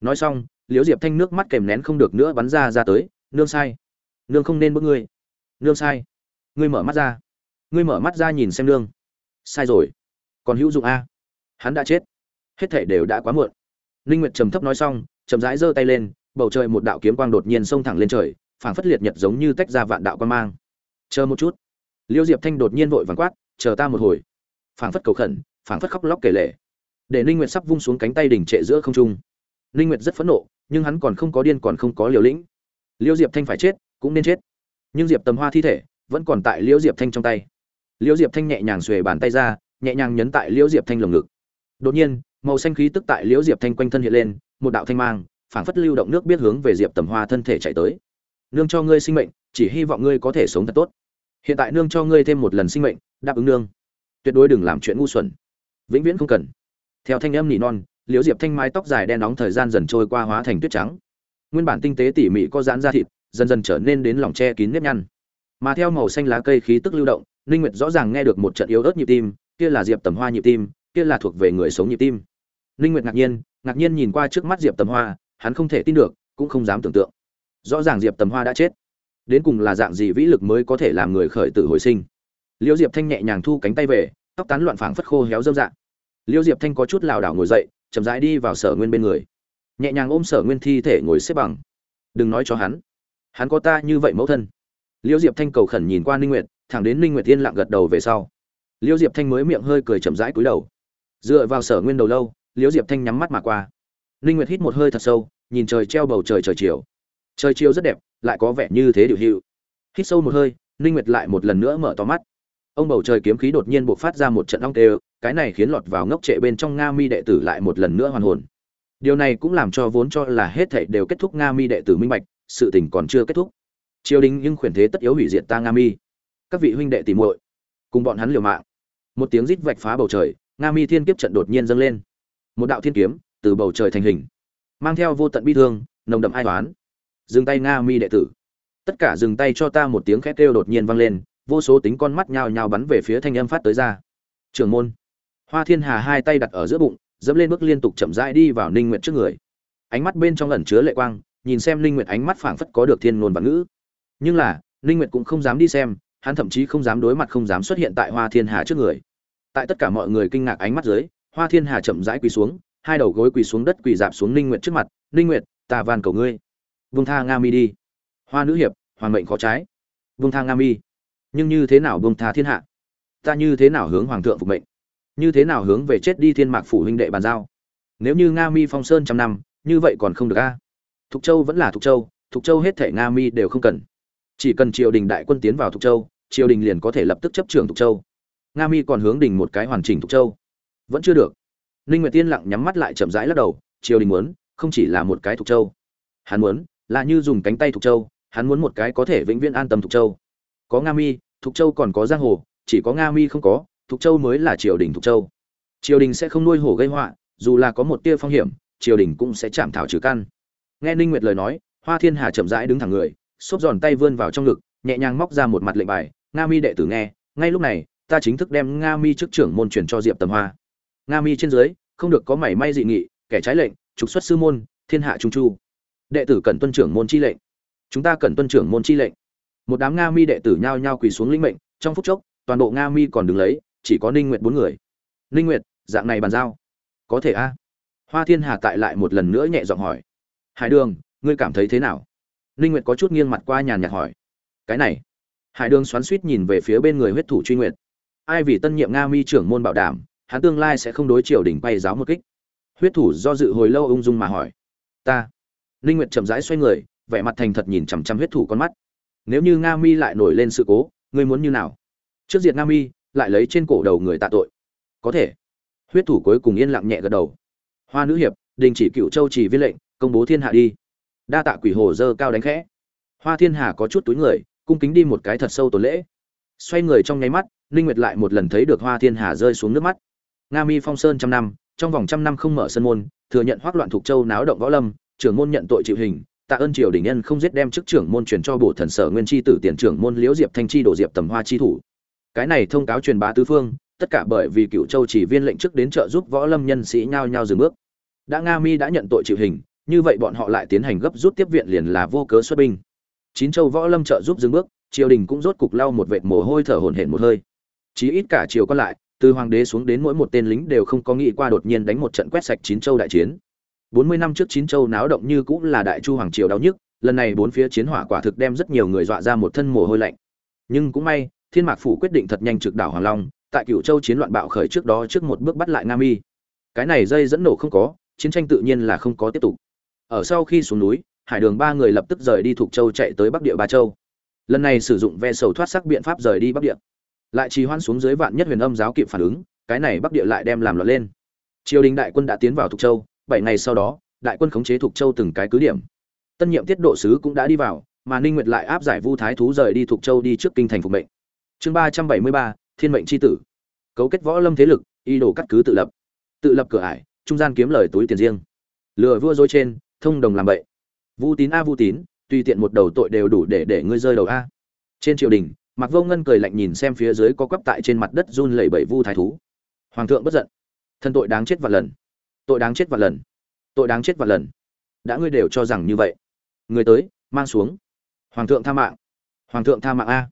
nói xong, liễu diệp thanh nước mắt kèm nén không được nữa bắn ra ra tới, nương sai. Nương không nên bước ngươi. Nương sai. Ngươi mở mắt ra. Ngươi mở mắt ra nhìn xem nương. Sai rồi. Còn hữu dụng a. Hắn đã chết. Hết thể đều đã quá muộn. Ninh nguyệt trầm thấp nói xong, chậm rãi giơ tay lên, bầu trời một đạo kiếm quang đột nhiên xông thẳng lên trời, phảng phất liệt nhật giống như tách ra vạn đạo quan mang. Chờ một chút. Liễu diệp thanh đột nhiên vội vàng quát, chờ ta một hồi. Phảng phất cầu khẩn, phảng phất khóc lóc kể lể. Để ninh nguyệt sắp vung xuống cánh tay đỉnh trệ giữa không trung ninh nguyệt rất phẫn nộ, nhưng hắn còn không có điên còn không có liều lĩnh. Liêu diệp thanh phải chết, cũng nên chết. Nhưng diệp tầm hoa thi thể vẫn còn tại liêu diệp thanh trong tay. Liêu diệp thanh nhẹ nhàng xuề bàn tay ra, nhẹ nhàng nhấn tại liêu diệp thanh lồng ngực. Đột nhiên, màu xanh khí tức tại liêu diệp thanh quanh thân hiện lên, một đạo thanh mang, phảng phất lưu động nước biết hướng về diệp tầm hoa thân thể chạy tới. Nương cho ngươi sinh mệnh, chỉ hy vọng ngươi có thể sống thật tốt. Hiện tại nương cho ngươi thêm một lần sinh mệnh, đáp ứng nương. Tuyệt đối đừng làm chuyện ngu xuẩn. Vĩnh viễn không cần. Theo thanh âm nỉ non liễu diệp thanh mái tóc dài đen nóng thời gian dần trôi qua hóa thành tuyết trắng. Nguyên bản tinh tế tỉ mỉ có giãn ra thịt, dần dần trở nên đến lòng che kín nếp nhăn. Mà theo màu xanh lá cây khí tức lưu động, ninh nguyệt rõ ràng nghe được một trận yếu ớt nhịp tim, kia là diệp tầm hoa nhịp tim, kia là thuộc về người sống nhịp tim. Ninh nguyệt ngạc nhiên ngạc nhiên nhìn qua trước mắt diệp tầm hoa, hắn không thể tin được, cũng không dám tưởng tượng. Rõ ràng diệp tầm hoa đã chết. Đến cùng là dạng gì vĩ lực mới có thể làm người khởi tử hồi sinh? Liễu diệp thanh nhẹ nhàng thu cánh tay về, tóc tán loạn phảng phất khô héo dâm dạng liễu diệp thanh có chút lảo đảo ngồi dậy chậm rãi đi vào sở nguyên bên người. Nhẹ nhàng ôm sở nguyên thi thể ngồi xếp bằng. Đừng nói cho hắn. Hắn có ta như vậy mẫu thân. Liễu diệp thanh cầu khẩn nhìn qua ninh nguyệt, thẳng đến ninh nguyệt yên lặng gật đầu về sau. Liễu diệp thanh mới miệng hơi cười chậm rãi cúi đầu. Dựa vào sở nguyên đầu lâu, liễu diệp thanh nhắm mắt mà qua. Ninh nguyệt hít một hơi thật sâu, nhìn trời treo bầu trời trời chiều. Trời chiều rất đẹp, lại có vẻ như thế điều hữu hít sâu một hơi, ninh nguyệt lại một lần nữa mở to mắt. Ông bầu trời kiếm khí đột nhiên bộc phát ra một trận ong tê cái này khiến lọt vào ngốc trệ bên trong nga mi đệ tử lại một lần nữa hoàn hồn. Điều này cũng làm cho vốn cho là hết thảy đều kết thúc nga mi đệ tử minh bạch, sự tình còn chưa kết thúc. Triều đình nhưng khuyển thế tất yếu hủy diệt ta nga mi. Các vị huynh đệ tìm muội, cùng bọn hắn liều mạng. Một tiếng rít vạch phá bầu trời, nga mi thiên kiếp trận đột nhiên dâng lên. Một đạo thiên kiếm từ bầu trời thành hình, mang theo vô tận bi thương, nồng đậm ai toán dừng tay nga mi đệ tử. Tất cả dừng tay cho ta một tiếng khét kêu đột nhiên vang lên, vô số tính con mắt nhao nhao bắn về phía thanh âm phát tới ra. Trưởng môn hoa thiên hà hai tay đặt ở giữa bụng, dẫm lên bước liên tục chậm rãi đi vào ninh nguyệt trước người. Ánh mắt bên trong ẩn chứa lệ quang, nhìn xem ninh nguyệt ánh mắt phảng phất có được thiên ngôn và ngữ. Nhưng là, ninh nguyệt cũng không dám đi xem, hắn thậm chí không dám đối mặt không dám xuất hiện tại hoa thiên hà trước người. Tại tất cả mọi người kinh ngạc ánh mắt dưới, hoa thiên hà chậm rãi quỳ xuống, hai đầu gối quỳ xuống đất quỳ dạp xuống ninh nguyệt trước mặt, ninh nguyệt, ta van cầu ngươi. Vương tha nga mi đi. Hoa nữ hiệp hoàng mệnh khó trái. Vương tha nga mi, nhưng như thế nào Vương tha thiên hạ? Ta như thế nào hướng hoàng thượng phục mệnh? Như thế nào hướng về chết đi thiên mạc phủ huynh đệ bàn giao? Nếu như nga mi phong sơn trăm năm, như vậy còn không được a? Thục châu vẫn là thục châu thục châu hết thể nga mi đều không cần. Chỉ cần triều đình đại quân tiến vào thục châu, triều đình liền có thể lập tức chấp trường thục châu. Nga mi còn hướng đình một cái hoàn chỉnh thục châu. Vẫn chưa được. Ninh nguyệt tiên lặng nhắm mắt lại chậm rãi lắc đầu, triều đình muốn, không chỉ là một cái thục châu. Hắn muốn, là như dùng cánh tay thục châu, hắn muốn một cái có thể vĩnh viễn an tâm thục châu. Có nga mi, thục châu còn có giang hồ, chỉ có nga mi không có thục châu mới là triều đình thục châu. Triều đình sẽ không nuôi hổ gây họa, dù là có một tia phong hiểm, triều đình cũng sẽ chạm thảo trừ căn. Nghe ninh nguyệt lời nói, hoa thiên hà chậm rãi đứng thẳng người, xốp giòn tay vươn vào trong ngực, nhẹ nhàng móc ra một mặt lệnh bài, nga mi đệ tử nghe, ngay lúc này, ta chính thức đem nga mi chức trưởng môn truyền cho diệp tầm hoa. Nga mi trên dưới, không được có mảy may dị nghị, kẻ trái lệnh, trục xuất sư môn, thiên hạ trung chu. Đệ tử cần tuân trưởng môn chi lệnh. Chúng ta cần tuân trưởng môn chi lệnh. Một đám nga mi đệ tử nhao nhao quỳ xuống lĩnh mệnh, trong phút chốc, toàn bộ nga mi còn đứng lấy chỉ có ninh nguyệt bốn người. Ninh nguyệt, dạng này bàn giao? Có thể a? Hoa thiên hà tại lại một lần nữa nhẹ giọng hỏi. Hải đường, ngươi cảm thấy thế nào? Ninh nguyệt có chút nghiêng mặt qua nhàn nhạt hỏi. Cái này. Hải đường xoắn xuýt nhìn về phía bên người huyết thủ truy nguyệt. Ai vì tân nhiệm nga mi trưởng môn bảo đảm, hắn tương lai sẽ không đối triều đình bay giáo một kích. Huyết thủ do dự hồi lâu ung dung mà hỏi. Ta. Ninh nguyệt chậm rãi xoay người, vẻ mặt thành thật nhìn chằm chằm huyết thủ con mắt. Nếu như nga mi lại nổi lên sự cố, ngươi muốn như nào? Trước diệt nga mi lại lấy trên cổ đầu người tạ tội. Có thể. Huyết thủ cuối cùng yên lặng nhẹ gật đầu. Hoa nữ hiệp, đình chỉ cựu châu chỉ viên lệnh, công bố thiên hạ đi. Đa tạ quỷ hồ dơ cao đánh khẽ. Hoa thiên hà có chút túi người, cung kính đi một cái thật sâu tổn lễ. Xoay người trong nháy mắt, ninh nguyệt lại một lần thấy được hoa thiên hà rơi xuống nước mắt. Nga mi phong sơn trăm năm, trong vòng trăm năm không mở sân môn, thừa nhận hoắc loạn thuộc châu náo động võ lâm, trưởng môn nhận tội chịu hình, tạ ơn triều đình nhân không giết đem chức trưởng môn truyền cho bổ thần sở nguyên chi tử tiền trưởng môn liễu diệp thanh chi đổ diệp tầm hoa chi thủ cái này thông cáo truyền bá tứ phương, tất cả bởi vì cựu châu chỉ viên lệnh trước đến trợ giúp võ lâm nhân sĩ nhao nhao dừng bước. Đã nga mi đã nhận tội chịu hình, như vậy bọn họ lại tiến hành gấp rút tiếp viện liền là vô cớ xuất binh. Chín châu võ lâm trợ giúp dừng bước, triều đình cũng rốt cục lau một vệt mồ hôi thở hổn hển một hơi. Chí ít cả triều còn lại, từ hoàng đế xuống đến mỗi một tên lính đều không có nghĩ qua đột nhiên đánh một trận quét sạch chín châu đại chiến. 40 năm trước chín châu náo động như cũng là đại chu hoàng triều đau nhức, lần này bốn phía chiến hỏa quả thực đem rất nhiều người dọa ra một thân mồ hôi lạnh. Nhưng cũng may thiên mạc phủ quyết định thật nhanh trực đảo hoàng long, tại cựu châu chiến loạn bạo khởi trước đó trước một bước bắt lại Nam mi. Cái này dây dẫn nổ không có, chiến tranh tự nhiên là không có tiếp tục. Ở sau khi xuống núi, hải đường ba người lập tức rời đi thuộc châu chạy tới bắc địa ba châu. Lần này sử dụng ve sầu thoát sắc biện pháp rời đi bắc địa. Lại trì hoãn xuống dưới vạn nhất huyền âm giáo kịp phản ứng, cái này bắc địa lại đem làm loạn lên. Triều đình đại quân đã tiến vào thuộc châu, bảy ngày sau đó, đại quân khống chế thuộc châu từng cái cứ điểm. Tân nhiệm tiết độ sứ cũng đã đi vào, mà ninh nguyệt lại áp giải vu thái thú rời đi thuộc châu đi trước kinh thành phục mệnh chương ba trăm bảy mươi ba, thiên mệnh chi tử. Cấu kết võ lâm thế lực y đồ cắt cứ tự lập. Tự lập cửa ải, trung gian kiếm lời túi tiền riêng. Lừa vua dối trên, thông đồng làm bậy. Vu tín a, vu tín, tùy tiện một đầu tội đều đủ để để ngươi rơi đầu a. Trên triều đình mặc vô ngân cười lạnh nhìn xem phía dưới có quắp tại trên mặt đất run lẩy bẩy vu thái thú. Hoàng thượng bất giận. Thân tội đáng chết vạn lần. Tội đáng chết vạn lần. Tội đáng chết vạn lần. Đã ngươi đều cho rằng như vậy. Người tới, mang xuống. Hoàng thượng tha mạng. Hoàng thượng tha mạng a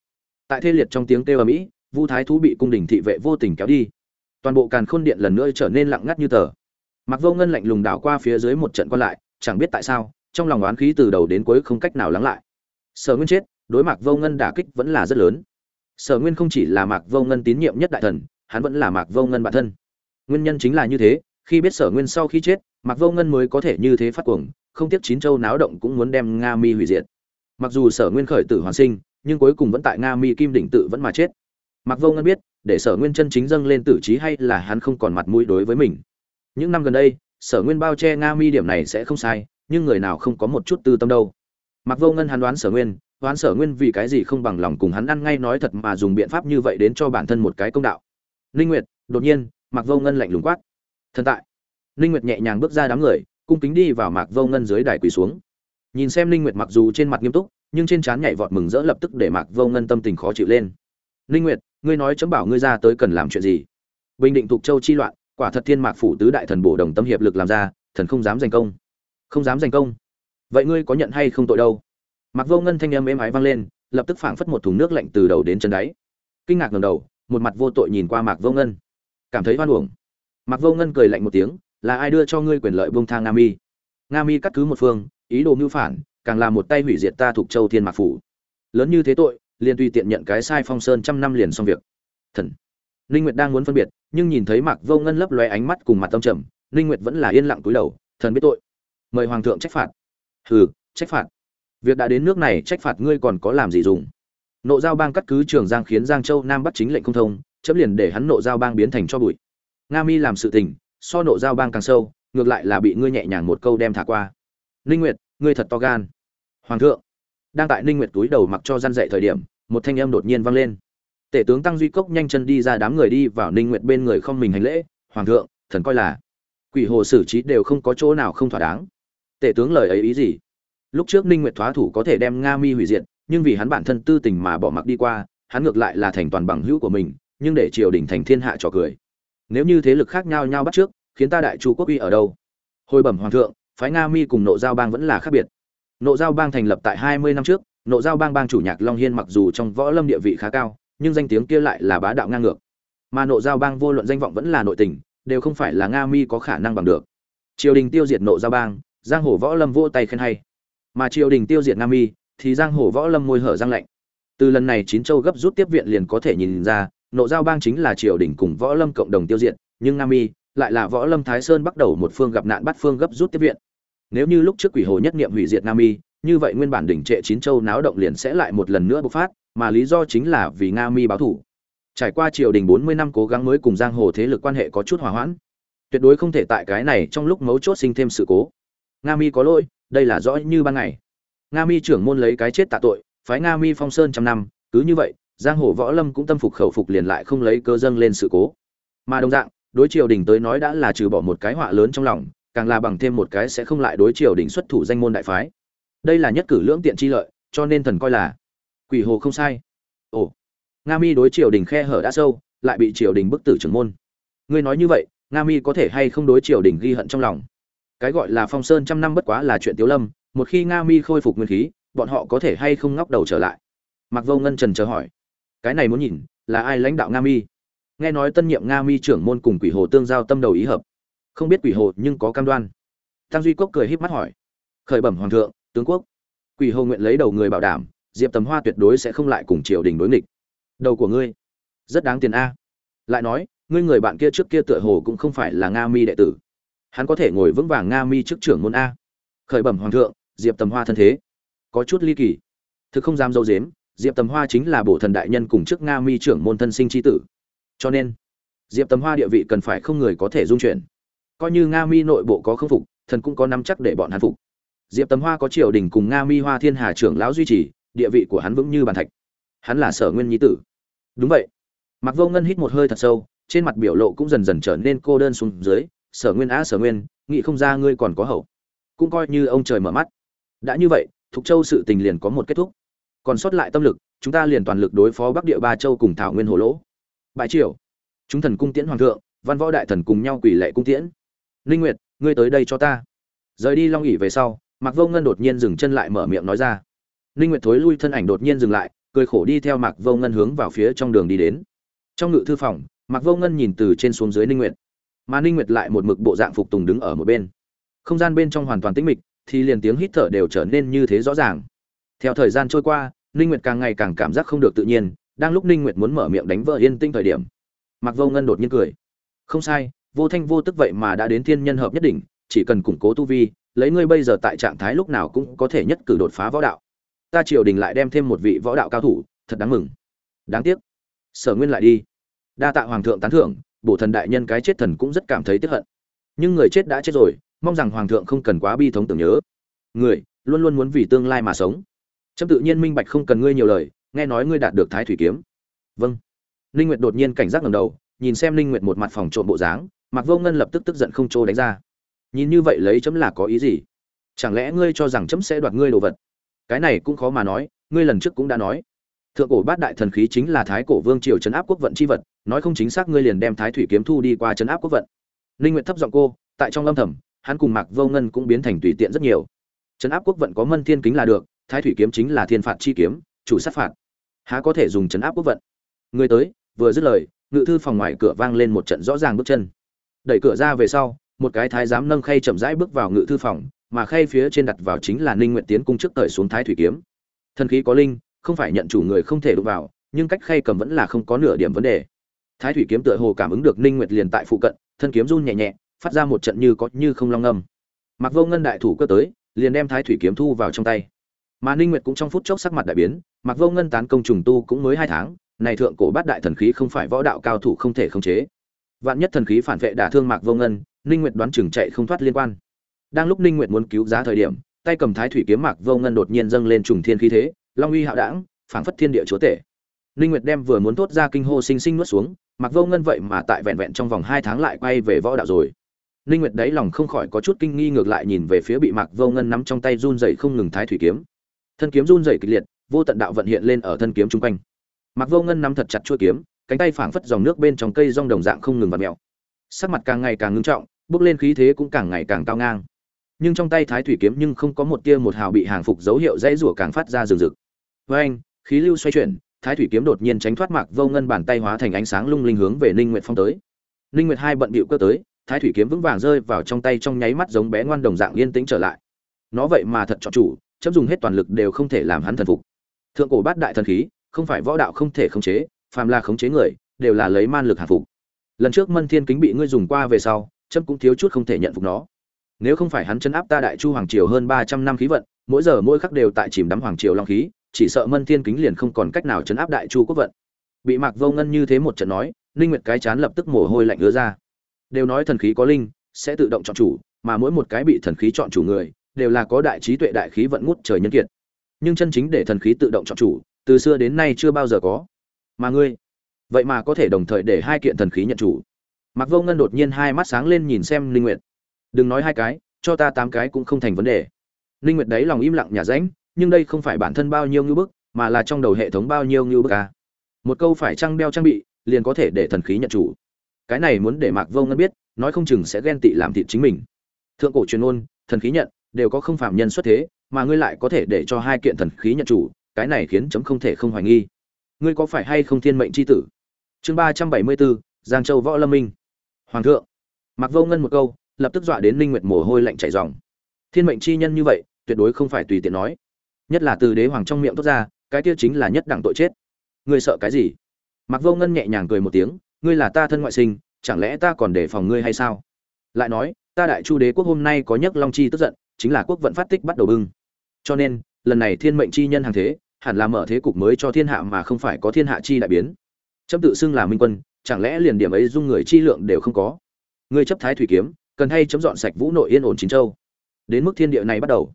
tại thê liệt trong tiếng kêu ở mỹ, vu thái thú bị cung đình thị vệ vô tình kéo đi. Toàn bộ càn khôn điện lần nữa trở nên lặng ngắt như tờ. Mặc vô ngân lạnh lùng đảo qua phía dưới một trận quan lại, chẳng biết tại sao, trong lòng oán khí từ đầu đến cuối không cách nào lắng lại. Sở nguyên chết, đối mặt vô ngân đả kích vẫn là rất lớn. Sở nguyên không chỉ là mạc vô ngân tín nhiệm nhất đại thần, hắn vẫn là mạc vô ngân bản thân. Nguyên nhân chính là như thế, khi biết sở nguyên sau khi chết, mạc vô ngân mới có thể như thế phát cuồng, không tiếc chín châu náo động cũng muốn đem nga mi hủy diệt. Mặc dù sở nguyên khởi tử hoàn sinh nhưng cuối cùng vẫn tại nga mi kim đỉnh tự vẫn mà chết. Mặc vô ngân biết, để sở nguyên chân chính dâng lên tử trí hay là hắn không còn mặt mũi đối với mình. Những năm gần đây, sở nguyên bao che nga mi điểm này sẽ không sai, nhưng người nào không có một chút tư tâm đâu. Mặc vô ngân hắn đoán sở nguyên, đoán sở nguyên vì cái gì không bằng lòng cùng hắn ăn ngay nói thật mà dùng biện pháp như vậy đến cho bản thân một cái công đạo. Ninh nguyệt, đột nhiên mặc vô ngân lạnh lùng quát. Thần tại. Ninh nguyệt nhẹ nhàng bước ra đám người, cung kính đi vào mạc vô ngân dưới đài quỳ xuống. Nhìn xem ninh nguyệt mặc dù trên mặt nghiêm túc nhưng trên trán nhảy vọt mừng rỡ lập tức để mạc vô ngân tâm tình khó chịu lên. Linh nguyệt, ngươi nói chấm bảo ngươi ra tới cần làm chuyện gì? Bình định thuộc châu chi loạn, quả thật thiên mạc phủ tứ đại thần bổ đồng tâm hiệp lực làm ra, thần không dám giành công. Không dám giành công? Vậy ngươi có nhận hay không tội đâu? Mặc vô ngân thanh âm êm ái vang lên, lập tức phảng phất một thùng nước lạnh từ đầu đến chân đáy. Kinh ngạc ngẩng đầu, một mặt vô tội nhìn qua mạc vô ngân. Cảm thấy hoan uổng. Mạc vô ngân cười lạnh một tiếng, là ai đưa cho ngươi quyền lợi buông thang nga mi? Nga mi cắt cứ một phương, ý đồ mưu phản càng là một tay hủy diệt ta thuộc châu thiên mạc phủ. Lớn như thế tội, liền tùy tiện nhận cái sai phong sơn trăm năm liền xong việc. Thần. Ninh nguyệt đang muốn phân biệt, nhưng nhìn thấy mạc vô ngân lấp lóe ánh mắt cùng mặt tâm trầm, ninh nguyệt vẫn là yên lặng cúi đầu, thần biết tội. Mời hoàng thượng trách phạt. Hừ, trách phạt. Việc đã đến nước này, trách phạt ngươi còn có làm gì dùng? Nộ giao bang cắt cứ trường giang khiến giang châu nam bắt chính lệnh không thông, chấm liền để hắn nộ giao bang biến thành cho bụi. Nga mi làm sự tình, so nộ giao bang càng sâu, ngược lại là bị ngươi nhẹ nhàng một câu đem thả qua. Ninh nguyệt, ngươi thật to gan hoàng thượng. Đang tại ninh nguyệt túi đầu mặc cho gian dậy thời điểm, một thanh âm đột nhiên vang lên. Tể tướng tăng duy cốc nhanh chân đi ra đám người đi vào ninh nguyệt bên người không mình hành lễ, hoàng thượng, thần coi là quỷ hồ xử trí đều không có chỗ nào không thỏa đáng. Tể tướng lời ấy ý gì? Lúc trước ninh nguyệt thoá thủ có thể đem nga mi hủy diệt, nhưng vì hắn bản thân tư tình mà bỏ mặc đi qua, hắn ngược lại là thành toàn bằng hữu của mình, nhưng để triều đình thành thiên hạ trò cười. Nếu như thế lực khác nhau nhau bắt trước, khiến ta đại chu quốc uy ở đâu? Hồi bẩm hoàng thượng, phái nga mi cùng nộ giao bang vẫn là khác biệt nộ giao bang thành lập tại 20 năm trước, nộ giao bang bang chủ nhạc long hiên mặc dù trong võ lâm địa vị khá cao, nhưng danh tiếng kia lại là bá đạo ngang ngược. Mà nộ giao bang vô luận danh vọng vẫn là nội tình, đều không phải là nga mi có khả năng bằng được. Triều đình tiêu diệt nộ giao bang, giang hồ võ lâm vỗ tay khen hay. Mà triều đình tiêu diệt nga mi, thì giang hồ võ lâm môi hở răng lạnh. Từ lần này chín châu gấp rút tiếp viện liền có thể nhìn ra, nộ giao bang chính là triều đình cùng võ lâm cộng đồng tiêu diệt, nhưng nga mi lại là võ lâm thái sơn bắt đầu một phương gặp nạn bắt phương gấp rút tiếp viện nếu như lúc trước quỷ hồ nhất niệm hủy diệt nam mi, như vậy nguyên bản đỉnh trệ chín châu náo động liền sẽ lại một lần nữa bộc phát, mà lý do chính là vì nga mi báo thủ. Trải qua triều đình bốn mươi năm cố gắng mới cùng giang hồ thế lực quan hệ có chút hòa hoãn. Tuyệt đối không thể tại cái này trong lúc mấu chốt sinh thêm sự cố. Nga mi có lỗi, đây là rõ như ban ngày. Nga mi trưởng môn lấy cái chết tạ tội, phái nga mi phong sơn trăm năm, cứ như vậy, giang hồ võ lâm cũng tâm phục khẩu phục liền lại không lấy cơ dâng lên sự cố. Mà đồng dạng, đối triều đình tới nói đã là trừ bỏ một cái họa lớn trong lòng càng là bằng thêm một cái sẽ không lại đối triều đình xuất thủ danh môn đại phái. Đây là nhất cử lưỡng tiện chi lợi, cho nên thần coi là quỷ hồ không sai. Ồ, nga mi đối triều đình khe hở đã sâu, lại bị triều đình bức tử trưởng môn. Ngươi nói như vậy, nga mi có thể hay không đối triều đình ghi hận trong lòng? Cái gọi là phong sơn trăm năm bất quá là chuyện tiếu lâm, một khi nga mi khôi phục nguyên khí, bọn họ có thể hay không ngóc đầu trở lại? Mặc vô ngân trần chờ hỏi. Cái này muốn nhìn, là ai lãnh đạo nga mi? Nghe nói tân nhiệm nga mi trưởng môn cùng quỷ hồ tương giao tâm đầu ý hợp không biết quỷ hồ nhưng có cam đoan. Tăng duy cốc cười híp mắt hỏi. Khởi bẩm hoàng thượng, tướng quốc. Quỷ hồ nguyện lấy đầu người bảo đảm, diệp tầm hoa tuyệt đối sẽ không lại cùng triều đình đối nghịch. Đầu của ngươi. Rất đáng tiền a. Lại nói, ngươi người bạn kia trước kia tựa hồ cũng không phải là nga mi đệ tử. Hắn có thể ngồi vững vàng nga mi trước trưởng môn a. Khởi bẩm hoàng thượng, diệp tầm hoa thân thế. Có chút ly kỳ. Thực không dám dâu dếm, diệp tầm hoa chính là bổ thần đại nhân cùng chức nga mi trưởng môn thân sinh tri tử. Cho nên, diệp tầm hoa địa vị cần phải không người có thể dung chuyển coi như nga mi nội bộ có khâm phục, thần cũng có nắm chắc để bọn hắn phục. Diệp tầm hoa có triều đình cùng nga mi hoa thiên hà trưởng lão duy trì, địa vị của hắn vững như bàn thạch. Hắn là sở nguyên nhí tử. Đúng vậy. Mặc vô ngân hít một hơi thật sâu, trên mặt biểu lộ cũng dần dần trở nên cô đơn xuống dưới, sở nguyên á, sở nguyên, nghĩ không ra ngươi còn có hậu. Cũng coi như ông trời mở mắt. Đã như vậy, thục châu sự tình liền có một kết thúc. Còn sót lại tâm lực, chúng ta liền toàn lực đối phó bắc địa ba châu cùng thảo nguyên hồ lỗ. Bãi triều, chúng thần cung tiễn hoàng thượng, văn võ đại thần cùng nhau quỷ lệ cung tiễn. Ninh nguyệt, ngươi tới đây cho ta. Rời đi long ỉ về sau, mạc vô ngân đột nhiên dừng chân lại mở miệng nói ra. Ninh nguyệt thối lui thân ảnh đột nhiên dừng lại, cười khổ đi theo mạc vô ngân hướng vào phía trong đường đi đến. Trong ngự thư phòng, mạc vô ngân nhìn từ trên xuống dưới ninh nguyệt. Mà ninh nguyệt lại một mực bộ dạng phục tùng đứng ở một bên. Không gian bên trong hoàn toàn tĩnh mịch, thì liền tiếng hít thở đều trở nên như thế rõ ràng. Theo thời gian trôi qua ninh nguyệt càng ngày càng cảm giác không được tự nhiên, đang lúc ninh nguyệt muốn mở miệng đánh vợ yên tinh thời điểm, mạc vô ngân đột nhiên cười. Không sai vô thanh vô tức vậy mà đã đến thiên nhân hợp nhất định chỉ cần củng cố tu vi, lấy ngươi bây giờ tại trạng thái lúc nào cũng có thể nhất cử đột phá võ đạo. Ta triều đình lại đem thêm một vị võ đạo cao thủ, thật đáng mừng. Đáng tiếc. Sở nguyên lại đi. Đa tạ hoàng thượng tán thưởng, bổ thần đại nhân cái chết thần cũng rất cảm thấy tiếc hận. Nhưng người chết đã chết rồi, mong rằng hoàng thượng không cần quá bi thống tưởng nhớ. Người, luôn luôn muốn vì tương lai mà sống. Trâm tự nhiên minh bạch không cần ngươi nhiều lời, nghe nói ngươi đạt được thái thủy kiếm. Vâng. Linh nguyệt đột nhiên cảnh giác ngẩng đầu, nhìn xem Linh nguyệt một mặt phòng trộm bộ dáng Mạc vô ngân lập tức tức giận không trô đánh ra. Nhìn như vậy lấy chấm là có ý gì? Chẳng lẽ ngươi cho rằng chấm sẽ đoạt ngươi đồ vật? Cái này cũng khó mà nói, ngươi lần trước cũng đã nói. Thượng cổ bát đại thần khí chính là thái cổ vương triều chấn áp quốc vận chi vật, nói không chính xác ngươi liền đem thái thủy kiếm thu đi qua chấn áp quốc vận. Linh nguyện thấp giọng cô, tại trong lâm thầm, hắn cùng mạc vô ngân cũng biến thành tùy tiện rất nhiều. Chấn áp quốc vận có mân thiên kính là được, thái thủy kiếm chính là thiên phạt chi kiếm, chủ sát phạt. Há có thể dùng chấn áp quốc vận? Người tới, vừa dứt lời, ngự thư phòng ngoài cửa vang lên một trận rõ ràng bước chân đẩy cửa ra về sau, một cái thái giám nâng khay chậm rãi bước vào ngự thư phòng, mà khay phía trên đặt vào chính là ninh nguyện tiến cung trước thời xuống thái thủy kiếm. Thần khí có linh, không phải nhận chủ người không thể đụng vào, nhưng cách khay cầm vẫn là không có nửa điểm vấn đề. Thái thủy kiếm tựa hồ cảm ứng được ninh nguyệt liền tại phụ cận, thân kiếm run nhẹ nhẹ, phát ra một trận như có như không long ngâm mặc vô ngân đại thủ cơ tới, liền đem thái thủy kiếm thu vào trong tay. Mà ninh nguyệt cũng trong phút chốc sắc mặt đại biến mặc vô ngân tán công trùng tu cũng mới hai tháng, này thượng cổ bát đại thần khí không phải võ đạo cao thủ không thể khống chế vạn nhất thần khí phản vệ đả thương mạc vô ngân, ninh nguyệt đoán chừng chạy không thoát liên quan. Đang lúc ninh nguyệt muốn cứu giá thời điểm, tay cầm thái thủy kiếm mạc vô ngân đột nhiên dâng lên trùng thiên khí thế, long uy hạo đảng phảng phất thiên địa chúa tể. Ninh nguyệt đem vừa muốn thốt ra kinh hô sinh sinh nuốt xuống mặc vô ngân vậy mà tại vẹn vẹn trong vòng hai tháng lại quay về võ đạo rồi. Ninh nguyệt đấy lòng không khỏi có chút kinh nghi ngược lại nhìn về phía bị mặc vô ngân nắm trong tay run rẩy không ngừng thái thủy kiếm. Thân kiếm run rẩy kịch liệt, vô tận đạo vận hiện lên ở thân kiếm trung quanh. Mặc vô ngân nắm thật chặt chuôi kiếm cánh tay phảng phất dòng nước bên trong cây rong đồng dạng không ngừng vặn mèo. Sắc mặt càng ngày càng ngưng trọng, bước lên khí thế cũng càng ngày càng cao ngang. Nhưng trong tay thái thủy kiếm nhưng không có một tia một hào bị hàng phục dấu hiệu dãy rủa càng phát ra rừng rực. Với anh, khí lưu xoay chuyển, thái thủy kiếm đột nhiên tránh thoát mạc vô ngân bàn tay hóa thành ánh sáng lung linh hướng về ninh nguyệt phong tới. Ninh nguyệt hai bận bịu cơ tới, thái thủy kiếm vững vàng rơi vào trong tay trong nháy mắt giống bé ngoan đồng dạng yên tĩnh trở lại. Nó vậy mà thật chọn chủ chấp dùng hết toàn lực đều không thể làm hắn thần phục. Thượng cổ bát đại thần khí, không phải võ đạo không thể khống chế phàm là khống chế người, đều là lấy man lực hạ phục. Lần trước mân thiên kính bị ngươi dùng qua về sau chấp cũng thiếu chút không thể nhận phục nó. Nếu không phải hắn chấn áp ta đại chu hoàng triều hơn 300 năm khí vận, mỗi giờ mỗi khắc đều tại chìm đắm hoàng triều long khí, chỉ sợ mân thiên kính liền không còn cách nào chấn áp đại chu quốc vận. Bị mạc vô ngân như thế một trận nói linh nguyệt cái chán lập tức mồ hôi lạnh ứa ra. Đều nói thần khí có linh, sẽ tự động chọn chủ, mà mỗi một cái bị thần khí chọn chủ người, đều là có đại trí tuệ đại khí vận ngút trời nhân kiệt. Nhưng chân chính để thần khí tự động chọn chủ, từ xưa đến nay chưa bao giờ có mà ngươi, vậy mà có thể đồng thời để hai kiện thần khí nhận chủ. Mặc vô ngân đột nhiên hai mắt sáng lên nhìn xem linh nguyệt. Đừng nói hai cái, cho ta tám cái cũng không thành vấn đề. Linh nguyệt đấy lòng im lặng nhả rãnh, nhưng đây không phải bản thân bao nhiêu ngưu bức, mà là trong đầu hệ thống bao nhiêu ngưu bức à. một câu phải trăng đeo trang bị, liền có thể để thần khí nhận chủ. Cái này muốn để mạc vô ngân biết, nói không chừng sẽ ghen tị làm thịt chính mình. Thượng cổ truyền ôn thần khí nhận, đều có không phạm nhân xuất thế, mà ngươi lại có thể để cho hai kiện thần khí nhận chủ, cái này khiến chấm không thể không hoài nghi ngươi có phải hay không thiên mệnh c h i tử? Chương ba trăm bảy mươi bốn, giang châu võ lâm minh. Hoàng thượng. Mặc vô ngân một câu, lập tức dọa đến ninh nguyệt mồ hôi lạnh chảy ròng. Thiên mệnh chi nhân như vậy, tuyệt đối không phải tùy tiện nói. Nhất là từ đế hoàng trong miệng tốt ra, cái kia chính là nhất đẳng tội chết. Ngươi sợ cái gì? Mặc vô ngân nhẹ nhàng cười một tiếng, ngươi là ta thân ngoại sinh, chẳng lẽ ta còn đề phòng ngươi hay sao? Lại nói, ta đại chu đế quốc hôm nay có nhất long chi tức giận, chính là quốc vận phát tích bắt đầu bưng. Cho nên, lần này thiên mệnh chi nhân hàng thế hẳn là mở thế cục mới cho thiên hạ mà không phải có thiên hạ chi đại biến. Chấm tự xưng là minh quân, chẳng lẽ liền điểm ấy dung người chi lượng đều không có? Ngươi chấp thái thủy kiếm, cần hay chấm dọn sạch vũ nội yên ổn chín châu? Đến mức thiên địa này bắt đầu.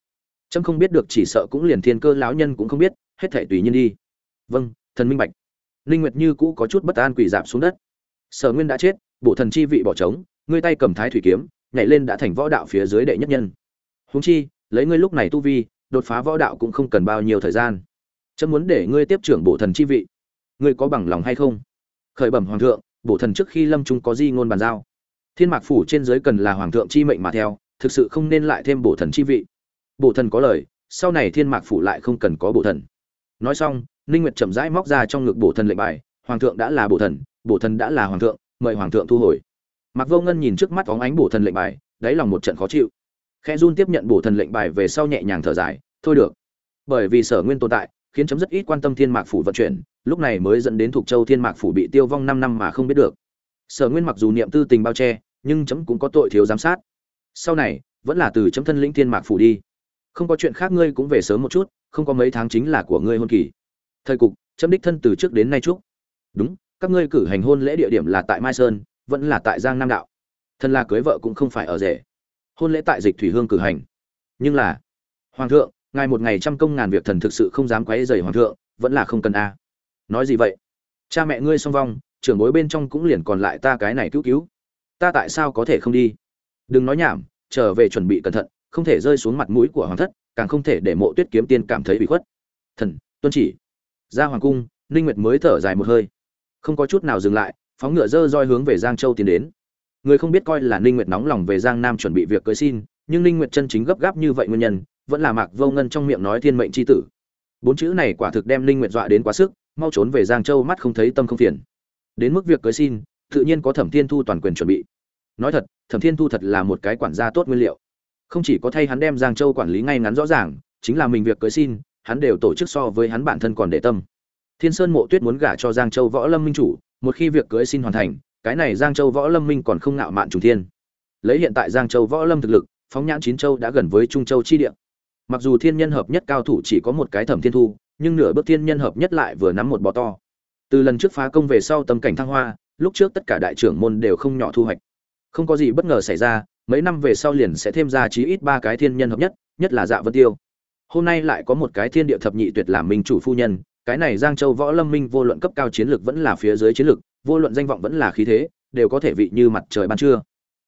Chấm không biết được, chỉ sợ cũng liền thiên cơ lão nhân cũng không biết, hết thể tùy nhiên đi. Vâng thần minh bạch. Linh nguyệt như cũ có chút bất an quỳ dạp xuống đất. Sở nguyên đã chết, bộ thần chi vị bỏ trống, ngươi tay cầm thái thủy kiếm, nhảy lên đã thành võ đạo phía dưới đệ nhất nhân. Huống chi, lấy ngươi lúc này tu vi, đột phá võ đạo cũng không cần bao nhiêu thời gian chấm muốn để ngươi tiếp trưởng bổ thần chi vị. Ngươi có bằng lòng hay không? Khởi bẩm hoàng thượng, bổ thần trước khi lâm trung có di ngôn bàn giao. Thiên mạc phủ trên dưới cần là hoàng thượng chi mệnh mà theo, thực sự không nên lại thêm bổ thần chi vị. Bổ thần có lời, sau này thiên mạc phủ lại không cần có bổ thần. Nói xong, ninh nguyệt chậm rãi móc ra trong ngực bổ thần lệnh bài, hoàng thượng đã là bổ thần bổ thần đã là hoàng thượng, mời hoàng thượng thu hồi. Mặc vô ngân nhìn trước mắt óng ánh bổ thần lệnh bài, đáy lòng một trận khó chịu. Khẽ run tiếp nhận bổ thần lệnh bài về sau nhẹ nhàng thở dài, thôi được. Bởi vì sở nguyên tồn tại khiến chấm rất ít quan tâm thiên mạc phủ vận chuyển, lúc này mới dẫn đến thuộc châu thiên mạc phủ bị tiêu vong năm năm mà không biết được. Sở nguyên mặc dù niệm tư tình bao che, nhưng chấm cũng có tội thiếu giám sát. Sau này, vẫn là từ chấm thân lĩnh thiên mạc phủ đi. Không có chuyện khác ngươi cũng về sớm một chút, không có mấy tháng chính là của ngươi hôn kỳ. Thời cục, chấm đích thân từ trước đến nay chúc. Đúng, các ngươi cử hành hôn lễ địa điểm là tại mai sơn, vẫn là tại giang nam đạo. Thân là cưới vợ cũng không phải ở rể. Hôn lễ tại dịch thủy hương cử hành. Nhưng là, hoàng thượng ngài một ngày trăm công ngàn việc thần thực sự không dám quấy rầy hoàng thượng, vẫn là không cần a. À. Nói gì vậy? Cha mẹ ngươi song vong, trưởng bối bên trong cũng liền còn lại ta cái này cứu cứu. Ta tại sao có thể không đi? Đừng nói nhảm, trở về chuẩn bị cẩn thận, không thể rơi xuống mặt mũi của hoàng thất, càng không thể để mộ tuyết kiếm tiên cảm thấy bị khuất. Thần, tuân chỉ. Ra hoàng cung, ninh nguyệt mới thở dài một hơi. Không có chút nào dừng lại, phóng ngựa dơ roi hướng về giang châu tiến đến. Người không biết coi là ninh nguyệt nóng lòng về giang nam chuẩn bị việc cưới xin, nhưng ninh nguyệt chân chính gấp gáp như vậy nguyên nhân vẫn là mạc vô ngân trong miệng nói thiên mệnh chi tử. Bốn chữ này quả thực đem linh nguyện dọa đến quá sức, mau trốn về giang châu mắt không thấy tâm không phiền. Đến mức việc cưới xin, tự nhiên có thẩm thiên thu toàn quyền chuẩn bị. Nói thật, thẩm thiên thu thật là một cái quản gia tốt nguyên liệu. Không chỉ có thay hắn đem giang châu quản lý ngay ngắn rõ ràng, chính là mình việc cưới xin, hắn đều tổ chức so với hắn bản thân còn để tâm. Thiên sơn mộ tuyết muốn gả cho giang châu võ lâm minh chủ, một khi việc cưới xin hoàn thành, cái này giang châu võ lâm minh còn không ngạo mạn chủ thiên. Lấy hiện tại giang châu võ lâm thực lực, phóng nhãn chín châu đã gần với trung châu chi địa mặc dù thiên nhân hợp nhất cao thủ chỉ có một cái thẩm thiên thu, nhưng nửa bước thiên nhân hợp nhất lại vừa nắm một bò to. Từ lần trước phá công về sau tâm cảnh thăng hoa, lúc trước tất cả đại trưởng môn đều không nhỏ thu hoạch. Không có gì bất ngờ xảy ra, mấy năm về sau liền sẽ thêm ra chí ít ba cái thiên nhân hợp nhất nhất là dạ vân tiêu. Hôm nay lại có một cái thiên địa thập nhị tuyệt làm minh chủ phu nhân, cái này giang châu võ lâm minh vô luận cấp cao chiến lược vẫn là phía dưới chiến lược vô luận danh vọng vẫn là khí thế, đều có thể vị như mặt trời ban trưa.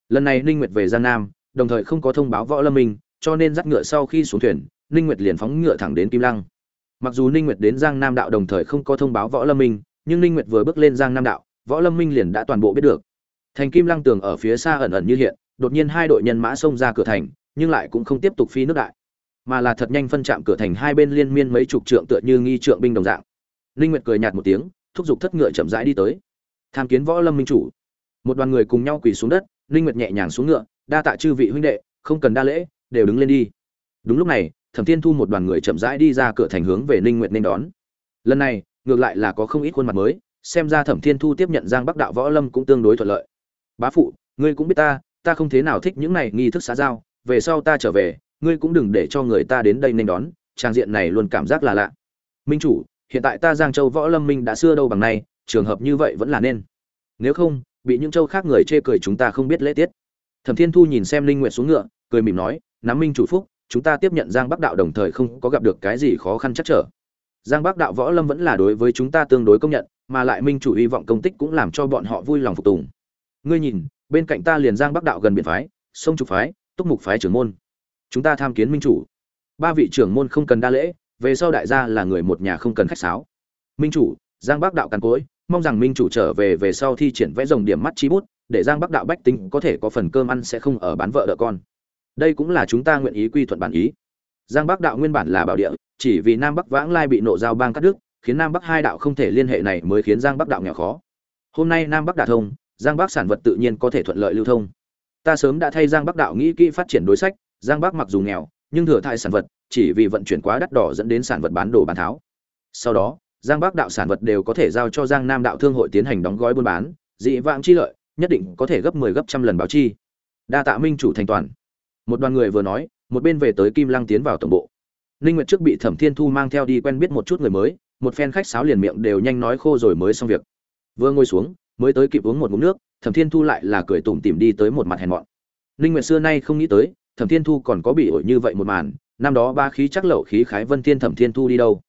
Lần này ninh nguyệt về giang nam, đồng thời không có thông báo võ lâm minh cho nên dắt ngựa sau khi xuống thuyền, ninh nguyệt liền phóng ngựa thẳng đến kim lăng. Mặc dù ninh nguyệt đến giang nam đạo đồng thời không có thông báo võ lâm minh, nhưng ninh nguyệt vừa bước lên giang nam đạo, võ lâm minh liền đã toàn bộ biết được. Thành kim lăng tường ở phía xa ẩn ẩn như hiện, đột nhiên hai đội nhân mã xông ra cửa thành, nhưng lại cũng không tiếp tục phi nước đại, mà là thật nhanh phân chạm cửa thành hai bên liên miên mấy chục trượng tựa như nghi trượng binh đồng dạng. Ninh nguyệt cười nhạt một tiếng, thúc giục thất ngựa chậm rãi đi tới. Tham kiến võ lâm minh chủ. Một đoàn người cùng nhau quỳ xuống đất, ninh nguyệt nhẹ nhàng xuống ngựa, đa tạ chư vị huynh đệ, không cần đa lễ đều đứng lên đi. Đúng lúc này, thẩm thiên thu một đoàn người chậm rãi đi ra cửa thành hướng về ninh nguyệt nên đón. Lần này, ngược lại là có không ít khuôn mặt mới, xem ra thẩm thiên thu tiếp nhận giang bắc đạo võ lâm cũng tương đối thuận lợi. Bá phụ, ngươi cũng biết ta ta không thế nào thích những này nghi thức xã giao, về sau ta trở về, ngươi cũng đừng để cho người ta đến đây nên đón, trang diện này luôn cảm giác là lạ. Minh chủ, hiện tại ta giang châu võ lâm minh đã xưa đâu bằng nay, trường hợp như vậy vẫn là nên. Nếu không, bị những châu khác người chê cười chúng ta không biết lễ tiết. Thẩm thiên thu nhìn xem linh nguyện xuống ngựa, cười mỉm nói nắm minh chủ phúc, chúng ta tiếp nhận giang bắc đạo đồng thời không có gặp được cái gì khó khăn chắc trở. Giang bắc đạo võ lâm vẫn là đối với chúng ta tương đối công nhận, mà lại minh chủ hy vọng công tích cũng làm cho bọn họ vui lòng phục tùng. Ngươi nhìn, bên cạnh ta liền giang bắc đạo gần biển phái, sông trục phái, túc mục phái trưởng môn. Chúng ta tham kiến minh chủ. Ba vị trưởng môn không cần đa lễ, về sau đại gia là người một nhà không cần khách sáo. Minh chủ, giang bắc đạo càn cối, mong rằng minh chủ trở về về sau thi triển vẽ rồng điểm mắt chi bút, để giang bắc đạo bách tính có thể có phần cơm ăn sẽ không ở bán vợ đỡ con đây cũng là chúng ta nguyện ý quy thuận bản ý. Giang bắc đạo nguyên bản là bảo địa, chỉ vì nam bắc vãng lai bị nộ giao bang cắt đứt, khiến nam bắc hai đạo không thể liên hệ này mới khiến giang bắc đạo nghèo khó. Hôm nay nam bắc đả thông, giang bắc sản vật tự nhiên có thể thuận lợi lưu thông. Ta sớm đã thay giang bắc đạo nghĩ kỹ phát triển đối sách, giang bắc mặc dù nghèo, nhưng thừa thai sản vật, chỉ vì vận chuyển quá đắt đỏ dẫn đến sản vật bán đồ bán tháo. Sau đó, giang bắc đạo sản vật đều có thể giao cho giang nam đạo thương hội tiến hành đóng gói buôn bán, dị vãng chi lợi, nhất định có thể gấp 10 gấp trăm lần báo chi. Đa tạ minh chủ thành toàn một đoàn người vừa nói, một bên về tới kim lăng tiến vào tổng bộ. Ninh nguyệt trước bị thẩm thiên thu mang theo đi quen biết một chút người mới, một phen khách sáo liền miệng đều nhanh nói khô rồi mới xong việc. Vừa ngồi xuống, mới tới kịp uống một ngụm nước, thẩm thiên thu lại là cười tủm tỉm đi tới một mặt hèn mọn. Ninh nguyệt xưa nay không nghĩ tới, thẩm thiên thu còn có bị ổi như vậy một màn, năm đó ba khí chắc lậu khí khái vân thiên thẩm thiên thu đi đâu.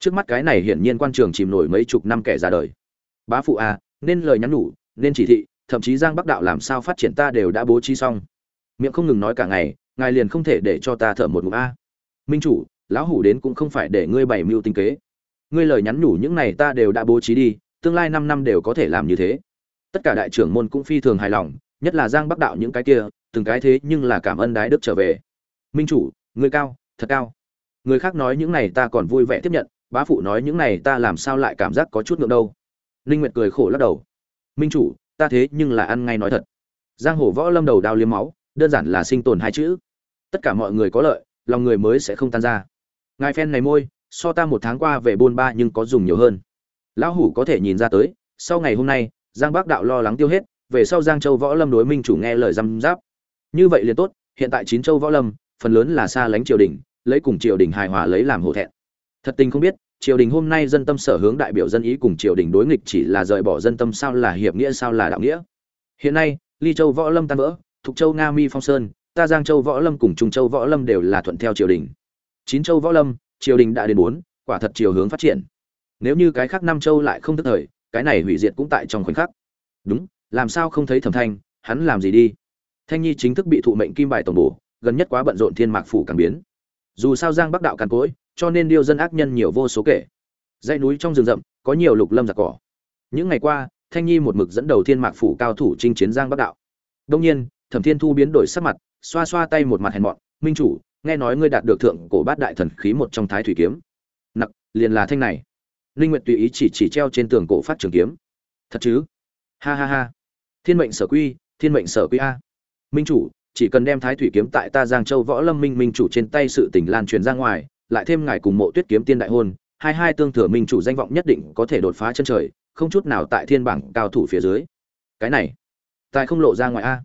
Trước mắt cái này hiển nhiên quan trường chìm nổi mấy chục năm kẻ ra đời. Bá phụ à nên lời nhắn nhủ, nên chỉ thị, thậm chí giang bắc đạo làm sao phát triển ta đều đã bố trí xong miệng không ngừng nói cả ngày, ngài liền không thể để cho ta thở một ngụm a. Minh chủ, lão hủ đến cũng không phải để ngươi bày mưu tinh kế. Ngươi lời nhắn nhủ những này ta đều đã bố trí đi, tương lai năm năm đều có thể làm như thế. Tất cả đại trưởng môn cũng phi thường hài lòng, nhất là giang bắc đạo những cái kia, từng cái thế nhưng là cảm ơn đái đức trở về. Minh chủ, ngươi cao, thật cao. Người khác nói những này ta còn vui vẻ tiếp nhận, bá phụ nói những này ta làm sao lại cảm giác có chút ngượng đâu. Ninh nguyệt cười khổ lắc đầu. Minh chủ, ta thế nhưng là ăn ngay nói thật. Giang hồ võ lâm đầu đao liếm máu đơn giản là sinh tồn hai chữ. Tất cả mọi người có lợi, lòng người mới sẽ không tan ra. Ngài phen này môi, so ta một tháng qua về buôn ba nhưng có dùng nhiều hơn. Lão hủ có thể nhìn ra tới, sau ngày hôm nay, giang bắc đạo lo lắng tiêu hết, về sau giang châu võ lâm đối minh chủ nghe lời răm giáp như vậy liền tốt, hiện tại chín châu võ lâm, phần lớn là xa lánh triều đình, lấy cùng triều đình hài hòa lấy làm hổ thẹn. Thật tình không biết, triều đình hôm nay dân tâm sở hướng đại biểu dân ý cùng triều đình đối nghịch chỉ là rời bỏ dân tâm sao là hiệp nghĩa, sao là đạo nghĩa. Hiện nay, ly châu võ lâm tan vỡ thục châu nga mi phong sơn ta giang châu võ lâm cùng trung châu võ lâm đều là thuận theo triều đình. Chín châu võ lâm triều đình đã đến bốn quả thật chiều hướng phát triển. Nếu như cái khác năm châu lại không tức thời cái này hủy diệt cũng tại trong khoảnh khắc. Đúng làm sao không thấy thẩm thanh hắn làm gì đi? Thanh nhi chính thức bị thụ mệnh kim bài tổng bổ gần nhất quá bận rộn thiên mạc phủ càng biến. Dù sao giang bắc đạo càn cỗi, cho nên điêu dân ác nhân nhiều vô số kể. Dãy núi trong rừng rậm có nhiều lục lâm giặc cỏ. Những ngày qua thanh nhi một mực dẫn đầu thiên mạc phủ cao thủ chinh chiến giang bắc đạo. Đông nhiên thẩm thiên thu biến đổi sắc mặt, xoa xoa tay một mặt hèn mọn, minh chủ, nghe nói ngươi đạt được thượng cổ bát đại thần khí một trong thái thủy kiếm. Nặc, liền là thanh này. Linh nguyệt tùy ý chỉ chỉ treo trên tường cổ phát trường kiếm. Thật chứ? Ha ha ha. Thiên mệnh sở quy, thiên mệnh sở quy a. Minh chủ, chỉ cần đem thái thủy kiếm tại ta giang châu võ lâm minh minh chủ trên tay sự tình lan truyền ra ngoài, lại thêm ngài cùng mộ tuyết kiếm tiên đại hôn, hai hai tương thừa minh chủ danh vọng nhất định có thể đột phá chân trời, không chút nào tại thiên bảng cao thủ phía dưới. Cái này tại không lộ ra ngoài a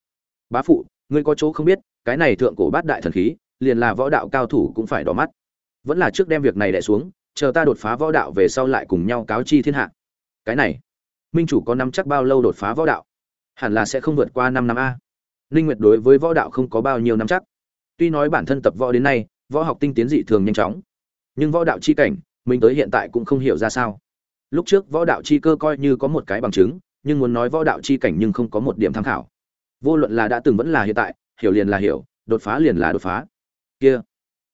bá phụ, ngươi có chỗ không biết, cái này thượng cổ bát đại thần khí, liền là võ đạo cao thủ cũng phải đỏ mắt. Vẫn là trước đem việc này đẻ xuống, chờ ta đột phá võ đạo về sau lại cùng nhau cáo chi thiên hạ. Cái này, minh chủ có năm chắc bao lâu đột phá võ đạo? Hẳn là sẽ không vượt qua năm năm a. Ninh nguyệt đối với võ đạo không có bao nhiêu năm chắc. Tuy nói bản thân tập võ đến nay, võ học tinh tiến dị thường nhanh chóng, nhưng võ đạo chi cảnh, mình tới hiện tại cũng không hiểu ra sao. Lúc trước võ đạo chi cơ coi như có một cái bằng chứng, nhưng muốn nói võ đạo chi cảnh nhưng không có một điểm tham khảo vô luận là đã từng vẫn là hiện tại, hiểu liền là hiểu, đột phá liền là đột phá. Kia,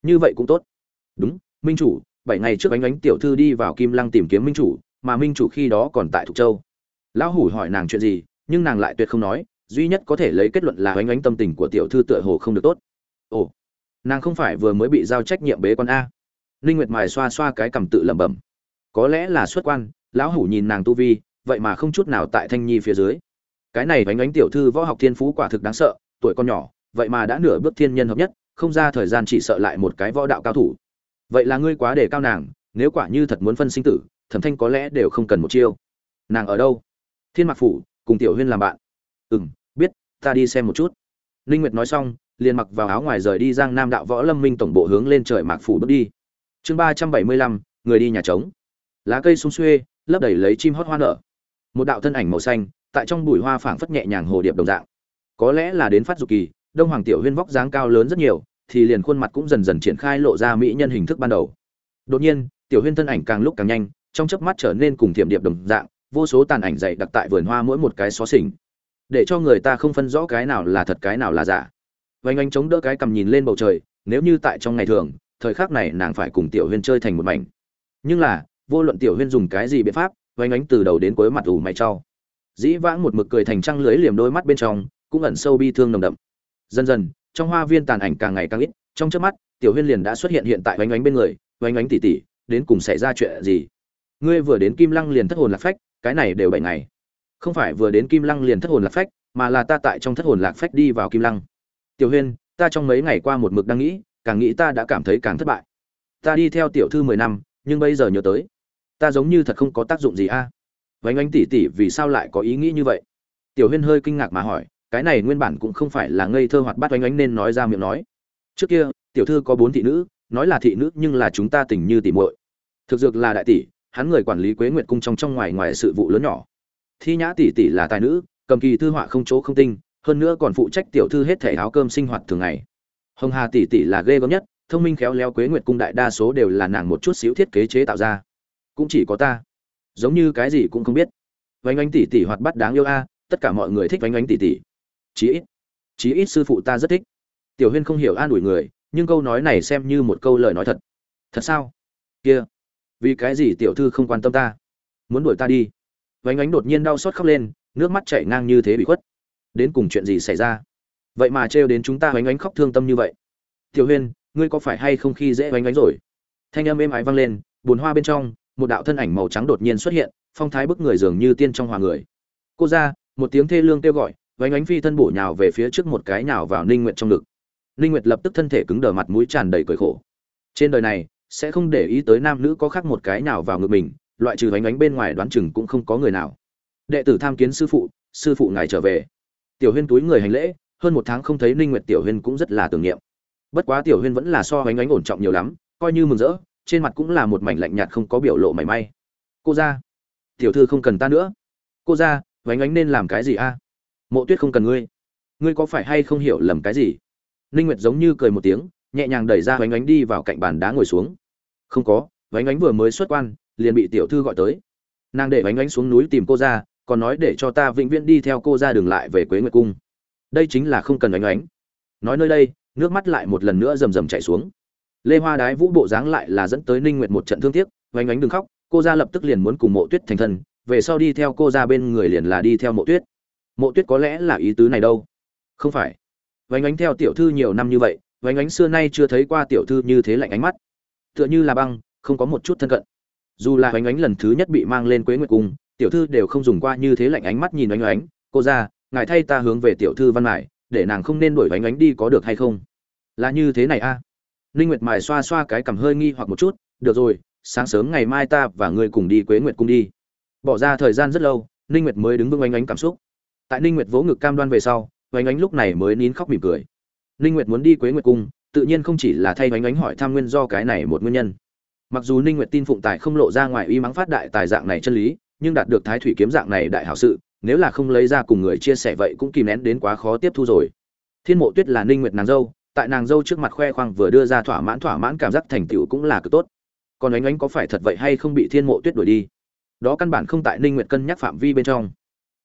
như vậy cũng tốt. Đúng, minh chủ, bảy ngày trước ánh ánh tiểu thư đi vào kim lăng tìm kiếm minh chủ, mà minh chủ khi đó còn tại thục châu. Lão hủ hỏi nàng chuyện gì, nhưng nàng lại tuyệt không nói, duy nhất có thể lấy kết luận là ánh ánh tâm tình của tiểu thư tựa hồ không được tốt. Ồ, nàng không phải vừa mới bị giao trách nhiệm bế quan a. Ninh nguyệt mài xoa xoa cái cầm tự lẩm bẩm. Có lẽ là xuất quan, lão hủ nhìn nàng tu vi, vậy mà không chút nào tại thanh nhi phía dưới cái này bánh ánh tiểu thư võ học thiên phú quả thực đáng sợ, tuổi con nhỏ, vậy mà đã nửa bước thiên nhân hợp nhất, không ra thời gian chỉ sợ lại một cái võ đạo cao thủ. Vậy là ngươi quá để cao nàng, nếu quả như thật muốn phân sinh tử, thẩm thanh có lẽ đều không cần một chiêu. Nàng ở đâu? Thiên mạc phủ, cùng tiểu huyên làm bạn. Ừ m biết, ta đi xem một chút. Ninh nguyệt nói xong, liền mặc vào áo ngoài rời đi giang nam đạo võ lâm minh tổng bộ hướng lên trời mạc phủ bước đi. Chương ba trăm bảy mươi lăm, người đi nhà trống. Lá cây sung xuê, lấp đầy lấy chim hót hoa nở. Một đạo thân ảnh màu xanh tại trong bụi hoa phảng phất nhẹ nhàng hồ điệp đồng dạng. Có lẽ là đến phát dục kỳ, đông hoàng tiểu huyên vóc dáng cao lớn rất nhiều, thì liền khuôn mặt cũng dần dần triển khai lộ ra mỹ nhân hình thức ban đầu. Đột nhiên, tiểu huyên thân ảnh càng lúc càng nhanh, trong chớp mắt trở nên cùng thiểm điệp đồng dạng, vô số tàn ảnh dày đặc tại vườn hoa mỗi một cái xó xỉnh. Để cho người ta không phân rõ cái nào là thật cái nào là giả. Vánh anh chống đỡ cái cầm nhìn lên bầu trời, nếu như tại trong ngày thường, thời khắc này nàng phải cùng tiểu huyên chơi thành một mảnh. Nhưng là, vô luận tiểu huyên dùng cái gì biện pháp vánh ánh từ đầu đến cuối mặt ủ mày trao dĩ vãng một mực cười thành trăng lưới liềm đôi mắt bên trong, cũng ẩn sâu bi thương nồng đậm. Dần dần, trong hoa viên tàn ảnh càng ngày càng ít, trong trước mắt, tiểu huyên liền đã xuất hiện hiện tại oanh oánh bên người, oanh oánh tỉ tỉ, đến cùng xảy ra chuyện gì? Ngươi vừa đến kim lăng liền thất hồn lạc phách, cái này đều bảy ngày. Không phải vừa đến kim lăng liền thất hồn lạc phách, mà là ta tại trong thất hồn lạc phách đi vào kim lăng. Tiểu huyên, ta trong mấy ngày qua một mực đang nghĩ, càng nghĩ ta đã cảm thấy càng thất bại. Ta đi theo tiểu thư mười năm, nhưng bây giờ nhớ tới, ta giống như thật không có tác dụng gì a. à? Vánh anh tỉ tỉ, vì sao lại có ý nghĩ như vậy? Tiểu huyên hơi kinh ngạc mà hỏi, cái này nguyên bản cũng không phải là ngây thơ hoạt bát vánh oánh nên nói ra miệng nói. Trước kia, tiểu thư có bốn thị nữ, nói là thị nữ nhưng là chúng ta tình như tỉ muội. Thực dược là đại tỷ hắn người quản lý quế nguyệt cung trong trong ngoài ngoài sự vụ lớn nhỏ. Thi nhã tỷ tỷ là tài nữ, cầm kỳ thư họa không chỗ không tinh, hơn nữa còn phụ trách tiểu thư hết thể áo cơm sinh hoạt thường ngày. Hồng hà tỷ tỷ là ghê gớm nhất, thông minh khéo léo quế nguyệt cung đại đa số đều là nàng một chút xíu thiết kế chế tạo ra. Cũng chỉ có ta giống như cái gì cũng không biết. Vánh ánh tỷ tỷ hoạt bát đáng yêu a, tất cả mọi người thích vánh ánh tỷ tỷ chí ít chí ít sư phụ ta rất thích. Tiểu huyên không hiểu an ủi người, nhưng câu nói này xem như một câu lời nói thật. Thật sao? Kia, vì cái gì tiểu thư không quan tâm ta? Muốn đuổi ta đi? Vánh ánh đột nhiên đau xót khóc lên, nước mắt chảy ngang như thế bị khuất. Đến cùng chuyện gì xảy ra? Vậy mà trêu đến chúng ta vánh ánh khóc thương tâm như vậy. Tiểu huyên, ngươi có phải hay không khi dễ vánh ánh rồi? Thanh âm êm ái vang lên, bùn hoa bên trong một đạo thân ảnh màu trắng đột nhiên xuất hiện, phong thái bức người dường như tiên trong hòa người. Cô ra, một tiếng thê lương kêu gọi, vánh ánh phi thân bổ nhào về phía trước một cái nhào vào ninh nguyệt trong ngực. Ninh nguyệt lập tức thân thể cứng đờ mặt mũi tràn đầy cười khổ. Trên đời này, sẽ không để ý tới nam nữ có khác một cái nào vào ngực mình, loại trừ vánh ánh bên ngoài đoán chừng cũng không có người nào. Đệ tử tham kiến sư phụ sư phụ ngài trở về. Tiểu huyên túi người hành lễ, hơn một tháng không thấy ninh nguyệt tiểu huyên cũng rất là tưởng niệm. Bất quá tiểu huyên vẫn là so vánh ánh ổn trọng nhiều lắm, coi như mừng rỡ trên mặt cũng là một mảnh lạnh nhạt không có biểu lộ mảy may. Cô ra, tiểu thư không cần ta nữa. Cô ra, vánh ánh nên làm cái gì a? Mộ tuyết không cần ngươi. Ngươi có phải hay không hiểu lầm cái gì? Ninh nguyệt giống như cười một tiếng, nhẹ nhàng đẩy ra vánh ánh đi vào cạnh bàn đá ngồi xuống. Không có, vánh ánh vừa mới xuất quan, liền bị tiểu thư gọi tới. Nàng để vánh ánh xuống núi tìm cô ra, còn nói để cho ta vĩnh viễn đi theo cô ra đường lại về quế nguyệt cung. Đây chính là không cần vánh ánh. Nói nơi đây, nước mắt lại một lần nữa rầm rầm chảy xuống lê hoa đái vũ bộ dáng lại là dẫn tới ninh nguyệt một trận thương tiếc vánh ánh đừng khóc, cô ra lập tức liền muốn cùng mộ tuyết thành thân, về sau đi theo cô ra bên người liền là đi theo mộ tuyết. Mộ tuyết có lẽ là ý tứ này đâu? Không phải. Vánh ánh theo tiểu thư nhiều năm như vậy vánh ánh xưa nay chưa thấy qua tiểu thư như thế lạnh ánh mắt. Tựa như là băng, không có một chút thân cận. Dù là vánh ánh lần thứ nhất bị mang lên quế nguyệt cung, tiểu thư đều không dùng qua như thế lạnh ánh mắt nhìn vánh ánh cô ra ngài thay ta hướng về tiểu thư văn mải để nàng không nên đuổi vánh ánh đi có được hay không? Là như thế này a. à? Ninh nguyệt mài xoa xoa cái cằm hơi nghi hoặc một chút, được rồi, sáng sớm ngày mai ta và ngươi cùng đi quế nguyệt cung đi. Bỏ ra thời gian rất lâu, ninh nguyệt mới đứng vững ánh ánh cảm xúc. Tại ninh nguyệt vỗ ngực cam đoan về sau ánh ánh lúc này mới nín khóc mỉm cười. Ninh nguyệt muốn đi quế nguyệt cung, tự nhiên không chỉ là thay ánh ánh hỏi thăm nguyên do cái này một nguyên nhân. Mặc dù ninh nguyệt tin phụng tài không lộ ra ngoài uy mắng phát đại tài dạng này chân lý, nhưng đạt được thái thủy kiếm dạng này đại hảo sự, nếu là không lấy ra cùng người chia sẻ vậy cũng kìm nén đến quá khó tiếp thu rồi. Thiên mộ tuyết là ninh nguyệt nàng dâu tại nàng dâu trước mặt khoe khoang vừa đưa ra thỏa mãn thỏa mãn cảm giác thành tựu cũng là cực tốt. Còn ánh ánh có phải thật vậy hay không bị thiên mộ tuyết đuổi đi? Đó căn bản không tại ninh nguyệt cân nhắc phạm vi bên trong.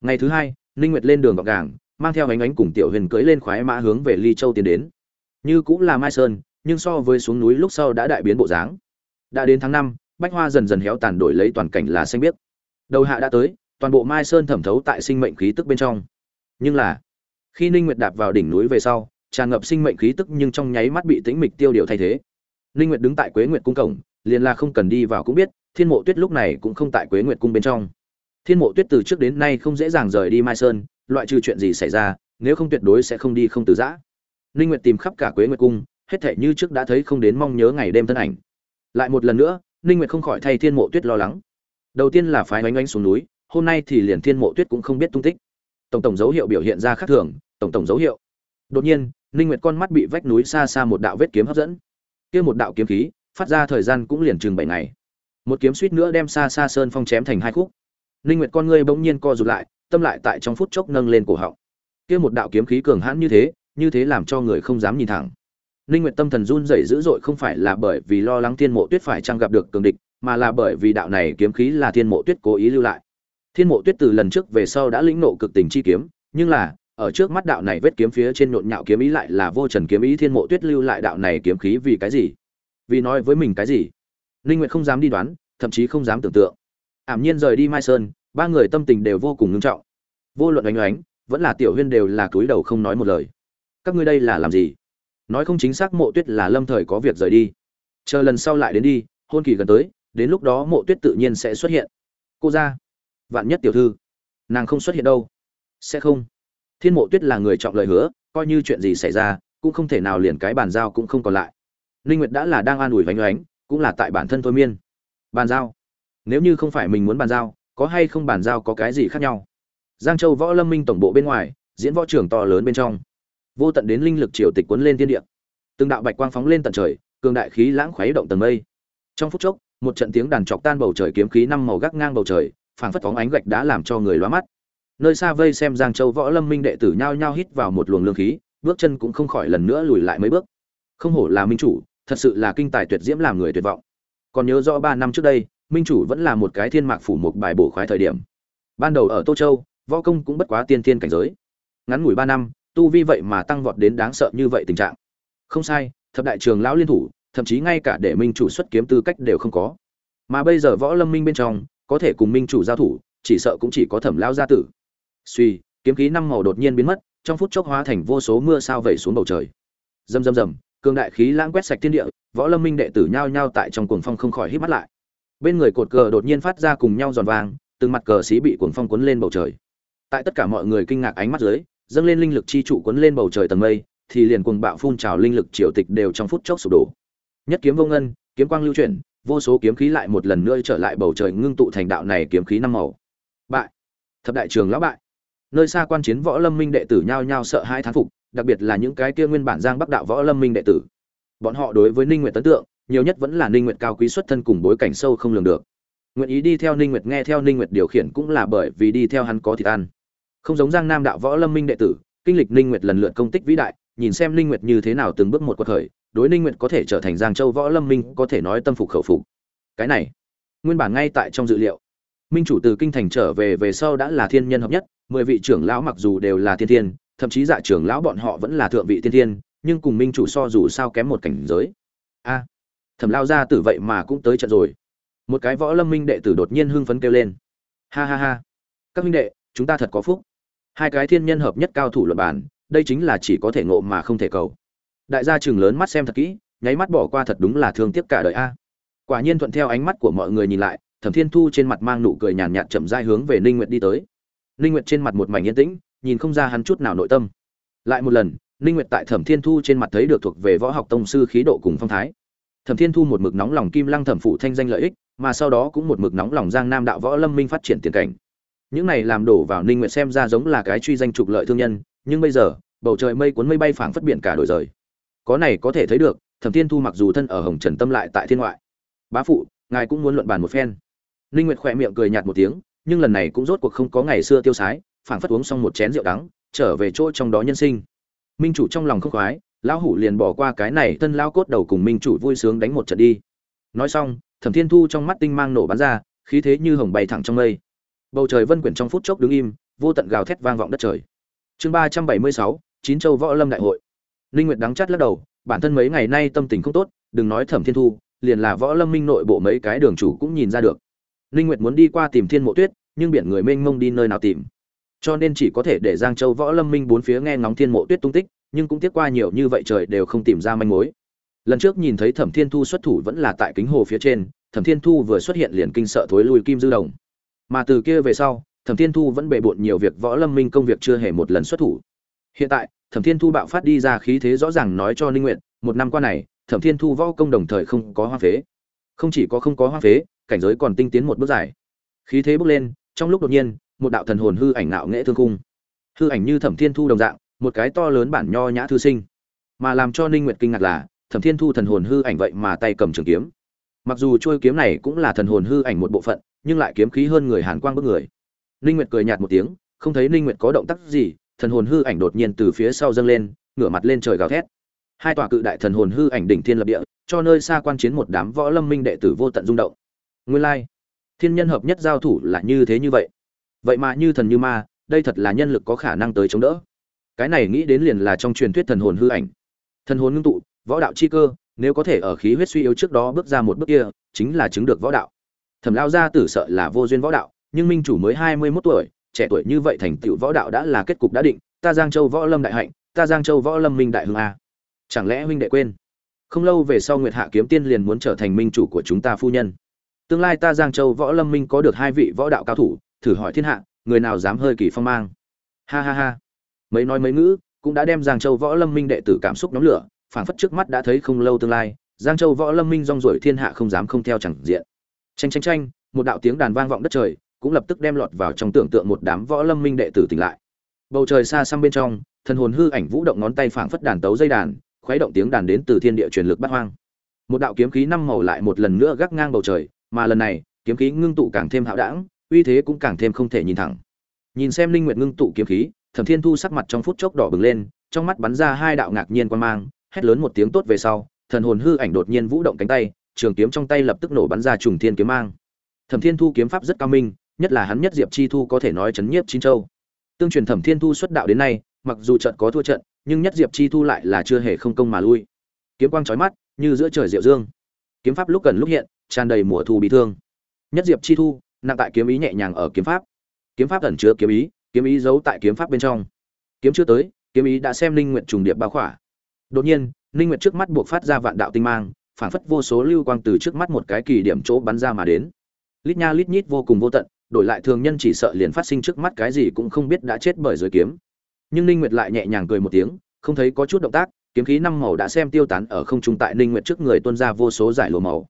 Ngày thứ hai, ninh nguyệt lên đường gọc gàng, mang theo ánh ánh cùng tiểu huyền cưỡi lên khoái mã hướng về ly châu tiến đến. Như cũng là mai sơn, nhưng so với xuống núi lúc sau đã đại biến bộ dáng. Đã đến tháng năm, bách hoa dần dần héo tàn đổi lấy toàn cảnh là xanh biếc. Đầu hạ đã tới, toàn bộ mai sơn thẩm thấu tại sinh mệnh khí tức bên trong. Nhưng là, khi ninh nguyệt đạp vào đỉnh núi về sau tràn ngập sinh mệnh khí tức nhưng trong nháy mắt bị tĩnh mịch tiêu điều thay thế. Linh nguyệt đứng tại quế nguyệt cung cổng, liền là không cần đi vào cũng biết, thiên mộ tuyết lúc này cũng không tại quế nguyệt cung bên trong. Thiên mộ tuyết từ trước đến nay không dễ dàng rời đi mai sơn, loại trừ chuyện gì xảy ra, nếu không tuyệt đối sẽ không đi không từ giã. Linh nguyệt tìm khắp cả quế nguyệt cung, hết thể như trước đã thấy không đến mong nhớ ngày đêm thân ảnh. Lại một lần nữa, Linh nguyệt không khỏi thay thiên mộ tuyết lo lắng. Đầu tiên là phái oanh oanh xuống núi, hôm nay thì liền thiên mộ tuyết cũng không biết tung tích. Tổng tổng dấu hiệu biểu hiện ra khác thường, tổng tổng dấu hiệu. Đột nhiên ninh nguyệt con mắt bị vách núi xa xa một đạo vết kiếm hấp dẫn. Kia một đạo kiếm khí, phát ra thời gian cũng liền chừng bảy ngày. Một kiếm suýt nữa đem xa xa sơn phong chém thành hai khúc. Ninh nguyệt con ngươi bỗng nhiên co rụt lại, tâm lại tại trong phút chốc nâng lên cổ họng. Kia một đạo kiếm khí cường hãn như thế như thế làm cho người không dám nhìn thẳng. Ninh nguyệt tâm thần run rẩy dữ dội không phải là bởi vì lo lắng thiên mộ tuyết phải trang gặp được cường địch, mà là bởi vì đạo này kiếm khí là thiên mộ tuyết cố ý lưu lại. Thiên mộ tuyết từ lần trước về sau đã lĩnh nộ cực tình chi kiếm, nhưng là ở trước mắt đạo này vết kiếm phía trên nhộn nhạo kiếm ý lại là vô trần kiếm ý, thiên mộ tuyết lưu lại đạo này kiếm khí vì cái gì? Vì nói với mình cái gì? Linh nguyệt không dám đi đoán, thậm chí không dám tưởng tượng. Ảm nhiên rời đi mai sơn, ba người tâm tình đều vô cùng nghiêm trọng. Vô luận oánh oánh vẫn là tiểu huyên đều là cúi đầu không nói một lời. Các ngươi đây là làm gì? Nói không chính xác, mộ tuyết là lâm thời có việc rời đi. Chờ lần sau lại đến đi, hôn kỳ gần tới, đến lúc đó mộ tuyết tự nhiên sẽ xuất hiện. Cô ra vạn nhất tiểu thư, nàng không xuất hiện đâu. Sẽ không thiên mộ tuyết là người trọng lời hứa, coi như chuyện gì xảy ra, cũng không thể nào liền cái bàn giao cũng không còn lại. Ninh nguyệt đã là đang an ủi vánh oánh cũng là tại bản thân thôi miên. Bàn giao? Nếu như không phải mình muốn bàn giao, có hay không bàn giao có cái gì khác nhau? Giang châu võ lâm minh tổng bộ bên ngoài, diễn võ trưởng to lớn bên trong. Vô tận đến linh lực triều tịch cuốn lên thiên địa. Từng đạo bạch quang phóng lên tận trời, cường đại khí lãng khuấy động tầng mây. Trong phút chốc, một trận tiếng đàn chọc tan bầu trời kiếm khí năm màu gác ngang bầu trời, phảng phất phóng ánh gạch đã làm cho người lóa mắt nơi xa vây xem giang châu võ lâm minh đệ tử nhao nhao hít vào một luồng lương khí, bước chân cũng không khỏi lần nữa lùi lại mấy bước. Không hổ là minh chủ, thật sự là kinh tài tuyệt diễm làm người tuyệt vọng. Còn nhớ rõ ba năm trước đây, minh chủ vẫn là một cái thiên mạc phủ một bài bổ khoái thời điểm. Ban đầu ở tô châu, võ công cũng bất quá tiên thiên cảnh giới. Ngắn ngủi ba năm, tu vi vậy mà tăng vọt đến đáng sợ như vậy tình trạng. Không sai, thập đại trường lão liên thủ, thậm chí ngay cả để minh chủ xuất kiếm tư cách đều không có. Mà bây giờ võ lâm minh bên trong, có thể cùng minh chủ giao thủ, chỉ sợ cũng chỉ có thẩm lao gia tử suy, kiếm khí năm màu đột nhiên biến mất, trong phút chốc hóa thành vô số mưa sao vẩy xuống bầu trời. Rầm rầm rầm, cường đại khí lãng quét sạch thiên địa, võ lâm minh đệ tử nhao nhao tại trong cuồng phong không khỏi hít mắt lại. Bên người cột cờ đột nhiên phát ra cùng nhau giòn vàng, từng mặt cờ xí bị cuồng phong cuốn lên bầu trời. Tại tất cả mọi người kinh ngạc ánh mắt dưới, dâng lên linh lực chi trụ cuốn lên bầu trời tầng mây, thì liền cuồng bạo phun trào linh lực triều tịch đều trong phút chốc sụp đổ. Nhất kiếm vô ngân, kiếm quang lưu chuyển, vô số kiếm khí lại một lần nữa trở lại bầu trời ngưng tụ thành đạo này kiếm khí năm màu. Bại. Thập đại trường lão bại nơi xa quan chiến võ lâm minh đệ tử nhao nhao sợ hai thán phục, đặc biệt là những cái kia nguyên bản giang bắc đạo võ lâm minh đệ tử. Bọn họ đối với ninh nguyệt ấn tượng, nhiều nhất vẫn là ninh nguyệt cao quý xuất thân cùng bối cảnh sâu không lường được. Nguyện ý đi theo ninh nguyệt nghe theo ninh nguyệt điều khiển cũng là bởi vì đi theo hắn có thịt ăn. Không giống giang nam đạo võ lâm minh đệ tử, kinh lịch ninh nguyệt lần lượt công tích vĩ đại, nhìn xem ninh nguyệt như thế nào từng bước một quật khởi, đối ninh nguyệt có thể trở thành giang châu võ lâm minh có thể nói tâm phục khẩu phục. Cái này, nguyên bản ngay tại trong dự liệu minh chủ từ kinh thành trở về về sau đã là thiên nhân hợp nhất, mười vị trưởng lão mặc dù đều là thiên thiên, thậm chí dạ trưởng lão bọn họ vẫn là thượng vị thiên thiên, nhưng cùng minh chủ so dù sao kém một cảnh giới. A, thẩm lao ra tử vậy mà cũng tới trận rồi. Một cái võ lâm minh đệ tử đột nhiên hưng phấn kêu lên. Ha ha ha. Các minh đệ, chúng ta thật có phúc. Hai cái thiên nhân hợp nhất cao thủ luật bản đây chính là chỉ có thể ngộ mà không thể cầu. Đại gia chừng lớn mắt xem thật kỹ, nháy mắt bỏ qua thật đúng là thương tiếc cả đời a. Quả nhiên thuận theo ánh mắt của mọi người nhìn lại thẩm thiên thu trên mặt mang nụ cười nhàn nhạt chậm dai hướng về ninh nguyệt đi tới. Ninh nguyệt trên mặt một mảnh yên tĩnh, nhìn không ra hắn chút nào nội tâm. Lại một lần, ninh nguyệt tại thẩm thiên thu trên mặt thấy được thuộc về võ học tông sư khí độ cùng phong thái. Thẩm thiên thu một mực nóng lòng kim lăng thẩm phụ thanh danh lợi ích, mà sau đó cũng một mực nóng lòng giang nam đạo võ lâm minh phát triển tiền cảnh. Những này làm đổ vào ninh nguyệt xem ra giống là cái truy danh trục lợi thương nhân, nhưng bây giờ, bầu trời mây cuốn mây bay phảng phất biển cả đổi rời. Có này có thể thấy được, thẩm thiên thu mặc dù thân ở hồng trần tâm lại tại thiên ngoại. Bá phụ, ngài cũng muốn luận bàn một phen ninh nguyệt khỏe miệng cười nhạt một tiếng, nhưng lần này cũng rốt cuộc không có ngày xưa tiêu sái, phảng phất uống xong một chén rượu đắng, trở về chỗ trong đó nhân sinh. Minh chủ trong lòng không khoái, lão hủ liền bỏ qua cái này thân lao cốt đầu cùng minh chủ vui sướng đánh một trận đi. Nói xong, thẩm thiên thu trong mắt tinh mang nổ bắn ra, khí thế như hồng bay thẳng trong mây. Bầu trời vân quyển trong phút chốc đứng im, vô tận gào thét vang vọng đất trời. Chương ba trăm bảy mươi sáu, chín châu võ lâm đại hội. Ninh nguyệt đắng chát lắc đầu, bản thân mấy ngày nay tâm tình không tốt, đừng nói thẩm thiên thu, liền là võ lâm minh nội bộ mấy cái đường chủ cũng nhìn ra được ninh nguyệt muốn đi qua tìm thiên mộ tuyết nhưng biển người mênh mông đi nơi nào tìm? Cho nên chỉ có thể để giang châu võ lâm minh bốn phía nghe ngóng thiên mộ tuyết tung tích nhưng cũng tiếc qua nhiều như vậy trời đều không tìm ra manh mối. Lần trước nhìn thấy thẩm thiên thu xuất thủ vẫn là tại kính hồ phía trên thẩm thiên thu vừa xuất hiện liền kinh sợ thối lui kim dư đồng. Mà từ kia về sau thẩm thiên thu vẫn bề bộn nhiều việc võ lâm minh công việc chưa hề một lần xuất thủ. Hiện tại thẩm thiên thu bạo phát đi ra khí thế rõ ràng nói cho ninh Nguyệt, một năm qua này thẩm thiên thu võ công đồng thời không có hoa phế. Không chỉ có không có hoa phế cảnh giới còn tinh tiến một bước dài. Khí thế bước lên, trong lúc đột nhiên, một đạo thần hồn hư ảnh nạo nghệ thương cung hư ảnh như thẩm thiên thu đồng dạng, một cái to lớn bản nho nhã thư sinh. Mà làm cho ninh nguyệt kinh ngạc là, thẩm thiên thu thần hồn hư ảnh vậy mà tay cầm trường kiếm. Mặc dù trôi kiếm này cũng là thần hồn hư ảnh một bộ phận, nhưng lại kiếm khí hơn người hàn quang bức người. Ninh nguyệt cười nhạt một tiếng, không thấy ninh nguyệt có động tác gì, thần hồn hư ảnh đột nhiên từ phía sau dâng lên, ngửa mặt lên trời gào thét. Hai tòa cự đại thần hồn hư ảnh đỉnh thiên lập địa, cho nơi xa quan chiến một đám võ lâm minh đệ tử vô tận rung động nguyên lai, thiên nhân hợp nhất giao thủ là như thế như vậy. Vậy mà như thần như ma, đây thật là nhân lực có khả năng tới chống đỡ. Cái này nghĩ đến liền là trong truyền thuyết thần hồn hư ảnh. Thần hồn ngưng tụ, võ đạo chi cơ, nếu có thể ở khí huyết suy yếu trước đó bước ra một bước kia, chính là chứng được võ đạo. Thẩm lao gia tử sợ là vô duyên võ đạo, nhưng minh chủ mới hai mươi 21 tuổi, trẻ tuổi như vậy thành tựu võ đạo đã là kết cục đã định, ta giang châu võ lâm đại hạnh, ta giang châu võ lâm minh đại hưng a. Chẳng lẽ huynh đệ quên? Không lâu về sau nguyệt hạ kiếm tiên liền muốn trở thành minh chủ của chúng ta phu nhân tương lai ta giang châu võ lâm minh có được hai vị võ đạo cao thủ, thử hỏi thiên hạ, người nào dám hơi kỳ phong mang? Ha ha ha. Mấy nói mấy ngữ, cũng đã đem giang châu võ lâm minh đệ tử cảm xúc nhóm lửa, phảng phất trước mắt đã thấy không lâu tương lai, giang châu võ lâm minh rong ruổi thiên hạ không dám không theo chẳng diện. Tranh tranh tranh một đạo tiếng đàn vang vọng đất trời, cũng lập tức đem lọt vào trong tưởng tượng một đám võ lâm minh đệ tử tỉnh lại. Bầu trời xa xăm bên trong, thần hồn hư ảnh vũ động ngón tay phảng phất đàn tấu dây đàn, khuấy động tiếng đàn đến từ thiên địa truyền lực bát hoang. Một đạo kiếm khí năm màu lại một lần nữa gác ngang bầu trời mà lần này, kiếm khí ngưng tụ càng thêm hạo đãng uy thế cũng càng thêm không thể nhìn thẳng. Nhìn xem linh nguyệt ngưng tụ kiếm khí, thẩm thiên thu sắc mặt trong phút chốc đỏ bừng lên, trong mắt bắn ra hai đạo ngạc nhiên quan mang, hét lớn một tiếng tốt về sau, thần hồn hư ảnh đột nhiên vũ động cánh tay, trường kiếm trong tay lập tức nổ bắn ra trùng thiên kiếm mang. Thẩm thiên thu kiếm pháp rất cao minh, nhất là hắn nhất diệp chi thu có thể nói chấn nhiếp chín châu. Tương truyền thẩm thiên thu xuất đạo đến nay, mặc dù trận có thua trận, nhưng nhất diệp chi thu lại là chưa hề không công mà lui. Kiếm quang chói mắt, như giữa trời diệu dương kiếm pháp lúc gần lúc hiện, tràn đầy mùa thu bị thương. Nhất diệp chi thu, nặng tại kiếm ý nhẹ nhàng ở kiếm pháp. Kiếm pháp ẩn chứa kiếm ý kiếm ý giấu tại kiếm pháp bên trong. Kiếm chưa tới, kiếm ý đã xem linh nguyện trùng điệp bao khỏa. Đột nhiên, linh nguyện trước mắt buộc phát ra vạn đạo tinh mang, phản phất vô số lưu quang từ trước mắt một cái kỳ điểm chỗ bắn ra mà đến. Lít nha lít nhít vô cùng vô tận, đổi lại thường nhân chỉ sợ liền phát sinh trước mắt cái gì cũng không biết đã chết bởi dưới kiếm. Nhưng ninh nguyệt lại nhẹ nhàng cười một tiếng, không thấy có chút động tác kiếm khí năm màu đã xem tiêu tán ở không trung tại ninh nguyệt trước người tuôn ra vô số giải lụa màu.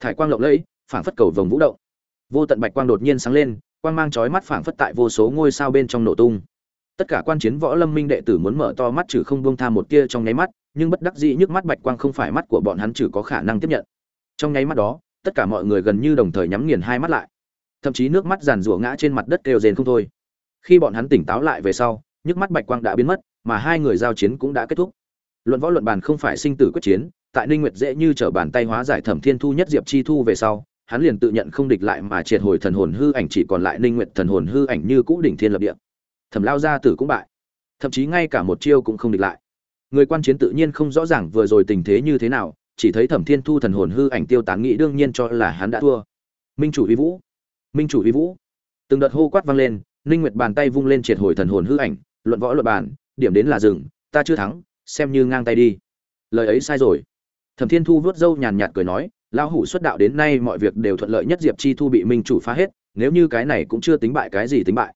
Thải quang lộng lẫy, phảng phất cầu vồng vũ động. Vô tận bạch quang đột nhiên sáng lên, quang mang chói mắt phảng phất tại vô số ngôi sao bên trong nổ tung. Tất cả quan chiến võ lâm minh đệ tử muốn mở to mắt trừ không buông tha một tia trong nháy mắt, nhưng bất đắc dĩ nhức mắt bạch quang không phải mắt của bọn hắn trừ có khả năng tiếp nhận. Trong nháy mắt đó, tất cả mọi người gần như đồng thời nhắm nghiền hai mắt lại. Thậm chí nước mắt giàn rủa ngã trên mặt đất kêu rền không thôi. Khi bọn hắn tỉnh táo lại về sau, nhức mắt bạch quang đã biến mất, mà hai người giao chiến cũng đã kết thúc luận võ luận bàn không phải sinh tử quyết chiến, tại ninh nguyệt dễ như trở bàn tay hóa giải thẩm thiên thu nhất diệp chi thu về sau, hắn liền tự nhận không địch lại mà triệt hồi thần hồn hư ảnh chỉ còn lại ninh nguyệt thần hồn hư ảnh như cũ đỉnh thiên lập địa. Thẩm lao gia tử cũng bại. Thậm chí ngay cả một chiêu cũng không địch lại. Người quan chiến tự nhiên không rõ ràng vừa rồi tình thế như thế nào, chỉ thấy thẩm thiên thu thần hồn hư ảnh tiêu tán nghĩ đương nhiên cho là hắn đã thua. Minh chủ uy vũ. Minh chủ uy vũ. Từng đợt hô quát vang lên, ninh nguyệt bàn tay vung lên triệt hồi thần hồn hư ảnh, luận võ luận bàn, điểm đến là dừng, ta chưa thắng xem như ngang tay đi. Lời ấy sai rồi. Thẩm thiên thu vớt râu nhàn nhạt cười nói, lão hủ xuất đạo đến nay mọi việc đều thuận lợi nhất diệp chi thu bị minh chủ phá hết, nếu như cái này cũng chưa tính bại cái gì tính bại.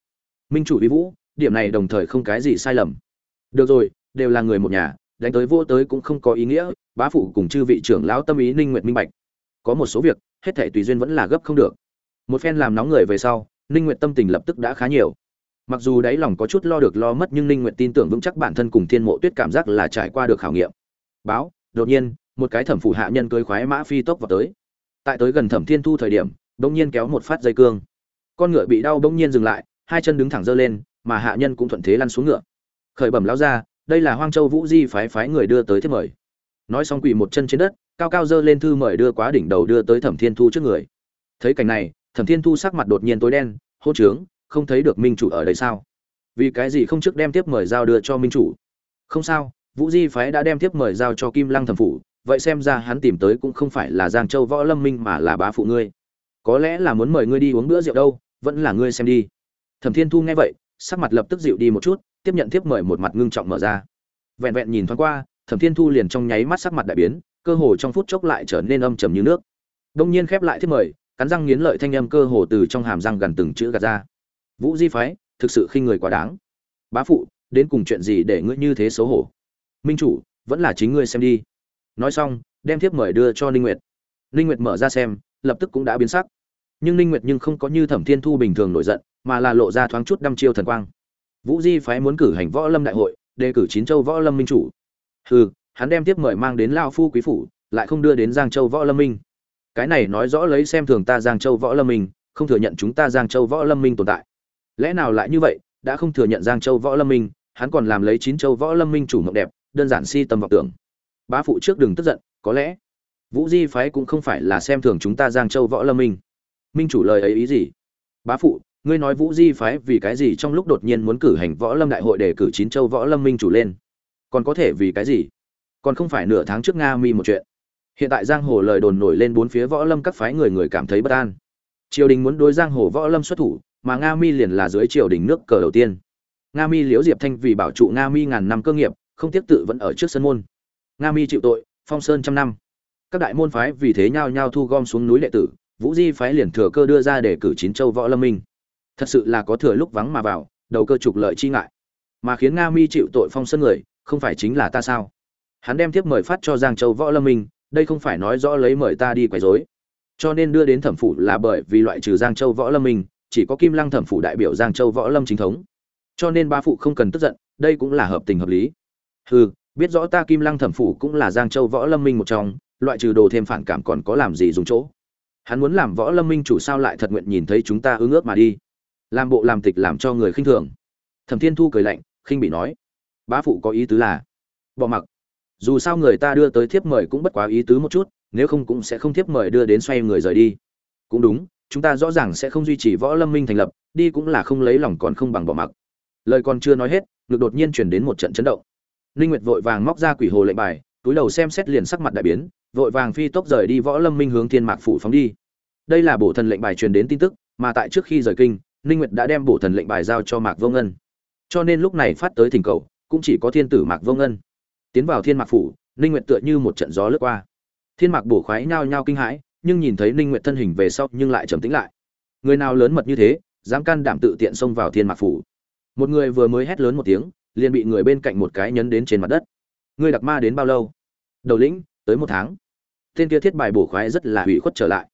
Minh chủ vi vũ, điểm này đồng thời không cái gì sai lầm. Được rồi, đều là người một nhà, đánh tới vô tới cũng không có ý nghĩa, bá phụ cùng chư vị trưởng lão tâm ý ninh nguyệt minh bạch. Có một số việc, hết thảy tùy duyên vẫn là gấp không được. Một phen làm nóng người về sau, ninh nguyệt tâm tình lập tức đã khá nhiều mặc dù đáy lòng có chút lo được lo mất nhưng ninh nguyện tin tưởng vững chắc bản thân cùng thiên mộ tuyết cảm giác là trải qua được khảo nghiệm. Báo, đột nhiên, một cái thẩm phủ hạ nhân cưới khoái mã phi tốc vào tới. Tại tới gần thẩm thiên thu thời điểm, bỗng nhiên kéo một phát dây cương. Con ngựa bị đau bỗng nhiên dừng lại, hai chân đứng thẳng dơ lên, mà hạ nhân cũng thuận thế lăn xuống ngựa. Khởi bẩm lão ra đây là hoang châu vũ di phái phái người đưa tới thiết mời. Nói xong quỳ một chân trên đất, cao cao dơ lên thư mời đưa quá đỉnh đầu đưa tới thẩm thiên thu trước người. Thấy cảnh này, thẩm thiên thu sắc mặt đột nhiên tối đen hô trướng không thấy được minh chủ ở đây sao? Vì cái gì không trước đem tiếp mời giao đưa cho minh chủ? Không sao, vũ di phái đã đem tiếp mời giao cho kim lăng thẩm phủ, vậy xem ra hắn tìm tới cũng không phải là giang châu võ lâm minh mà là bá phụ ngươi. Có lẽ là muốn mời ngươi đi uống bữa rượu đâu, vẫn là ngươi xem đi. Thẩm thiên thu nghe vậy, sắc mặt lập tức dịu đi một chút, tiếp nhận tiếp mời một mặt ngưng trọng mở ra. Vẹn vẹn nhìn thoáng qua, thẩm thiên thu liền trong nháy mắt sắc mặt đại biến, cơ hồ trong phút chốc lại trở nên âm trầm như nước. Đông nhiên khép lại tiếp mời, cắn răng nghiến lợi thanh âm cơ hồ từ trong hàm răng gần từng chữ gạt ra vũ di phái, thực sự khinh người quá đáng. Bá phụ, đến cùng chuyện gì để ngươi như thế xấu hổ? Minh chủ, vẫn là chính ngươi xem đi. Nói xong, đem thiếp mời đưa cho ninh nguyệt. Ninh nguyệt mở ra xem, lập tức cũng đã biến sắc. Nhưng ninh nguyệt nhưng không có như thẩm thiên thu bình thường nổi giận, mà là lộ ra thoáng chút đăm chiêu thần quang. Vũ di phái muốn cử hành võ lâm đại hội, đề cử chín châu võ lâm minh chủ. Hừ, hắn đem tiếp mời mang đến lao phu quý phủ, lại không đưa đến giang châu võ lâm minh. Cái này nói rõ lấy xem thường ta giang châu võ lâm minh, không thừa nhận chúng ta giang châu võ lâm minh tồn tại lẽ nào lại như vậy, đã không thừa nhận giang châu võ lâm minh, hắn còn làm lấy chín châu võ lâm minh chủ mộng đẹp, đơn giản si tầm vọng tưởng. Bá phụ trước đừng tức giận, có lẽ vũ di phái cũng không phải là xem thường chúng ta giang châu võ lâm minh. Minh chủ lời ấy ý gì? Bá phụ, ngươi nói vũ di phái vì cái gì trong lúc đột nhiên muốn cử hành võ lâm đại hội để cử chín châu võ lâm minh chủ lên? Còn có thể vì cái gì? Còn không phải nửa tháng trước nga mi một chuyện. Hiện tại giang hồ lời đồn nổi lên bốn phía võ lâm các phái người người cảm thấy bất an. Triều đình muốn đối giang hồ võ lâm xuất thủ mà nga mi liền là dưới triều đình nước cờ đầu tiên. Nga mi liễu diệp thanh vì bảo trụ nga mi ngàn năm cơ nghiệp, không tiếp tự vẫn ở trước sân môn. Nga mi chịu tội, phong sơn trăm năm. Các đại môn phái vì thế nhao nhao thu gom xuống núi đệ tử, vũ di phái liền thừa cơ đưa ra để cử chín châu võ lâm minh. Thật sự là có thừa lúc vắng mà vào, đầu cơ trục lợi chi ngại. Mà khiến nga mi chịu tội phong sơn người, không phải chính là ta sao? Hắn đem tiếp mời phát cho giang châu võ lâm minh, đây không phải nói rõ lấy mời ta đi quấy rối. Cho nên đưa đến thẩm phủ là bởi vì loại trừ giang châu võ lâm minh chỉ có kim lăng thẩm phủ đại biểu giang châu võ lâm chính thống. Cho nên ba phụ không cần tức giận, đây cũng là hợp tình hợp lý. Hừ, biết rõ ta kim lăng thẩm phủ cũng là giang châu võ lâm minh một trong, loại trừ đồ thêm phản cảm còn có làm gì dùng chỗ? Hắn muốn làm võ lâm minh chủ sao lại thật nguyện nhìn thấy chúng ta ưng ước mà đi? Làm bộ làm tịch làm cho người khinh thường. Thẩm thiên thu cười lạnh, khinh bị nói. Bá phụ có ý tứ là, bỏ mặc. Dù sao người ta đưa tới thiếp mời cũng bất quá ý tứ một chút, nếu không cũng sẽ không thiếp mời đưa đến xoay người rời đi. Cũng đúng chúng ta rõ ràng sẽ không duy trì võ lâm minh thành lập, đi cũng là không lấy lòng còn không bằng bỏ mặc. Lời còn chưa nói hết, ngực đột nhiên chuyển đến một trận chấn động. Ninh nguyệt vội vàng móc ra quỷ hồ lệnh bài, túi đầu xem xét liền sắc mặt đại biến, vội vàng phi tốc rời đi võ lâm minh hướng thiên mạc phủ phóng đi. Đây là bổ thần lệnh bài truyền đến tin tức, mà tại trước khi rời kinh, ninh nguyệt đã đem bổ thần lệnh bài giao cho mạc vô ngân. Cho nên lúc này phát tới thỉnh cầu, cũng chỉ có thiên tử mạc vô ngân. Tiến vào thiên mạc phủ, ninh nguyệt tựa như một trận gió lướt qua. Thiên mạc bổ khoái nhao nhao kinh hãi nhưng nhìn thấy ninh nguyệt thân hình về sau nhưng lại trầm tĩnh lại. Người nào lớn mật như thế, dám can đảm tự tiện xông vào thiên mạc phủ. Một người vừa mới hét lớn một tiếng, liền bị người bên cạnh một cái nhấn đến trên mặt đất. Ngươi đặc ma đến bao lâu? Đầu lĩnh, tới một tháng. Tên kia thiết bài bổ khoái rất là hủy khuất trở lại.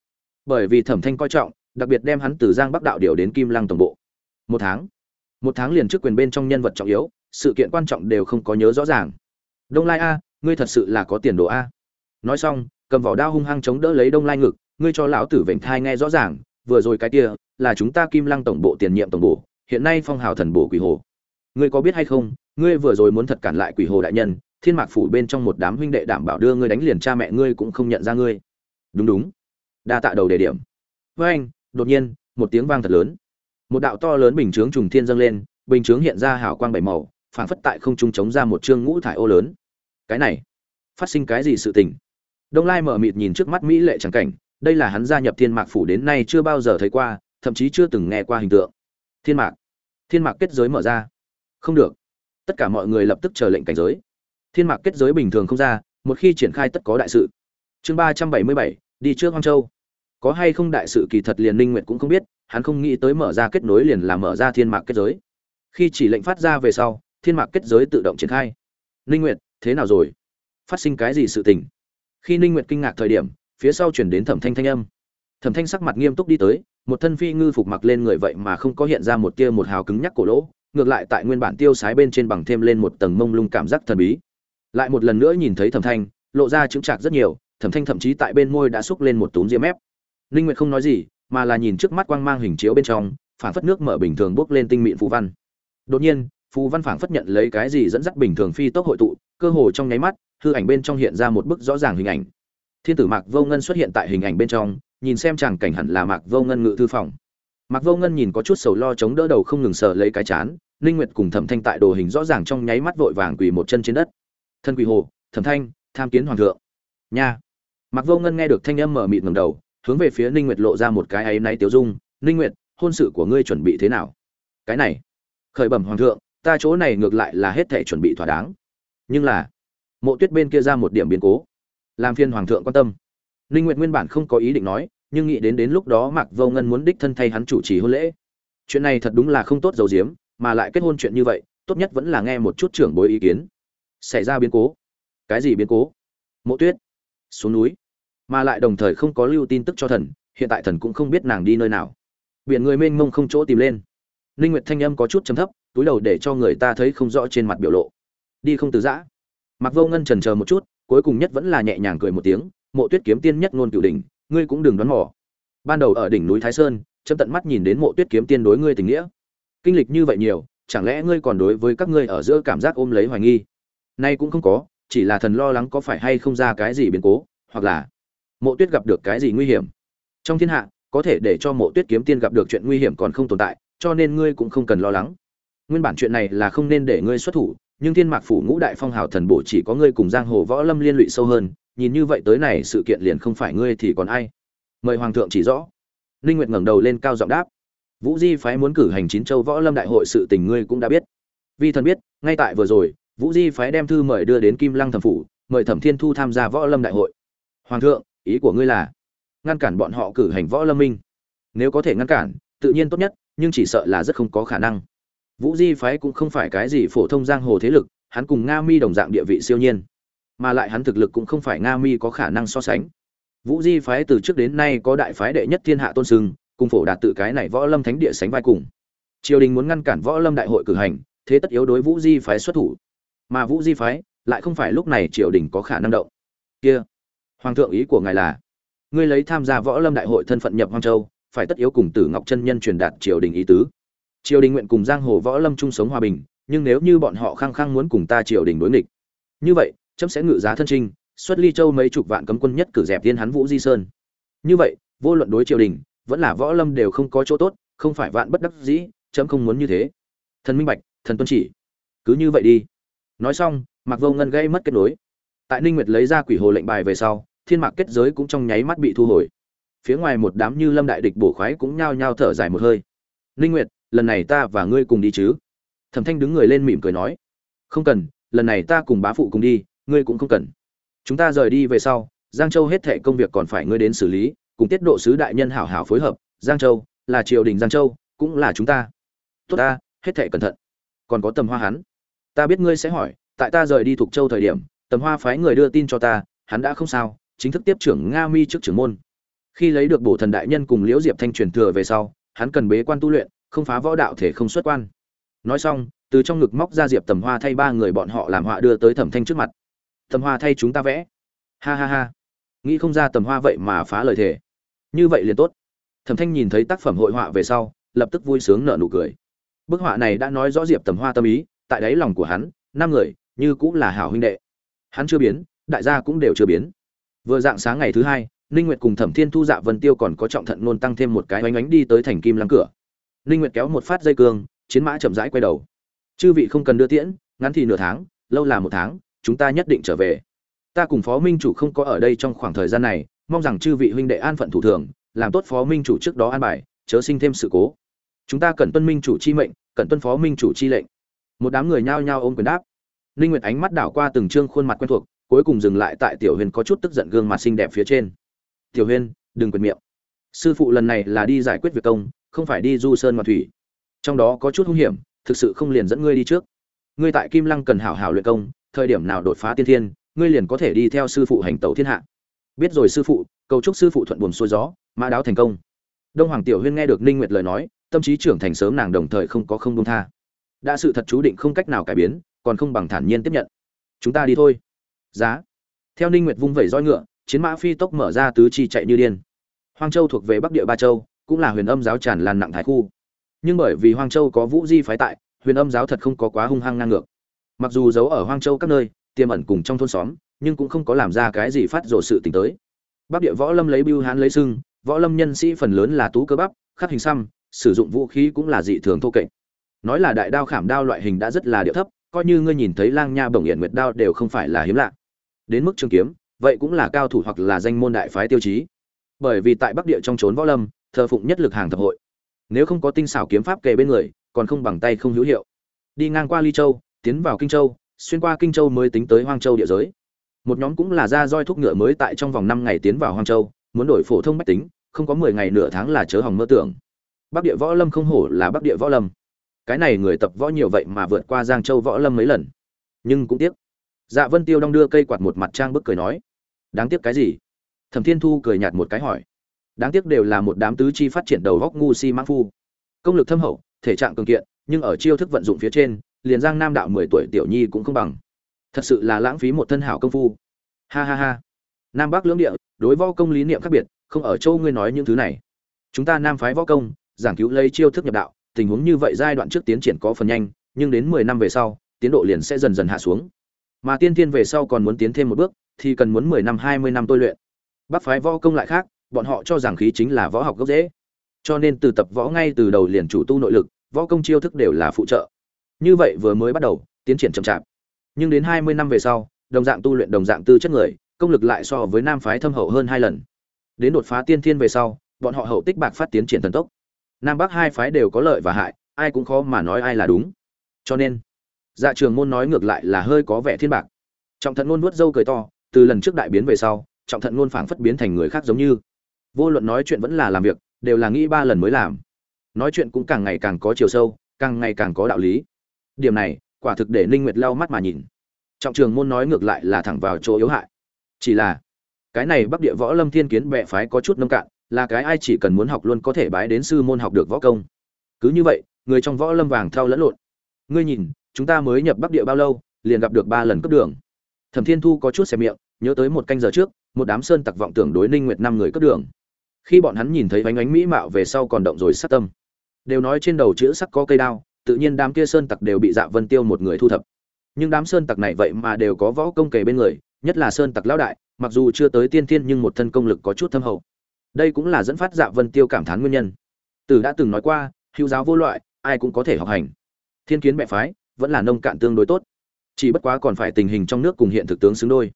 Bởi vì thẩm thanh coi trọng, đặc biệt đem hắn từ giang bắc đạo điều đến kim lăng tổng bộ. Một tháng. Một tháng liền chức quyền bên trong nhân vật trọng yếu, sự kiện quan trọng đều không có nhớ rõ ràng. Đông lai a, ngươi thật sự là có tiền đồ a. Nói xong cầm vỏ đao hung hăng chống đỡ lấy đông lai ngực, ngươi cho lão tử vểnh thai nghe rõ ràng, vừa rồi cái kia là chúng ta kim lăng tổng bộ tiền nhiệm tổng bộ, hiện nay phong hào thần bổ quỷ hồ. Ngươi có biết hay không, ngươi vừa rồi muốn thật cản lại quỷ hồ đại nhân, thiên mạc phủ bên trong một đám huynh đệ đảm bảo đưa ngươi đánh liền cha mẹ ngươi cũng không nhận ra ngươi. Đúng đúng. Đa tạ đầu đề điểm. Với anh, đột nhiên, một tiếng vang thật lớn. Một đạo to lớn bình chướng trùng thiên dâng lên, bình chướng hiện ra hào quang bảy màu, phảng phất tại không trung chống ra một chương ngũ thải ô lớn. Cái này, phát sinh cái gì sự tình? Đông lai mở mịt nhìn trước mắt mỹ lệ trắng cảnh, đây là hắn gia nhập thiên mạc phủ đến nay chưa bao giờ thấy qua, thậm chí chưa từng nghe qua hình tượng. Thiên mạc. Thiên mạc kết giới mở ra. Không được. Tất cả mọi người lập tức chờ lệnh cảnh giới. Thiên mạc kết giới bình thường không ra, một khi triển khai tất có đại sự. Chương ba trăm bảy mươi bảy, đi trước hoang châu. Có hay không đại sự kỳ thật liền ninh nguyệt cũng không biết, hắn không nghĩ tới mở ra kết nối liền là mở ra thiên mạc kết giới. Khi chỉ lệnh phát ra về sau, thiên mạc kết giới tự động triển khai. Ninh nguyệt, thế nào rồi? Phát sinh cái gì sự tình? Khi ninh nguyệt kinh ngạc thời điểm, phía sau chuyển đến thẩm thanh thanh âm. Thẩm thanh sắc mặt nghiêm túc đi tới, một thân phi ngư phục mặc lên người vậy mà không có hiện ra một tia một hào cứng nhắc cổ lỗ, ngược lại tại nguyên bản tiêu sái bên trên bằng thêm lên một tầng mông lung cảm giác thần bí. Lại một lần nữa nhìn thấy thẩm thanh, lộ ra chứng trạc rất nhiều, thẩm thanh thậm chí tại bên môi đã xúc lên một túm diêm ép. ninh nguyệt không nói gì, mà là nhìn trước mắt quang mang hình chiếu bên trong phản phất nước mở bình thường bốc lên tinh mịn phù văn. Đột nhiên, phù văn phản phất nhận lấy cái gì dẫn dắt bình thường phi tốc hội tụ, cơ hồ trong nháy mắt hư ảnh bên trong hiện ra một bức rõ ràng hình ảnh. Thiên tử mạc vô ngân xuất hiện tại hình ảnh bên trong, nhìn xem chàng cảnh hẳn là mạc vô ngân ngự thư phòng. Mạc vô ngân nhìn có chút sầu lo chống đỡ đầu không ngừng sờ lấy cái chán, ninh nguyệt cùng thẩm thanh tại đồ hình rõ ràng trong nháy mắt vội vàng quỳ một chân trên đất. Thân quỳ hồ, thẩm thanh, tham kiến hoàng thượng. Nha. Mạc vô ngân nghe được thanh âm mở mịt ngầm đầu, hướng về phía ninh nguyệt lộ ra một cái áy náy tiếu dung, ninh nguyệt, hôn sự của ngươi chuẩn bị thế nào? Cái này. Khởi bẩm hoàng thượng, ta chỗ này ngược lại là hết thể chuẩn bị thỏa đáng. Nhưng là mộ tuyết bên kia ra một điểm biến cố. Làm phiên hoàng thượng quan tâm. Linh nguyệt nguyên bản không có ý định nói, nhưng nghĩ đến đến lúc đó mạc vô ngân muốn đích thân thay hắn chủ trì hôn lễ. Chuyện này thật đúng là không tốt dầu diếm mà lại kết hôn chuyện như vậy, tốt nhất vẫn là nghe một chút trưởng bối ý kiến. Xảy ra biến cố. Cái gì biến cố? Mộ tuyết. Xuống núi. Mà lại đồng thời không có lưu tin tức cho thần, hiện tại thần cũng không biết nàng đi nơi nào. Biển người mênh mông không chỗ tìm lên. Ninh nguyệt thanh âm có chút trầm thấp, túi đầu để cho người ta thấy không rõ trên mặt biểu lộ. Đi không từ giã mặc vô ngân trần chờ một chút, cuối cùng nhất vẫn là nhẹ nhàng cười một tiếng, mộ tuyết kiếm tiên nhất ngôn cửu đỉnh, ngươi cũng đừng đoán mò. Ban đầu ở đỉnh núi thái sơn, chấm tận mắt nhìn đến mộ tuyết kiếm tiên đối ngươi tình nghĩa. Kinh lịch như vậy nhiều, chẳng lẽ ngươi còn đối với các ngươi ở giữa cảm giác ôm lấy hoài nghi? Nay cũng không có, chỉ là thần lo lắng có phải hay không ra cái gì biến cố, hoặc là mộ tuyết gặp được cái gì nguy hiểm. Trong thiên hạ, có thể để cho mộ tuyết kiếm tiên gặp được chuyện nguy hiểm còn không tồn tại, cho nên ngươi cũng không cần lo lắng. Nguyên bản chuyện này là không nên để ngươi xuất thủ nhưng thiên mạc phủ ngũ đại phong hào thần bổ chỉ có ngươi cùng giang hồ võ lâm liên lụy sâu hơn, nhìn như vậy tới này sự kiện liền không phải ngươi thì còn ai? Mời hoàng thượng chỉ rõ. Ninh nguyệt ngẩng đầu lên cao giọng đáp. Vũ di phái muốn cử hành chín châu võ lâm đại hội sự tình ngươi cũng đã biết. Vi thần biết, ngay tại vừa rồi, vũ di phái đem thư mời đưa đến kim lăng thẩm phủ, mời thẩm thiên thu tham gia võ lâm đại hội. Hoàng thượng, ý của ngươi là ngăn cản bọn họ cử hành võ lâm minh. Nếu có thể ngăn cản, tự nhiên tốt nhất, nhưng chỉ sợ là rất không có khả năng vũ di phái cũng không phải cái gì phổ thông giang hồ thế lực, hắn cùng nga mi đồng dạng địa vị siêu nhiên. Mà lại hắn thực lực cũng không phải nga mi có khả năng so sánh. Vũ di phái từ trước đến nay có đại phái đệ nhất thiên hạ tôn sưng, cùng phổ đạt tự cái này võ lâm thánh địa sánh vai cùng. Triều đình muốn ngăn cản võ lâm đại hội cử hành, thế tất yếu đối vũ di phái xuất thủ. Mà vũ di phái lại không phải lúc này triều đình có khả năng động. Kia, hoàng thượng ý của ngài là, ngươi lấy tham gia võ lâm đại hội thân phận nhập hoang châu, phải tất yếu cùng tử ngọc chân nhân truyền đạt triều đình ý tứ triều đình nguyện cùng giang hồ võ lâm chung sống hòa bình, nhưng nếu như bọn họ khăng khăng muốn cùng ta triều đình đối nghịch, như vậy trẫm sẽ ngự giá thân trinh, xuất ly châu mấy chục vạn cấm quân nhất cử dẹp tiên hắn vũ di sơn. Như vậy, vô luận đối triều đình, vẫn là võ lâm đều không có chỗ tốt, không phải vạn bất đắc dĩ trẫm không muốn như thế. Thần minh bạch, thần tuân chỉ. Cứ như vậy đi. Nói xong mặc vô ngân gây mất kết nối. Tại ninh nguyệt lấy ra quỷ hồ lệnh bài về sau, thiên mạc kết giới cũng trong nháy mắt bị thu hồi. Phía ngoài một đám như lâm đại địch bổ khoái cũng nhao nhao thở dài một hơi. Ninh nguyệt lần này ta và ngươi cùng đi chứ? Thẩm thanh đứng người lên mỉm cười nói, không cần, lần này ta cùng bá phụ cùng đi, ngươi cũng không cần. Chúng ta rời đi về sau, giang châu hết thệ công việc còn phải ngươi đến xử lý, cùng tiết độ sứ đại nhân hảo hảo phối hợp. Giang châu, là triều đình giang châu, cũng là chúng ta. Tốt ta, hết thệ cẩn thận. Còn có tầm hoa hắn. Ta biết ngươi sẽ hỏi, tại ta rời đi thuộc châu thời điểm, tầm hoa phái người đưa tin cho ta, hắn đã không sao, chính thức tiếp trưởng nga mi trước trưởng môn. Khi lấy được bổ thần đại nhân cùng liễu diệp thanh truyền thừa về sau, hắn cần bế quan tu luyện không phá võ đạo thể không xuất quan. Nói xong, từ trong ngực móc ra diệp tầm hoa thay ba người bọn họ làm họa đưa tới thẩm thanh trước mặt. Tầm hoa thay chúng ta vẽ. Ha ha ha. Nghĩ không ra tầm hoa vậy mà phá lời thề. Như vậy liền tốt. Thẩm thanh nhìn thấy tác phẩm hội họa về sau, lập tức vui sướng nở nụ cười. Bức họa này đã nói rõ diệp tầm hoa tâm ý, tại đáy lòng của hắn, năm người, như cũng là hảo huynh đệ. Hắn chưa biến, đại gia cũng đều chưa biến. Vừa dạng sáng ngày thứ hai, ninh nguyệt cùng thẩm thiên thu dạ vân tiêu còn có trọng thận nôn tăng thêm một cái oánh ánh đi tới thành kim lăng cửa ninh nguyệt kéo một phát dây cương, chiến mã chậm rãi quay đầu. Chư vị không cần đưa tiễn, ngắn thì nửa tháng, lâu là một tháng, chúng ta nhất định trở về. Ta cùng phó minh chủ không có ở đây trong khoảng thời gian này, mong rằng chư vị huynh đệ an phận thủ thường, làm tốt phó minh chủ trước đó an bài, chớ sinh thêm sự cố. Chúng ta cần tuân minh chủ chi mệnh, cần tuân phó minh chủ chi lệnh. Một đám người nhao nhao ôm quyền đáp. Ninh nguyệt ánh mắt đảo qua từng trương khuôn mặt quen thuộc, cuối cùng dừng lại tại tiểu huyền có chút tức giận gương mặt xinh đẹp phía trên. Tiểu huyền, đừng quyền miệng. Sư phụ lần này là đi giải quyết việc công không phải đi du sơn ngoạn thủy. Trong đó có chút hung hiểm, thực sự không liền dẫn ngươi đi trước. Ngươi tại kim lăng cần hảo hảo luyện công, thời điểm nào đột phá tiên thiên, ngươi liền có thể đi theo sư phụ hành tẩu thiên hạ. Biết rồi sư phụ, cầu chúc sư phụ thuận buồm xuôi gió, mã đáo thành công. Đông hoàng tiểu huyên nghe được ninh nguyệt lời nói, tâm trí trưởng thành sớm nàng đồng thời không có không buông tha. Đã sự thật chú định không cách nào cải biến, còn không bằng thản nhiên tiếp nhận. Chúng ta đi thôi. Giá. Theo ninh nguyệt vung vẩy roi ngựa, chiến mã phi tốc mở ra tứ chi chạy như điên. Hoang châu thuộc về bắc địa ba châu cũng là huyền âm giáo tràn lan nặng thái khu. Nhưng bởi vì hoang châu có vũ di phái tại, huyền âm giáo thật không có quá hung hăng ngang ngược. Mặc dù giấu ở hoang châu các nơi, tiềm ẩn cùng trong thôn xóm, nhưng cũng không có làm ra cái gì phát rồ sự tình tới. Bắc địa võ lâm lấy bưu hán lấy sưng, võ lâm nhân sĩ phần lớn là tú cơ bắp, khắc hình xăm, sử dụng vũ khí cũng là dị thường thô kệch. Nói là đại đao khảm đao loại hình đã rất là điệu thấp, coi như ngươi nhìn thấy lang nha bổng hiện nguyệt đao đều không phải là hiếm lạ. Đến mức trường kiếm, vậy cũng là cao thủ hoặc là danh môn đại phái tiêu chí. Bởi vì tại bắc địa trong trốn võ lâm thờ phụng nhất lực hàng thập hội. Nếu không có tinh xảo kiếm pháp kề bên người, còn không bằng tay không hữu hiệu. Đi ngang qua ly châu, tiến vào kinh châu, xuyên qua kinh châu mới tính tới hoang châu địa giới. Một nhóm cũng là ra roi thúc ngựa mới tại trong vòng năm ngày tiến vào hoang châu, muốn đổi phổ thông bách tính, không có mười ngày nửa tháng là chớ hỏng mơ tưởng. Bắc địa võ lâm không hổ là bắc địa võ lâm. Cái này người tập võ nhiều vậy mà vượt qua giang châu võ lâm mấy lần. Nhưng cũng tiếc. Dạ vân tiêu đong đưa cây quạt một mặt trang bức cười nói. Đáng tiếc cái gì? Thẩm thiên thu cười nhạt một cái hỏi đáng tiếc đều là một đám tứ chi phát triển đầu góc ngu si mãng phu. Công lực thâm hậu, thể trạng cường kiện, nhưng ở chiêu thức vận dụng phía trên, liền giang nam đạo mười tuổi tiểu nhi cũng không bằng. Thật sự là lãng phí một thân hảo công phu. Ha ha ha. Nam bắc lưỡng địa, đối võ công lý niệm khác biệt, không ở châu ngươi nói những thứ này. Chúng ta nam phái võ công, giảng cứu lấy chiêu thức nhập đạo, tình huống như vậy giai đoạn trước tiến triển có phần nhanh, nhưng đến mười năm về sau, tiến độ liền sẽ dần dần hạ xuống. Mà tiên tiên về sau còn muốn tiến thêm một bước, thì cần muốn mười năm, hai mươi năm tôi luyện. Bắc phái võ công lại khác bọn họ cho rằng khí chính là võ học gốc dễ cho nên từ tập võ ngay từ đầu liền chủ tu nội lực, võ công chiêu thức đều là phụ trợ. Như vậy vừa mới bắt đầu, tiến triển chậm chạp. Nhưng đến hai mươi năm về sau, đồng dạng tu luyện đồng dạng tư chất người, công lực lại so với nam phái thâm hậu hơn hai lần. Đến đột phá tiên thiên về sau, bọn họ hậu tích bạc phát tiến triển thần tốc. Nam bắc hai phái đều có lợi và hại, ai cũng khó mà nói ai là đúng. Cho nên dạ trường môn nói ngược lại là hơi có vẻ thiên bạc. Trọng thận ngôn nuốt dâu cười to, từ lần trước đại biến về sau, trọng thận ngôn phảng phất biến thành người khác giống như vô luận nói chuyện vẫn là làm việc, đều là nghĩ ba lần mới làm. Nói chuyện cũng càng ngày càng có chiều sâu, càng ngày càng có đạo lý. Điểm này, quả thực để ninh nguyệt lau mắt mà nhìn. Trọng trường môn nói ngược lại là thẳng vào chỗ yếu hại. Chỉ là, cái này bắc địa võ lâm thiên kiến bệ phái có chút nông cạn, là cái ai chỉ cần muốn học luôn có thể bái đến sư môn học được võ công. Cứ như vậy, người trong võ lâm vàng thao lẫn lộn. Ngươi nhìn, chúng ta mới nhập bắc địa bao lâu, liền gặp được ba lần cấp đường. Thẩm thiên thu có chút xem miệng, nhớ tới một canh giờ trước, một đám sơn tặc vọng tưởng đối ninh nguyệt năm người cấp đường khi bọn hắn nhìn thấy bánh ánh mỹ mạo về sau còn động rồi sát tâm. Đều nói trên đầu chữ sắc có cây đao, tự nhiên đám kia sơn tặc đều bị dạ vân tiêu một người thu thập. Nhưng đám sơn tặc này vậy mà đều có võ công kề bên người, nhất là sơn tặc lão đại, mặc dù chưa tới tiên thiên nhưng một thân công lực có chút thâm hậu. Đây cũng là dẫn phát dạ vân tiêu cảm thán nguyên nhân. Tử đã từng nói qua, hữu giáo vô loại, ai cũng có thể học hành. Thiên kiến mẹ phái, vẫn là nông cạn tương đối tốt. Chỉ bất quá còn phải tình hình trong nước cùng hiện thực tướng xứng đôi.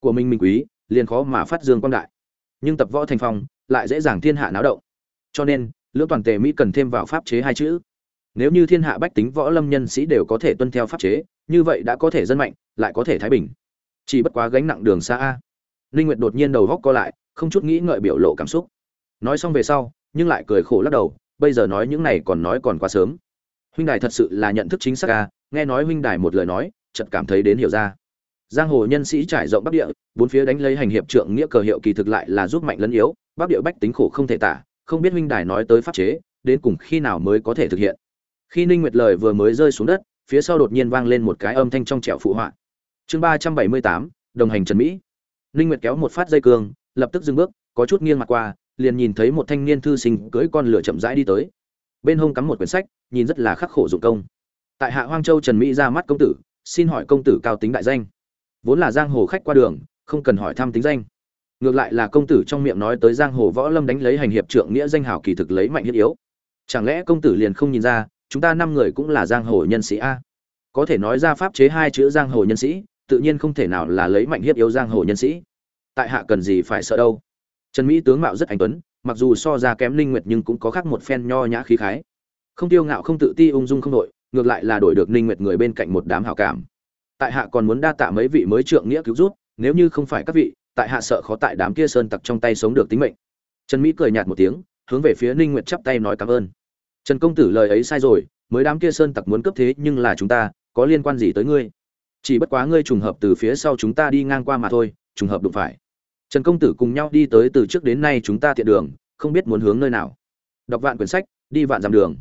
Của mình minh quý, liền khó mà phát dương quang đại. Nhưng tập võ thành phong lại dễ dàng thiên hạ náo động. Cho nên, lưỡng toàn tề mỹ cần thêm vào pháp chế hai chữ. Nếu như thiên hạ bách tính võ lâm nhân sĩ đều có thể tuân theo pháp chế, như vậy đã có thể dân mạnh, lại có thể thái bình. Chỉ bất quá gánh nặng đường xa a. Linh nguyệt đột nhiên đầu góc co lại, không chút nghĩ ngợi biểu lộ cảm xúc. Nói xong về sau, nhưng lại cười khổ lắc đầu, bây giờ nói những này còn nói còn quá sớm. Huynh đài thật sự là nhận thức chính xác a, nghe nói huynh đài một lời nói, chợt cảm thấy đến hiểu ra. Giang hồ nhân sĩ trải rộng bắc địa, bốn phía đánh lấy hành hiệp trượng nghĩa cờ hiệu kỳ thực lại là giúp mạnh lấn yếu bắc địa bách tính khổ không thể tả, không biết huynh đài nói tới pháp chế, đến cùng khi nào mới có thể thực hiện. Khi ninh nguyệt lời vừa mới rơi xuống đất, phía sau đột nhiên vang lên một cái âm thanh trong trẻo phụ họa. Chương ba trăm bảy mươi tám, đồng hành trần mỹ. Ninh nguyệt kéo một phát dây cương, lập tức dừng bước, có chút nghiêng mặt qua, liền nhìn thấy một thanh niên thư sinh cưỡi con lửa chậm rãi đi tới. Bên hông cắm một quyển sách, nhìn rất là khắc khổ dụng công. Tại hạ hoang châu trần mỹ ra mắt công tử, xin hỏi công tử cao tính đại danh. Vốn là giang hồ khách qua đường, không cần hỏi thăm tính danh ngược lại là công tử trong miệng nói tới giang hồ võ lâm đánh lấy hành hiệp trượng nghĩa danh hào kỳ thực lấy mạnh hiếp yếu. Chẳng lẽ công tử liền không nhìn ra, chúng ta năm người cũng là giang hồ nhân sĩ a? Có thể nói ra pháp chế hai chữ giang hồ nhân sĩ, tự nhiên không thể nào là lấy mạnh hiếp yếu giang hồ nhân sĩ. Tại hạ cần gì phải sợ đâu? Trần mỹ tướng mạo rất anh tuấn, mặc dù so ra kém linh nguyệt nhưng cũng có khác một phen nho nhã khí khái. Không tiêu ngạo không tự ti ung dung không đội, ngược lại là đổi được linh nguyệt người bên cạnh một đám hảo cảm. Tại hạ còn muốn đa tạ mấy vị mới trượng nghĩa cứu rút nếu như không phải các vị tại hạ sợ khó tại đám kia sơn tặc trong tay sống được tính mệnh. Trần mỹ cười nhạt một tiếng, hướng về phía ninh nguyệt chắp tay nói cảm ơn. Trần công tử lời ấy sai rồi, mới đám kia sơn tặc muốn cướp thế nhưng là chúng ta, có liên quan gì tới ngươi? Chỉ bất quá ngươi trùng hợp từ phía sau chúng ta đi ngang qua mà thôi, trùng hợp đụng phải. Trần công tử cùng nhau đi tới từ trước đến nay chúng ta tiện đường, không biết muốn hướng nơi nào. Đọc vạn quyển sách, đi vạn dặm đường.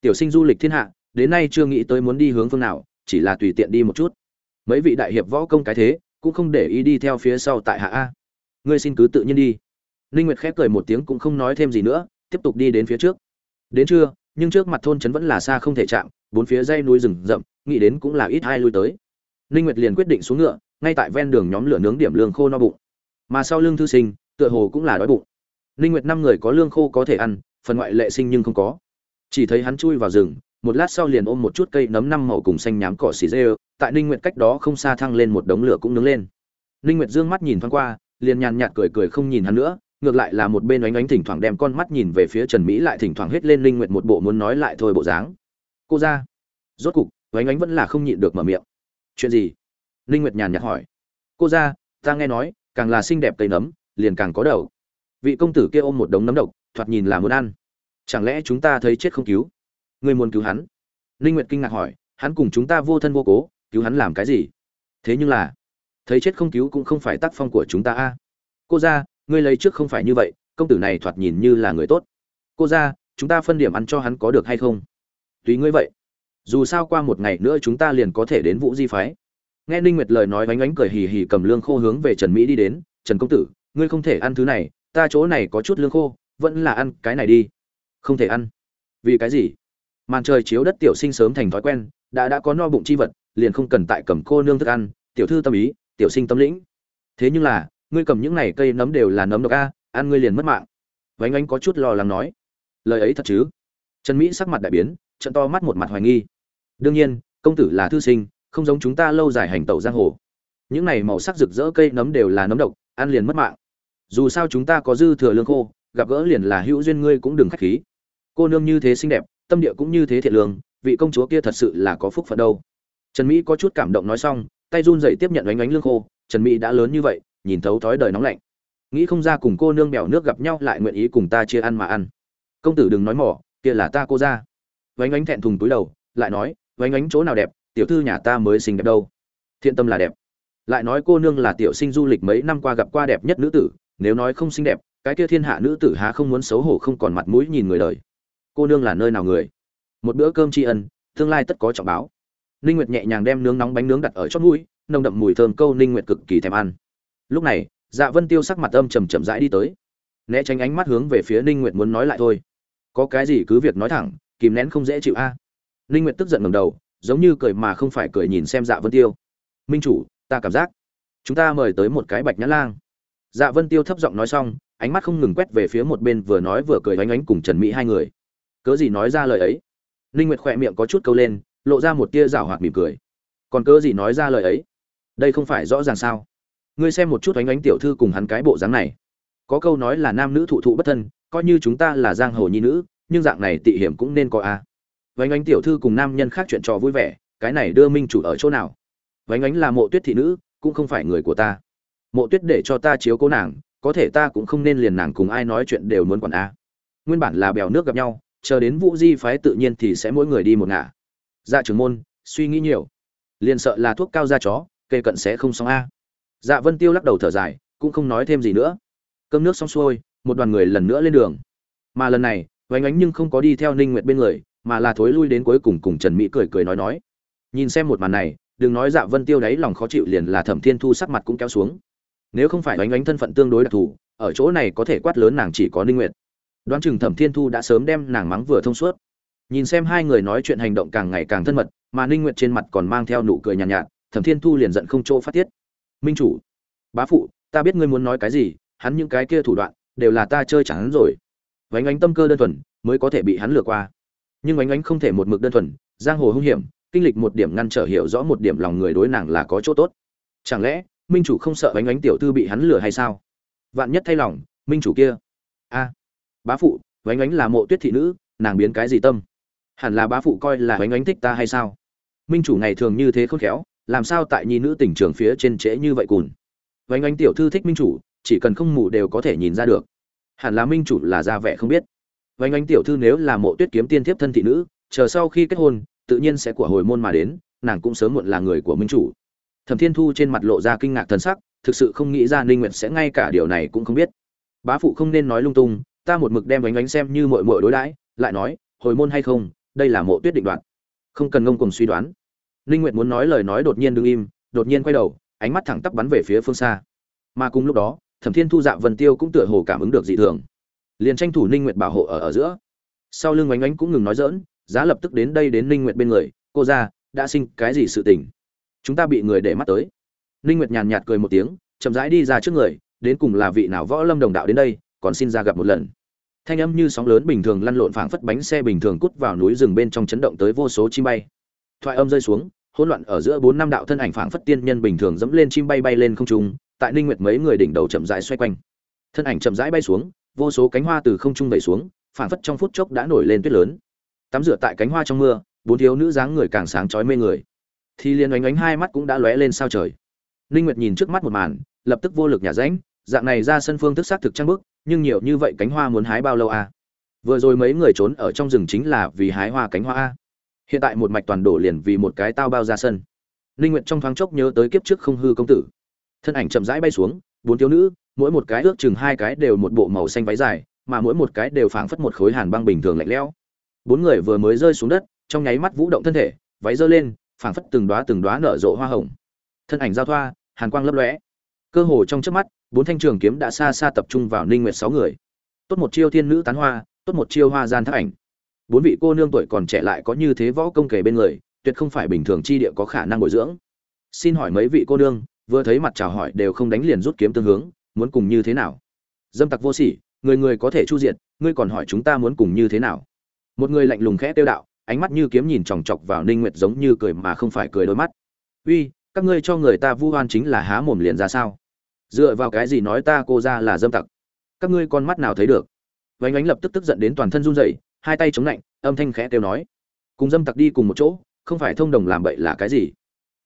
Tiểu sinh du lịch thiên hạ, đến nay chưa nghĩ tới muốn đi hướng phương nào, chỉ là tùy tiện đi một chút. Mấy vị đại hiệp võ công cái thế cũng không để ý đi theo phía sau tại hạ a. Ngươi xin cứ tự nhiên đi. Ninh nguyệt khép cười một tiếng cũng không nói thêm gì nữa, tiếp tục đi đến phía trước. Đến trưa, nhưng trước mặt thôn trấn vẫn là xa không thể chạm, bốn phía dây núi rừng rậm, nghĩ đến cũng là ít ai lui tới. Ninh nguyệt liền quyết định xuống ngựa, ngay tại ven đường nhóm lửa nướng điểm lương khô no bụng. Mà sau lương thư sinh, tựa hồ cũng là đói bụng. Ninh nguyệt năm người có lương khô có thể ăn, phần ngoại lệ sinh nhưng không có. Chỉ thấy hắn chui vào rừng, một lát sau liền ôm một chút cây nấm năm màu cùng xanh nhám cỏ xì dê tại ninh nguyệt cách đó không xa thăng lên một đống lửa cũng nướng lên. Ninh nguyệt dương mắt nhìn thoáng qua, liền nhàn nhạt cười cười không nhìn hắn nữa, ngược lại là một bên oánh oánh thỉnh thoảng đem con mắt nhìn về phía trần mỹ lại thỉnh thoảng hết lên linh nguyệt một bộ muốn nói lại thôi bộ dáng. Cô ra. Rốt cục, oánh oánh vẫn là không nhịn được mở miệng. Chuyện gì? Linh nguyệt nhàn nhạt hỏi. Cô ra, ta nghe nói, càng là xinh đẹp cây nấm, liền càng có đầu. Vị công tử kia ôm một đống nấm độc, thoạt nhìn là muốn ăn. Chẳng lẽ chúng ta thấy chết không cứu? Người muốn cứu hắn? Linh nguyệt kinh ngạc hỏi. Hắn cùng chúng ta vô thân vô cố cứu hắn làm cái gì? Thế nhưng là, thấy chết không cứu cũng không phải tác phong của chúng ta a. Cô ra ngươi lấy trước không phải như vậy, công tử này thoạt nhìn như là người tốt. Cô ra chúng ta phân điểm ăn cho hắn có được hay không? Tùy ngươi vậy. Dù sao qua một ngày nữa chúng ta liền có thể đến vũ di phái. Nghe ninh nguyệt lời nói vánh ánh cười hì hì cầm lương khô hướng về trần mỹ đi đến. Trần công tử, ngươi không thể ăn thứ này, ta chỗ này có chút lương khô, vẫn là ăn cái này đi. Không thể ăn. Vì cái gì? Màn trời chiếu đất tiểu sinh sớm thành thói quen, đã đã có no bụng chi vật liền không cần tại cầm cô nương thức ăn, tiểu thư tâm ý, tiểu sinh tâm lĩnh. Thế nhưng là, ngươi cầm những này cây nấm đều là nấm độc a, ăn ngươi liền mất mạng. Vánh anh có chút lo lắng nói. Lời ấy thật chứ? Trần mỹ sắc mặt đại biến, trận to mắt một mặt hoài nghi. Đương nhiên, công tử là thư sinh, không giống chúng ta lâu dài hành tẩu giang hồ. Những này màu sắc rực rỡ cây nấm đều là nấm độc, ăn liền mất mạng. Dù sao chúng ta có dư thừa lương khô, gặp gỡ liền là hữu duyên ngươi cũng đừng khách khí. Cô nương như thế xinh đẹp, tâm địa cũng như thế thiện lương, vị công chúa kia thật sự là có phúc phận đâu trần mỹ có chút cảm động nói xong, tay run rẩy tiếp nhận oánh oánh lương khô, trần mỹ đã lớn như vậy, nhìn thấu thói đời nóng lạnh. Nghĩ không ra cùng cô nương bèo nước gặp nhau lại nguyện ý cùng ta chia ăn mà ăn. Công tử đừng nói mỏ, kia là ta cô ra. Oánh oánh thẹn thùng túi đầu, lại nói oánh oánh chỗ nào đẹp, tiểu thư nhà ta mới xinh đẹp đâu. Thiện tâm là đẹp. Lại nói cô nương là tiểu sinh du lịch mấy năm qua gặp qua đẹp nhất nữ tử, nếu nói không xinh đẹp, cái kia thiên hạ nữ tử há không muốn xấu hổ không còn mặt mũi nhìn người đời. Cô nương là nơi nào người? Một bữa cơm tri ân, tương lai tất có trọng báo ninh nguyệt nhẹ nhàng đem nướng nóng bánh nướng đặt ở chót mũi, nồng đậm mùi thơm câu ninh nguyệt cực kỳ thèm ăn. Lúc này dạ vân tiêu sắc mặt âm trầm chậm rãi đi tới. Né tránh ánh mắt hướng về phía ninh nguyệt muốn nói lại thôi. Có cái gì cứ việc nói thẳng, kìm nén không dễ chịu a. Ninh nguyệt tức giận ngẩng đầu, giống như cười mà không phải cười nhìn xem dạ vân tiêu. Minh chủ, ta cảm giác chúng ta mời tới một cái bạch nhã lang. Dạ vân tiêu thấp giọng nói xong, ánh mắt không ngừng quét về phía một bên vừa nói vừa cười oánh oánh cùng trần mỹ hai người. Cớ gì nói ra lời ấy? Ninh nguyệt khỏe miệng có chút câu lên lộ ra một tia rào hoạt mỉm cười. Còn cớ gì nói ra lời ấy? Đây không phải rõ ràng sao? Ngươi xem một chút oánh oánh tiểu thư cùng hắn cái bộ dáng này. Có câu nói là nam nữ thụ thụ bất thân, coi như chúng ta là giang hồ nhi nữ, nhưng dạng này tị hiểm cũng nên có a. À. oánh oánh tiểu thư cùng nam nhân khác chuyện trò vui vẻ, cái này đưa minh chủ ở chỗ nào? Oánh oánh là mộ tuyết thị nữ, cũng không phải người của ta. Mộ tuyết để cho ta chiếu cố nàng, có thể ta cũng không nên liền nàng cùng ai nói chuyện đều muốn quản a. Nguyên bản là bèo nước gặp nhau, chờ đến vũ di phái tự nhiên thì sẽ mỗi người đi một ngả dạ trưởng môn, suy nghĩ nhiều. Liền sợ là thuốc cao da chó, kề cận sẽ không xong a. Dạ vân tiêu lắc đầu thở dài, cũng không nói thêm gì nữa. Cơm nước xong xuôi, một đoàn người lần nữa lên đường. Mà lần này vánh ánh nhưng không có đi theo ninh nguyệt bên người, mà là thối lui đến cuối cùng cùng trần mỹ cười cười nói nói. Nhìn xem một màn này, đừng nói dạ vân tiêu đấy lòng khó chịu liền là thẩm thiên thu sắc mặt cũng kéo xuống. Nếu không phải oánh oánh thân phận tương đối đặc thù, ở chỗ này có thể quát lớn nàng chỉ có ninh nguyệt. Đoán chừng thẩm thiên thu đã sớm đem nàng mắng vừa thông suốt nhìn xem hai người nói chuyện hành động càng ngày càng thân mật mà ninh nguyệt trên mặt còn mang theo nụ cười nhàn nhạt, nhạt thẩm thiên thu liền giận không chỗ phát tiết. Minh chủ bá phụ ta biết ngươi muốn nói cái gì hắn những cái kia thủ đoạn đều là ta chơi chẳng hắn rồi. Vánh ánh tâm cơ đơn thuần mới có thể bị hắn lừa qua. Nhưng vánh ánh không thể một mực đơn thuần giang hồ hung hiểm kinh lịch một điểm ngăn trở hiểu rõ một điểm lòng người đối nàng là có chỗ tốt. Chẳng lẽ minh chủ không sợ vánh ánh tiểu thư bị hắn lừa hay sao? Vạn nhất thay lòng minh chủ kia. A bá phụ vánh ánh là mộ tuyết thị nữ nàng biến cái gì tâm? Hẳn là bá phụ coi là vánh ánh thích ta hay sao? Minh chủ ngày thường như thế khôn khéo, làm sao tại nhi nữ tỉnh trường phía trên trễ như vậy cùn? Vánh ánh tiểu thư thích minh chủ, chỉ cần không mù đều có thể nhìn ra được. Hẳn là minh chủ là ra vẻ không biết. Vánh ánh tiểu thư nếu là mộ tuyết kiếm tiên thiếp thân thị nữ, chờ sau khi kết hôn, tự nhiên sẽ của hồi môn mà đến, nàng cũng sớm muộn là người của minh chủ. Thẩm thiên thu trên mặt lộ ra kinh ngạc thần sắc, thực sự không nghĩ ra ninh nguyệt sẽ ngay cả điều này cũng không biết. Bá phụ không nên nói lung tung, ta một mực đem bánh Ánh xem như muội muội đối đãi, lại nói, hồi môn hay không đây là mộ tuyết định đoạt. Không cần ngông cùng suy đoán. Ninh nguyệt muốn nói lời nói đột nhiên đứng im, đột nhiên quay đầu, ánh mắt thẳng tắp bắn về phía phương xa. Mà cùng lúc đó, thẩm thiên thu dạ vân tiêu cũng tựa hồ cảm ứng được dị thường. Liền tranh thủ ninh nguyệt bảo hộ ở ở giữa. Sau lưng oánh oánh cũng ngừng nói dỡn giá lập tức đến đây đến ninh nguyệt bên người, cô ra, đã sinh cái gì sự tình? Chúng ta bị người để mắt tới. Ninh nguyệt nhàn nhạt cười một tiếng, chậm rãi đi ra trước người, đến cùng là vị nào võ lâm đồng đạo đến đây, còn xin ra gặp một lần thanh âm như sóng lớn bình thường lăn lộn phảng phất bánh xe bình thường cút vào núi rừng bên trong chấn động tới vô số chim bay. Thoại âm rơi xuống, hỗn loạn ở giữa bốn năm đạo thân ảnh phảng phất tiên nhân bình thường dẫm lên chim bay bay lên không trung, tại ninh nguyệt mấy người đỉnh đầu chậm rãi xoay quanh. Thân ảnh chậm rãi bay xuống, vô số cánh hoa từ không trung vẩy xuống, phảng phất trong phút chốc đã nổi lên tuyết lớn. Tắm rửa tại cánh hoa trong mưa, bốn thiếu nữ dáng người càng sáng chói mê người. Thì liền oánh oánh hai mắt cũng đã lóe lên sao trời. Ninh nguyệt nhìn trước mắt một màn, lập tức vô lực nhả rãnh dạng này ra sân phương thức xác thực trang bức, nhưng nhiều như vậy cánh hoa muốn hái bao lâu à? Vừa rồi mấy người trốn ở trong rừng chính là vì hái hoa cánh hoa a hiện tại một mạch toàn đổ liền vì một cái tao bao ra sân. Linh nguyện trong thoáng chốc nhớ tới kiếp trước không hư công tử. Thân ảnh chậm rãi bay xuống, bốn thiếu nữ, mỗi một cái ước chừng hai cái đều một bộ màu xanh váy dài, mà mỗi một cái đều phảng phất một khối hàn băng bình thường lạnh lẽo. Bốn người vừa mới rơi xuống đất, trong nháy mắt vũ động thân thể, váy giơ lên, phảng phất từng đóa từng đóa nở rộ hoa hồng. Thân ảnh giao thoa, hàn quang lấp lóe. Cơ hồ trong chớp mắt bốn thanh trường kiếm đã xa xa tập trung vào ninh nguyệt sáu người. Tốt một chiêu thiên nữ tán hoa, tốt một chiêu hoa gian thác ảnh. Bốn vị cô nương tuổi còn trẻ lại có như thế võ công kề bên người, tuyệt không phải bình thường chi địa có khả năng bồi dưỡng. Xin hỏi mấy vị cô nương, vừa thấy mặt chào hỏi đều không đánh liền rút kiếm tương hướng, muốn cùng như thế nào? Dâm tặc vô sỉ, người người có thể chu diệt, ngươi còn hỏi chúng ta muốn cùng như thế nào? Một người lạnh lùng khẽ tiêu đạo, ánh mắt như kiếm nhìn chòng chọc vào ninh nguyệt giống như cười mà không phải cười đôi mắt. Uy, các ngươi cho người ta vu oan chính là há mồm liền ra sao? Dựa vào cái gì nói ta cô ra là dâm tặc? Các ngươi con mắt nào thấy được? Vánh ánh lập tức tức giận đến toàn thân run rẩy, hai tay chống lạnh, âm thanh khẽ kêu nói, cùng dâm tặc đi cùng một chỗ, không phải thông đồng làm bậy là cái gì?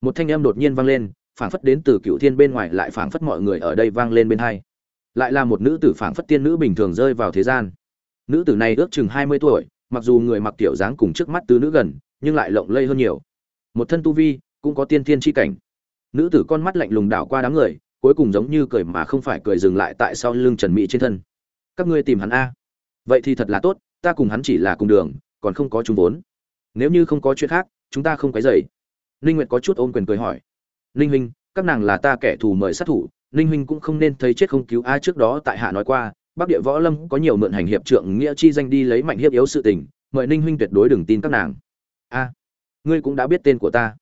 Một thanh âm đột nhiên vang lên, phảng phất đến từ cựu thiên bên ngoài lại phảng phất mọi người ở đây vang lên bên hai. Lại là một nữ tử phảng phất tiên nữ bình thường rơi vào thế gian. Nữ tử này ước chừng hai mươi tuổi, mặc dù người mặc tiểu dáng cùng trước mắt tứ nữ gần, nhưng lại lộng lây hơn nhiều. Một thân tu vi, cũng có tiên thiên chi cảnh. Nữ tử con mắt lạnh lùng đảo qua đám người cuối cùng giống như cười mà không phải cười dừng lại tại sau lưng trần mỹ trên thân. Các ngươi tìm hắn a. Vậy thì thật là tốt, ta cùng hắn chỉ là cùng đường, còn không có chung vốn. Nếu như không có chuyện khác, chúng ta không quấy rầy. ninh nguyệt có chút ôm quyền cười hỏi. Ninh huynh, các nàng là ta kẻ thù mời sát thủ, ninh huynh cũng không nên thấy chết không cứu. A, trước đó tại hạ nói qua, bắc địa võ lâm có nhiều mượn hành hiệp trượng nghĩa chi danh đi lấy mạnh hiếp yếu sự tình, mời ninh huynh tuyệt đối đừng tin các nàng. A, ngươi cũng đã biết tên của ta.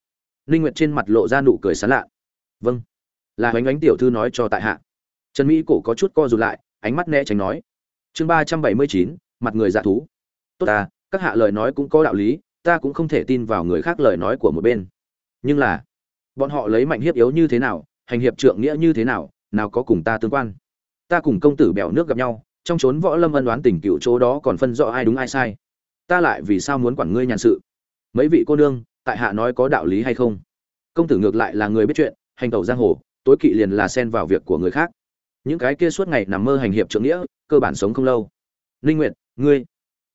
Ninh nguyệt trên mặt lộ ra nụ cười sán lạ. Vâng là hoánh ánh tiểu thư nói cho tại hạ. Trần mỹ cổ có chút co rụt lại, ánh mắt né tránh nói, chương ba trăm bảy mươi chín, mặt người dạ thú. Tốt ta, các hạ lời nói cũng có đạo lý, ta cũng không thể tin vào người khác lời nói của một bên. Nhưng là, bọn họ lấy mạnh hiếp yếu như thế nào, hành hiệp trượng nghĩa như thế nào nào có cùng ta tương quan. Ta cùng công tử bèo nước gặp nhau, trong chốn võ lâm ân đoán tình cựu chỗ đó còn phân rõ ai đúng ai sai. Ta lại vì sao muốn quản ngươi nhàn sự? Mấy vị cô nương, tại hạ nói có đạo lý hay không? Công tử ngược lại là người biết chuyện, hành tẩu giang hồ tối kỵ liền là xen vào việc của người khác. Những cái kia suốt ngày nằm mơ hành hiệp trượng nghĩa, cơ bản sống không lâu. Ninh nguyệt, ngươi.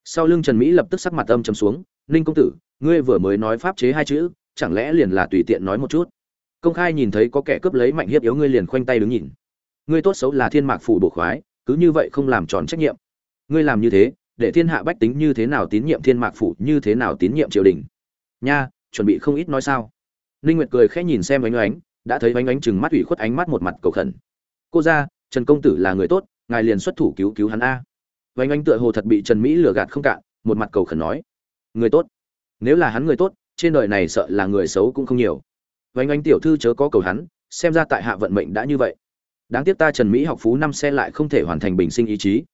Sau lưng trần mỹ lập tức sắc mặt âm trầm xuống, ninh công tử, ngươi vừa mới nói pháp chế hai chữ, chẳng lẽ liền là tùy tiện nói một chút? Công khai nhìn thấy có kẻ cướp lấy mạnh hiếp yếu ngươi liền khoanh tay đứng nhìn. Ngươi tốt xấu là thiên mạc phủ bộ khoái, cứ như vậy không làm tròn trách nhiệm. Ngươi làm như thế, để thiên hạ bách tính như thế nào tín nhiệm thiên mạc phủ, như thế nào tín nhiệm triều đình? Nha, chuẩn bị không ít nói sao. Ninh nguyệt cười khẽ nhìn xem ánh ánh đã thấy ánh ánh chừng mắt ủy khuất ánh mắt một mặt cầu khẩn. Cô ra trần công tử là người tốt, ngài liền xuất thủ cứu cứu hắn a. Ánh ánh tựa hồ thật bị trần mỹ lừa gạt không cạn, một mặt cầu khẩn nói, người tốt, nếu là hắn người tốt, trên đời này sợ là người xấu cũng không nhiều. Ánh ánh tiểu thư chớ có cầu hắn, xem ra tại hạ vận mệnh đã như vậy. Đáng tiếc ta trần mỹ học phú năm xe lại không thể hoàn thành bình sinh ý chí.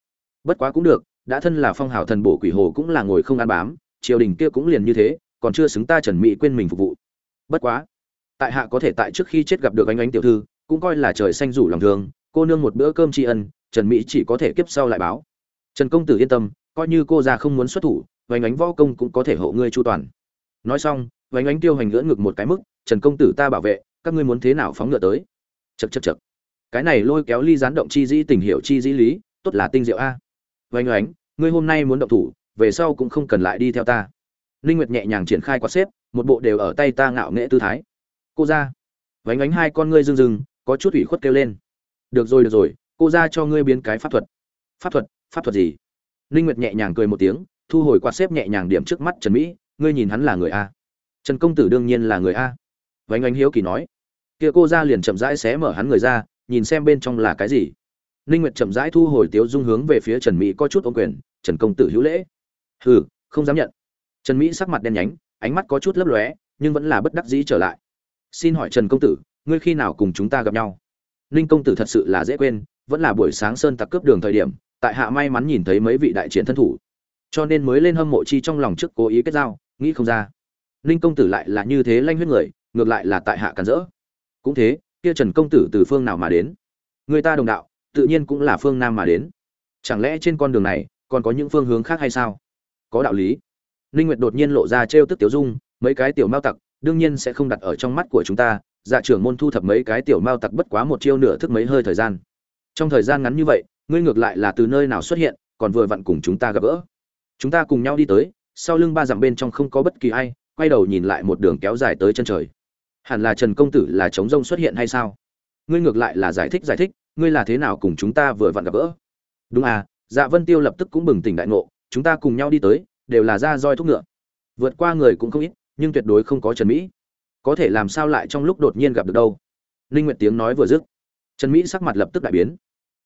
Bất quá cũng được, đã thân là phong hào thần bổ quỷ hồ cũng là ngồi không ăn bám, triều đình kia cũng liền như thế, còn chưa xứng ta trần mỹ quên mình phục vụ. Bất quá tại hạ có thể tại trước khi chết gặp được anh ánh tiểu thư, cũng coi là trời xanh rủ lòng thương, cô nương một bữa cơm tri ân, trần mỹ chỉ có thể kiếp sau lại báo. Trần công tử yên tâm, coi như cô già không muốn xuất thủ vánh ánh võ công cũng có thể hộ ngươi chu toàn. Nói xong vánh ánh tiêu hành ngưỡng ngực một cái mức, trần công tử ta bảo vệ, các ngươi muốn thế nào phóng ngựa tới? Chật chật chật cái này lôi kéo ly gián động chi dĩ tình hiểu chi dĩ lý, tốt là tinh diệu a. Vánh ánh, ngươi hôm nay muốn động thủ, về sau cũng không cần lại đi theo ta. Linh nguyệt nhẹ nhàng triển khai quạt xếp, một bộ đều ở tay ta ngạo nghệ tư thái cô ra. Vánh ánh hai con ngươi rưng rưng, có chút ủy khuất kêu lên. Được rồi được rồi, cô ra cho ngươi biến cái pháp thuật. Pháp thuật? Pháp thuật gì? Ninh nguyệt nhẹ nhàng cười một tiếng, thu hồi quạt xếp nhẹ nhàng điểm trước mắt trần mỹ, ngươi nhìn hắn là người a. Trần công tử đương nhiên là người a. Vánh ánh hiếu kỳ nói. Kia cô ra liền chậm rãi xé mở hắn người ra, nhìn xem bên trong là cái gì. Ninh nguyệt chậm rãi thu hồi tiếu dung hướng về phía trần mỹ có chút ô quyền, trần công tử hữu lễ. Hừ, không dám nhận. Trần mỹ sắc mặt đen nhánh, ánh mắt có chút lấp lóe, nhưng vẫn là bất đắc dĩ trở lại xin hỏi trần công tử, ngươi khi nào cùng chúng ta gặp nhau? Ninh công tử thật sự là dễ quên, vẫn là buổi sáng sơn tặc cướp đường thời điểm, tại hạ may mắn nhìn thấy mấy vị đại chiến thân thủ. Cho nên mới lên hâm mộ chi trong lòng trước cố ý kết giao, nghĩ không ra. Ninh công tử lại là như thế lanh huyết người, ngược lại là tại hạ cản rỡ. Cũng thế, kia trần công tử từ phương nào mà đến? Người ta đồng đạo, tự nhiên cũng là phương nam mà đến. Chẳng lẽ trên con đường này, còn có những phương hướng khác hay sao? Có đạo lý. Ninh nguyệt đột nhiên lộ ra trêu tức tiểu dung, mấy cái tiểu mao tặc đương nhiên sẽ không đặt ở trong mắt của chúng ta dạ trưởng môn thu thập mấy cái tiểu mao tặc bất quá một chiêu nửa thức mấy hơi thời gian. Trong thời gian ngắn như vậy, ngươi ngược lại là từ nơi nào xuất hiện, còn vừa vặn cùng chúng ta gặp gỡ. Chúng ta cùng nhau đi tới, sau lưng ba dặm bên trong không có bất kỳ ai, quay đầu nhìn lại một đường kéo dài tới chân trời. Hẳn là trần công tử là chống rông xuất hiện hay sao? Ngươi ngược lại là giải thích giải thích, ngươi là thế nào cùng chúng ta vừa vặn gặp gỡ? Đúng à dạ vân tiêu lập tức cũng bừng tỉnh đại ngộ, chúng ta cùng nhau đi tới, đều là ra roi thúc ngựa. Vượt qua người cũng không ít nhưng tuyệt đối không có trần mỹ. Có thể làm sao lại trong lúc đột nhiên gặp được đâu? Ninh nguyệt tiếng nói vừa dứt, trần mỹ sắc mặt lập tức đại biến.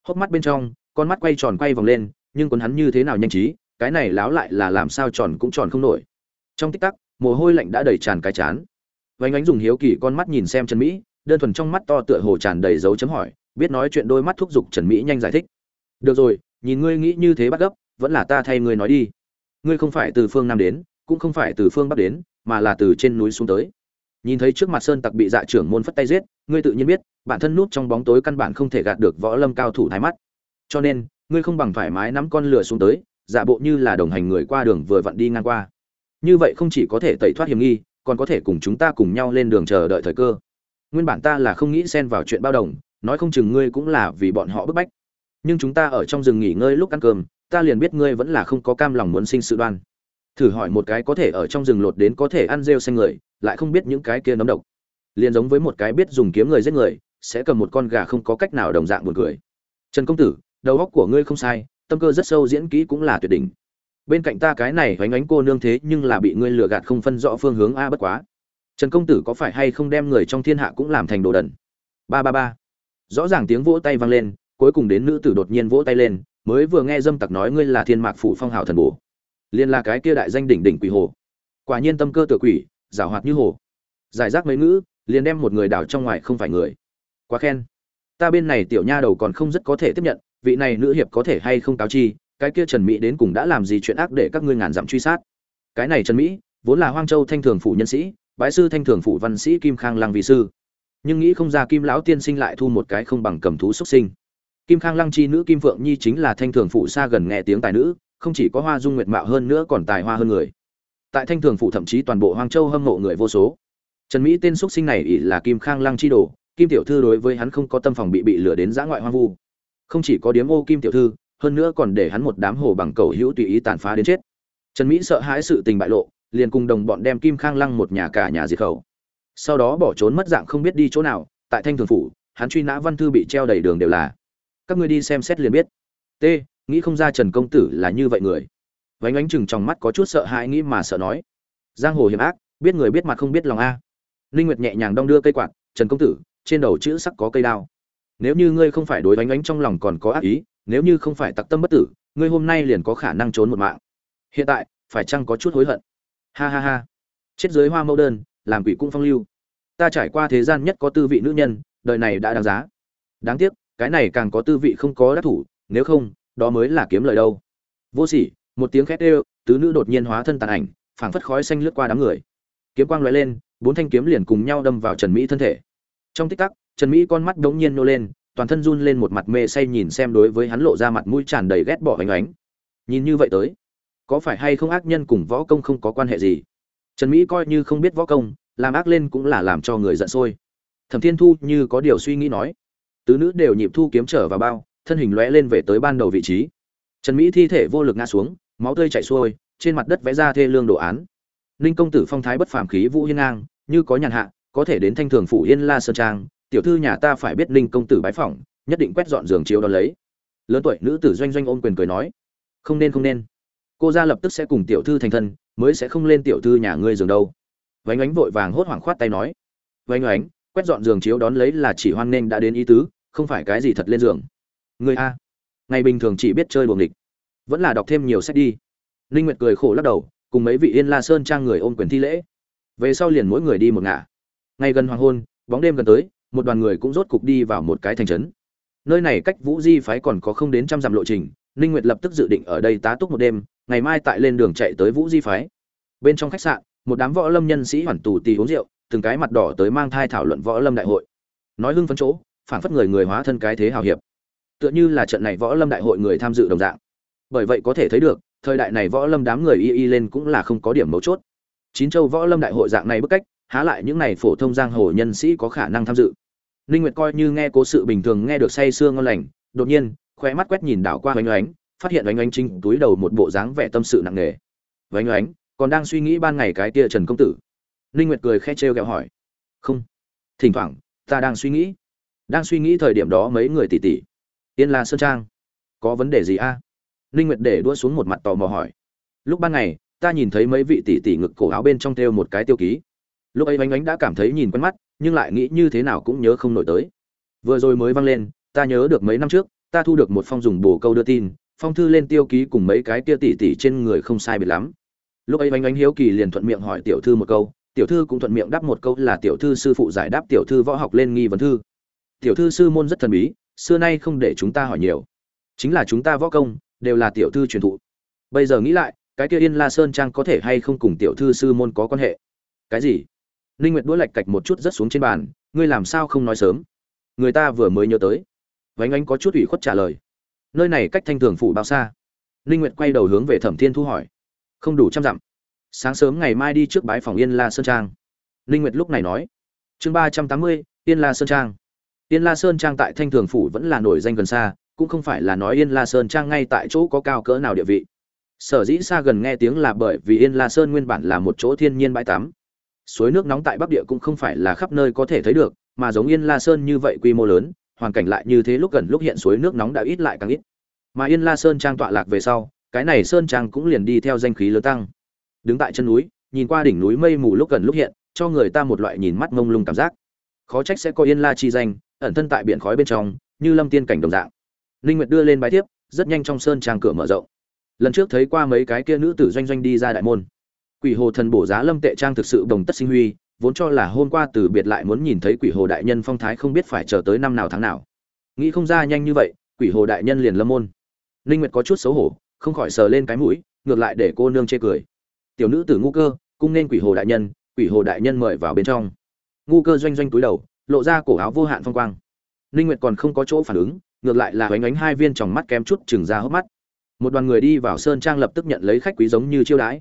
Hốc mắt bên trong, con mắt quay tròn quay vòng lên, nhưng cuốn hắn như thế nào nhanh trí, cái này láo lại là làm sao tròn cũng tròn không nổi. Trong tích tắc, mồ hôi lạnh đã đầy tràn cái chán. Vánh ánh dùng hiếu kỳ con mắt nhìn xem trần mỹ, đơn thuần trong mắt to tựa hồ tràn đầy dấu chấm hỏi, biết nói chuyện đôi mắt thúc giục trần mỹ nhanh giải thích. Được rồi, nhìn ngươi nghĩ như thế bắt gấp, vẫn là ta thay ngươi nói đi. Ngươi không phải từ phương nam đến, cũng không phải từ phương bắc đến mà là từ trên núi xuống tới. Nhìn thấy trước mặt sơn tặc bị dạ trưởng môn phất tay giết, ngươi tự nhiên biết, bản thân nút trong bóng tối căn bản không thể gạt được võ lâm cao thủ thái mắt. Cho nên, ngươi không bằng thoải mái nắm con lửa xuống tới, giả bộ như là đồng hành người qua đường vừa vặn đi ngang qua. Như vậy không chỉ có thể tẩy thoát hiểm nghi, còn có thể cùng chúng ta cùng nhau lên đường chờ đợi thời cơ. Nguyên bản ta là không nghĩ xen vào chuyện bao đồng, nói không chừng ngươi cũng là vì bọn họ bức bách. Nhưng chúng ta ở trong rừng nghỉ ngơi lúc ăn cơm, ta liền biết ngươi vẫn là không có cam lòng muốn sinh sự đoan thử hỏi một cái có thể ở trong rừng lột đến có thể ăn rêu xanh người, lại không biết những cái kia nấm độc. Liền giống với một cái biết dùng kiếm người giết người, sẽ cầm một con gà không có cách nào đồng dạng buồn cười. Trần công tử, đầu óc của ngươi không sai, tâm cơ rất sâu diễn kỹ cũng là tuyệt đỉnh. Bên cạnh ta cái này hoánh ánh cô nương thế nhưng là bị ngươi lừa gạt không phân rõ phương hướng a bất quá. Trần công tử có phải hay không đem người trong thiên hạ cũng làm thành đồ đần? Ba ba ba. Rõ ràng tiếng vỗ tay vang lên, cuối cùng đến nữ tử đột nhiên vỗ tay lên, mới vừa nghe dâm tặc nói ngươi là thiên mạc phủ phong hào thần bổ liên là cái kia đại danh đỉnh đỉnh quỷ hồ. Quả nhiên tâm cơ tự quỷ, giảo hoạt như hồ. Giải rác mấy ngữ, liền đem một người đào trong ngoài không phải người. Quá khen. Ta bên này tiểu nha đầu còn không rất có thể tiếp nhận, vị này nữ hiệp có thể hay không cáo chi, cái kia trần mỹ đến cùng đã làm gì chuyện ác để các ngươi ngàn dặm truy sát. Cái này trần mỹ, vốn là hoang châu thanh thường phủ nhân sĩ, bái sư thanh thường phủ văn sĩ kim khang lăng vị sư. Nhưng nghĩ không ra kim lão tiên sinh lại thu một cái không bằng cầm thú xuất sinh. Kim khang lăng chi nữ kim phượng nhi chính là thanh thường phủ xa gần nghe tiếng tài nữ không chỉ có hoa dung nguyệt mạo hơn nữa còn tài hoa hơn người. Tại thanh thường phủ thậm chí toàn bộ hoang châu hâm mộ người vô số. Trần mỹ tên xuất sinh này ỷ là kim khang lăng chi đồ, kim tiểu thư đối với hắn không có tâm phòng bị bị lừa đến giã ngoại hoang vu. Không chỉ có điếm ô kim tiểu thư, hơn nữa còn để hắn một đám hồ bằng cầu hữu tùy ý tàn phá đến chết. Trần mỹ sợ hãi sự tình bại lộ, liền cùng đồng bọn đem kim khang lăng một nhà cả nhà diệt khẩu. Sau đó bỏ trốn mất dạng không biết đi chỗ nào, tại thanh thường phủ, hắn truy nã văn thư bị treo đầy đường đều là. Các ngươi đi xem xét liền biết. T nghĩ không ra trần công tử là như vậy người. Vánh ánh chừng trong mắt có chút sợ hãi nghĩ mà sợ nói. Giang hồ hiểm ác, biết người biết mặt không biết lòng a. Linh nguyệt nhẹ nhàng đong đưa cây quạt, trần công tử, trên đầu chữ sắc có cây đao. Nếu như ngươi không phải đối vánh ánh trong lòng còn có ác ý, nếu như không phải tặc tâm bất tử, ngươi hôm nay liền có khả năng trốn một mạng. Hiện tại, phải chăng có chút hối hận? Ha ha ha. Chết dưới hoa mẫu đơn, làm quỷ cung phong lưu. Ta trải qua thế gian nhất có tư vị nữ nhân, đời này đã đáng giá. Đáng tiếc, cái này càng có tư vị không có đắc thủ, nếu không đó mới là kiếm lời đâu. Vô sỉ, một tiếng khét đều, tứ nữ đột nhiên hóa thân tàn ảnh, phảng phất khói xanh lướt qua đám người. Kiếm quang lóe lên, bốn thanh kiếm liền cùng nhau đâm vào trần mỹ thân thể. Trong tích tắc, trần mỹ con mắt đống nhiên nô lên, toàn thân run lên một mặt mê say nhìn xem đối với hắn lộ ra mặt mũi tràn đầy ghét bỏ ánh ánh. Nhìn như vậy tới, có phải hay không ác nhân cùng võ công không có quan hệ gì? Trần mỹ coi như không biết võ công, làm ác lên cũng là làm cho người giận sôi. Thẩm thiên thu như có điều suy nghĩ nói. Tứ nữ đều nhịp thu kiếm trở vào bao thân hình lóe lên về tới ban đầu vị trí. Trần mỹ thi thể vô lực ngã xuống, máu tươi chảy xuôi, trên mặt đất vẽ ra thê lương đồ án. Ninh công tử phong thái bất phàm khí vũ hiên ngang, như có nhàn hạ, có thể đến thanh thường phủ yên la sơn trang, tiểu thư nhà ta phải biết ninh công tử bái phỏng, nhất định quét dọn giường chiếu đón lấy. Lớn tuổi nữ tử doanh doanh ôm quyền cười nói, không nên không nên. Cô ra lập tức sẽ cùng tiểu thư thành thân, mới sẽ không lên tiểu thư nhà ngươi giường đâu. Vánh ánh vội vàng hốt hoảng khoát tay nói, vánh ánh, quét dọn giường chiếu đón lấy là chỉ hoan nên đã đến ý tứ, không phải cái gì thật lên giường người a. Ngày bình thường chỉ biết chơi buồng địch vẫn là đọc thêm nhiều sách đi. Ninh nguyệt cười khổ lắc đầu, cùng mấy vị yên la sơn trang người ôm quyền thi lễ. Về sau liền mỗi người đi một ngả. Ngay gần hoàng hôn, bóng đêm gần tới, một đoàn người cũng rốt cục đi vào một cái thành trấn. Nơi này cách vũ di phái còn có không đến trăm dặm lộ trình, ninh nguyệt lập tức dự định ở đây tá túc một đêm, ngày mai tại lên đường chạy tới vũ di phái. Bên trong khách sạn, một đám võ lâm nhân sĩ hoàn tù tì uống rượu, từng cái mặt đỏ tới mang thai thảo luận võ lâm đại hội. Nói hưng phấn chỗ phản phất người người hóa thân cái thế hào hiệp tựa như là trận này võ lâm đại hội người tham dự đồng dạng. Bởi vậy có thể thấy được, thời đại này võ lâm đám người y y lên cũng là không có điểm mấu chốt. Chín châu võ lâm đại hội dạng này bức cách, há lại những này phổ thông giang hồ nhân sĩ có khả năng tham dự. Ninh nguyệt coi như nghe cố sự bình thường nghe được say sương ngon lành, đột nhiên, khóe mắt quét nhìn đảo qua oánh oánh, phát hiện oánh oánh chính túi đầu một bộ dáng vẻ tâm sự nặng nề. Oánh oánh, còn đang suy nghĩ ban ngày cái kia trần công tử? Ninh nguyệt cười khẽ trêu ghẹo hỏi. Không, thỉnh thoảng, ta đang suy nghĩ. Đang suy nghĩ thời điểm đó mấy người tỷ tỷ yên la sơn trang. Có vấn đề gì a? À? ninh nguyệt để đua xuống một mặt tò mò hỏi. Lúc ban ngày, ta nhìn thấy mấy vị tỷ tỷ ngực cổ áo bên trong thêu một cái tiêu ký. Lúc ấy bánh bánh đã cảm thấy nhìn quen mắt, nhưng lại nghĩ như thế nào cũng nhớ không nổi tới. Vừa rồi mới vang lên, ta nhớ được mấy năm trước, ta thu được một phong dùng bồ câu đưa tin, phong thư lên tiêu ký cùng mấy cái kia tỷ tỷ trên người không sai biệt lắm. Lúc ấy bánh bánh hiếu kỳ liền thuận miệng hỏi tiểu thư một câu, tiểu thư cũng thuận miệng đáp một câu là tiểu thư sư phụ giải đáp tiểu thư võ học lên nghi vấn thư. Tiểu thư sư môn rất thần bí xưa nay không để chúng ta hỏi nhiều. Chính là chúng ta võ công, đều là tiểu thư truyền thụ. Bây giờ nghĩ lại, cái kia yên la sơn trang có thể hay không cùng tiểu thư sư môn có quan hệ? Cái gì? Ninh nguyệt đũa lạch cạch một chút rất xuống trên bàn, ngươi làm sao không nói sớm? Người ta vừa mới nhớ tới. Vánh ánh có chút ủy khuất trả lời. Nơi này cách thanh thường phủ bao xa? Ninh nguyệt quay đầu hướng về thẩm thiên thu hỏi. Không đủ trăm dặm. Sáng sớm ngày mai đi trước bái phòng yên la sơn trang. Ninh nguyệt lúc này nói. Chương ba trăm tám mươi, yên la sơn trang yên la sơn trang tại thanh thường phủ vẫn là nổi danh gần xa, cũng không phải là nói yên la sơn trang ngay tại chỗ có cao cỡ nào địa vị. Sở dĩ xa gần nghe tiếng là bởi vì yên la sơn nguyên bản là một chỗ thiên nhiên bãi tắm. Suối nước nóng tại bắc địa cũng không phải là khắp nơi có thể thấy được, mà giống yên la sơn như vậy quy mô lớn, hoàn cảnh lại như thế lúc gần lúc hiện suối nước nóng đã ít lại càng ít. Mà yên la sơn trang tọa lạc về sau, cái này sơn trang cũng liền đi theo danh khí lớn tăng. Đứng tại chân núi, nhìn qua đỉnh núi mây mù lúc gần lúc hiện, cho người ta một loại nhìn mắt mông lung cảm giác. Khó trách sẽ có yên la chi danh ẩn thân tại biển khói bên trong, như lâm tiên cảnh đồng dạng. Linh nguyệt đưa lên bài tiếp rất nhanh trong sơn trang cửa mở rộng. Lần trước thấy qua mấy cái kia nữ tử doanh doanh đi ra đại môn. Quỷ hồ thần bổ giá lâm tệ trang thực sự đồng tất sinh huy, vốn cho là hôm qua từ biệt lại muốn nhìn thấy quỷ hồ đại nhân phong thái không biết phải chờ tới năm nào tháng nào. Nghĩ không ra nhanh như vậy, quỷ hồ đại nhân liền lâm môn. Linh nguyệt có chút xấu hổ, không khỏi sờ lên cái mũi, ngược lại để cô nương chê cười. Tiểu nữ tử ngu cơ, cung nên quỷ hồ đại nhân, quỷ hồ đại nhân mời vào bên trong. Ngu cơ doanh doanh túi đầu lộ ra cổ áo vô hạn phong quang. Linh nguyệt còn không có chỗ phản ứng, ngược lại là ánh ánh hai viên tròng mắt kém chút chừng ra hốc mắt. Một đoàn người đi vào sơn trang lập tức nhận lấy khách quý giống như chiêu đãi.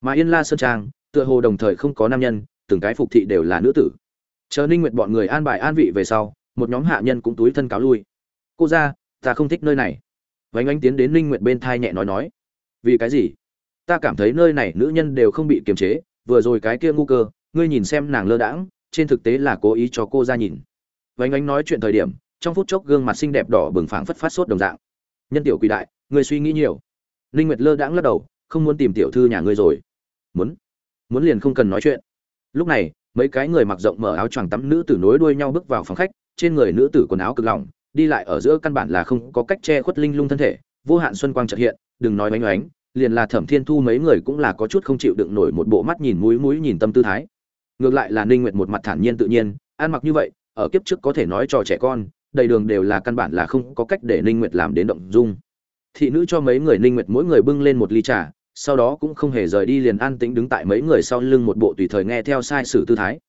Mà yên la sơn trang, tựa hồ đồng thời không có nam nhân, từng cái phục thị đều là nữ tử. Chờ ninh nguyệt bọn người an bài an vị về sau, một nhóm hạ nhân cũng túi thân cáo lui. Cô ra ta không thích nơi này. Vánh ánh tiến đến ninh nguyệt bên thai nhẹ nói nói. Vì cái gì? Ta cảm thấy nơi này nữ nhân đều không bị kiềm chế, vừa rồi cái kia ngu cơ, ngươi nhìn xem nàng lơ đãng trên thực tế là cố ý cho cô ra nhìn. Vánh ánh nói chuyện thời điểm, trong phút chốc gương mặt xinh đẹp đỏ bừng phảng phất phát sốt đồng dạng. Nhân tiểu quỷ đại, người suy nghĩ nhiều. Ninh nguyệt lơ đãng lắc đầu, không muốn tìm tiểu thư nhà ngươi rồi. Muốn? Muốn liền không cần nói chuyện. Lúc này, mấy cái người mặc rộng mở áo choàng tắm nữ tử nối đuôi nhau bước vào phòng khách, trên người nữ tử quần áo cực lỏng, đi lại ở giữa căn bản là không có cách che khuất linh lung thân thể, vô hạn xuân quang chợt hiện, đừng nói bánh oánh liền là thẩm thiên thu mấy người cũng là có chút không chịu đựng nổi một bộ mắt nhìn mũi mũi nhìn tâm tư thái ngược lại là ninh nguyệt một mặt thản nhiên tự nhiên, ăn mặc như vậy, ở kiếp trước có thể nói trò trẻ con, đầy đường đều là căn bản là không có cách để ninh nguyệt làm đến động dung. Thị nữ cho mấy người ninh nguyệt mỗi người bưng lên một ly trà, sau đó cũng không hề rời đi liền an tĩnh đứng tại mấy người sau lưng một bộ tùy thời nghe theo sai sử tư thái.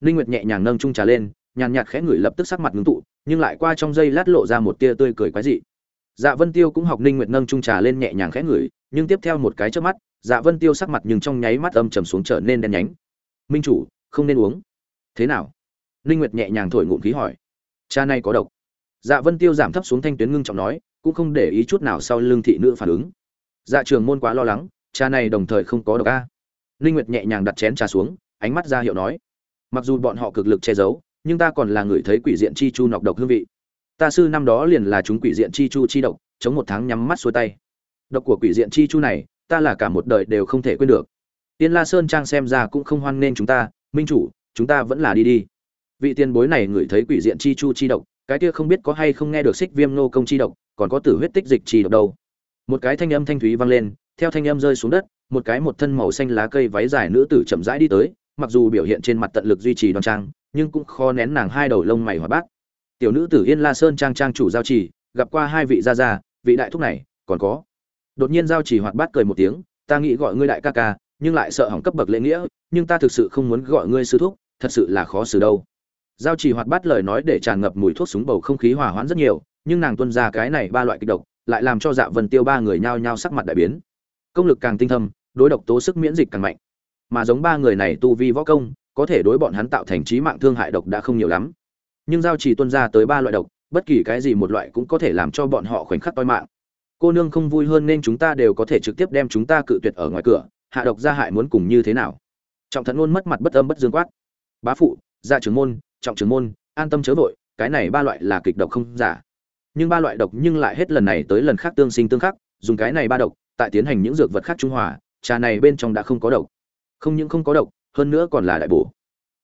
Ninh nguyệt nhẹ nhàng nâng chung trà lên, nhàn nhạt khẽ ngửi lập tức sắc mặt ngưng tụ, nhưng lại qua trong giây lát lộ ra một tia tươi cười quái dị. Dạ vân tiêu cũng học ninh nguyệt nâng chung trà lên nhẹ nhàng khẽ ngửi, nhưng tiếp theo một cái chớp mắt dạ vân tiêu sắc mặt nhưng trong nháy mắt âm trầm xuống trở nên đen nhánh. Minh chủ không nên uống. Thế nào? Ninh nguyệt nhẹ nhàng thổi ngụm khí hỏi. Cha này có độc. Dạ vân tiêu giảm thấp xuống thanh tuyến ngưng trọng nói, cũng không để ý chút nào sau lưng thị nữ phản ứng. Dạ trường môn quá lo lắng, cha này đồng thời không có độc a. Ninh nguyệt nhẹ nhàng đặt chén trà xuống, ánh mắt ra hiệu nói. Mặc dù bọn họ cực lực che giấu, nhưng ta còn là người thấy quỷ diện chi chu nọc độc hương vị. Ta sư năm đó liền là chúng quỷ diện chi chu chi độc, chống một tháng nhắm mắt xuôi tay. Độc của quỷ diện chi chu này, ta là cả một đời đều không thể quên được. Tiên la sơn trang xem ra cũng không hoan nên chúng ta minh chủ, chúng ta vẫn là đi đi. Vị tiền bối này ngửi thấy quỷ diện chi chu chi độc, cái kia không biết có hay không nghe được xích viêm nô công chi độc, còn có tử huyết tích dịch chi độc đâu. Một cái thanh âm thanh thúy vang lên, theo thanh âm rơi xuống đất, một cái một thân màu xanh lá cây váy dài nữ tử chậm rãi đi tới, mặc dù biểu hiện trên mặt tận lực duy trì đoan trang, nhưng cũng khó nén nàng hai đầu lông mày hòa bát. Tiểu nữ tử yên la sơn trang trang chủ giao trì, gặp qua hai vị gia gia, vị đại thúc này, còn có. Đột nhiên giao trì hoạt bát cười một tiếng, ta nghĩ gọi ngươi đại ca ca nhưng lại sợ hỏng cấp bậc lễ nghĩa, nhưng ta thực sự không muốn gọi ngươi sư thúc, thật sự là khó xử đâu. Giao Chỉ hoạt bát lời nói để tràn ngập mùi thuốc súng bầu không khí hòa hoãn rất nhiều, nhưng nàng tuân ra cái này ba loại kịch độc, lại làm cho dạ vân tiêu ba người nhao nhao sắc mặt đại biến. Công lực càng tinh thâm, đối độc tố sức miễn dịch càng mạnh. Mà giống ba người này tu vi võ công, có thể đối bọn hắn tạo thành trí mạng thương hại độc đã không nhiều lắm. Nhưng giao Chỉ tuân ra tới ba loại độc, bất kỳ cái gì một loại cũng có thể làm cho bọn họ khoảnh khắc toi mạng. Cô nương không vui hơn nên chúng ta đều có thể trực tiếp đem chúng ta cự tuyệt ở ngoài cửa hạ độc ra hại muốn cùng như thế nào? Trọng thận luôn mất mặt bất âm bất dương quát. Bá phụ, gia trưởng môn, trọng trưởng môn, an tâm chớ vội, cái này ba loại là kịch độc không giả. Nhưng ba loại độc nhưng lại hết lần này tới lần khác tương sinh tương khắc, dùng cái này ba độc, tại tiến hành những dược vật khác trung hòa, trà này bên trong đã không có độc. Không những không có độc, hơn nữa còn là đại bổ.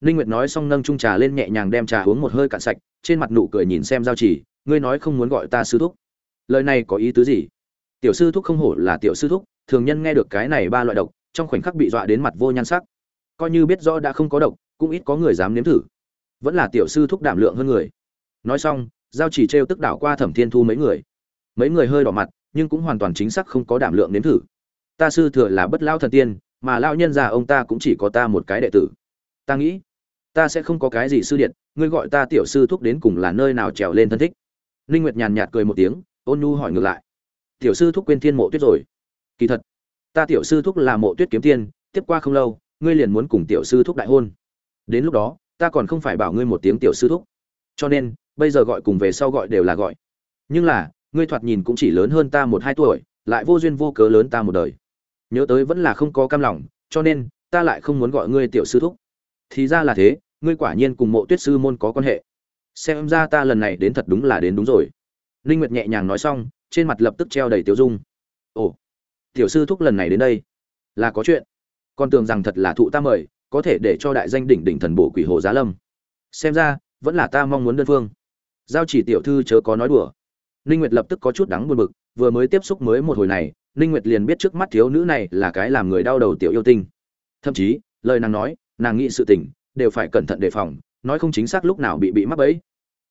Ninh nguyệt nói xong nâng chung trà lên nhẹ nhàng đem trà uống một hơi cạn sạch, trên mặt nụ cười nhìn xem giao chỉ, ngươi nói không muốn gọi ta sư thúc. Lời này có ý tứ gì? Tiểu sư thúc không hổ là tiểu sư thúc, thường nhân nghe được cái này ba loại độc trong khoảnh khắc bị dọa đến mặt vô nhan sắc. Coi như biết rõ đã không có độc, cũng ít có người dám nếm thử. Vẫn là tiểu sư thúc đảm lượng hơn người. Nói xong, giao chỉ trêu tức đảo qua thẩm thiên thu mấy người. Mấy người hơi đỏ mặt, nhưng cũng hoàn toàn chính xác không có đảm lượng nếm thử. Ta sư thừa là bất lao thần tiên, mà lao nhân già ông ta cũng chỉ có ta một cái đệ tử. Ta nghĩ, ta sẽ không có cái gì sư điện, ngươi gọi ta tiểu sư thúc đến cùng là nơi nào trèo lên thân thích. Linh nguyệt nhàn nhạt cười một tiếng, ôn nhu hỏi ngược lại. Tiểu sư thúc quên thiên mộ tuyết rồi. Kỳ thật ta tiểu sư thúc là mộ tuyết kiếm tiên, tiếp qua không lâu, ngươi liền muốn cùng tiểu sư thúc đại hôn. Đến lúc đó, ta còn không phải bảo ngươi một tiếng tiểu sư thúc. Cho nên, bây giờ gọi cùng về sau gọi đều là gọi. Nhưng là, ngươi thoạt nhìn cũng chỉ lớn hơn ta một hai tuổi, lại vô duyên vô cớ lớn ta một đời. Nhớ tới vẫn là không có cam lòng, cho nên, ta lại không muốn gọi ngươi tiểu sư thúc. Thì ra là thế, ngươi quả nhiên cùng mộ tuyết sư môn có quan hệ. Xem ra ta lần này đến thật đúng là đến đúng rồi. Linh nguyệt nhẹ nhàng nói xong, trên mặt lập tức treo đầy tiêu dung. Ồ tiểu sư thúc lần này đến đây. Là có chuyện. Con tưởng rằng thật là thụ ta mời, có thể để cho đại danh đỉnh đỉnh thần bộ quỷ hồ giá lâm. Xem ra, vẫn là ta mong muốn đơn phương. Giao chỉ tiểu thư chớ có nói đùa. Ninh nguyệt lập tức có chút đắng buồn bực, vừa mới tiếp xúc mới một hồi này, ninh nguyệt liền biết trước mắt thiếu nữ này là cái làm người đau đầu tiểu yêu tinh. Thậm chí, lời nàng nói, nàng nghĩ sự tình, đều phải cẩn thận đề phòng, nói không chính xác lúc nào bị bị mắc bẫy.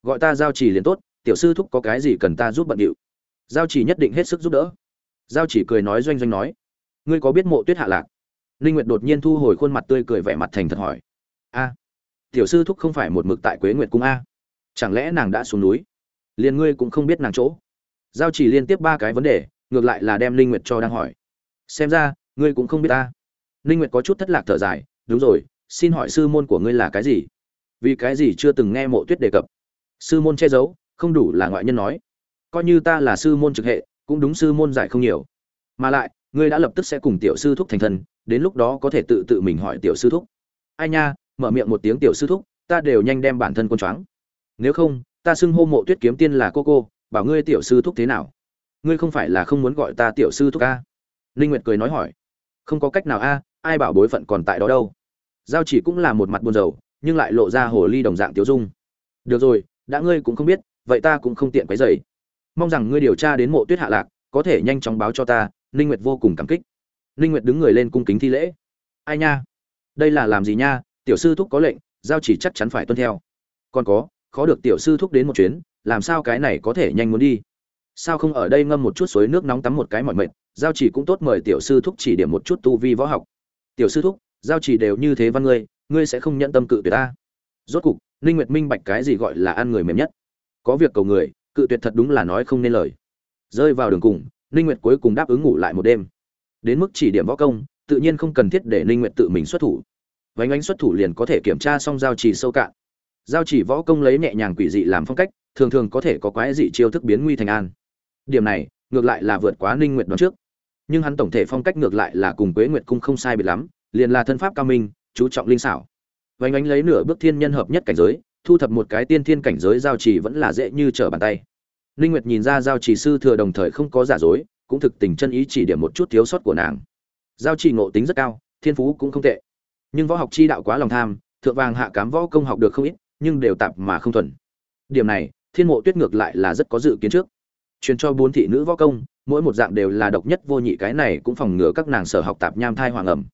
Gọi ta giao chỉ liền tốt, tiểu sư thúc có cái gì cần ta giúp bận điệu. Giao chỉ nhất định hết sức giúp đỡ giao chỉ cười nói doanh doanh nói, ngươi có biết mộ tuyết hạ lạc? Ninh nguyệt đột nhiên thu hồi khuôn mặt tươi cười vẻ mặt thành thật hỏi, a, tiểu sư thúc không phải một mực tại quế nguyệt cung a? Chẳng lẽ nàng đã xuống núi? Liền ngươi cũng không biết nàng chỗ? Giao chỉ liên tiếp ba cái vấn đề, ngược lại là đem linh nguyệt cho đang hỏi, xem ra, ngươi cũng không biết ta. Linh nguyệt có chút thất lạc thở dài, đúng rồi, xin hỏi sư môn của ngươi là cái gì? Vì cái gì chưa từng nghe mộ tuyết đề cập? Sư môn che giấu, không đủ là ngoại nhân nói, coi như ta là sư môn trực hệ cũng đúng sư môn giải không nhiều. Mà lại, ngươi đã lập tức sẽ cùng tiểu sư thúc thành thân, đến lúc đó có thể tự tự mình hỏi tiểu sư thúc. Ai nha, mở miệng một tiếng tiểu sư thúc, ta đều nhanh đem bản thân quân choáng. Nếu không, ta xưng hô mộ tuyết kiếm tiên là cô cô, bảo ngươi tiểu sư thúc thế nào? Ngươi không phải là không muốn gọi ta tiểu sư thúc a? Ninh nguyệt cười nói hỏi. Không có cách nào a, ai bảo bối phận còn tại đó đâu. Giao chỉ cũng là một mặt buồn rầu, nhưng lại lộ ra hồ ly đồng dạng tiểu dung. Được rồi, đã ngươi cũng không biết, vậy ta cũng không tiện quấy rầy mong rằng ngươi điều tra đến mộ tuyết hạ lạc, có thể nhanh chóng báo cho ta, ninh nguyệt vô cùng cảm kích. Ninh nguyệt đứng người lên cung kính thi lễ. Ai nha? Đây là làm gì nha? Tiểu sư thúc có lệnh, giao chỉ chắc chắn phải tuân theo. Còn có, khó được tiểu sư thúc đến một chuyến, làm sao cái này có thể nhanh muốn đi? Sao không ở đây ngâm một chút suối nước nóng tắm một cái mọi mệnh giao chỉ cũng tốt mời tiểu sư thúc chỉ điểm một chút tu vi võ học. Tiểu sư thúc, giao chỉ đều như thế văn ngươi ngươi sẽ không nhận tâm cự tuyệt ta. Rốt cục, ninh nguyệt minh bạch cái gì gọi là ăn người mềm nhất. Có việc cầu người cự tuyệt thật đúng là nói không nên lời. Rơi vào đường cùng, ninh nguyệt cuối cùng đáp ứng ngủ lại một đêm. Đến mức chỉ điểm võ công, tự nhiên không cần thiết để ninh nguyệt tự mình xuất thủ. Vánh ánh xuất thủ liền có thể kiểm tra xong giao chỉ sâu cạn. Giao chỉ võ công lấy nhẹ nhàng quỷ dị làm phong cách, thường thường có thể có quái dị chiêu thức biến nguy thành an. Điểm này, ngược lại là vượt quá ninh nguyệt đoán trước. Nhưng hắn tổng thể phong cách ngược lại là cùng quế nguyệt cung không sai biệt lắm, liền là thân pháp cao minh, chú trọng linh xảo. Vánh ánh lấy nửa bước thiên nhân hợp nhất cảnh giới thu thập một cái tiên thiên cảnh giới giao chỉ vẫn là dễ như trở bàn tay. Ninh nguyệt nhìn ra giao chỉ sư thừa đồng thời không có giả dối, cũng thực tình chân ý chỉ điểm một chút thiếu sót của nàng. Giao chỉ ngộ tính rất cao, thiên phú cũng không tệ. Nhưng võ học chi đạo quá lòng tham, thượng vàng hạ cám võ công học được không ít, nhưng đều tạp mà không thuần. Điểm này, thiên mộ tuyết ngược lại là rất có dự kiến trước. Truyền cho bốn thị nữ võ công, mỗi một dạng đều là độc nhất vô nhị, cái này cũng phòng ngừa các nàng sở học tạp nham thai hoàng ẩm.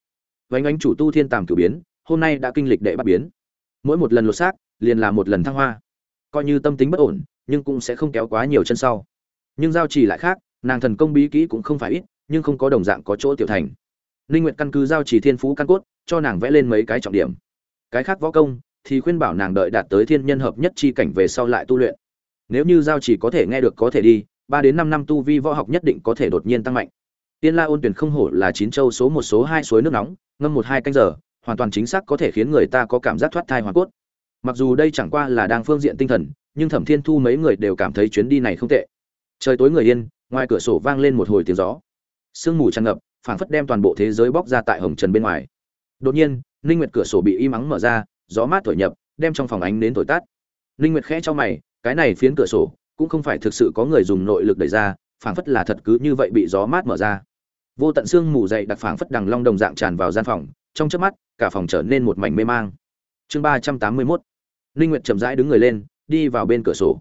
Vánh ánh chủ tu thiên tàm cử biến, hôm nay đã kinh lịch đệ bắt biến. Mỗi một lần lột xác liền là một lần thăng hoa. Coi như tâm tính bất ổn, nhưng cũng sẽ không kéo quá nhiều chân sau. Nhưng giao trì lại khác, nàng thần công bí kỹ cũng không phải ít, nhưng không có đồng dạng có chỗ tiểu thành. Linh nguyện căn cứ giao trì thiên phú căn cốt, cho nàng vẽ lên mấy cái trọng điểm. Cái khác võ công, thì khuyên bảo nàng đợi đạt tới thiên nhân hợp nhất chi cảnh về sau lại tu luyện. Nếu như giao chỉ có thể nghe được có thể đi, ba đến năm năm tu vi võ học nhất định có thể đột nhiên tăng mạnh. Tiên la ôn tuyển không hổ là chín châu số một số hai suối nước nóng, ngâm một hai canh giờ, hoàn toàn chính xác có thể khiến người ta có cảm giác thoát thai hoàn cốt mặc dù đây chẳng qua là đang phương diện tinh thần, nhưng thẩm thiên thu mấy người đều cảm thấy chuyến đi này không tệ. Trời tối người yên, ngoài cửa sổ vang lên một hồi tiếng gió. Sương mù tràn ngập, phảng phất đem toàn bộ thế giới bóc ra tại hồng trần bên ngoài. Đột nhiên, ninh nguyệt cửa sổ bị im ắng mở ra, gió mát thổi nhập, đem trong phòng ánh đến thổi tắt. Ninh nguyệt khẽ cho mày, cái này phiến cửa sổ, cũng không phải thực sự có người dùng nội lực đẩy ra, phảng phất là thật cứ như vậy bị gió mát mở ra. Vô tận sương mù dậy đặc phảng phất đằng long đồng dạng tràn vào gian phòng, trong chớp mắt, cả phòng trở nên một mảnh mê mang chương ba trăm tám mươi mốt. Ninh nguyệt chậm rãi đứng người lên, đi vào bên cửa sổ.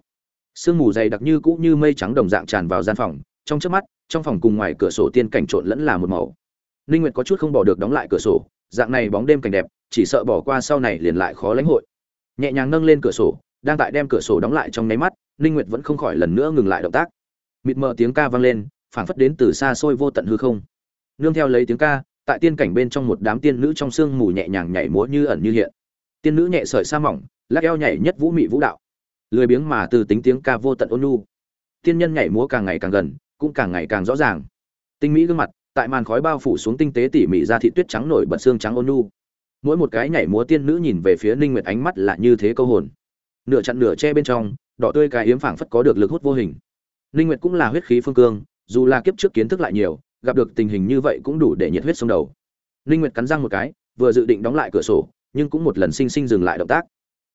Sương mù dày đặc như cũ như mây trắng đồng dạng tràn vào gian phòng, trong chớp mắt, trong phòng cùng ngoài cửa sổ tiên cảnh trộn lẫn là một màu. Ninh nguyệt có chút không bỏ được đóng lại cửa sổ, dạng này bóng đêm cảnh đẹp, chỉ sợ bỏ qua sau này liền lại khó lãnh hội. Nhẹ nhàng nâng lên cửa sổ, đang tại đem cửa sổ đóng lại trong nháy mắt, ninh nguyệt vẫn không khỏi lần nữa ngừng lại động tác. Mịt mờ tiếng ca vang lên, phảng phất đến từ xa xôi vô tận hư không. Nương theo lấy tiếng ca, tại tiên cảnh bên trong một đám tiên nữ trong sương mù nhẹ nhàng nhảy múa như ẩn như hiện tiên nữ nhẹ sợi sa mỏng, lắc eo nhảy nhất vũ mị vũ đạo. Lười biếng mà từ tính tiếng ca vô tận ôn nhu. Tiên nhân nhảy múa càng ngày càng gần, cũng càng ngày càng rõ ràng. Tinh mỹ gương mặt, tại màn khói bao phủ xuống tinh tế tỉ mỉ ra thị tuyết trắng nổi bật xương trắng ôn nhu. Mỗi một cái nhảy múa tiên nữ nhìn về phía ninh nguyệt ánh mắt là như thế câu hồn. Nửa chặn nửa che bên trong, đỏ tươi cái yếm phảng phất có được lực hút vô hình. Ninh nguyệt cũng là huyết khí phương cương, dù là kiếp trước kiến thức lại nhiều, gặp được tình hình như vậy cũng đủ để nhiệt huyết sông đầu. Ninh nguyệt cắn răng một cái, vừa dự định đóng lại cửa sổ nhưng cũng một lần sinh sinh dừng lại động tác.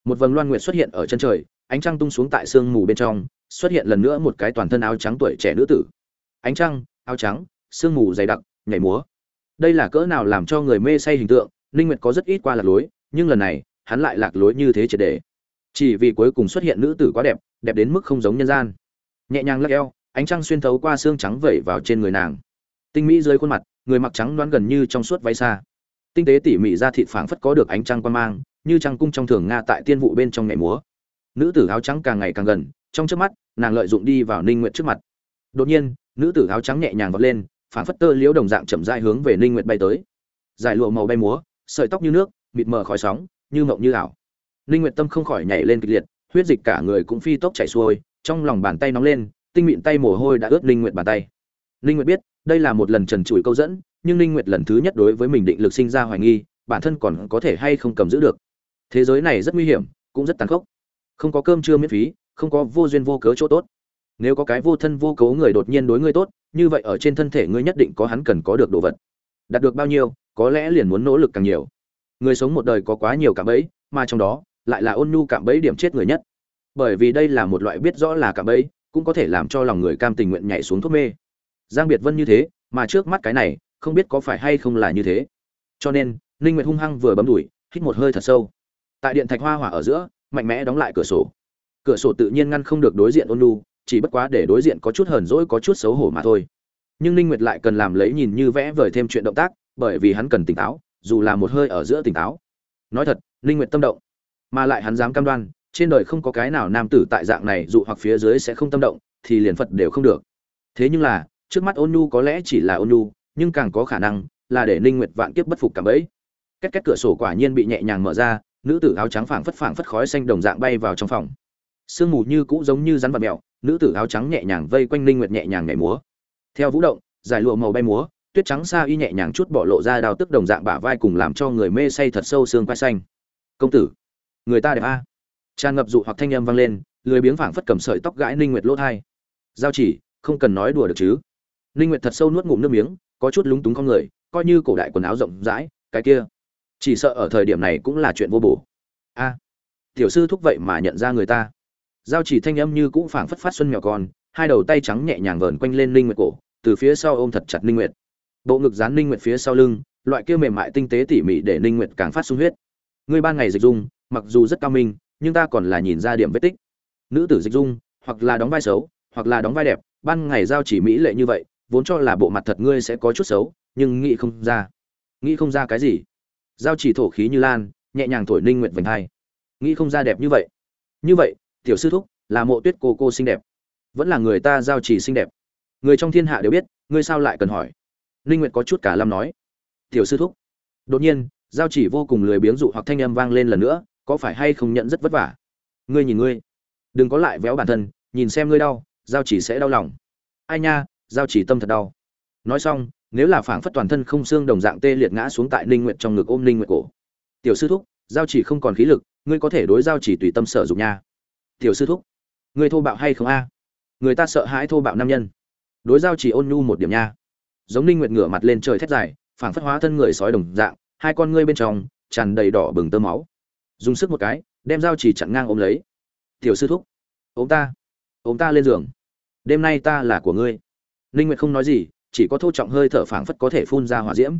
Một vầng loan nguyệt xuất hiện ở chân trời, ánh trăng tung xuống tại sương mù bên trong, xuất hiện lần nữa một cái toàn thân áo trắng tuổi trẻ nữ tử. Ánh trăng, áo trắng, sương mù dày đặc, nhảy múa. Đây là cỡ nào làm cho người mê say hình tượng, ninh nguyệt có rất ít qua lạc lối, nhưng lần này, hắn lại lạc lối như thế triệt để. Chỉ vì cuối cùng xuất hiện nữ tử quá đẹp đẹp đến mức không giống nhân gian. Nhẹ nhàng lắc eo, ánh trăng xuyên thấu qua xương trắng vẩy vào trên người nàng. Tinh mỹ dưới khuôn mặt, người mặc trắng đoán gần như trong suốt váy xa tinh tế tỉ mỉ ra thịt phảng phất có được ánh trăng quan mang, như trăng cung trong thường nga tại tiên vụ bên trong nhảy múa. Nữ tử áo trắng càng ngày càng gần, trong trước mắt, nàng lợi dụng đi vào ninh nguyệt trước mặt. Đột nhiên, nữ tử áo trắng nhẹ nhàng vọt lên, phảng phất tơ liễu đồng dạng chậm rãi hướng về ninh nguyệt bay tới. Giải lụa màu bay múa, sợi tóc như nước, mịt mờ khói sóng, như mộng như ảo. Ninh nguyệt tâm không khỏi nhảy lên kịch liệt, huyết dịch cả người cũng phi tốc chảy xuôi, trong lòng bàn tay nóng lên, tinh mịn tay mồ hôi đã ướt ninh nguyệt bàn tay. Ninh nguyệt biết, đây là một lần trần trụi câu dẫn nhưng ninh nguyệt lần thứ nhất đối với mình định lực sinh ra hoài nghi, bản thân còn có thể hay không cầm giữ được. Thế giới này rất nguy hiểm, cũng rất tàn khốc. Không có cơm trưa miễn phí, không có vô duyên vô cớ chỗ tốt. Nếu có cái vô thân vô cấu người đột nhiên đối ngươi tốt, như vậy ở trên thân thể ngươi nhất định có hắn cần có được đồ vật. Đạt được bao nhiêu, có lẽ liền muốn nỗ lực càng nhiều. Người sống một đời có quá nhiều cạm bẫy, mà trong đó, lại là ôn nhu cạm bẫy điểm chết người nhất. Bởi vì đây là một loại biết rõ là cạm bẫy, cũng có thể làm cho lòng người cam tình nguyện nhảy xuống thuốc mê. Giang biệt vân như thế, mà trước mắt cái này không biết có phải hay không là như thế. Cho nên, ninh nguyệt hung hăng vừa bấm đuổi hít một hơi thật sâu. Tại điện thạch hoa hỏa ở giữa, mạnh mẽ đóng lại cửa sổ. Cửa sổ tự nhiên ngăn không được đối diện ôn nhu, chỉ bất quá để đối diện có chút hờn dỗi, có chút xấu hổ mà thôi. Nhưng ninh nguyệt lại cần làm lấy nhìn như vẽ vời thêm chuyện động tác, bởi vì hắn cần tỉnh táo, dù là một hơi ở giữa tỉnh táo. Nói thật, ninh nguyệt tâm động, mà lại hắn dám cam đoan, trên đời không có cái nào nam tử tại dạng này dụ hoặc phía dưới sẽ không tâm động, thì liền phật đều không được. Thế nhưng là, trước mắt ôn nhu có lẽ chỉ là ôn nhu nhưng càng có khả năng là để ninh nguyệt vạn kiếp bất phục cảm ấy cách cách cửa sổ quả nhiên bị nhẹ nhàng mở ra, nữ tử áo trắng phảng phất phảng phất khói xanh đồng dạng bay vào trong phòng. Sương mù như cũ giống như rắn vật mèo, nữ tử áo trắng nhẹ nhàng vây quanh ninh nguyệt nhẹ nhàng nhảy múa. Theo vũ động, giải lụa màu bay múa, tuyết trắng xa y nhẹ nhàng chút bỏ lộ ra đào tức đồng dạng bả vai cùng làm cho người mê say thật sâu xương quai xanh. Công tử, người ta đẹp a. Tràn ngập dụ hoặc thanh âm vang lên, lười biếng phảng phất cầm sợi tóc gãi ninh nguyệt lỗ tai. giao chỉ, không cần nói đùa được chứ. Ninh nguyệt thật sâu nuốt ngụm nước miếng có chút lúng túng con người, coi như cổ đại quần áo rộng rãi, cái kia, chỉ sợ ở thời điểm này cũng là chuyện vô bổ. A, tiểu sư thúc vậy mà nhận ra người ta. Giao chỉ thanh âm như cũng phảng phất phát xuân mèo con, hai đầu tay trắng nhẹ nhàng vờn quanh lên linh nguyệt cổ, từ phía sau ôm thật chặt linh nguyệt. Bộ ngực dán linh nguyệt phía sau lưng, loại kia mềm mại tinh tế tỉ mỉ để linh nguyệt càng phát sung huyết. Người ban ngày dịch dung, mặc dù rất cao minh, nhưng ta còn là nhìn ra điểm vết tích. Nữ tử dịch dung, hoặc là đóng vai xấu, hoặc là đóng vai đẹp, ban ngày giao chỉ mỹ lệ như vậy vốn cho là bộ mặt thật ngươi sẽ có chút xấu, nhưng nghĩ không ra. Nghĩ không ra cái gì. Giao chỉ thổ khí như lan, nhẹ nhàng thổi ninh nguyệt vành hai. Nghĩ không ra đẹp như vậy. Như vậy, tiểu sư thúc, là mộ tuyết cô cô xinh đẹp. Vẫn là người ta giao chỉ xinh đẹp. Người trong thiên hạ đều biết, ngươi sao lại cần hỏi? Ninh nguyệt có chút cả lâm nói. Tiểu sư thúc. Đột nhiên, giao chỉ vô cùng lười biếng dụ hoặc thanh âm vang lên lần nữa, có phải hay không nhận rất vất vả? Ngươi nhìn ngươi. Đừng có lại véo bản thân, nhìn xem ngươi đau, giao chỉ sẽ đau lòng. Ai nha giao chỉ tâm thật đau. Nói xong, nếu là phảng phất toàn thân không xương đồng dạng tê liệt ngã xuống tại ninh nguyệt trong ngực ôm ninh nguyệt cổ. Tiểu sư thúc, giao chỉ không còn khí lực, ngươi có thể đối giao chỉ tùy tâm sở dụng nha. Tiểu sư thúc, ngươi thô bạo hay không a? Người ta sợ hãi thô bạo nam nhân. Đối giao chỉ ôn nhu một điểm nha. Giống ninh nguyệt ngửa mặt lên trời thét dài, phảng phất hóa thân người sói đồng dạng, hai con ngươi bên trong tràn đầy đỏ bừng tơ máu. Dùng sức một cái, đem giao chỉ chặn ngang ôm lấy. Tiểu sư thúc, ôm ta ôm ta lên giường. Đêm nay ta là của ngươi ninh nguyệt không nói gì, chỉ có thô trọng hơi thở phảng phất có thể phun ra hỏa diễm.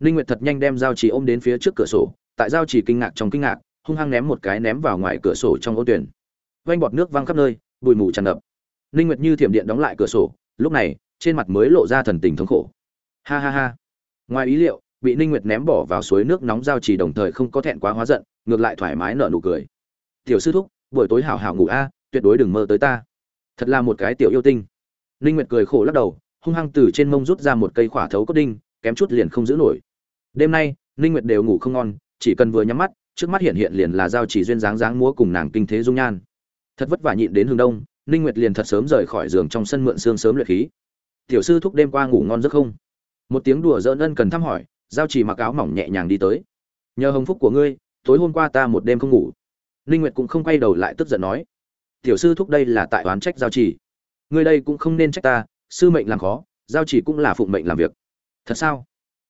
Ninh nguyệt thật nhanh đem dao chỉ ôm đến phía trước cửa sổ, tại giao chỉ kinh ngạc trong kinh ngạc, hung hăng ném một cái ném vào ngoài cửa sổ trong ô tuyển. Vành bọt nước văng khắp nơi, bụi mù tràn ngập. Ninh nguyệt như thiểm điện đóng lại cửa sổ, lúc này, trên mặt mới lộ ra thần tình thống khổ. Ha ha ha. Ngoài ý liệu, bị ninh nguyệt ném bỏ vào suối nước nóng giao chỉ đồng thời không có thẹn quá hóa giận, ngược lại thoải mái nở nụ cười. Tiểu sư thúc, buổi tối hảo hảo ngủ a, tuyệt đối đừng mơ tới ta. Thật là một cái tiểu yêu tinh ninh nguyệt cười khổ lắc đầu, hung hăng từ trên mông rút ra một cây khỏa thấu cốt đinh, kém chút liền không giữ nổi. Đêm nay, ninh nguyệt đều ngủ không ngon, chỉ cần vừa nhắm mắt, trước mắt hiện hiện liền là giao chỉ duyên dáng dáng múa cùng nàng kinh thế dung nhan. Thật vất vả nhịn đến hướng đông, ninh nguyệt liền thật sớm rời khỏi giường trong sân mượn xương sớm luyện khí. Tiểu sư thúc đêm qua ngủ ngon giấc không? Một tiếng đùa giỡn ân cần thăm hỏi, giao chỉ mặc áo mỏng nhẹ nhàng đi tới. Nhờ hồng phúc của ngươi, tối hôm qua ta một đêm không ngủ. Ninh nguyệt cũng không quay đầu lại tức giận nói, tiểu sư thúc đây là tại oán trách giao chỉ ngươi đây cũng không nên trách ta, sư mệnh làm khó, giao chỉ cũng là phụng mệnh làm việc. Thật sao?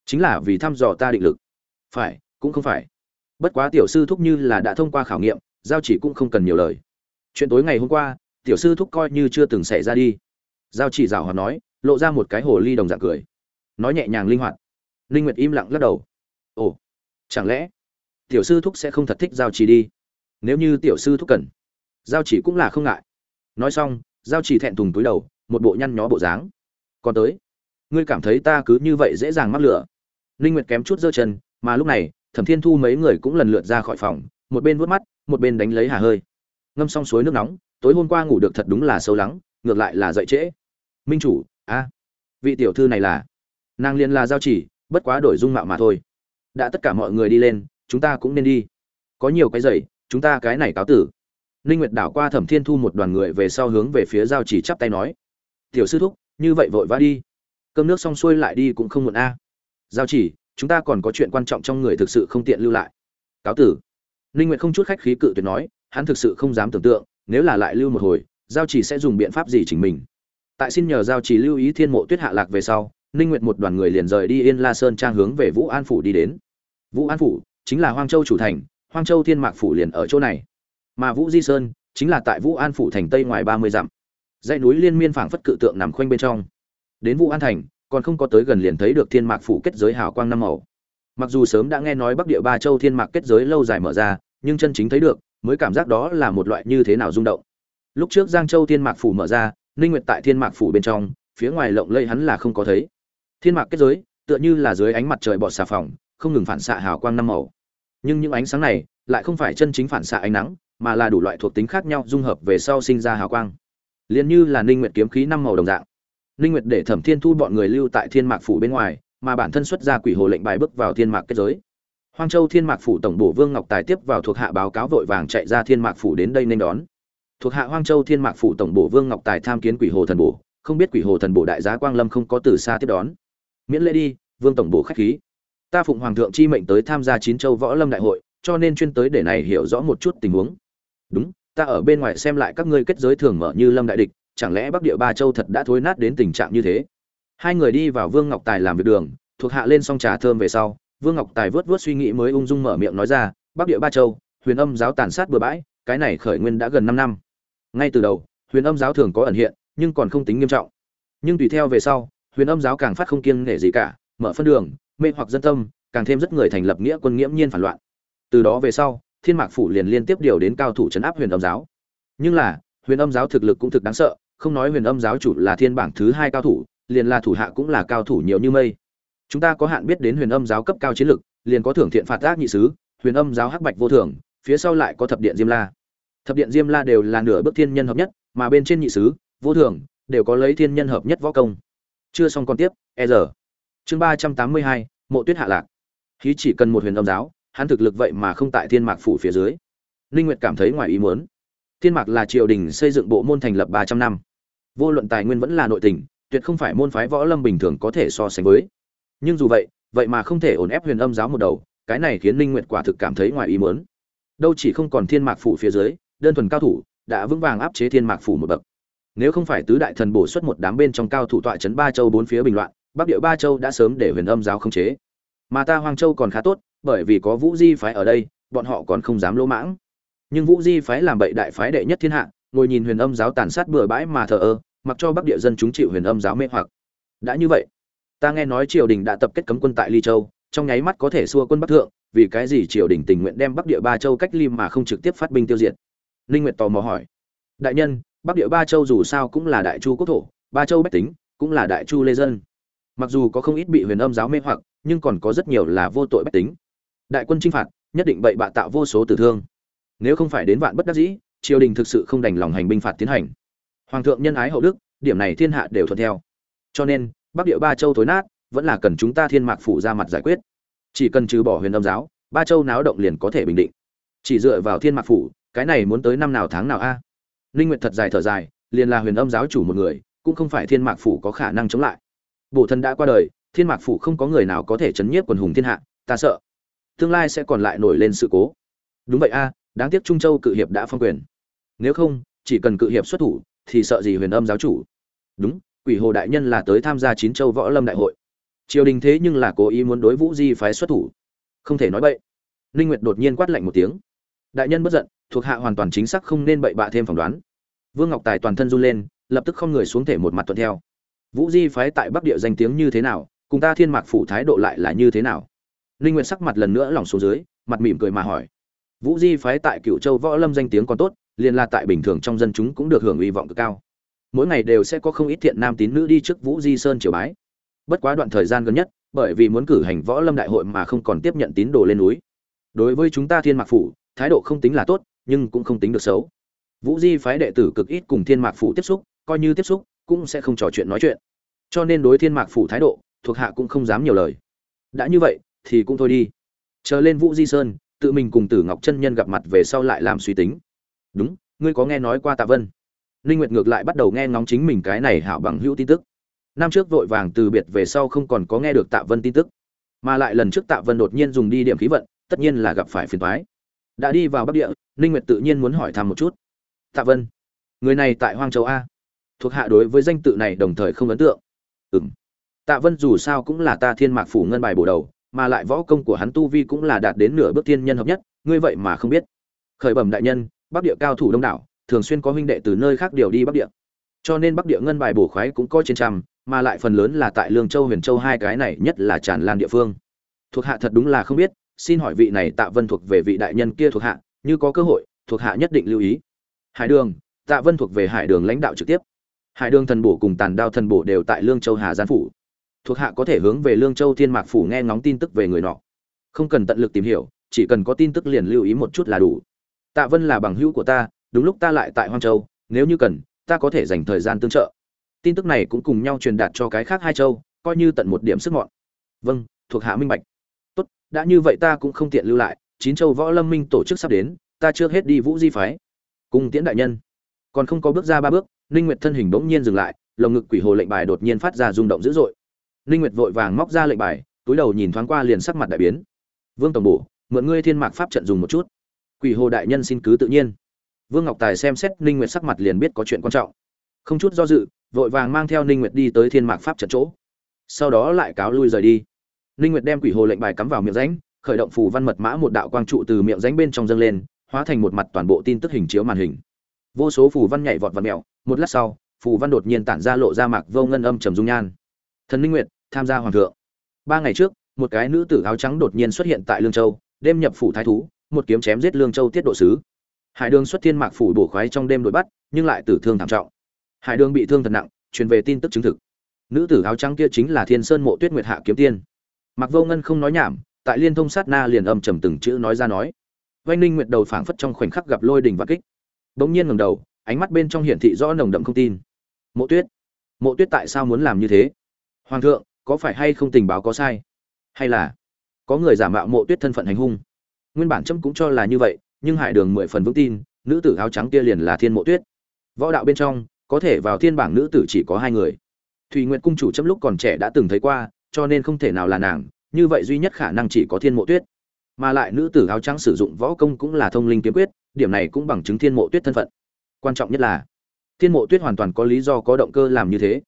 Chính là vì thăm dò ta định lực. Phải, cũng không phải. Bất quá tiểu sư thúc như là đã thông qua khảo nghiệm, giao chỉ cũng không cần nhiều lời. Chuyện tối ngày hôm qua, tiểu sư thúc coi như chưa từng xảy ra đi. Giao chỉ rào hòa nói, lộ ra một cái hồ ly đồng dạng cười. Nói nhẹ nhàng linh hoạt. Linh nguyệt im lặng lắc đầu. Ồ, chẳng lẽ tiểu sư thúc sẽ không thật thích giao chỉ đi? Nếu như tiểu sư thúc cần, giao chỉ cũng là không ngại. Nói xong giao chỉ thẹn thùng túi đầu, một bộ nhăn nhó bộ dáng. Còn tới, ngươi cảm thấy ta cứ như vậy dễ dàng mắc lửa. Linh nguyệt kém chút giơ chân, mà lúc này, thẩm thiên thu mấy người cũng lần lượt ra khỏi phòng, một bên vuốt mắt, một bên đánh lấy hà hơi. Ngâm xong suối nước nóng, tối hôm qua ngủ được thật đúng là sâu lắng, ngược lại là dậy trễ. Minh chủ, a, vị tiểu thư này là? Nàng liên là giao chỉ, bất quá đổi dung mạo mà thôi. Đã tất cả mọi người đi lên, chúng ta cũng nên đi. Có nhiều cái giày, chúng ta cái này cáo tử ninh nguyệt đảo qua thẩm thiên thu một đoàn người về sau hướng về phía giao chỉ chắp tay nói, tiểu sư thúc, như vậy vội vã đi. Cơm nước xong xuôi lại đi cũng không muộn a. Giao chỉ, chúng ta còn có chuyện quan trọng trong người thực sự không tiện lưu lại. Cáo tử. Ninh nguyệt không chút khách khí cự tuyệt nói, hắn thực sự không dám tưởng tượng, nếu là lại lưu một hồi, giao chỉ sẽ dùng biện pháp gì chỉnh mình? Tại xin nhờ giao chỉ lưu ý thiên mộ tuyết hạ lạc về sau ninh nguyệt một đoàn người liền rời đi yên la sơn trang hướng về vũ an phủ đi đến. Vũ an phủ chính là hoang châu chủ thành, hoang châu thiên mạc phủ liền ở chỗ này mà vũ di sơn chính là tại vũ an phủ thành tây ngoài ba mươi dặm. Dãy núi liên miên phảng phất cự tượng nằm khoanh bên trong. Đến vũ an thành, còn không có tới gần liền thấy được thiên mạc phủ kết giới hào quang năm màu. Mặc dù sớm đã nghe nói bắc địa ba châu thiên mạc kết giới lâu dài mở ra, nhưng chân chính thấy được, mới cảm giác đó là một loại như thế nào rung động. Lúc trước giang châu thiên mạc phủ mở ra, ninh nguyệt tại thiên mạc phủ bên trong, phía ngoài lộng lây hắn là không có thấy. Thiên mạc kết giới, tựa như là dưới ánh mặt trời bọt xà phòng, không ngừng phản xạ hào quang năm màu. Nhưng những ánh sáng này lại không phải chân chính phản xạ ánh nắng mà là đủ loại thuộc tính khác nhau dung hợp về sau sinh ra hào quang. Liền như là ninh nguyệt kiếm khí năm màu đồng dạng. Ninh nguyệt để thẩm thiên thu bọn người lưu tại thiên mạc phủ bên ngoài, mà bản thân xuất ra quỷ hồ lệnh bài bước vào thiên mạc kết giới. Hoang châu thiên mạc phủ tổng bổ vương ngọc tài tiếp vào thuộc hạ báo cáo vội vàng chạy ra thiên mạc phủ đến đây nên đón. Thuộc hạ hoang châu thiên mạc phủ tổng bổ vương ngọc tài tham kiến quỷ hồ thần bổ, không biết quỷ hồ thần bổ đại giá quang lâm không có từ xa tiếp đón. Miễn lễ đi, vương tổng bổ khách khí. Ta phụng hoàng thượng chi mệnh tới tham gia chín châu võ lâm đại hội, cho nên chuyên tới để này hiểu rõ một chút tình huống đúng, ta ở bên ngoài xem lại các ngươi kết giới thường mở như lâm đại địch, chẳng lẽ bắc địa ba châu thật đã thối nát đến tình trạng như thế? Hai người đi vào vương ngọc tài làm việc đường, thuộc hạ lên xong trà thơm về sau, vương ngọc tài vớt vớt suy nghĩ mới ung dung mở miệng nói ra, bắc địa ba châu, huyền âm giáo tàn sát bừa bãi, cái này khởi nguyên đã gần năm năm. Ngay từ đầu, huyền âm giáo thường có ẩn hiện, nhưng còn không tính nghiêm trọng. Nhưng tùy theo về sau, huyền âm giáo càng phát không kiêng nể gì cả, mở phân đường, mê hoặc dân tâm, càng thêm rất người thành lập nghĩa quân nghiễm nhiên phản loạn. Từ đó về sau thiên mạc phủ liền liên tiếp điều đến cao thủ trấn áp huyền âm giáo. Nhưng là, huyền âm giáo thực lực cũng thực đáng sợ, không nói huyền âm giáo chủ là thiên bảng thứ hai cao thủ, liền là thủ hạ cũng là cao thủ nhiều như mây. Chúng ta có hạn biết đến huyền âm giáo cấp cao chiến lực, liền có thưởng thiện phạt ác nhị sứ, huyền âm giáo hắc bạch vô thưởng, phía sau lại có thập điện diêm la. Thập điện diêm la đều là nửa bước thiên nhân hợp nhất, mà bên trên nhị sứ, vô thưởng, đều có lấy thiên nhân hợp nhất võ công. Chưa xong còn tiếp e r chương ba trăm tám mươi hai, mộ tuyết hạ lạc. Khí chỉ cần một huyền âm giáo hắn thực lực vậy mà không tại thiên mạc phủ phía dưới. Ninh nguyệt cảm thấy ngoài ý muốn. Thiên mạc là triều đình xây dựng bộ môn thành lập ba trăm năm. Vô luận tài nguyên vẫn là nội tình, tuyệt không phải môn phái võ lâm bình thường có thể so sánh với. Nhưng dù vậy vậy mà không thể ổn ép huyền âm giáo một đầu, cái này khiến ninh nguyệt quả thực cảm thấy ngoài ý muốn. Đâu chỉ không còn thiên mạc phủ phía dưới, đơn thuần cao thủ đã vững vàng áp chế thiên mạc phủ một bậc. Nếu không phải tứ đại thần bổ xuất một đám bên trong cao thủ tọa chấn ba châu bốn phía bình loạn, bắc địa ba châu đã sớm để huyền âm giáo không chế. Mà ta hoang châu còn khá tốt bởi vì có vũ di phái ở đây, bọn họ còn không dám lỗ mãng. Nhưng vũ di phái làm bậy đại phái đệ nhất thiên hạ, ngồi nhìn huyền âm giáo tàn sát bừa bãi mà thờ ơ, mặc cho bắc địa dân chúng chịu huyền âm giáo mê hoặc. Đã như vậy, ta nghe nói triều đình đã tập kết cấm quân tại ly châu, trong nháy mắt có thể xua quân bắc thượng, vì cái gì triều đình tình nguyện đem bắc địa ba châu cách ly mà không trực tiếp phát binh tiêu diệt? Linh nguyệt tò mò hỏi. Đại nhân, bắc địa ba châu dù sao cũng là đại chu quốc thổ, ba châu bách tính, cũng là đại chu lê dân. Mặc dù có không ít bị huyền âm giáo mê hoặc, nhưng còn có rất nhiều là vô tội bách tính đại quân chinh phạt, nhất định bậy bạ tạo vô số tử thương. Nếu không phải đến vạn bất đắc dĩ, triều đình thực sự không đành lòng hành binh phạt tiến hành. Hoàng thượng nhân ái hậu đức, điểm này thiên hạ đều thuận theo. Cho nên, bắc địa ba châu thối nát, vẫn là cần chúng ta thiên mạc phủ ra mặt giải quyết. Chỉ cần trừ bỏ huyền âm giáo, ba châu náo động liền có thể bình định. Chỉ dựa vào thiên mạc phủ, cái này muốn tới năm nào tháng nào a? À? linh nguyện thật dài thở dài, liền là huyền âm giáo chủ một người, cũng không phải thiên mạc phủ có khả năng chống lại. Bổ thân đã qua đời, thiên mạc phủ không có người nào có thể chấn nhiếp quần hùng thiên hạ, ta sợ tương lai sẽ còn lại nổi lên sự cố. Đúng vậy a, đáng tiếc trung châu cự hiệp đã phong quyền. Nếu không, chỉ cần cự hiệp xuất thủ, thì sợ gì huyền âm giáo chủ? Đúng, quỷ hồ đại nhân là tới tham gia chín châu võ lâm đại hội. Triều đình thế nhưng là cố ý muốn đối vũ di phái xuất thủ. Không thể nói bậy. Ninh nguyệt đột nhiên quát lạnh một tiếng. Đại nhân bất giận, thuộc hạ hoàn toàn chính xác không nên bậy bạ thêm phỏng đoán. Vương ngọc tài toàn thân run lên, lập tức không người xuống thể một mặt thuận theo. Vũ di phái tại bắc địa danh tiếng như thế nào, cùng ta thiên mạc phủ thái độ lại là như thế nào? Ninh nguyệt sắc mặt lần nữa lỏng xuống dưới, mặt mỉm cười mà hỏi. Vũ di phái tại cựu châu võ lâm danh tiếng còn tốt, liền là tại bình thường trong dân chúng cũng được hưởng uy vọng cực cao. Mỗi ngày đều sẽ có không ít thiện nam tín nữ đi trước vũ di sơn triều bái. Bất quá đoạn thời gian gần nhất, bởi vì muốn cử hành võ lâm đại hội mà không còn tiếp nhận tín đồ lên núi. Đối với chúng ta thiên mạc phủ, thái độ không tính là tốt, nhưng cũng không tính được xấu. Vũ di phái đệ tử cực ít cùng thiên mạc phủ tiếp xúc, coi như tiếp xúc, cũng sẽ không trò chuyện nói chuyện. Cho nên đối thiên mạc phủ thái độ, thuộc hạ cũng không dám nhiều lời. Đã như vậy thì cũng thôi đi. Chờ lên vũ di sơn, tự mình cùng tử ngọc chân nhân gặp mặt về sau lại làm suy tính. Đúng, ngươi có nghe nói qua tạ vân? Linh nguyệt ngược lại bắt đầu nghe ngóng chính mình cái này hảo bằng hữu tin tức. Năm trước vội vàng từ biệt về sau không còn có nghe được tạ vân tin tức. Mà lại lần trước tạ vân đột nhiên dùng đi điểm khí vận, tất nhiên là gặp phải phiền toái. Đã đi vào bắc địa linh nguyệt tự nhiên muốn hỏi thăm một chút. Tạ vân, người này tại hoang châu a? Thuộc hạ đối với danh tự này đồng thời không ấn tượng. Ừm. Tạ vân dù sao cũng là ta thiên mạc phủ ngân bài bổ đầu mà lại võ công của hắn tu vi cũng là đạt đến nửa bước thiên nhân hợp nhất, ngươi vậy mà không biết. Khởi bẩm đại nhân, bắc địa cao thủ đông đảo, thường xuyên có huynh đệ từ nơi khác điều đi bắc địa. Cho nên bắc địa ngân bài bổ khoái cũng có trên trăm, mà lại phần lớn là tại lương châu, huyền châu hai cái này nhất là tràn lan địa phương. Thuộc hạ thật đúng là không biết, xin hỏi vị này tạ vân thuộc về vị đại nhân kia thuộc hạ, như có cơ hội, thuộc hạ nhất định lưu ý. Hải đường, tạ vân thuộc về hải đường lãnh đạo trực tiếp. Hải đường thần bổ cùng tàn đao thần bổ đều tại lương châu hà gián phủ thuộc hạ có thể hướng về lương châu thiên mạc phủ nghe ngóng tin tức về người nọ. Không cần tận lực tìm hiểu, chỉ cần có tin tức liền lưu ý một chút là đủ. Tạ vân là bằng hữu của ta, đúng lúc ta lại tại hoang châu, nếu như cần, ta có thể dành thời gian tương trợ. Tin tức này cũng cùng nhau truyền đạt cho cái khác hai châu, coi như tận một điểm sức mọn. Vâng thuộc hạ minh bạch. Tốt, đã như vậy ta cũng không tiện lưu lại, chín châu võ lâm minh tổ chức sắp đến, ta trước hết đi vũ di phái. Cùng tiễn đại nhân. Còn không có bước ra ba bước, ninh nguyệt thân hình bỗng nhiên dừng lại, lồng ngực quỷ hồ lệnh bài đột nhiên phát ra rung động dữ dội ninh nguyệt vội vàng móc ra lệnh bài, túi đầu nhìn thoáng qua liền sắc mặt đại biến. Vương tổng bổ, mượn ngươi thiên mạc pháp trận dùng một chút. Quỷ hồ đại nhân xin cứ tự nhiên. Vương ngọc tài xem xét ninh nguyệt sắc mặt liền biết có chuyện quan trọng. Không chút do dự, vội vàng mang theo ninh nguyệt đi tới thiên mạc pháp trận chỗ. Sau đó lại cáo lui rời đi. Ninh nguyệt đem quỷ hồ lệnh bài cắm vào miệng rãnh, khởi động phù văn mật mã một đạo quang trụ từ miệng rãnh bên trong dâng lên, hóa thành một mặt toàn bộ tin tức hình chiếu màn hình. Vô số phù văn nhảy vọt vặn mèo một lát sau, phù văn đột nhiên tản ra lộ ra mạc vô ngân âm trầm dung nhan. Thần ninh nguyệt tham gia hoàng thượng ba ngày trước một cái nữ tử áo trắng đột nhiên xuất hiện tại lương châu đêm nhập phủ thái thú một kiếm chém giết lương châu tiết độ sứ hải đường xuất thiên mạc phủ bổ khoái trong đêm đuổi bắt nhưng lại tử thương thảm trọng hải đường bị thương thật nặng truyền về tin tức chứng thực nữ tử áo trắng kia chính là thiên sơn mộ tuyết nguyệt hạ kiếm tiên mặc vô ngân không nói nhảm tại liên thông sát na liền âm trầm từng chữ nói ra nói Vành Ninh Nguyệt đầu phảng phất trong khoảnh khắc gặp lôi đình và kích. Bỗng nhiên ngẩng đầu, ánh mắt bên trong hiển thị rõ nồng đậm không tin. Mộ Tuyết, Mộ Tuyết tại sao muốn làm như thế? Hoàng thượng, có phải hay không tình báo có sai? Hay là có người giả mạo Mộ Tuyết thân phận hành hung? Nguyên bản trâm cũng cho là như vậy, nhưng Hải Đường mười phần vững tin, nữ tử áo trắng kia liền là Thiên Mộ Tuyết. Võ đạo bên trong, có thể vào thiên bảng nữ tử chỉ có hai người. thùy nguyện cung chủ trâm lúc còn trẻ đã từng thấy qua, cho nên không thể nào là nàng, như vậy duy nhất khả năng chỉ có Thiên Mộ Tuyết mà lại nữ tử áo trắng sử dụng võ công cũng là thông linh kiếm quyết điểm này cũng bằng chứng thiên mộ tuyết thân phận quan trọng nhất là thiên mộ tuyết hoàn toàn có lý do có động cơ làm như thế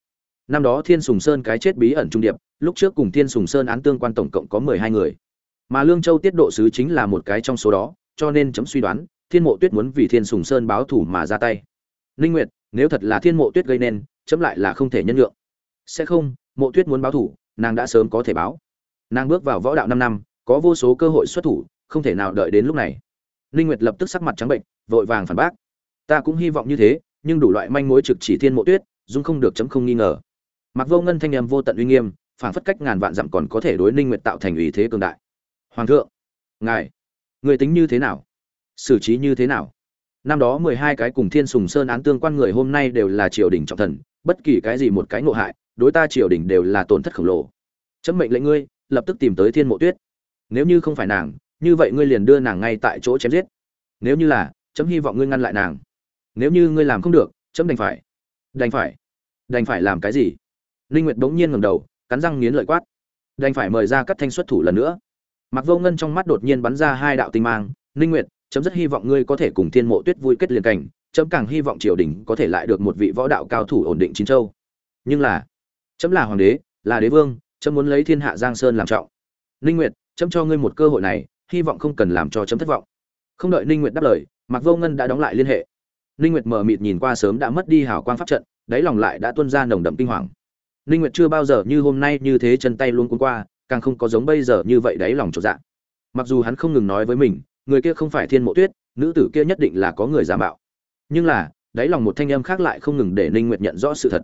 năm đó thiên sùng sơn cái chết bí ẩn trung điệp, lúc trước cùng thiên sùng sơn án tương quan tổng cộng có mười hai người. Mà lương châu tiết độ sứ chính là một cái trong số đó, cho nên chấm suy đoán, thiên mộ tuyết muốn vì thiên sùng sơn báo thủ mà ra tay. Ninh nguyệt, nếu thật là thiên mộ tuyết gây nên, chấm lại là không thể nhân lượng sẽ không, mộ tuyết muốn báo thủ nàng đã sớm có thể báo. Nàng bước vào võ đạo năm năm, có vô số cơ hội xuất thủ, không thể nào đợi đến lúc này. Ninh nguyệt lập tức sắc mặt trắng bệnh, vội vàng phản bác. Ta cũng hy vọng như thế, nhưng đủ loại manh mối trực chỉ thiên mộ tuyết, dung không được chấm không nghi ngờ mặc vô ngân thanh âm vô tận uy nghiêm phản phất cách ngàn vạn dặm còn có thể đối ninh nguyệt tạo thành ủy thế cường đại. Hoàng thượng, ngài, người tính như thế nào? Xử trí như thế nào? Năm đó mười hai cái cùng thiên sùng sơn án tương quan người hôm nay đều là triều đình trọng thần, bất kỳ cái gì một cái ngộ hại, đối ta triều đình đều là tổn thất khổng lồ. Chấm mệnh lệnh ngươi, lập tức tìm tới thiên mộ tuyết. Nếu như không phải nàng, như vậy ngươi liền đưa nàng ngay tại chỗ chém giết. Nếu như là, chấm hy vọng ngươi ngăn lại nàng. Nếu như ngươi làm không được, chấm đành phải. Đành phải. Đành phải làm cái gì? Linh nguyệt bỗng nhiên ngẩng đầu, cắn răng nghiến lợi quát. Đành phải mời ra cắt thanh xuất thủ lần nữa. Mặc vô ngân trong mắt đột nhiên bắn ra hai đạo tinh mang. Linh nguyệt, chấm rất hy vọng ngươi có thể cùng thiên mộ tuyết vui kết liền cảnh. Chấm càng hy vọng triều đình có thể lại được một vị võ đạo cao thủ ổn định chín châu. Nhưng là, chấm là hoàng đế, là đế vương, chấm muốn lấy thiên hạ giang sơn làm trọng. Linh nguyệt, chấm cho ngươi một cơ hội này, hy vọng không cần làm cho chấm thất vọng. Không đợi Linh nguyệt đáp lời mặc vô ngân đã đóng lại liên hệ. Linh nguyệt mở mịt nhìn qua sớm đã mất đi hào quang pháp trận, đáy lòng lại đã tuôn ra nồng đậm kinh hoàng ninh nguyệt chưa bao giờ như hôm nay như thế chân tay luôn cuốn qua, càng không có giống bây giờ như vậy đáy lòng trột dạ. Mặc dù hắn không ngừng nói với mình, người kia không phải thiên mộ tuyết, nữ tử kia nhất định là có người giả mạo. Nhưng là, đáy lòng một thanh âm khác lại không ngừng để ninh nguyệt nhận rõ sự thật.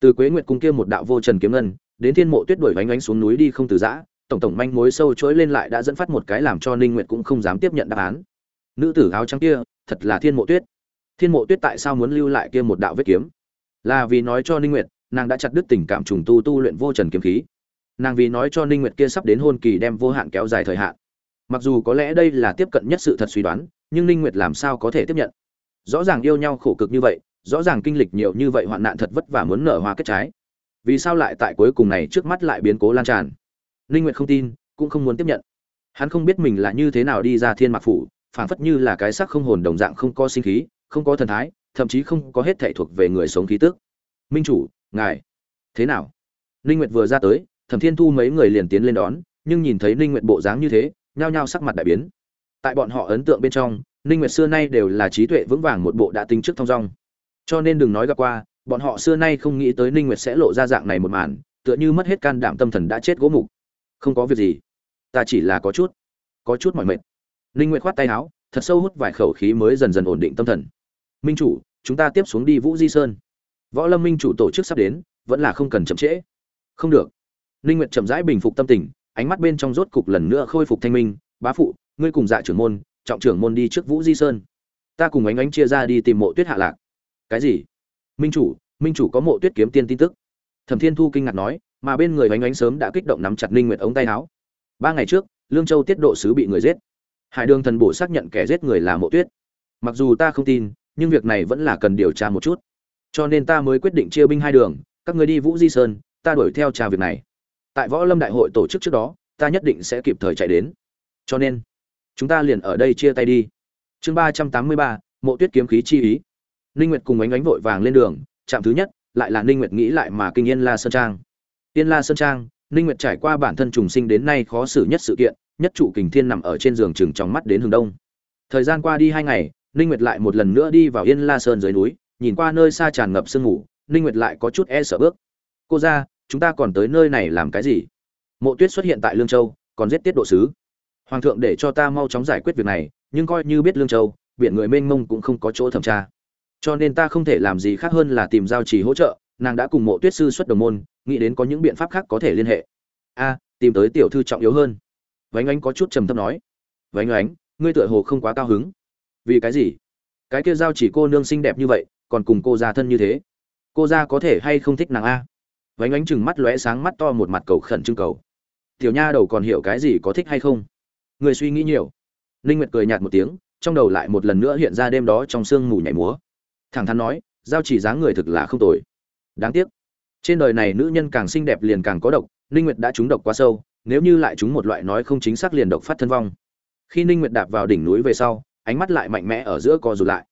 Từ quế nguyệt cung kia một đạo vô trần kiếm ngân, đến thiên mộ tuyết đuổi vánh vánh xuống núi đi không từ giã, tổng tổng manh mối sâu chối lên lại đã dẫn phát một cái làm cho ninh nguyệt cũng không dám tiếp nhận đáp án. Nữ tử áo trắng kia, thật là thiên mộ tuyết. Thiên mộ tuyết tại sao muốn lưu lại kia một đạo vết kiếm? Là vì nói cho ninh nguyệt nàng đã chặt đứt tình cảm trùng tu tu luyện vô trần kiếm khí. Nàng vì nói cho ninh nguyệt kia sắp đến hôn kỳ đem vô hạn kéo dài thời hạn. Mặc dù có lẽ đây là tiếp cận nhất sự thật suy đoán, nhưng ninh nguyệt làm sao có thể tiếp nhận? Rõ ràng yêu nhau khổ cực như vậy, rõ ràng kinh lịch nhiều như vậy hoạn nạn thật vất vả muốn nở hoa kết trái. Vì sao lại tại cuối cùng này trước mắt lại biến cố lan tràn? Ninh nguyệt không tin, cũng không muốn tiếp nhận. Hắn không biết mình là như thế nào đi ra thiên mạc phủ, phảng phất như là cái xác không hồn đồng dạng không có sinh khí, không có thần thái, thậm chí không có hết thể thuộc về người sống khí tức. Minh chủ ngài. Thế nào? Ninh nguyệt vừa ra tới, thẩm thiên thu mấy người liền tiến lên đón, nhưng nhìn thấy ninh nguyệt bộ dáng như thế, nhao nhao sắc mặt đại biến. Tại bọn họ ấn tượng bên trong, ninh nguyệt xưa nay đều là trí tuệ vững vàng một bộ đã tính trước thông dong. Cho nên đừng nói gặp qua, bọn họ xưa nay không nghĩ tới ninh nguyệt sẽ lộ ra dạng này một màn, tựa như mất hết can đảm tâm thần đã chết gỗ mục. Không có việc gì, ta chỉ là có chút có chút mỏi mệt. Ninh nguyệt khoát tay áo, thật sâu hút vài khẩu khí mới dần dần ổn định tâm thần. Minh chủ, chúng ta tiếp xuống đi vũ di sơn võ lâm minh chủ tổ chức sắp đến, vẫn là không cần chậm trễ. Không được. Ninh nguyệt chậm rãi bình phục tâm tình, ánh mắt bên trong rốt cục lần nữa khôi phục thanh minh. Bá phụ, ngươi cùng dạ trưởng môn, trọng trưởng môn đi trước vũ di sơn. Ta cùng ánh ánh chia ra đi tìm mộ tuyết hạ lạc. Cái gì? Minh chủ minh chủ có mộ tuyết kiếm tiên tin tức. Thẩm thiên thu kinh ngạc nói, mà bên người ánh ánh sớm đã kích động nắm chặt ninh nguyệt ống tay áo. Ba ngày trước, lương châu tiết độ sứ bị người giết. Hải đường thần bộ xác nhận kẻ giết người là mộ tuyết. Mặc dù ta không tin, nhưng việc này vẫn là cần điều tra một chút cho nên ta mới quyết định chia binh hai đường, các người đi vũ di sơn, ta đuổi theo trà việc này. Tại võ lâm đại hội tổ chức trước đó, ta nhất định sẽ kịp thời chạy đến. Cho nên, chúng ta liền ở đây chia tay đi. Chương ba trăm tám mươi ba, mộ tuyết kiếm khí chi ý. Ninh nguyệt cùng ánh ánh vội vàng lên đường, trạm thứ nhất, lại là ninh nguyệt nghĩ lại mà kinh yên la sơn trang. Yên la sơn trang, ninh nguyệt trải qua bản thân trùng sinh đến nay khó xử nhất sự kiện, nhất trụ kình thiên nằm ở trên giường chừng trong mắt đến hướng đông. Thời gian qua đi hai ngày, ninh nguyệt lại một lần nữa đi vào yên la sơn dưới núi nhìn qua nơi xa tràn ngập sương ngủ, ninh nguyệt lại có chút e sợ bước. Cô ra chúng ta còn tới nơi này làm cái gì? Mộ tuyết xuất hiện tại lương châu còn giết tiết độ sứ. Hoàng thượng để cho ta mau chóng giải quyết việc này nhưng coi như biết lương châu biển người mênh mông cũng không có chỗ thẩm tra. Cho nên ta không thể làm gì khác hơn là tìm giao trì hỗ trợ. Nàng đã cùng mộ tuyết sư xuất đồng môn nghĩ đến có những biện pháp khác có thể liên hệ. A tìm tới tiểu thư trọng yếu hơn. Vánh ánh có chút trầm thấp nói. Vánh ánh ngươi tựa hồ không quá cao hứng. Vì cái gì? Cái kia giao chỉ cô nương xinh đẹp như vậy còn cùng cô gia thân như thế. Cô gia có thể hay không thích nàng a? Vánh ánh chừng mắt lóe sáng mắt to một mặt cầu khẩn trưng cầu. Tiểu nha đầu còn hiểu cái gì có thích hay không? Người suy nghĩ nhiều. Linh nguyệt cười nhạt một tiếng, trong đầu lại một lần nữa hiện ra đêm đó trong sương mù nhảy múa. Thẳng thắn nói, giao chỉ dáng người thực là không tồi. Đáng tiếc. Trên đời này nữ nhân càng xinh đẹp liền càng có độc linh nguyệt đã trúng độc quá sâu, nếu như lại trúng một loại nói không chính xác liền độc phát thân vong. Khi ninh nguyệt đạp vào đỉnh núi về sau, ánh mắt lại mạnh mẽ ở giữa co rụt lại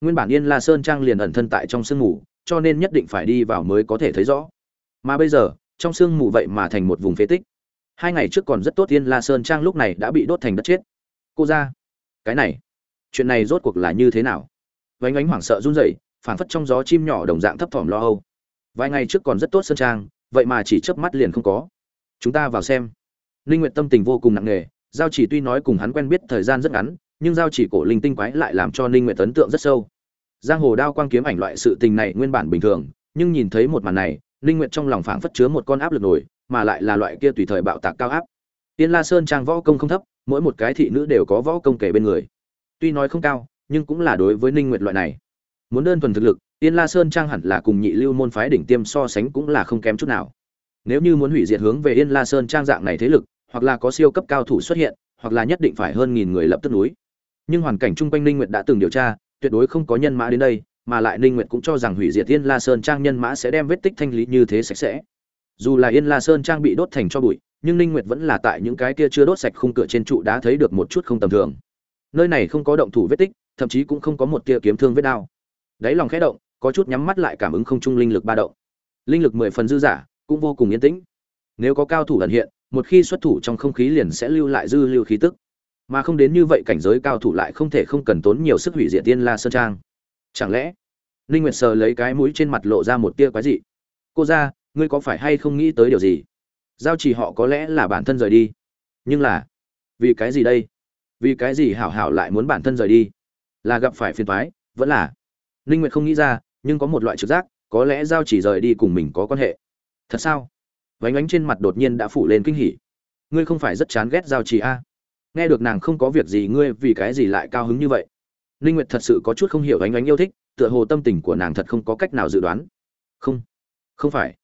nguyên bản yên la sơn trang liền ẩn thân tại trong sương mù, cho nên nhất định phải đi vào mới có thể thấy rõ. Mà bây giờ, trong sương mù vậy mà thành một vùng phế tích. Hai ngày trước còn rất tốt yên la sơn trang lúc này đã bị đốt thành đất chết. Cô ra, cái này, chuyện này rốt cuộc là như thế nào? Vánh ánh hoảng sợ run rẩy, phảng phất trong gió chim nhỏ đồng dạng thấp thỏm lo âu. Vài ngày trước còn rất tốt sơn trang, vậy mà chỉ chớp mắt liền không có. Chúng ta vào xem. Ninh nguyện tâm tình vô cùng nặng nề, giao chỉ tuy nói cùng hắn quen biết thời gian rất ngắn nhưng giao chỉ cổ linh tinh quái lại làm cho ninh nguyện ấn tượng rất sâu. Giang hồ đao quang kiếm ảnh loại sự tình này nguyên bản bình thường, nhưng nhìn thấy một màn này, ninh nguyện trong lòng phảng phất chứa một con áp lực nổi, mà lại là loại kia tùy thời bạo tạc cao áp. Tiên la sơn trang võ công không thấp, mỗi một cái thị nữ đều có võ công kể bên người. Tuy nói không cao, nhưng cũng là đối với ninh nguyệt loại này. Muốn đơn thuần thực lực, tiên la sơn trang hẳn là cùng nhị lưu môn phái đỉnh tiêm so sánh cũng là không kém chút nào. Nếu như muốn hủy diệt hướng về yên la sơn trang dạng này thế lực, hoặc là có siêu cấp cao thủ xuất hiện, hoặc là nhất định phải hơn nghìn người lập tức núi nhưng hoàn cảnh chung quanh ninh nguyệt đã từng điều tra, tuyệt đối không có nhân mã đến đây, mà lại ninh nguyệt cũng cho rằng hủy diệt yên la sơn trang nhân mã sẽ đem vết tích thanh lý như thế sạch sẽ. Dù là yên la sơn trang bị đốt thành cho bụi, nhưng ninh nguyệt vẫn là tại những cái kia chưa đốt sạch khung cửa trên trụ đã thấy được một chút không tầm thường. Nơi này không có động thủ vết tích, thậm chí cũng không có một tia kiếm thương vết đao. Đáy lòng khẽ động, có chút nhắm mắt lại cảm ứng không trung linh lực ba động. Linh lực mười phần dư giả, cũng vô cùng yên tĩnh. Nếu có cao thủ ẩn hiện, một khi xuất thủ trong không khí liền sẽ lưu lại dư lưu khí tức mà không đến như vậy cảnh giới cao thủ lại không thể không cần tốn nhiều sức hủy diệt tiên la sơn trang. Chẳng lẽ, ninh nguyệt sờ lấy cái mũi trên mặt lộ ra một tia quái dị. Cô ra ngươi có phải hay không nghĩ tới điều gì? Giao chỉ họ có lẽ là bản thân rời đi. Nhưng là, vì cái gì đây? Vì cái gì hảo hảo lại muốn bản thân rời đi? Là gặp phải phiền toái, vẫn là. Ninh nguyệt không nghĩ ra, nhưng có một loại trực giác, có lẽ giao chỉ rời đi cùng mình có quan hệ. Thật sao? Vánh ánh trên mặt đột nhiên đã phủ lên kinh hỉ. Ngươi không phải rất chán ghét giao chỉ a? Nghe được nàng không có việc gì, ngươi vì cái gì lại cao hứng như vậy? Ninh nguyệt thật sự có chút không hiểu ánh ánh yêu thích, tựa hồ tâm tình của nàng thật không có cách nào dự đoán. Không không phải.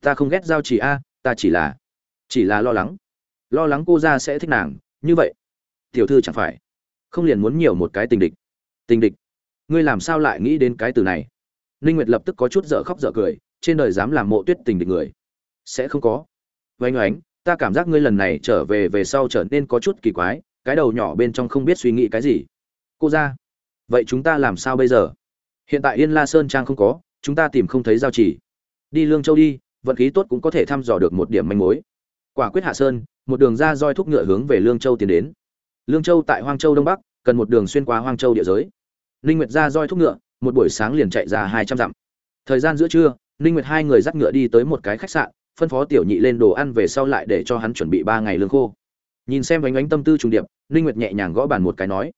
Ta không ghét giao chỉ a, ta chỉ là chỉ là lo lắng. Lo lắng cô ra sẽ thích nàng, như vậy. Tiểu thư chẳng phải không liền muốn nhiều một cái tình địch. Tình địch? Ngươi làm sao lại nghĩ đến cái từ này? Ninh nguyệt lập tức có chút dở khóc dở cười, trên đời dám làm mộ tuyết tình địch người, sẽ không có. Vánh oánh ta cảm giác ngươi lần này trở về về sau trở nên có chút kỳ quái, cái đầu nhỏ bên trong không biết suy nghĩ cái gì. Cô ra, vậy chúng ta làm sao bây giờ? Hiện tại yên la sơn trang không có, chúng ta tìm không thấy giao chỉ. Đi lương châu đi, vận khí tốt cũng có thể thăm dò được một điểm manh mối. Quả quyết hạ sơn, một đường ra roi thúc ngựa hướng về lương châu tiến đến. Lương châu tại hoang châu đông bắc, cần một đường xuyên qua hoang châu địa giới. Ninh nguyệt ra roi thúc ngựa, một buổi sáng liền chạy ra hai trăm dặm. Thời gian giữa trưa, ninh nguyệt hai người dắt ngựa đi tới một cái khách sạn phân phó tiểu nhị lên đồ ăn về sau lại để cho hắn chuẩn bị ba ngày lương khô. Nhìn xem vánh ánh tâm tư trùng điệp, ninh nguyệt nhẹ nhàng gõ bàn một cái nói,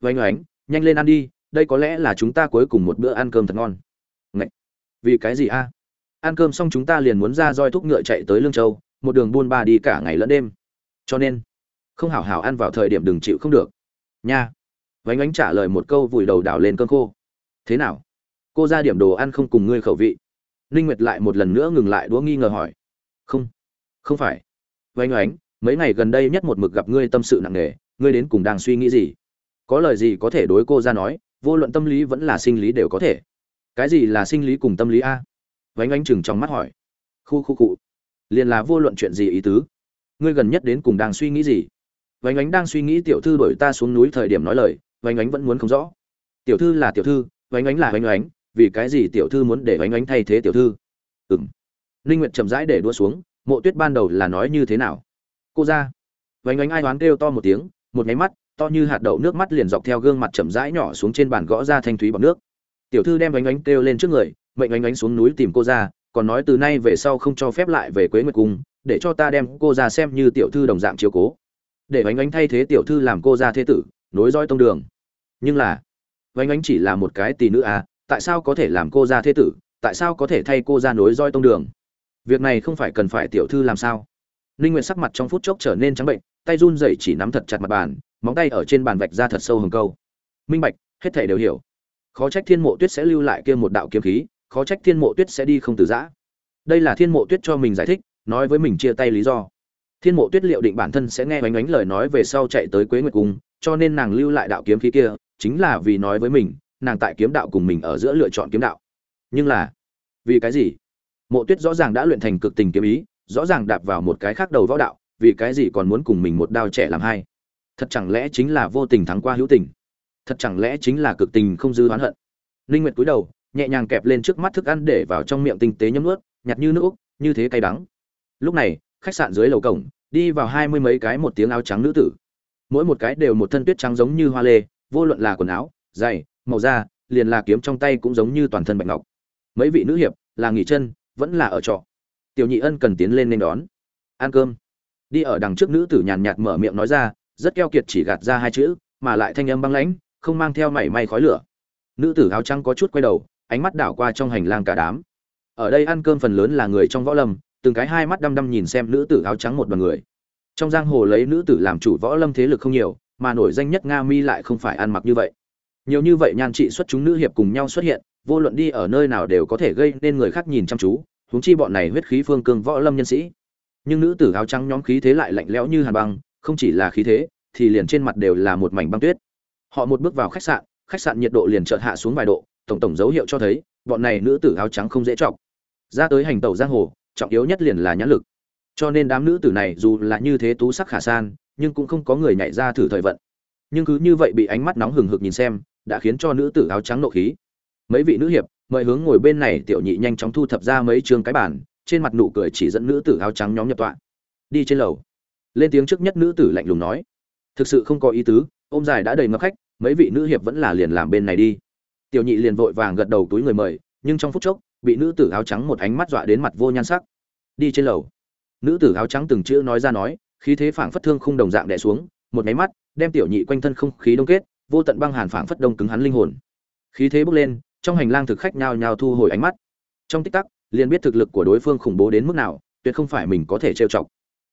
vánh ánh, nhanh lên ăn đi, đây có lẽ là chúng ta cuối cùng một bữa ăn cơm thật ngon. Ngậy! vì cái gì a? Ăn cơm xong chúng ta liền muốn ra roi thúc ngựa chạy tới lương châu, một đường buôn ba đi cả ngày lẫn đêm. Cho nên, không hảo hảo ăn vào thời điểm đừng chịu không được. Nha. Vánh ánh trả lời một câu vùi đầu đảo lên cơm khô. Thế nào? Cô ra điểm đồ ăn không cùng ngươi khẩu vị. Ninh nguyệt lại một lần nữa ngừng lại đũa nghi ngờ hỏi không. Không phải. Vánh ánh mấy ngày gần đây nhất một mực gặp ngươi tâm sự nặng nề, ngươi đến cùng đang suy nghĩ gì? Có lời gì có thể đối cô ra nói, vô luận tâm lý vẫn là sinh lý đều có thể. Cái gì là sinh lý cùng tâm lý a? Vánh ánh chừng trong mắt hỏi. Khu khu cụ liền là vô luận chuyện gì ý tứ? Ngươi gần nhất đến cùng đang suy nghĩ gì? Vánh ánh đang suy nghĩ tiểu thư đổi ta xuống núi thời điểm nói lời vánh ánh vẫn muốn không rõ. Tiểu thư là tiểu thư vánh ánh là vánh ánh vì cái gì tiểu thư muốn để vánh ánh thay thế tiểu thư? Ừng ninh nguyệt chậm rãi để đua xuống, mộ tuyết ban đầu là nói như thế nào? Cô ra. Vành ánh ai đoán kêu to một tiếng, một cái mắt, to như hạt đậu nước mắt liền dọc theo gương mặt chậm rãi nhỏ xuống trên bàn gõ ra thanh thúy bằng nước. Tiểu thư đem Vành ánh kêu lên trước người, mệnh Vành ánh xuống núi tìm cô ra, còn nói từ nay về sau không cho phép lại về quế nguyệt cung, để cho ta đem cô ra xem như tiểu thư đồng dạng chiếu cố. Để Vành ánh thay thế tiểu thư làm cô ra thế tử, nối dõi tông đường. Nhưng là, Vành ánh chỉ là một cái tỷ nữ à tại sao có thể làm cô ra thế tử, tại sao có thể thay cô ra nối roi tông đường? Việc này không phải cần phải tiểu thư làm sao? Ninh nguyện sắc mặt trong phút chốc trở nên trắng bệnh, tay run rẩy chỉ nắm thật chặt mặt bàn, móng tay ở trên bàn vạch ra thật sâu hừng câu. Minh bạch, hết thể đều hiểu. Khó trách thiên mộ tuyết sẽ lưu lại kia một đạo kiếm khí, khó trách thiên mộ tuyết sẽ đi không từ giã. Đây là thiên mộ tuyết cho mình giải thích, nói với mình chia tay lý do. Thiên mộ tuyết liệu định bản thân sẽ nghe bánh bánh lời nói về sau chạy tới quế nguyệt cung, cho nên nàng lưu lại đạo kiếm khí kia, chính là vì nói với mình, nàng tại kiếm đạo cùng mình ở giữa lựa chọn kiếm đạo. Nhưng là, vì cái gì? Mộ tuyết rõ ràng đã luyện thành cực tình kiếm ý, rõ ràng đạp vào một cái khác đầu võ đạo, vì cái gì còn muốn cùng mình một đao trẻ làm hai? Thật chẳng lẽ chính là vô tình thắng qua hữu tình? Thật chẳng lẽ chính là cực tình không dư oán hận? Linh nguyệt cúi đầu, nhẹ nhàng kẹp lên trước mắt thức ăn để vào trong miệng tinh tế nhấm nuốt nhạt như nước như thế cay đắng. Lúc này, khách sạn dưới lầu cổng, đi vào hai mươi mấy cái một tiếng áo trắng nữ tử. Mỗi một cái đều một thân tuyết trắng giống như hoa lê, vô luận là quần áo, giày, màu da, liền là kiếm trong tay cũng giống như toàn thân bạch ngọc. Mấy vị nữ hiệp là nghỉ chân vẫn là ở trọ. Tiểu nhị ân cần tiến lên nên đón. Ăn cơm. Đi ở đằng trước nữ tử nhàn nhạt mở miệng nói ra, rất keo kiệt chỉ gạt ra hai chữ, mà lại thanh âm băng lãnh, không mang theo mảy may khói lửa. Nữ tử áo trắng có chút quay đầu, ánh mắt đảo qua trong hành lang cả đám. Ở đây ăn cơm phần lớn là người trong võ lâm, từng cái hai mắt đăm đăm nhìn xem nữ tử áo trắng một đoàn người. Trong giang hồ lấy nữ tử làm chủ võ lâm thế lực không nhiều, mà nổi danh nhất nga mi lại không phải ăn mặc như vậy nhiều như vậy nhan trị xuất chúng nữ hiệp cùng nhau xuất hiện, vô luận đi ở nơi nào đều có thể gây nên người khác nhìn chăm chú, huống chi bọn này huyết khí phương cương võ lâm nhân sĩ. Nhưng nữ tử áo trắng nhóm khí thế lại lạnh lẽo như hàn băng, không chỉ là khí thế, thì liền trên mặt đều là một mảnh băng tuyết. Họ một bước vào khách sạn khách sạn nhiệt độ liền chợt hạ xuống vài độ, tổng tổng dấu hiệu cho thấy, bọn này nữ tử áo trắng không dễ trọng ra tới hành tẩu giang hồ, trọng yếu nhất liền là nhãn lực. Cho nên đám nữ tử này dù là như thế tú sắc khả san, nhưng cũng không có người nhảy ra thử thời vận. Nhưng cứ như vậy bị ánh mắt nóng hừng hực nhìn xem đã khiến cho nữ tử áo trắng nộ khí. Mấy vị nữ hiệp mời hướng ngồi bên này, tiểu nhị nhanh chóng thu thập ra mấy trường cái bản trên mặt nụ cười chỉ dẫn nữ tử áo trắng nhóm nhập tọa. Đi trên lầu. Lên tiếng trước nhất nữ tử lạnh lùng nói. Thực sự không có ý tứ, ôm dài đã đầy ngập khách, mấy vị nữ hiệp vẫn là liền làm bên này đi. Tiểu nhị liền vội vàng gật đầu túi người mời, nhưng trong phút chốc, bị nữ tử áo trắng một ánh mắt dọa đến mặt vô nhan sắc. Đi trên lầu. Nữ tử áo trắng từng chữ nói ra nói, khí thế phảng phất thương không đồng dạng đè xuống, một máy mắt, đem tiểu nhị quanh thân không khí đông kết vô tận băng hàn phảng phất đông cứng hắn linh hồn. Khí thế bốc lên, trong hành lang thực khách nhao nhao thu hồi ánh mắt. Trong tích tắc, liền biết thực lực của đối phương khủng bố đến mức nào, tuyệt không phải mình có thể trêu chọc.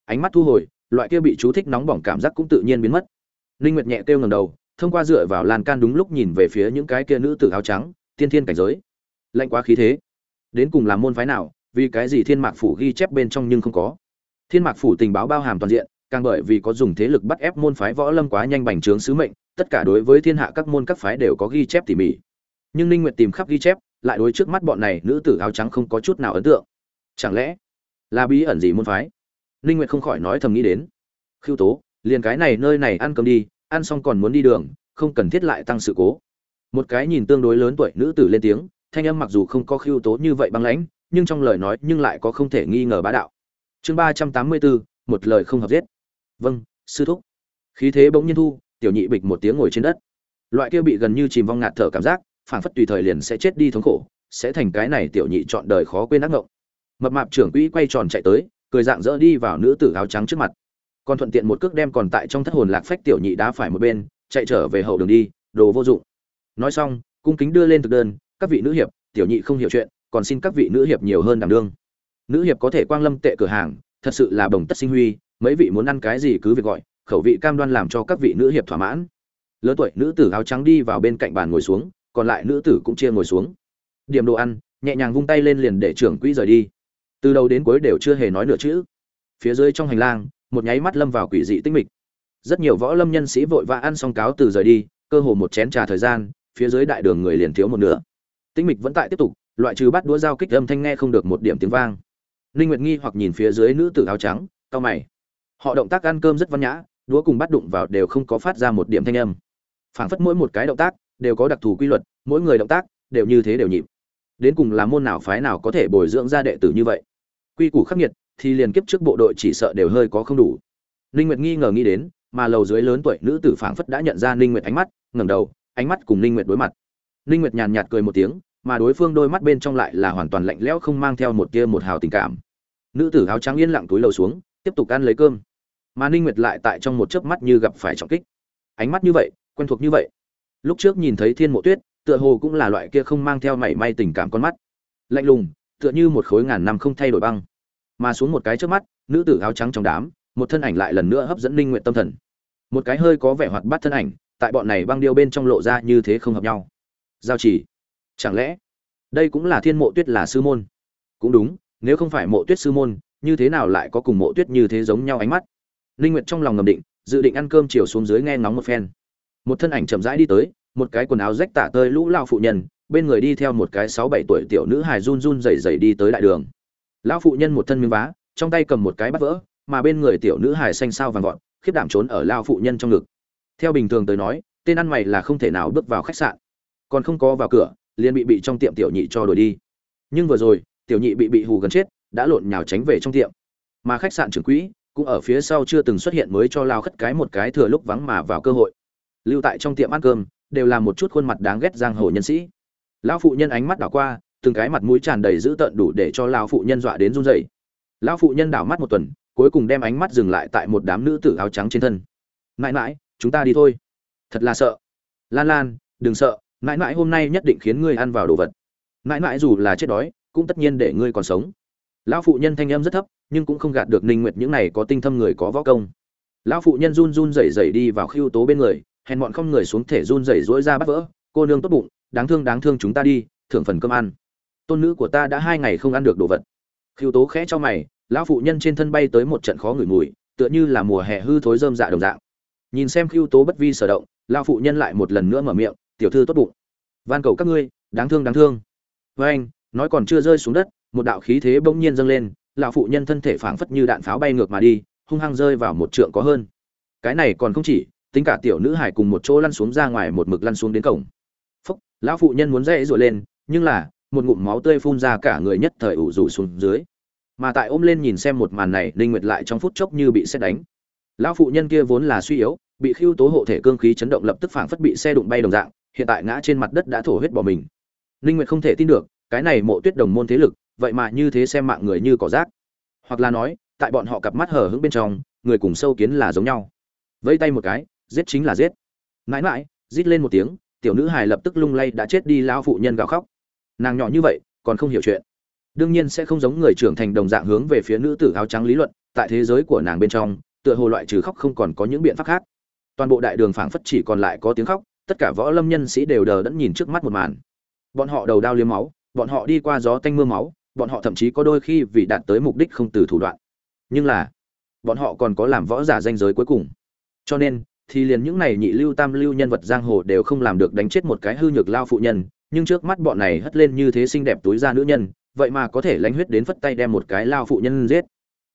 Ánh mắt thu hồi, loại kia bị chú thích nóng bỏng cảm giác cũng tự nhiên biến mất. Linh nguyệt nhẹ kêu ngẩng đầu, thông qua dựa vào lan can đúng lúc nhìn về phía những cái kia nữ tử áo trắng, tiên thiên cảnh giới. Lạnh quá khí thế. Đến cùng là môn phái nào, vì cái gì thiên mạc phủ ghi chép bên trong nhưng không có? Thiên mạc phủ tình báo bao hàm toàn diện, càng bởi vì có dùng thế lực bắt ép môn phái võ lâm quá nhanh bành trướng sứ mệnh tất cả đối với thiên hạ các môn các phái đều có ghi chép tỉ mỉ. Nhưng ninh nguyệt tìm khắp ghi chép, lại đối trước mắt bọn này nữ tử áo trắng không có chút nào ấn tượng. Chẳng lẽ là bí ẩn gì môn phái? Ninh nguyệt không khỏi nói thầm nghĩ đến. Khiêu tố, liền cái này nơi này ăn cơm đi, ăn xong còn muốn đi đường, không cần thiết lại tăng sự cố. Một cái nhìn tương đối lớn tuổi nữ tử lên tiếng, thanh âm mặc dù không có khiêu tố như vậy băng lãnh, nhưng trong lời nói nhưng lại có không thể nghi ngờ bá đạo. Chương ba trăm tám mươi bốn, một lời không hợp giết. Vâng sư thúc. Khí thế bỗng nhiên thu tiểu nhị bịch một tiếng ngồi trên đất. Loại kia bị gần như chìm vong ngạt thở cảm giác, phảng phất tùy thời liền sẽ chết đi thống khổ, sẽ thành cái này tiểu nhị chọn đời khó quên ác ngộng. Mập mạp trưởng quỹ quay tròn chạy tới, cười dạng dỡ đi vào nữ tử áo trắng trước mặt. Còn thuận tiện một cước đem còn tại trong thất hồn lạc phách tiểu nhị đá phải một bên, chạy trở về hậu đường đi, đồ vô dụng. Nói xong, cung kính đưa lên thực đơn, các vị nữ hiệp, tiểu nhị không hiểu chuyện, còn xin các vị nữ hiệp nhiều hơn đảm đương. Nữ hiệp có thể quang lâm tệ cửa hàng, thật sự là bồng tất sinh huy, mấy vị muốn ăn cái gì cứ việc gọi khẩu vị cam đoan làm cho các vị nữ hiệp thỏa mãn. Lớn tuổi nữ tử áo trắng đi vào bên cạnh bàn ngồi xuống, còn lại nữ tử cũng chia ngồi xuống. Điểm đồ ăn, nhẹ nhàng vung tay lên liền để trưởng quỹ rời đi. Từ đầu đến cuối đều chưa hề nói nửa chữ. Phía dưới trong hành lang, một nháy mắt lâm vào quỷ dị tinh mịch. Rất nhiều võ lâm nhân sĩ vội vã ăn xong cáo từ rời đi, cơ hồ một chén trà thời gian, phía dưới đại đường người liền thiếu một nửa. Tinh mịch vẫn tại tiếp tục, loại trừ bắt đũa dao kích âm thanh nghe không được một điểm tiếng vang. Ninh nguyệt nghi hoặc nhìn phía dưới nữ tử áo trắng, cau mày. Họ động tác ăn cơm rất văn nhã đũa cùng bắt đụng vào đều không có phát ra một điểm thanh âm. Phảng phất mỗi một cái động tác đều có đặc thù quy luật, mỗi người động tác đều như thế đều nhịp. Đến cùng là môn nào phái nào có thể bồi dưỡng ra đệ tử như vậy? Quy củ khắc nghiệt thì liền kiếp trước bộ đội chỉ sợ đều hơi có không đủ. Ninh nguyệt nghi ngờ nghĩ đến, mà lầu dưới lớn tuổi nữ tử phảng phất đã nhận ra ninh nguyệt ánh mắt, ngẩng đầu, ánh mắt cùng ninh nguyệt đối mặt. Ninh nguyệt nhàn nhạt cười một tiếng, mà đối phương đôi mắt bên trong lại là hoàn toàn lạnh lẽo không mang theo một tia một hào tình cảm. Nữ tử áo trắng yên lặng túi lầu xuống, tiếp tục ăn lấy cơm mà ninh nguyệt lại tại trong một chớp mắt như gặp phải trọng kích. Ánh mắt như vậy, quen thuộc như vậy. Lúc trước nhìn thấy thiên mộ tuyết, tựa hồ cũng là loại kia không mang theo mảy may tình cảm con mắt. Lạnh lùng, tựa như một khối ngàn năm không thay đổi băng. Mà xuống một cái trước mắt, nữ tử áo trắng trong đám, một thân ảnh lại lần nữa hấp dẫn ninh nguyện tâm thần. Một cái hơi có vẻ hoạt bát thân ảnh, tại bọn này băng điêu bên trong lộ ra như thế không hợp nhau. Giao chỉ. Chẳng lẽ, đây cũng là thiên mộ tuyết là sư môn? Cũng đúng, nếu không phải mộ tuyết sư môn, như thế nào lại có cùng mộ tuyết như thế giống nhau ánh mắt? Linh nguyệt trong lòng ngầm định, dự định ăn cơm chiều xuống dưới nghe ngóng một phen. Một thân ảnh chậm rãi đi tới, một cái quần áo rách tả tơi lũ lao phụ nhân, bên người đi theo một cái sáu bảy tuổi tiểu nữ hài run run rẩy rẩy đi tới đại đường. Lão phụ nhân một thân miếng vá, trong tay cầm một cái bát vỡ, mà bên người tiểu nữ hài xanh sao vàng gọn khiếp đảm trốn ở lao phụ nhân trong ngực. Theo bình thường tới nói, tên ăn mày là không thể nào bước vào khách sạn. Còn không có vào cửa, liền bị bị trong tiệm tiểu nhị cho đuổi đi. Nhưng vừa rồi, tiểu nhị bị bị hù gần chết, đã lộn nhào tránh về trong tiệm. Mà khách sạn trưởng quỹ cũng ở phía sau chưa từng xuất hiện mới cho lao khất cái một cái thừa lúc vắng mà vào cơ hội. Lưu tại trong tiệm ăn cơm, đều là một chút khuôn mặt đáng ghét giang hồ nhân sĩ. Lão phụ nhân ánh mắt đảo qua, từng cái mặt mũi tràn đầy dữ tợn đủ để cho lão phụ nhân dọa đến run rẩy. Lão phụ nhân đảo mắt một tuần, cuối cùng đem ánh mắt dừng lại tại một đám nữ tử áo trắng trên thân. Mãi mãi, chúng ta đi thôi. Thật là sợ. Lan lan, đừng sợ, mãi mãi hôm nay nhất định khiến ngươi ăn vào đồ vật. Mãi mãi dù là chết đói, cũng tất nhiên để ngươi còn sống. Lão phụ nhân thanh âm rất thấp nhưng cũng không gạt được ninh nguyệt những này có tinh thâm người có võ công. Lão phụ nhân run run rẩy rẩy đi vào khiêu tố bên người, hèn bọn không người xuống thể run rẩy rỗi ra bắt vỡ, cô nương tốt bụng, đáng thương đáng thương chúng ta đi, thưởng phần cơm ăn. Tôn nữ của ta đã hai ngày không ăn được đồ vật. Khiêu tố khẽ cho mày, lão phụ nhân trên thân bay tới một trận khó ngửi mùi, tựa như là mùa hè hư thối rơm dạ đồng dạng. Nhìn xem khiêu tố bất vi sở động, lão phụ nhân lại một lần nữa mở miệng, tiểu thư tốt bụng. Van cầu các ngươi, đáng thương đáng thương. Với anh nói còn chưa rơi xuống đất, một đạo khí thế bỗng nhiên dâng lên lão phụ nhân thân thể phảng phất như đạn pháo bay ngược mà đi, hung hăng rơi vào một trượng có hơn. Cái này còn không chỉ, tính cả tiểu nữ hải cùng một chỗ lăn xuống ra ngoài một mực lăn xuống đến cổng. Phúc, lão phụ nhân muốn dậy rồi lên, nhưng là, một ngụm máu tươi phun ra cả người nhất thời ủ rủ xuống dưới. Mà tại ôm lên nhìn xem một màn này linh nguyệt lại trong phút chốc như bị xét đánh. Lão phụ nhân kia vốn là suy yếu, bị khiêu tố hộ thể cương khí chấn động lập tức phảng phất bị xe đụng bay đồng dạng, hiện tại ngã trên mặt đất đã thổ huyết bỏ mình. Linh nguyệt không thể tin được, cái này mộ tuyết đồng môn thế lực vậy mà như thế xem mạng người như cỏ rác. Hoặc là nói, tại bọn họ cặp mắt hở hững bên trong, người cùng sâu kiến là giống nhau. Vẫy tay một cái, giết chính là giết. Mãi mãi, rít lên một tiếng, tiểu nữ hài lập tức lung lay đã chết đi lão phụ nhân gào khóc. Nàng nhỏ như vậy, còn không hiểu chuyện. Đương nhiên sẽ không giống người trưởng thành đồng dạng hướng về phía nữ tử áo trắng lý luận, tại thế giới của nàng bên trong, tựa hồ loại trừ khóc không còn có những biện pháp khác. Toàn bộ đại đường phảng phất chỉ còn lại có tiếng khóc, tất cả võ lâm nhân sĩ đều đờ đẫn nhìn trước mắt một màn. Bọn họ đầu đao liếm máu, bọn họ đi qua gió tanh mưa máu bọn họ thậm chí có đôi khi vì đạt tới mục đích không từ thủ đoạn. Nhưng là, bọn họ còn có làm võ giả danh giới cuối cùng. Cho nên, thì liền những này nhị lưu tam lưu nhân vật giang hồ đều không làm được đánh chết một cái hư nhược lao phụ nhân, nhưng trước mắt bọn này hất lên như thế xinh đẹp túi ra nữ nhân, vậy mà có thể lánh huyết đến phất tay đem một cái lao phụ nhân giết.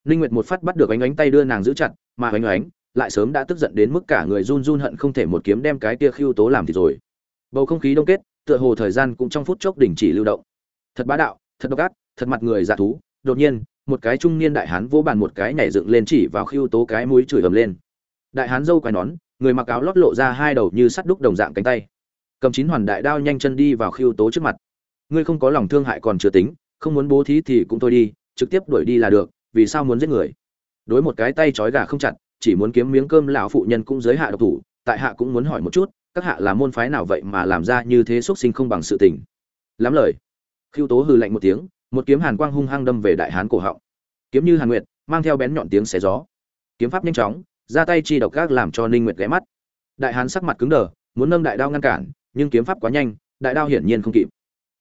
Ninh nguyệt một phát bắt được ánh ánh tay đưa nàng giữ chặt, mà ánh ánh lại sớm đã tức giận đến mức cả người run run hận không thể một kiếm đem cái kia khiêu tố làm thì rồi. Bầu không khí đông kết, tựa hồ thời gian cũng trong phút chốc đình chỉ lưu động. Thật bá đạo, thật độc ác thật mặt người dạ thú, đột nhiên, một cái trung niên đại hán vỗ bàn một cái nhảy dựng lên chỉ vào khiêu tố cái mũi chửi ầm lên. Đại hán dâu quai nón, người mặc áo lót lộ ra hai đầu như sắt đúc đồng dạng cánh tay. Cầm chín hoàn đại đao nhanh chân đi vào khiêu tố trước mặt. Ngươi không có lòng thương hại còn chưa tính, không muốn bố thí thì cũng thôi đi, trực tiếp đuổi đi là được, vì sao muốn giết người? Đối một cái tay trói gà không chặt, chỉ muốn kiếm miếng cơm lão phụ nhân cũng giới hạ độc thủ, tại hạ cũng muốn hỏi một chút, các hạ là môn phái nào vậy mà làm ra như thế xuất sinh không bằng sự tình? Lắm lời. Khiêu tố hừ lạnh một tiếng một kiếm hàn quang hung hăng đâm về đại hán cổ họng. Kiếm như hàn nguyệt, mang theo bén nhọn tiếng xé gió. Kiếm pháp nhanh chóng, ra tay chi độc các làm cho ninh nguyệt ghé mắt. Đại hán sắc mặt cứng đờ, muốn nâng đại đao ngăn cản, nhưng kiếm pháp quá nhanh, đại đao hiển nhiên không kịp.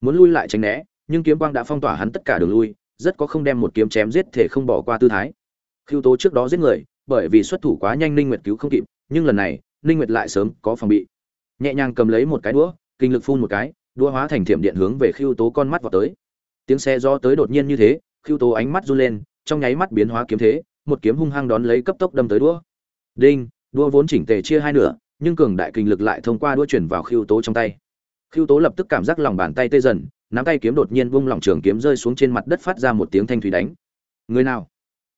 Muốn lui lại tránh né, nhưng kiếm quang đã phong tỏa hắn tất cả đường lui, rất có không đem một kiếm chém giết thể không bỏ qua tư thái. Khiêu tố trước đó giết người, bởi vì xuất thủ quá nhanh ninh nguyệt cứu không kịp, nhưng lần này, ninh nguyệt lại sớm có phòng bị. Nhẹ nhàng cầm lấy một cái đũa, kinh lực phun một cái, đũa hóa thành thiểm điện hướng về khiêu tố con mắt vào tới tiếng xe do tới đột nhiên như thế khiêu tố ánh mắt run lên, trong nháy mắt biến hóa kiếm thế, một kiếm hung hăng đón lấy cấp tốc đâm tới đũa. Đinh, đũa vốn chỉnh tề chia hai nửa, nhưng cường đại kinh lực lại thông qua đũa chuyển vào khiêu tố trong tay. Khiêu tố lập tức cảm giác lòng bàn tay tê dần, nắm tay kiếm đột nhiên vung lòng trường kiếm rơi xuống trên mặt đất phát ra một tiếng thanh thủy đánh. Người nào?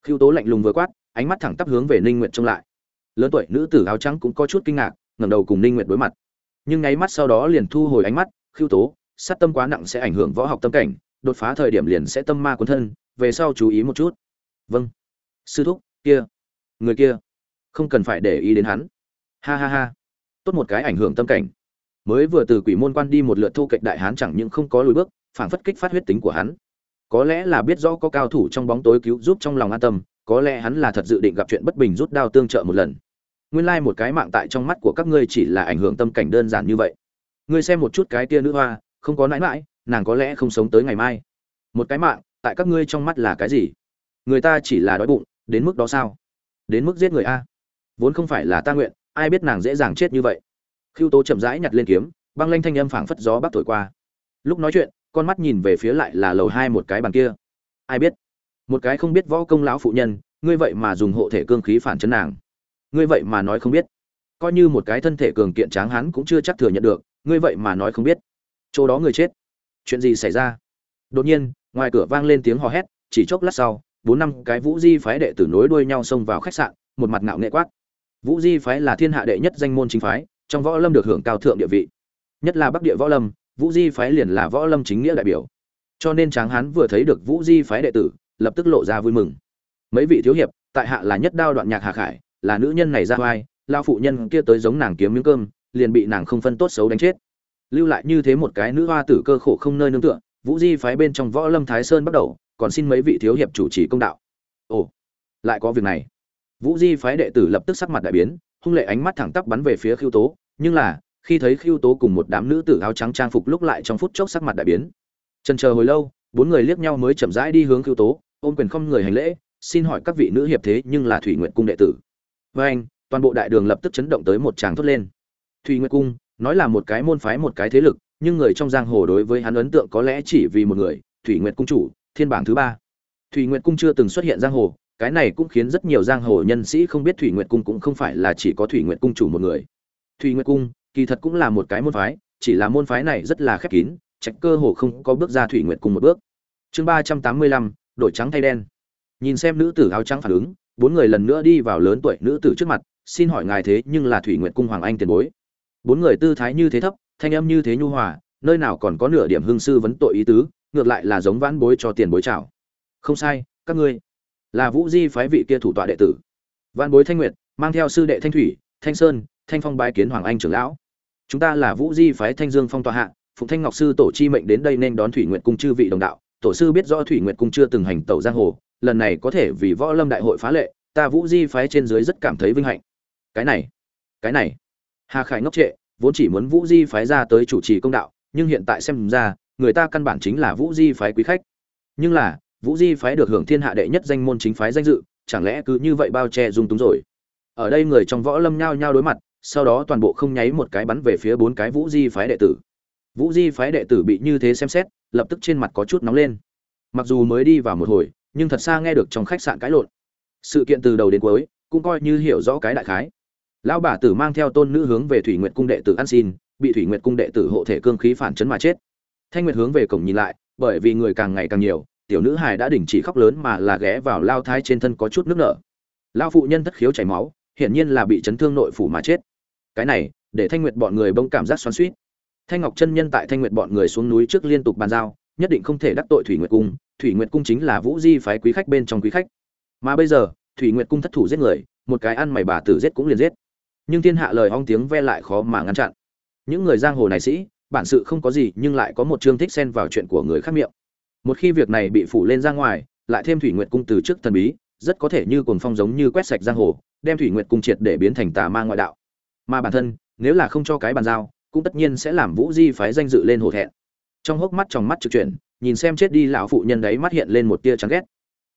Khiêu tố lạnh lùng vừa quát, ánh mắt thẳng tắp hướng về ninh nguyện trông lại. Lớn tuổi nữ tử áo trắng cũng có chút kinh ngạc, ngẩng đầu cùng ninh nguyện đối mặt. Nhưng nháy mắt sau đó liền thu hồi ánh mắt khiêu tố, sát tâm quá nặng sẽ ảnh hưởng võ học tâm cảnh đột phá thời điểm liền sẽ tâm ma cuốn thân, về sau chú ý một chút. Vâng. Sư thúc, kia. Người kia. Không cần phải để ý đến hắn. Ha ha ha. Tốt một cái ảnh hưởng tâm cảnh. Mới vừa từ quỷ môn quan đi một lượt thu kịch đại hán chẳng những không có lùi bước phản phất kích phát huyết tính của hắn. Có lẽ là biết rõ có cao thủ trong bóng tối cứu giúp trong lòng an tâm, có lẽ hắn là thật dự định gặp chuyện bất bình rút đao tương trợ một lần. Nguyên lai một cái mạng tại trong mắt của các ngươi chỉ là ảnh hưởng tâm cảnh đơn giản như vậy. Ngươi xem một chút cái tia nữ hoa, không có nãi mãi nàng có lẽ không sống tới ngày mai. Một cái mạng, tại các ngươi trong mắt là cái gì? Người ta chỉ là đói bụng, đến mức đó sao? Đến mức giết người a? Vốn không phải là ta nguyện, ai biết nàng dễ dàng chết như vậy. Khiêu tố chậm rãi nhặt lên kiếm, băng lanh thanh âm phảng phất gió bắc thổi qua. Lúc nói chuyện, con mắt nhìn về phía lại là lầu hai một cái bàn kia. Ai biết? Một cái không biết võ công lão phụ nhân, ngươi vậy mà dùng hộ thể cương khí phản chấn nàng. Ngươi vậy mà nói không biết. Coi như một cái thân thể cường kiện tráng hắn cũng chưa chắc thừa nhận được, ngươi vậy mà nói không biết. Chỗ đó người chết chuyện gì xảy ra? Đột nhiên, ngoài cửa vang lên tiếng hò hét, chỉ chốc lát sau, bốn năm cái vũ di phái đệ tử nối đuôi nhau xông vào khách sạn, một mặt ngạo nghệ quát. Vũ di phái là thiên hạ đệ nhất danh môn chính phái, trong võ lâm được hưởng cao thượng địa vị. Nhất là bắc địa võ lâm, vũ di phái liền là võ lâm chính nghĩa đại biểu. Cho nên tráng hán vừa thấy được vũ di phái đệ tử, lập tức lộ ra vui mừng. Mấy vị thiếu hiệp, tại hạ là nhất đao đoạn nhạc hà khải, là nữ nhân này ra vai lao phụ nhân kia tới giống nàng kiếm miếng cơm, liền bị nàng không phân tốt xấu đánh chết lưu lại như thế một cái nữ hoa tử cơ khổ không nơi nương tựa, vũ di phái bên trong võ lâm thái sơn bắt đầu, còn xin mấy vị thiếu hiệp chủ trì công đạo. Ồ, lại có việc này. Vũ di phái đệ tử lập tức sắc mặt đại biến, hung lệ ánh mắt thẳng tắp bắn về phía khiêu tố, nhưng là, khi thấy khiêu tố cùng một đám nữ tử áo trắng trang phục lúc lại trong phút chốc sắc mặt đại biến. Trần chờ hồi lâu, bốn người liếc nhau mới chậm rãi đi hướng khiêu tố, ôm quyền không người hành lễ, xin hỏi các vị nữ hiệp thế nhưng là thủy nguyện cung đệ tử. Với anh toàn bộ đại đường lập tức chấn động tới một tràng thốt lên. Thủy nguyện cung nói là một cái môn phái một cái thế lực, nhưng người trong giang hồ đối với hắn ấn tượng có lẽ chỉ vì một người, thủy nguyệt cung chủ, thiên bảng thứ ba. Thủy nguyệt cung chưa từng xuất hiện giang hồ, cái này cũng khiến rất nhiều giang hồ nhân sĩ không biết thủy nguyệt cung cũng không phải là chỉ có thủy nguyệt cung chủ một người. Thủy nguyệt cung, kỳ thật cũng là một cái môn phái, chỉ là môn phái này rất là khép kín, trạch cơ hồ không có bước ra thủy nguyệt cung một bước. Chương ba trăm tám mươi lăm, đổi trắng thay đen. Nhìn xem nữ tử áo trắng phản ứng, bốn người lần nữa đi vào lớn tuổi nữ tử trước mặt, xin hỏi ngài thế nhưng là thủy nguyệt cung hoàng anh tiền bối? Bốn người tư thái như thế thấp, thanh âm như thế nhu hòa, nơi nào còn có nửa điểm hương sư vấn tội ý tứ, ngược lại là giống vãn bối cho tiền bối chào. Không sai, các ngươi. Là vũ di phái vị kia thủ tọa đệ tử. Vãn bối thanh nguyệt, mang theo sư đệ thanh thủy, thanh sơn, thanh phong bái kiến hoàng anh trưởng lão. Chúng ta là vũ di phái thanh dương phong tọa hạ, phụng thanh ngọc sư tổ chi mệnh đến đây nên đón thủy nguyệt cung chư vị đồng đạo. Tổ sư biết rõ thủy nguyệt cung chưa từng hành tẩu giang hồ, lần này có thể vì võ lâm đại hội phá lệ, ta vũ di phái trên dưới rất cảm thấy vinh hạnh. Cái này cái này hà khải ngốc trệ, vốn chỉ muốn vũ di phái ra tới chủ trì công đạo, nhưng hiện tại xem ra, người ta căn bản chính là vũ di phái quý khách. Nhưng là, vũ di phái được hưởng thiên hạ đệ nhất danh môn chính phái danh dự, chẳng lẽ cứ như vậy bao che dung túng rồi? Ở đây người trong võ lâm nhao nhao đối mặt, sau đó toàn bộ không nháy một cái bắn về phía bốn cái vũ di phái đệ tử. Vũ di phái đệ tử bị như thế xem xét, lập tức trên mặt có chút nóng lên. Mặc dù mới đi vào một hồi, nhưng thật xa nghe được trong khách sạn cãi lộn. Sự kiện từ đầu đến cuối, cũng coi như hiểu rõ cái đại khái lão bà tử mang theo tôn nữ hướng về thủy nguyệt cung đệ tử ăn xin, bị thủy nguyệt cung đệ tử hộ thể cương khí phản chấn mà chết. Thanh nguyệt hướng về cổng nhìn lại, bởi vì người càng ngày càng nhiều, tiểu nữ hài đã đình chỉ khóc lớn mà là ghé vào lao thái trên thân có chút nước nở. Lao phụ nhân thất khiếu chảy máu, hiển nhiên là bị chấn thương nội phủ mà chết. Cái này, để thanh nguyệt bọn người bỗng cảm giác xoắn suýt thanh ngọc chân nhân tại thanh nguyệt bọn người xuống núi trước liên tục bàn giao, nhất định không thể đắc tội thủy nguyệt cung, thủy nguyệt cung chính là vũ di phái quý khách bên trong quý khách. Mà bây giờ, thủy nguyệt cung thất thủ giết người, một cái ăn mày bà tử giết cũng liền giết nhưng thiên hạ lời ong tiếng ve lại khó mà ngăn chặn. Những người giang hồ này sĩ, bản sự không có gì nhưng lại có một chương thích xen vào chuyện của người khác miệng. Một khi việc này bị phủ lên ra ngoài, lại thêm thủy nguyệt cung từ trước thần bí, rất có thể như cồn phong giống như quét sạch giang hồ, đem thủy nguyệt cung triệt để biến thành tà ma ngoại đạo. Mà bản thân, nếu là không cho cái bàn giao, cũng tất nhiên sẽ làm vũ di phái danh dự lên hổ thẹn. Trong hốc mắt trong mắt trực chuyển, nhìn xem chết đi lão phụ nhân đấy mắt hiện lên một tia chán ghét.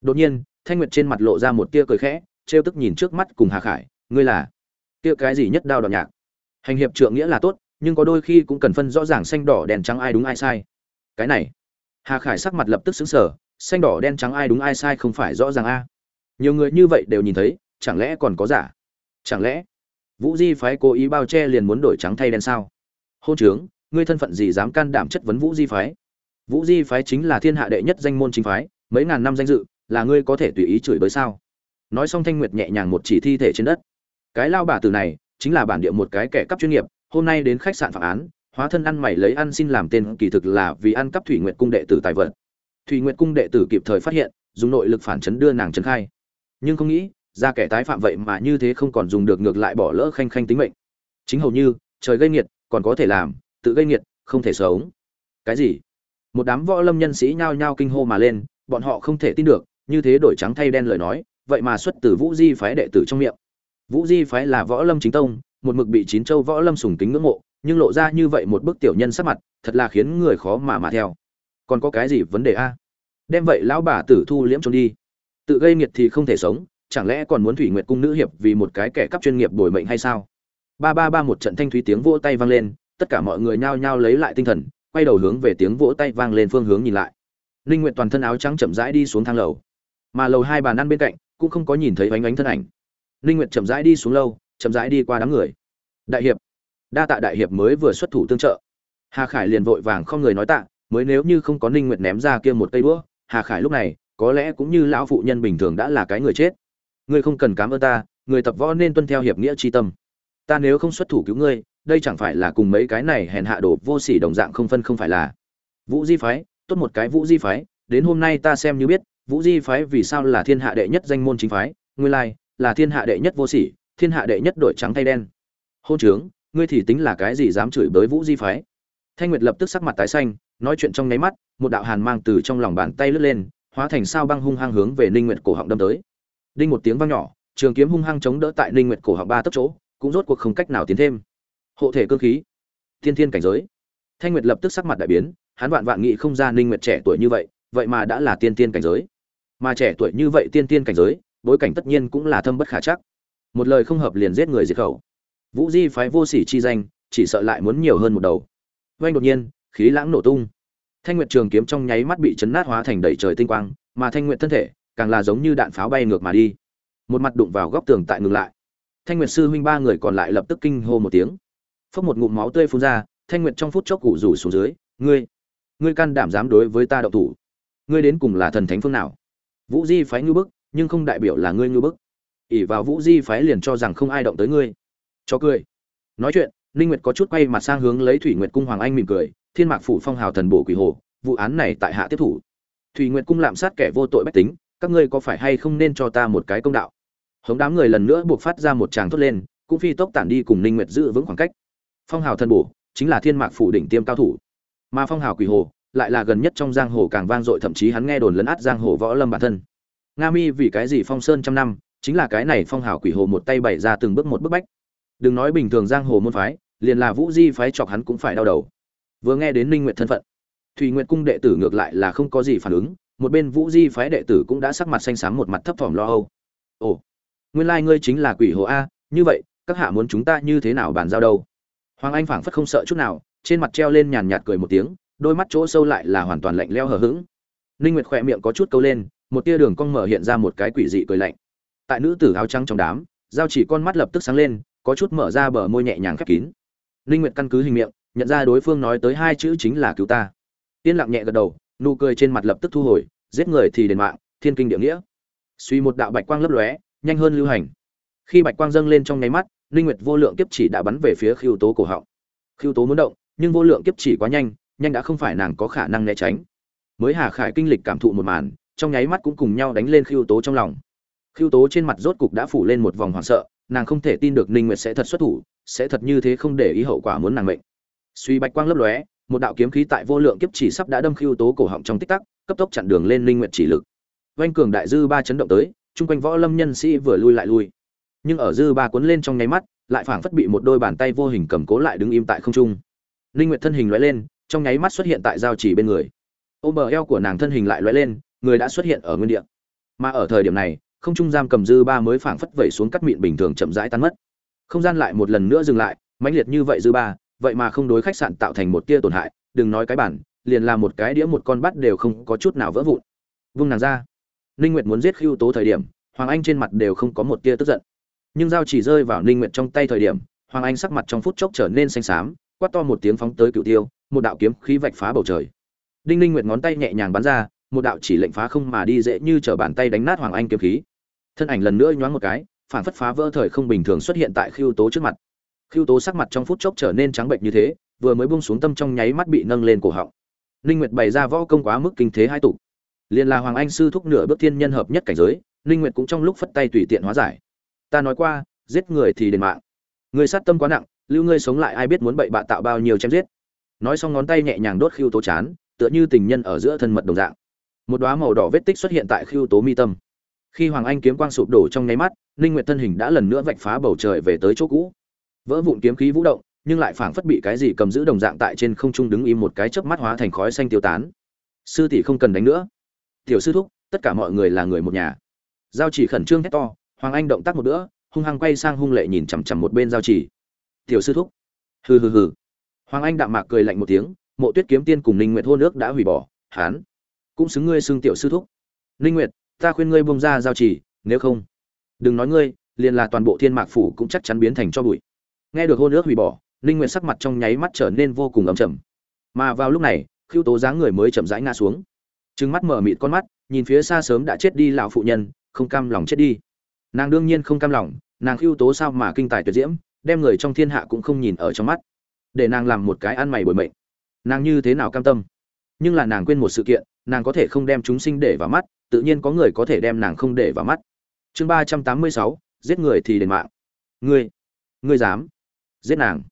Đột nhiên, thanh nguyệt trên mặt lộ ra một tia cười khẽ, trêu tức nhìn trước mắt cùng hà khải, ngươi là kia cái gì nhất đao đoạn nhạc. Hành hiệp trượng nghĩa là tốt, nhưng có đôi khi cũng cần phân rõ ràng xanh đỏ đèn trắng ai đúng ai sai. Cái này, hà khải sắc mặt lập tức xứng sở xanh đỏ đen trắng ai đúng ai sai không phải rõ ràng a. Nhiều người như vậy đều nhìn thấy, chẳng lẽ còn có giả? Chẳng lẽ vũ di phái cố ý bao che liền muốn đổi trắng thay đen sao? Hôn trướng, ngươi thân phận gì dám can đảm chất vấn vũ di phái? Vũ di phái chính là thiên hạ đệ nhất danh môn chính phái, mấy ngàn năm danh dự, là ngươi có thể tùy ý chửi bới sao? Nói xong thanh nguyệt nhẹ nhàng một chỉ thi thể trên đất cái lao bà từ này chính là bản địa một cái kẻ cắp chuyên nghiệp, hôm nay đến khách sạn phản án, hóa thân ăn mày lấy ăn xin làm tên, kỳ thực là vì ăn cắp thủy nguyệt cung đệ tử tài vật. Thủy nguyệt cung đệ tử kịp thời phát hiện, dùng nội lực phản chấn đưa nàng trấn khai. Nhưng không nghĩ, ra kẻ tái phạm vậy mà như thế không còn dùng được ngược lại bỏ lỡ khanh khanh tính mệnh. Chính hầu như, trời gây nghiệt, còn có thể làm, tự gây nghiệt, không thể sống. Cái gì? Một đám võ lâm nhân sĩ nhao nhao kinh hô mà lên, bọn họ không thể tin được, như thế đổi trắng thay đen lời nói, vậy mà xuất từ vũ di phái đệ tử trong miệng vũ di phái là võ lâm chính tông, một mực bị chín châu võ lâm sùng kính ngưỡng mộ, nhưng lộ ra như vậy một bức tiểu nhân sắc mặt, thật là khiến người khó mà mà theo. Còn có cái gì vấn đề a? Đem vậy lão bà tử thu liễm trốn đi. Tự gây nghiệt thì không thể sống, chẳng lẽ còn muốn thủy nguyệt cung nữ hiệp vì một cái kẻ cắp chuyên nghiệp bồi mệnh hay sao? Ba ba ba một trận thanh thúy tiếng vỗ tay vang lên, tất cả mọi người nhao nhao lấy lại tinh thần, quay đầu hướng về tiếng vỗ tay vang lên phương hướng nhìn lại. Linh Nguyệt toàn thân áo trắng chậm rãi đi xuống thang lầu. Mà lầu hai bàn ăn bên cạnh, cũng không có nhìn thấy ánh ánh thân ảnh ninh Nguyệt chậm rãi đi xuống lâu, chậm rãi đi qua đám người. Đại hiệp, đa tạ đại hiệp mới vừa xuất thủ tương trợ. Hà khải liền vội vàng không người nói tạ, mới nếu như không có ninh Nguyệt ném ra kia một cây đũa, hà khải lúc này, có lẽ cũng như lão phụ nhân bình thường đã là cái người chết. Ngươi không cần cảm ơn ta, người tập võ nên tuân theo hiệp nghĩa chi tâm. Ta nếu không xuất thủ cứu ngươi, đây chẳng phải là cùng mấy cái này hèn hạ đồ vô sỉ đồng dạng không phân không phải là. Vũ di phái, tốt một cái vũ di phái, đến hôm nay ta xem như biết, vũ di phái vì sao là thiên hạ đệ nhất danh môn chính phái, Nguyên lai là thiên hạ đệ nhất vô sỉ, thiên hạ đệ nhất đội trắng thay đen. Hôn trướng, ngươi thì tính là cái gì dám chửi bới vũ di phái? Thanh nguyệt lập tức sắc mặt tái xanh, nói chuyện trong nháy mắt, một đạo hàn mang từ trong lòng bàn tay lướt lên, hóa thành sao băng hung hăng hướng về ninh nguyệt cổ họng đâm tới. Đinh một tiếng vang nhỏ, trường kiếm hung hăng chống đỡ tại ninh nguyệt cổ họng ba tấc chỗ, cũng rốt cuộc không cách nào tiến thêm. Hộ thể cương khí, thiên thiên cảnh giới. Thanh nguyệt lập tức sắc mặt đại biến, hắn vạn vạn nghị không ra ninh nguyệt trẻ tuổi như vậy vậy mà đã là tiên tiên cảnh giới. Mà trẻ tuổi như vậy tiên tiên cảnh giới bối cảnh tất nhiên cũng là thâm bất khả chắc. Một lời không hợp liền giết người diệt khẩu. Vũ di phái vô sỉ chi danh, chỉ sợ lại muốn nhiều hơn một đầu. Vanh đột nhiên, khí lãng nổ tung. Thanh nguyệt trường kiếm trong nháy mắt bị chấn nát hóa thành đầy trời tinh quang, mà thanh nguyệt thân thể càng là giống như đạn pháo bay ngược mà đi. Một mặt đụng vào góc tường tại ngừng lại. Thanh nguyệt sư huynh ba người còn lại lập tức kinh hô một tiếng. Phốc một ngụm máu tươi phun ra, thanh nguyệt trong phút chốc cụ rủ xuống dưới, ngươi ngươi can đảm dám đối với ta động thủ? Ngươi đến cùng là thần thánh phương nào? Vũ di phái ngư bức nhưng không đại biểu là ngươi ngư bức. ỉ vào vũ di phái liền cho rằng không ai động tới ngươi. Cho cười. Nói chuyện, ninh nguyệt có chút quay mặt sang hướng lấy thủy nguyệt cung hoàng anh mỉm cười, thiên mạc phủ phong hào thần bổ quỷ hồ, vụ án này tại hạ tiếp thủ. Thủy nguyệt cung lạm sát kẻ vô tội bách tính, các ngươi có phải hay không nên cho ta một cái công đạo? Hống đám người lần nữa buộc phát ra một tràng thốt lên, cũng phi tốc tản đi cùng ninh nguyệt giữ vững khoảng cách. Phong hào thần bổ, chính là thiên mạc phủ đỉnh tiêm cao thủ. Mà phong hào quỷ hồ, lại là gần nhất trong giang hồ càng vang dội, thậm chí hắn nghe đồn lấn át giang hồ võ lâm bản thân nga mi vì cái gì phong sơn trăm năm, chính là cái này phong hào quỷ hồ một tay bày ra từng bước một bước bách. Đừng nói bình thường giang hồ môn phái, liền là vũ di phái chọc hắn cũng phải đau đầu. Vừa nghe đến ninh nguyệt thân phận thùy nguyệt cung đệ tử ngược lại là không có gì phản ứng, một bên vũ di phái đệ tử cũng đã sắc mặt xanh xám một mặt thấp thỏm lo âu. Ồ, nguyên lai like ngươi chính là quỷ hồ a, như vậy, các hạ muốn chúng ta như thế nào bàn giao đâu? Hoàng anh phảng phất không sợ chút nào, trên mặt treo lên nhàn nhạt cười một tiếng, đôi mắt chỗ sâu lại là hoàn toàn lạnh leo hờ hững. Ninh nguyệt khỏe miệng có chút câu lên một tia đường cong mở hiện ra một cái quỷ dị cười lạnh. Tại nữ tử áo trắng trong đám, giao chỉ con mắt lập tức sáng lên, có chút mở ra bờ môi nhẹ nhàng khép kín. Linh nguyệt căn cứ hình miệng, nhận ra đối phương nói tới hai chữ chính là cứu ta. Tiên lặng nhẹ gật đầu, nụ cười trên mặt lập tức thu hồi, giết người thì đền mạng, thiên kinh địa nghĩa. Suy một đạo bạch quang lấp lóe, nhanh hơn lưu hành. Khi bạch quang dâng lên trong nháy mắt, linh nguyệt vô lượng kiếp chỉ đã bắn về phía khiêu tố cổ họng. Khiêu tố muốn động, nhưng vô lượng kiếp chỉ quá nhanh nhanh đã không phải nàng có khả năng né tránh. Mới hà khải kinh lịch cảm thụ một màn trong nháy mắt cũng cùng nhau đánh lên khiêu tố trong lòng. Khiêu tố trên mặt rốt cục đã phủ lên một vòng hoảng sợ, nàng không thể tin được ninh nguyệt sẽ thật xuất thủ, sẽ thật như thế không để ý hậu quả muốn nàng mệnh. Suy bạch quang lấp lóe, một đạo kiếm khí tại vô lượng kiếp chỉ sắp đã đâm khiêu tố cổ họng trong tích tắc, cấp tốc chặn đường lên ninh nguyệt chỉ lực. Vanh cường đại dư ba chấn động tới, chung quanh võ lâm nhân sĩ vừa lui lại lui. Nhưng ở dư ba cuốn lên trong nháy mắt, lại phảng phất bị một đôi bàn tay vô hình cầm cố lại đứng im tại không trung. Ninh nguyệt thân hình lóe lên, trong nháy mắt xuất hiện tại giao chỉ bên người. Ôm bờ eo của nàng thân hình lại lóe lên người đã xuất hiện ở nguyên địa. Mà ở thời điểm này, không trung giam cầm dư ba mới phảng phất vẩy xuống cắt mịn bình thường chậm rãi tan mất. Không gian lại một lần nữa dừng lại, mãnh liệt như vậy dư ba, vậy mà không đối khách sạn tạo thành một tia tổn hại, đừng nói cái bản, liền là một cái đĩa một con bắt đều không có chút nào vỡ vụn. Vung nàng ra. Ninh nguyệt muốn giết khiêu tố thời điểm, hoàng anh trên mặt đều không có một tia tức giận. Nhưng dao chỉ rơi vào ninh nguyệt trong tay thời điểm, hoàng anh sắc mặt trong phút chốc trở nên xanh xám, quát to một tiếng phóng tới cựu tiêu, một đạo kiếm khí vạch phá bầu trời. Đinh ninh nguyệt ngón tay nhẹ nhàng bắn ra một đạo chỉ lệnh phá không mà đi dễ như chở bàn tay đánh nát hoàng anh kiếm khí. Thân ảnh lần nữa nhoáng một cái, phản phất phá vỡ thời không bình thường xuất hiện tại khiêu tố trước mặt. Khiêu tố sắc mặt trong phút chốc trở nên trắng bệnh như thế, vừa mới buông xuống tâm trong nháy mắt bị nâng lên cổ họng. Ninh nguyệt bày ra võ công quá mức kinh thế hai tụ. Liền là hoàng anh sư thúc nửa bước thiên nhân hợp nhất cảnh giới, ninh nguyệt cũng trong lúc phất tay tùy tiện hóa giải. Ta nói qua, giết người thì đền mạng. Người sát tâm quá nặng, lưu ngươi sống lại ai biết muốn bậy bạ tạo bao nhiêu chém giết. Nói xong ngón tay nhẹ nhàng đốt khiêu tố chán, tựa như tình nhân ở giữa thân mật đồng dạng một đóa màu đỏ vết tích xuất hiện tại khiêu tố mi tâm. Khi hoàng anh kiếm quang sụp đổ trong nháy mắt, ninh nguyệt thân hình đã lần nữa vạch phá bầu trời về tới chỗ cũ. Vỡ vụn kiếm khí vũ động, nhưng lại phảng phất bị cái gì cầm giữ đồng dạng tại trên không trung đứng im một cái chớp mắt hóa thành khói xanh tiêu tán. Sư tỷ không cần đánh nữa. Tiểu sư thúc, tất cả mọi người là người một nhà. Giao chỉ khẩn trương hét to, hoàng anh động tác một bữa, hung hăng quay sang hung lệ nhìn chằm chằm một bên giao chỉ. Tiểu sư thúc. Hừ hừ hừ. Hoàng anh đạm mạc cười lạnh một tiếng, mộ tuyết kiếm tiên cùng ninh nguyệt hôn nước đã hủy bỏ, hán cũng xứng ngươi xưng tiểu sư thúc. Ninh nguyệt, ta khuyên ngươi buông ra giao chỉ, nếu không, đừng nói ngươi, liền là toàn bộ thiên mạc phủ cũng chắc chắn biến thành cho bụi. Nghe được hôn ước hủy bỏ, ninh nguyệt sắc mặt trong nháy mắt trở nên vô cùng ấm chậm. mà vào lúc này khiêu tố dáng người mới chậm rãi ngã xuống. Trừng mắt mở mịt con mắt, nhìn phía xa sớm đã chết đi lão phụ nhân, không cam lòng chết đi. Nàng đương nhiên không cam lòng, nàng khiêu tố sao mà kinh tài tuyệt diễm, đem người trong thiên hạ cũng không nhìn ở trong mắt. Để nàng làm một cái ăn mày bồi mệnh. Nàng như thế nào cam tâm? Nhưng là nàng quên một sự kiện nàng có thể không đem chúng sinh để vào mắt, tự nhiên có người có thể đem nàng không để vào mắt. Chương ba trăm tám mươi sáu, giết người thì đền mạng. Ngươi ngươi dám giết nàng?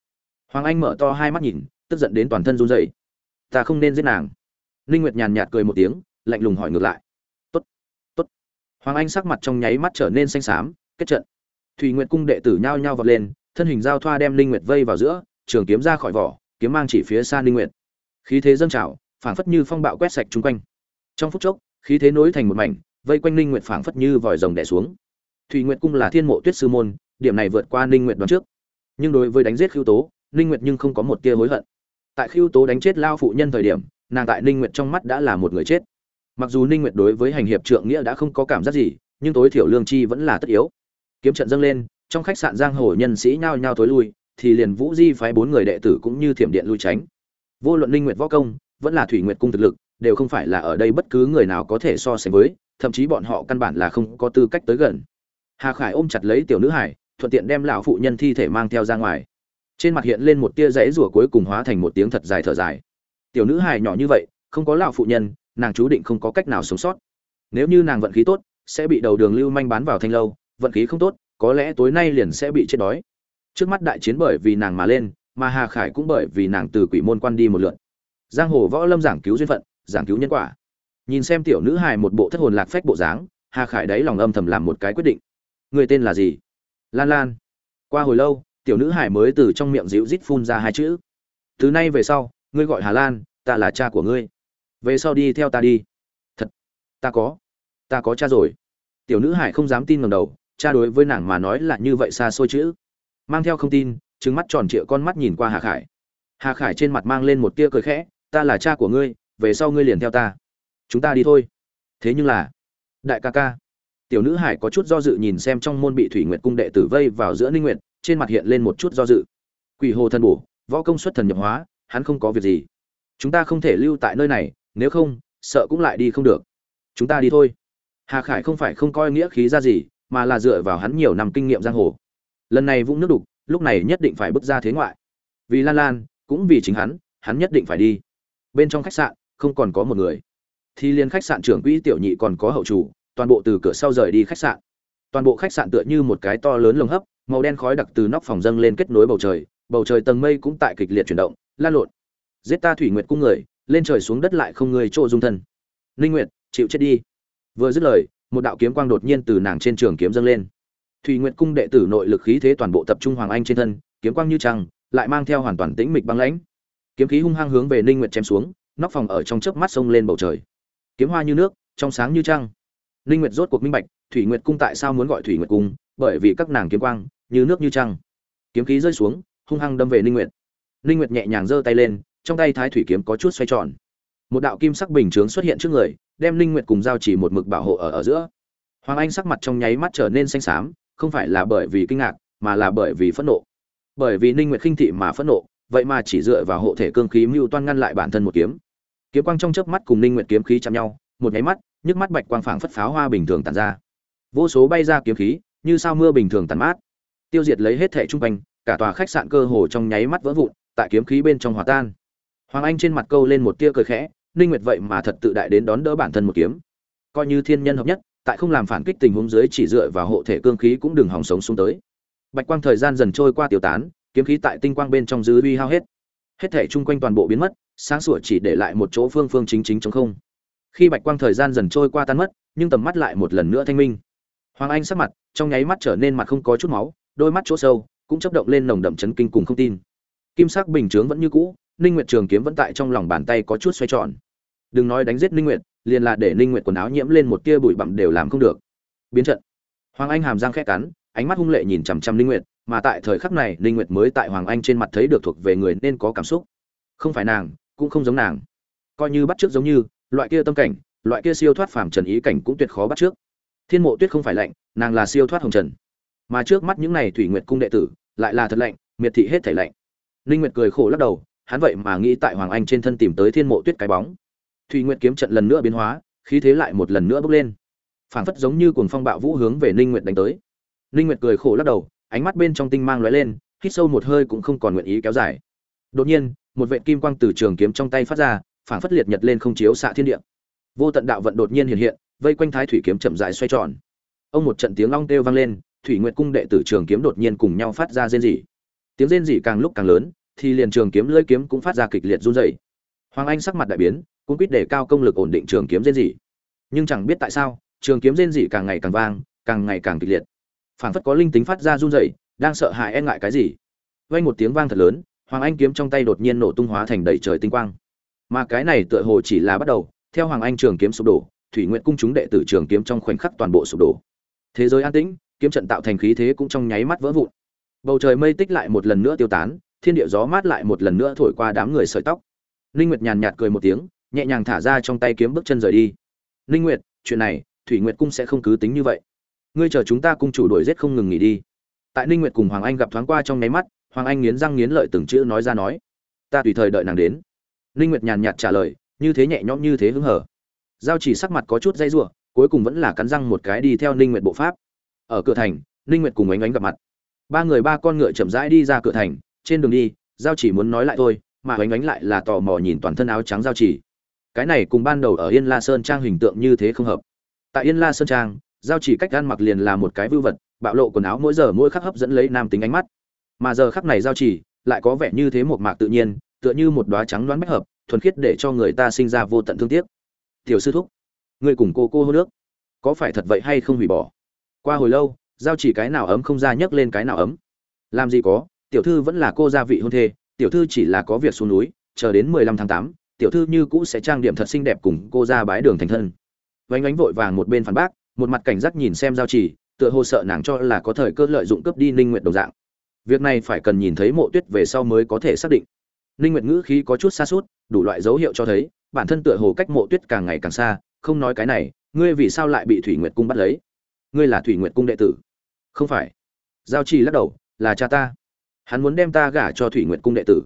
Hoàng anh mở to hai mắt nhìn, tức giận đến toàn thân run rẩy. Ta không nên giết nàng. Linh nguyệt nhàn nhạt cười một tiếng, lạnh lùng hỏi ngược lại. Tốt tốt. Hoàng anh sắc mặt trong nháy mắt trở nên xanh xám, kết trận. Thủy nguyệt cung đệ tử nhao nhao vọt lên, thân hình giao thoa đem linh nguyệt vây vào giữa, trường kiếm ra khỏi vỏ, kiếm mang chỉ phía xa linh nguyệt. Khí thế dâng trào phảng phất như phong bạo quét sạch chung quanh. Trong phút chốc, khí thế nối thành một mảnh, vây quanh ninh nguyệt phảng phất như vòi rồng đè xuống. Thủy nguyệt cung là thiên mộ tuyết sư môn, điểm này vượt qua ninh nguyệt đoán trước. Nhưng đối với đánh giết khiêu tố, ninh nguyệt nhưng không có một tia hối hận. Tại khiêu tố đánh chết lao phụ nhân thời điểm, nàng tại ninh nguyệt trong mắt đã là một người chết. Mặc dù ninh nguyệt đối với hành hiệp trượng nghĩa đã không có cảm giác gì, nhưng tối thiểu lương chi vẫn là tất yếu. Kiếm trận dâng lên, trong khách sạn giang hồ nhân sĩ nhao nhao tối lui, thì liền vũ di phái bốn người đệ tử cũng như thiểm điện lui tránh. Vô luận ninh nguyệt võ công vẫn là thủy nguyệt cung thực lực, đều không phải là ở đây bất cứ người nào có thể so sánh với, thậm chí bọn họ căn bản là không có tư cách tới gần. Hà khải ôm chặt lấy tiểu nữ hải, thuận tiện đem lão phụ nhân thi thể mang theo ra ngoài. Trên mặt hiện lên một tia rẫy rủa cuối cùng hóa thành một tiếng thật dài thở dài. Tiểu nữ hải nhỏ như vậy, không có lão phụ nhân, nàng chú định không có cách nào sống sót. Nếu như nàng vận khí tốt, sẽ bị đầu đường lưu manh bán vào thanh lâu, vận khí không tốt, có lẽ tối nay liền sẽ bị chết đói. Trước mắt đại chiến bởi vì nàng mà lên, mà hà khải cũng bởi vì nàng từ quỷ môn quan đi một lượt giang hồ võ lâm giảng cứu duyên phận, giảng cứu nhân quả. Nhìn xem tiểu nữ hài một bộ thất hồn lạc phách bộ dáng, hà khải đáy lòng âm thầm làm một cái quyết định. Người tên là gì? Lan lan. Qua hồi lâu, tiểu nữ hải mới từ trong miệng dịu rít phun ra hai chữ. Từ nay về sau, ngươi gọi hà lan, ta là cha của ngươi. Về sau đi theo ta đi. Thật. Ta có. Ta có cha rồi. Tiểu nữ hải không dám tin ngầm đầu, cha đối với nàng mà nói là như vậy xa xôi chữ. Mang theo không tin trứng mắt tròn trịa con mắt nhìn qua hà khải. Hà khải trên mặt mang lên một tia cười khẽ ta là cha của ngươi, về sau ngươi liền theo ta. Chúng ta đi thôi. Thế nhưng là, đại ca ca, tiểu nữ hải có chút do dự nhìn xem trong môn bị thủy nguyệt cung đệ tử vây vào giữa ninh nguyệt, trên mặt hiện lên một chút do dự. Quỷ hồ thần bổ, võ công xuất thần nhập hóa, hắn không có việc gì. Chúng ta không thể lưu tại nơi này, nếu không, sợ cũng lại đi không được. Chúng ta đi thôi. Hà khải không phải không coi nghĩa khí ra gì, mà là dựa vào hắn nhiều năm kinh nghiệm giang hồ. Lần này vũng nước đục, lúc này nhất định phải bước ra thế ngoại. Vì lan lan, cũng vì chính hắn hắn nhất định phải đi bên trong khách sạn, không còn có một người. Thì liên khách sạn trưởng quỹ tiểu nhị còn có hậu chủ, toàn bộ từ cửa sau rời đi khách sạn. Toàn bộ khách sạn tựa như một cái to lớn lồng hấp, màu đen khói đặc từ nóc phòng dâng lên kết nối bầu trời bầu trời tầng mây cũng tại kịch liệt chuyển động, lan lộn. Giết ta thủy nguyệt cung người, lên trời xuống đất lại không người chỗ dung thân. Linh nguyệt, chịu chết đi. Vừa dứt lời, một đạo kiếm quang đột nhiên từ nàng trên trường kiếm dâng lên. Thủy nguyệt cung đệ tử nội lực khí thế toàn bộ tập trung hoàng anh trên thân, kiếm quang như trăng, lại mang theo hoàn toàn tĩnh mịch băng lãnh kiếm khí hung hăng hướng về ninh nguyệt chém xuống, nóc phòng ở trong chớp mắt sông lên bầu trời. Kiếm hoa như nước, trong sáng như trăng. Ninh nguyệt rốt cuộc minh bạch, thủy nguyệt cung tại sao muốn gọi thủy nguyệt cung, bởi vì các nàng kiếm quang, như nước như trăng. Kiếm khí rơi xuống, hung hăng đâm về ninh nguyệt. Ninh nguyệt nhẹ nhàng giơ tay lên, trong tay thái thủy kiếm có chút xoay tròn. Một đạo kim sắc bình chướng xuất hiện trước người, đem ninh nguyệt cùng giao chỉ một mực bảo hộ ở ở giữa. Hoàng anh sắc mặt trong nháy mắt trở nên xanh xám, không phải là bởi vì kinh ngạc, mà là bởi vì phẫn nộ. Bởi vì ninh nguyệt khinh thị mà phẫn nộ vậy mà chỉ dựa vào hộ thể cương khí mưu toan ngăn lại bản thân một kiếm. Kiếm quang trong chớp mắt cùng ninh nguyệt kiếm khí chạm nhau, một nháy mắt, nhức mắt bạch quang phảng phất pháo hoa bình thường tản ra. Vô số bay ra kiếm khí, như sao mưa bình thường tàn mát. Tiêu diệt lấy hết thẻ trung quanh, cả tòa khách sạn cơ hồ trong nháy mắt vỡ vụn, tại kiếm khí bên trong hòa tan. Hoàng anh trên mặt câu lên một tia cười khẽ, ninh nguyệt vậy mà thật tự đại đến đón đỡ bản thân một kiếm. Coi như thiên nhân hợp nhất, tại không làm phản kích tình huống dưới chỉ dựa vào hộ thể cương khí cũng đừng hòng sống xuống tới. Bạch quang thời gian dần trôi qua tiêu tán kiếm khí tại tinh quang bên trong dư uy hao hết. Hết thể chung quanh toàn bộ biến mất, sáng sủa chỉ để lại một chỗ phương phương chính chính chống không. Khi bạch quang thời gian dần trôi qua tan mất, nhưng tầm mắt lại một lần nữa thanh minh. Hoàng anh sắc mặt trong nháy mắt trở nên mặt không có chút máu, đôi mắt chỗ sâu cũng chấp động lên nồng đậm chấn kinh cùng không tin. Kim sắc bình chướng vẫn như cũ, ninh nguyệt trường kiếm vẫn tại trong lòng bàn tay có chút xoay tròn. Đừng nói đánh giết ninh nguyệt, liền là để ninh nguyệt quần áo nhiễm lên một tia bụi bặm đều làm không được. Biến trận. Hoàng anh hàm răng khẽ cắn, ánh mắt hung lệ nhìn chằm chằm ninh nguyệt mà tại thời khắc này, ninh nguyệt mới tại hoàng anh trên mặt thấy được thuộc về người nên có cảm xúc. Không phải nàng, cũng không giống nàng. Coi như bắt trước giống như, loại kia tâm cảnh, loại kia siêu thoát phàm trần ý cảnh cũng tuyệt khó bắt trước. Thiên mộ tuyết không phải lạnh, nàng là siêu thoát hồng trần. Mà trước mắt những này thủy nguyệt cung đệ tử, lại là thật lạnh, miệt thị hết thể lạnh. Linh nguyệt cười khổ lắc đầu, hắn vậy mà nghĩ tại hoàng anh trên thân tìm tới thiên mộ tuyết cái bóng. Thủy nguyệt kiếm trận lần nữa biến hóa, khí thế lại một lần nữa bốc lên. Phảng phất giống như cuồng phong bạo vũ hướng về linh nguyệt đánh tới. Linh nguyệt cười khổ lắc đầu ánh mắt bên trong tinh mang lóe lên, hít sâu một hơi cũng không còn nguyện ý kéo dài. Đột nhiên, một vệt kim quang từ trường kiếm trong tay phát ra, phảng phất liệt nhật lên không chiếu xạ thiên địa. Vô tận đạo vận đột nhiên hiện hiện, vây quanh thái thủy kiếm chậm rãi xoay tròn. Ông một trận tiếng long kêu vang lên, thủy nguyệt cung đệ tử trường kiếm đột nhiên cùng nhau phát ra rên rỉ. Tiếng rên rỉ càng lúc càng lớn, thì liền trường kiếm lưỡi kiếm cũng phát ra kịch liệt run rẩy. Hoàng anh sắc mặt đại biến, cũng quyết để cao công lực ổn định trường kiếm rên rỉ. Nhưng chẳng biết tại sao, trường kiếm rên rỉ càng ngày càng vang, càng ngày càng kịch liệt phảng phất có linh tính phát ra run rẩy, đang sợ hãi e ngại cái gì. Vang một tiếng vang thật lớn, hoàng anh kiếm trong tay đột nhiên nổ tung hóa thành đầy trời tinh quang. Mà cái này tựa hồ chỉ là bắt đầu, theo hoàng anh trường kiếm sụp đổ, thủy nguyện cung chúng đệ tử trường kiếm trong khoảnh khắc toàn bộ sụp đổ. Thế giới an tĩnh, kiếm trận tạo thành khí thế cũng trong nháy mắt vỡ vụn. Bầu trời mây tích lại một lần nữa tiêu tán, thiên địa gió mát lại một lần nữa thổi qua đám người sợi tóc. Linh nguyệt nhàn nhạt cười một tiếng, nhẹ nhàng thả ra trong tay kiếm bước chân rời đi. Ninh nguyệt, chuyện này, thủy nguyệt cung sẽ không cứ tính như vậy ngươi chờ chúng ta cung chủ đuổi giết không ngừng nghỉ đi. Tại ninh nguyệt cùng hoàng anh gặp thoáng qua trong nháy mắt, hoàng anh nghiến răng nghiến lợi từng chữ nói ra nói, ta tùy thời đợi nàng đến. Ninh nguyệt nhàn nhạt trả lời, như thế nhẹ nhõm như thế hứng hở. Giao chỉ sắc mặt có chút dây rủa, cuối cùng vẫn là cắn răng một cái đi theo ninh nguyệt bộ pháp. Ở cửa thành, ninh nguyệt cùng ánh ánh gặp mặt. Ba người ba con ngựa chậm rãi đi ra cửa thành, trên đường đi, giao chỉ muốn nói lại thôi, mà ánh ánh lại là tò mò nhìn toàn thân áo trắng giao chỉ. Cái này cùng ban đầu ở yên la sơn trang hình tượng như thế không hợp. Tại yên la sơn trang giao chỉ cách gan mặc liền là một cái vưu vật, bạo lộ quần áo mỗi giờ mỗi khắc hấp dẫn lấy nam tính ánh mắt. Mà giờ khắc này giao chỉ lại có vẻ như thế một mạc tự nhiên, tựa như một đóa trắng đoán bách hợp, thuần khiết để cho người ta sinh ra vô tận thương tiếc. Tiểu sư thúc người cùng cô cô hô nước, có phải thật vậy hay không hủy bỏ? Qua hồi lâu, giao chỉ cái nào ấm không ra nhấc lên cái nào ấm. Làm gì có, tiểu thư vẫn là cô gia vị hôn thê, tiểu thư chỉ là có việc xuống núi, chờ đến mười lăm tháng tám, tiểu thư như cũ sẽ trang điểm thật xinh đẹp cùng cô ra bái đường thành thân. Vánh ánh vội vàng một bên phản bác một mặt cảnh giác nhìn xem giao chỉ tựa hồ sợ nàng cho là có thời cơ lợi dụng cướp đi ninh nguyệt đồng dạng. Việc này phải cần nhìn thấy mộ tuyết về sau mới có thể xác định. Ninh nguyệt ngữ khí có chút xa suốt đủ loại dấu hiệu cho thấy, bản thân tựa hồ cách mộ tuyết càng ngày càng xa, không nói cái này, ngươi vì sao lại bị thủy nguyệt cung bắt lấy? Ngươi là thủy nguyệt cung đệ tử. Không phải. Giao trì lắc đầu, là cha ta. Hắn muốn đem ta gả cho thủy nguyệt cung đệ tử.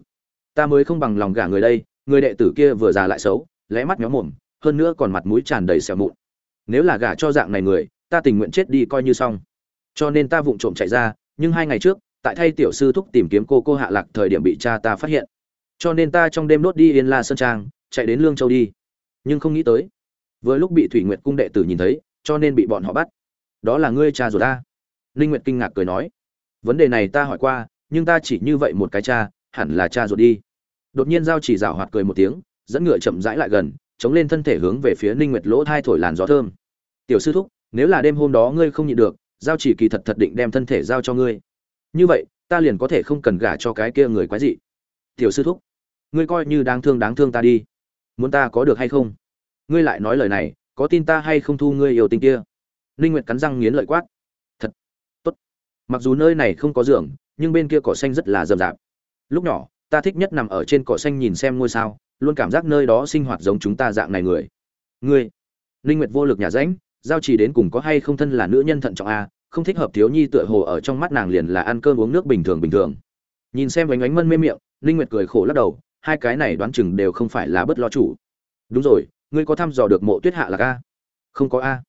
Ta mới không bằng lòng gả người đây, người đệ tử kia vừa già lại xấu, lẽ mắt méo mồm, hơn nữa còn mặt mũi tràn đầy sẹo mụn nếu là gả cho dạng này người, ta tình nguyện chết đi coi như xong. Cho nên ta vụng trộm chạy ra, nhưng hai ngày trước, tại thay tiểu sư thúc tìm kiếm cô cô hạ lạc thời điểm bị cha ta phát hiện. Cho nên ta trong đêm đốt đi yên la sơn trang, chạy đến lương châu đi. Nhưng không nghĩ tới, vừa lúc bị thủy nguyệt cung đệ tử nhìn thấy, cho nên bị bọn họ bắt. Đó là ngươi cha rồi ta. Ninh nguyệt kinh ngạc cười nói, vấn đề này ta hỏi qua, nhưng ta chỉ như vậy một cái cha, hẳn là cha ruột đi. Đột nhiên giao chỉ rảo hoạt cười một tiếng, dẫn ngựa chậm rãi lại gần chống lên thân thể hướng về phía ninh nguyệt lỗ thai thổi làn gió thơm. Tiểu sư thúc, nếu là đêm hôm đó ngươi không nhịn được, giao chỉ kỳ thật thật định đem thân thể giao cho ngươi. Như vậy, ta liền có thể không cần gả cho cái kia người quái dị. Tiểu sư thúc, ngươi coi như đáng thương đáng thương ta đi. Muốn ta có được hay không? Ngươi lại nói lời này, có tin ta hay không thu ngươi yêu tình kia? Ninh nguyệt cắn răng nghiến lợi quát. Thật, tốt. Mặc dù nơi này không có giường, nhưng bên kia cỏ xanh rất là rậm rạp. Lúc nhỏ ta thích nhất nằm ở trên cỏ xanh nhìn xem ngôi sao, luôn cảm giác nơi đó sinh hoạt giống chúng ta dạng này người. Ngươi Linh nguyệt vô lực nhà rãnh, giao chỉ đến cùng có hay không thân là nữ nhân thận trọng a, không thích hợp thiếu nhi tựa hồ ở trong mắt nàng liền là ăn cơm uống nước bình thường bình thường. Nhìn xem ánh ánh mân mê miệng Linh nguyệt cười khổ lắc đầu, hai cái này đoán chừng đều không phải là bất lo chủ. Đúng rồi, ngươi có thăm dò được mộ tuyết hạ là a? Không có a.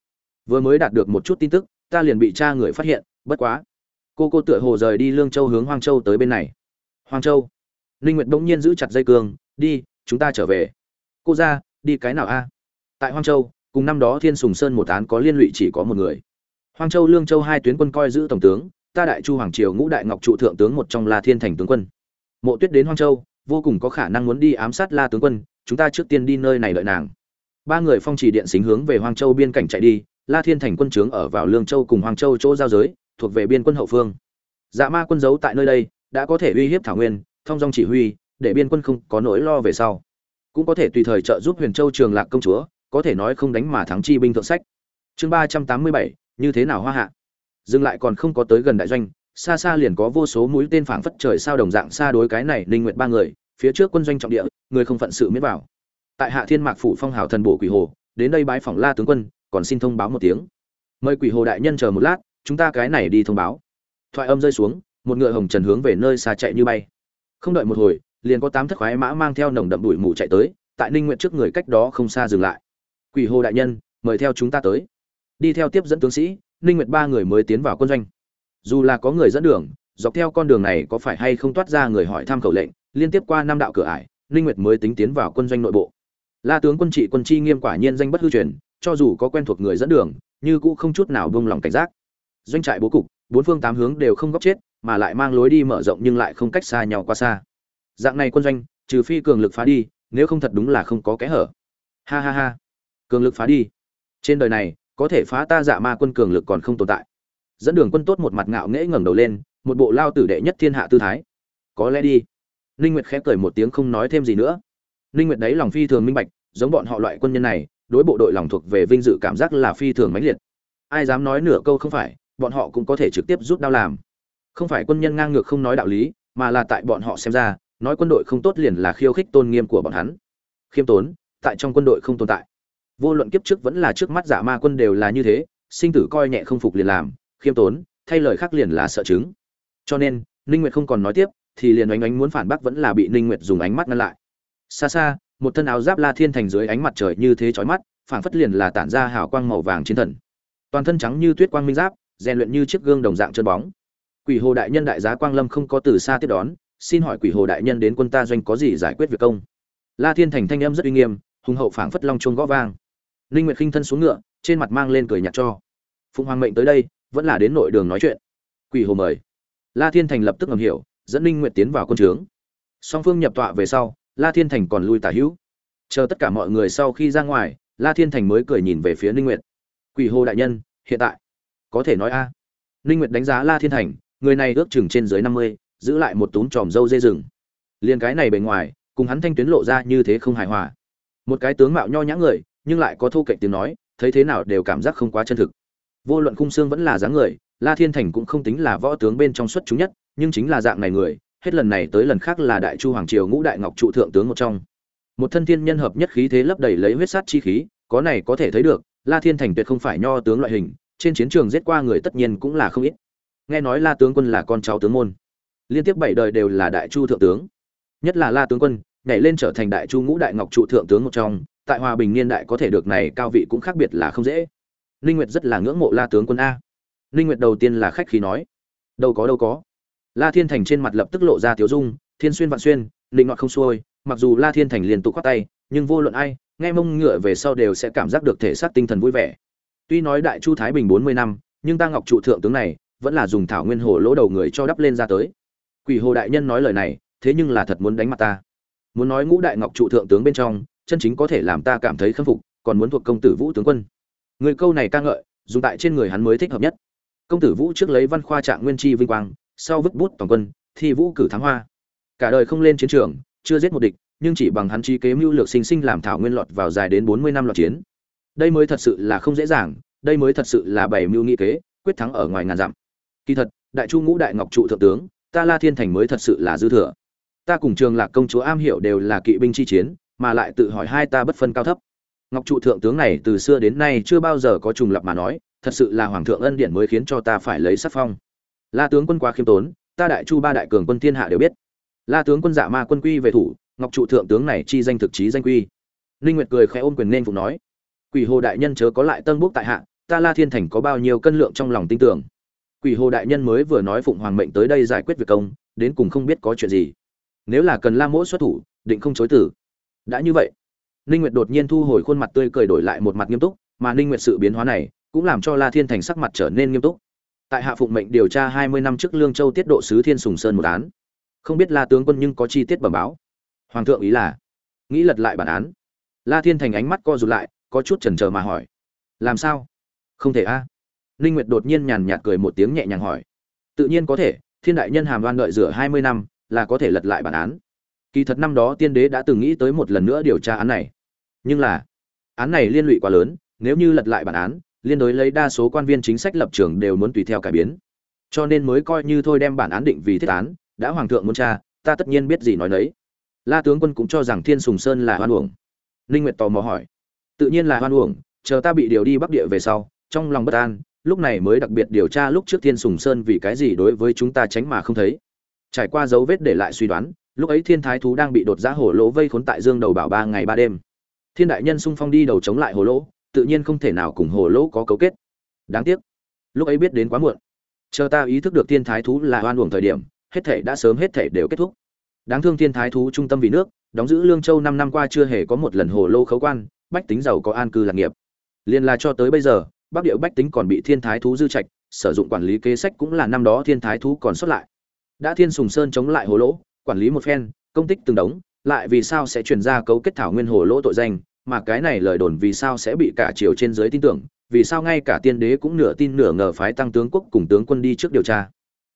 Vừa mới đạt được một chút tin tức, ta liền bị cha người phát hiện, bất quá. Cô cô tựa hồ rời đi lương châu hướng hoang châu tới bên này. Hoang châu? Ninh nguyệt bỗng nhiên giữ chặt dây cương, đi, chúng ta trở về. Cô ra, đi cái nào a? Tại hoang châu, cùng năm đó thiên sùng sơn một án có liên lụy chỉ có một người. Hoang châu lương châu hai tuyến quân coi giữ tổng tướng, ta đại chu hoàng triều ngũ đại ngọc trụ thượng tướng một trong la thiên thành tướng quân. Mộ tuyết đến hoang châu, vô cùng có khả năng muốn đi ám sát la tướng quân, chúng ta trước tiên đi nơi này đợi nàng. Ba người phong trì điện xính hướng về hoang châu biên cảnh chạy đi, la thiên thành quân trướng ở vào lương châu cùng hoang châu chỗ giao giới, thuộc về biên quân hậu phương. Dạ ma quân giấu tại nơi đây, đã có thể uy hiếp thảo nguyên thông dong chỉ huy, để biên quân không có nỗi lo về sau. Cũng có thể tùy thời trợ giúp huyền châu trường lạc công chúa, có thể nói không đánh mà thắng chi binh thượng sách. Chương ba trăm tám mươi bảy, như thế nào hoa hạ? Dừng lại còn không có tới gần đại doanh, xa xa liền có vô số mũi tên phảng phất trời sao đồng dạng xa đối cái này Ninh nguyệt ba người, phía trước quân doanh trọng địa, người không phận sự miết vào. Tại hạ thiên mạc phủ phong hào thần bổ quỷ hồ, đến đây bái phỏng la tướng quân, còn xin thông báo một tiếng. Mời quỷ hồ đại nhân chờ một lát, chúng ta cái này đi thông báo. Thoại âm rơi xuống, một ngựa hồng trần hướng về nơi xa chạy như bay không đợi một hồi, liền có tám thất khoái mã mang theo nồng đậm đuổi mù chạy tới, tại ninh nguyện trước người cách đó không xa dừng lại. Quỷ hồ đại nhân, mời theo chúng ta tới. Đi theo tiếp dẫn tướng sĩ, ninh nguyệt ba người mới tiến vào quân doanh. Dù là có người dẫn đường, dọc theo con đường này có phải hay không toát ra người hỏi tham khẩu lệnh, liên tiếp qua năm đạo cửa ải, ninh nguyệt mới tính tiến vào quân doanh nội bộ. La tướng quân trị quân chi nghiêm quả nhiên danh bất hư truyền, cho dù có quen thuộc người dẫn đường, như cũng không chút nào buông lòng cảnh giác. Doanh trại bố cục, bốn phương tám hướng đều không góc chết mà lại mang lối đi mở rộng nhưng lại không cách xa nhau quá xa. Dạng này quân doanh, trừ phi cường lực phá đi, nếu không thật đúng là không có kẽ hở. Ha ha ha. Cường lực phá đi. Trên đời này, có thể phá ta dạ ma quân cường lực còn không tồn tại. Dẫn đường quân tốt một mặt ngạo nghễ ngẩng đầu lên, một bộ lao tử đệ nhất thiên hạ tư thái. Có lẽ đi. Ninh nguyệt khẽ cười một tiếng không nói thêm gì nữa. Ninh nguyệt đấy lòng phi thường minh bạch, giống bọn họ loại quân nhân này, đối bộ đội lòng thuộc về vinh dự cảm giác là phi thường mãnh liệt. Ai dám nói nửa câu không phải, bọn họ cũng có thể trực tiếp rút đao làm không phải quân nhân ngang ngược không nói đạo lý, mà là tại bọn họ xem ra, nói quân đội không tốt liền là khiêu khích tôn nghiêm của bọn hắn. Khiêm tốn, tại trong quân đội không tồn tại. Vô luận kiếp trước vẫn là trước mắt giả ma quân đều là như thế, sinh tử coi nhẹ không phục liền làm, khiêm tốn, thay lời khác liền là sợ chứng. Cho nên, ninh nguyệt không còn nói tiếp, thì liền oánh oánh muốn phản bác vẫn là bị ninh nguyệt dùng ánh mắt ngăn lại. Xa xa, một thân áo giáp la thiên thành dưới ánh mặt trời như thế chói mắt, phảng phất liền là tản ra hào quang màu vàng chiến thần. Toàn thân trắng như tuyết quang minh giáp, rèn luyện như chiếc gương đồng dạng chân bóng quỷ hồ đại nhân đại giá quang lâm không có từ xa tiếp đón, xin hỏi quỷ hồ đại nhân đến quân ta doanh có gì giải quyết việc công? La thiên thành thanh âm rất uy nghiêm, hùng hậu phảng phất long chuông gõ vang. Linh nguyệt khinh thân xuống ngựa, trên mặt mang lên cười nhạt cho. Phụng hoàng mệnh tới đây, vẫn là đến nội đường nói chuyện. Quỷ hồ mời. La thiên thành lập tức ngầm hiểu, dẫn linh nguyệt tiến vào quân trướng. Song phương nhập tọa về sau, la thiên thành còn lui tả hữu. Chờ tất cả mọi người sau khi ra ngoài, la thiên thành mới cười nhìn về phía Linh nguyệt. Quỷ hồ đại nhân, hiện tại, có thể nói a. À. nguyệt đánh giá la thiên thành người này ước chừng trên dưới 50, giữ lại một túm tròm dâu dê rừng. Liền cái này bề ngoài cùng hắn thanh tuyến lộ ra như thế không hài hòa. Một cái tướng mạo nho nhã người nhưng lại có thu cạnh tiếng nói thấy thế nào đều cảm giác không quá chân thực. Vô luận khung xương vẫn là dáng người la thiên thành cũng không tính là võ tướng bên trong xuất chúng nhất nhưng chính là dạng này người hết lần này tới lần khác là đại chu hoàng triều ngũ đại ngọc trụ thượng tướng một trong. Một thân thiên nhân hợp nhất khí thế lấp đầy lấy huyết sát chi khí có này có thể thấy được la thiên thành tuyệt không phải nho tướng loại hình trên chiến trường giết qua người tất nhiên cũng là không ít nghe nói la tướng quân là con cháu tướng môn. Liên tiếp bảy đời đều là đại chu thượng tướng. Nhất là la tướng quân, nhảy lên trở thành đại chu ngũ đại ngọc trụ thượng tướng một trong, tại hòa bình niên đại có thể được này cao vị cũng khác biệt là không dễ. Ninh nguyệt rất là ngưỡng mộ la tướng quân a. Ninh nguyệt đầu tiên là khách khí nói, đâu có đâu có. La thiên thành trên mặt lập tức lộ ra tiếu dung, thiên xuyên vạn xuyên, định ngọt không xuôi. Mặc dù la thiên thành liên tục khoát tay, nhưng vô luận ai, nghe mông ngựa về sau đều sẽ cảm giác được thể xác tinh thần vui vẻ. Tuy nói đại chu thái bình 40 năm, nhưng ta ngọc trụ thượng tướng này vẫn là dùng thảo nguyên hồ lỗ đầu người cho đắp lên ra tới. Quỷ hồ đại nhân nói lời này, thế nhưng là thật muốn đánh mặt ta. Muốn nói ngũ đại ngọc trụ thượng tướng bên trong, chân chính có thể làm ta cảm thấy khâm phục, còn muốn thuộc công tử vũ tướng quân. Người câu này ca ngợi, dùng tại trên người hắn mới thích hợp nhất. Công tử vũ trước lấy văn khoa trạng nguyên chi vinh quang, sau vứt bút toàn quân, thi vũ cử thắng hoa. Cả đời không lên chiến trường, chưa giết một địch, nhưng chỉ bằng hắn trí kế mưu lược sinh sinh làm thảo nguyên lọt vào dài đến bốn mươi năm loạt chiến. Đây mới thật sự là không dễ dàng, đây mới thật sự là bảy mưu nghị kế, quyết thắng ở ngoài ngàn dặm kỳ thật, đại chu ngũ đại ngọc trụ thượng tướng, ta la thiên thành mới thật sự là dư thừa. Ta cùng trường lạc công chúa am hiểu đều là kỵ binh chi chiến, mà lại tự hỏi hai ta bất phân cao thấp. Ngọc trụ thượng tướng này từ xưa đến nay chưa bao giờ có trùng lập mà nói, thật sự là hoàng thượng ân điển mới khiến cho ta phải lấy sắc phong. La tướng quân quá khiêm tốn, ta đại chu ba đại cường quân thiên hạ đều biết. La tướng quân dạ ma quân quy về thủ, ngọc trụ thượng tướng này chi danh thực chí danh quy. Ninh nguyệt cười khẽ ôm quyền nên phục nói, quỷ hồ đại nhân chớ có lại tân bốc tại hạ, ta la thiên thành có bao nhiêu cân lượng trong lòng tin tưởng quỷ hồ đại nhân mới vừa nói phụng hoàng mệnh tới đây giải quyết việc công, đến cùng không biết có chuyện gì. Nếu là cần la mỗ xuất thủ, định không chối từ. Đã như vậy, ninh nguyệt đột nhiên thu hồi khuôn mặt tươi cười đổi lại một mặt nghiêm túc, mà ninh nguyệt sự biến hóa này, cũng làm cho la thiên thành sắc mặt trở nên nghiêm túc. Tại hạ phụng mệnh điều tra 20 năm trước lương châu tiết độ sứ thiên sùng sơn một án. Không biết la tướng quân nhưng có chi tiết bẩm báo. Hoàng thượng ý là, nghĩ lật lại bản án. La thiên thành ánh mắt co rụt lại, có chút chần chờ mà hỏi. Làm sao? Không thể a. à? Ninh nguyệt đột nhiên nhàn nhạt cười một tiếng nhẹ nhàng hỏi. Tự nhiên có thể, thiên đại nhân hàm đoan đợi rửa 20 năm, là có thể lật lại bản án. Kỳ thật năm đó tiên đế đã từng nghĩ tới một lần nữa điều tra án này. Nhưng là, án này liên lụy quá lớn, nếu như lật lại bản án, liên đối lấy đa số quan viên chính sách lập trường đều muốn tùy theo cải biến. Cho nên mới coi như thôi đem bản án định vì thiết án, đã hoàng thượng muốn tra, ta tất nhiên biết gì nói nấy. La tướng quân cũng cho rằng thiên sùng sơn là hoan uổng. Ninh nguyệt tò mò hỏi. Tự nhiên là hoan uổng, chờ ta bị điều đi bắc địa về sau, trong lòng bất an lúc này mới đặc biệt điều tra lúc trước thiên sùng sơn vì cái gì đối với chúng ta tránh mà không thấy. Trải qua dấu vết để lại suy đoán, lúc ấy thiên thái thú đang bị đột giá hổ lỗ vây khốn tại dương đầu bảo ba ngày ba đêm. Thiên đại nhân sung phong đi đầu chống lại hồ lỗ, tự nhiên không thể nào cùng hồ lỗ có cấu kết. Đáng tiếc, lúc ấy biết đến quá muộn. Chờ ta ý thức được thiên thái thú là oan uổng thời điểm, hết thể đã sớm hết thể đều kết thúc. Đáng thương thiên thái thú trung tâm vì nước, đóng giữ lương châu năm năm qua chưa hề có một lần hồ lô khấu quan, bách tính giàu có an cư lạc nghiệp. Liền là cho tới bây giờ bắc điệu bách tính còn bị thiên thái thú dư trạch, sử dụng quản lý kế sách cũng là năm đó thiên thái thú còn xuất lại. Đã thiên sùng sơn chống lại hồ lỗ, quản lý một phen, công tích từng đống, lại vì sao sẽ truyền ra cấu kết thảo nguyên hồ lỗ tội danh, mà cái này lời đồn vì sao sẽ bị cả triều trên dưới tin tưởng, vì sao ngay cả tiên đế cũng nửa tin nửa ngờ phái tăng tướng quốc cùng tướng quân đi trước điều tra.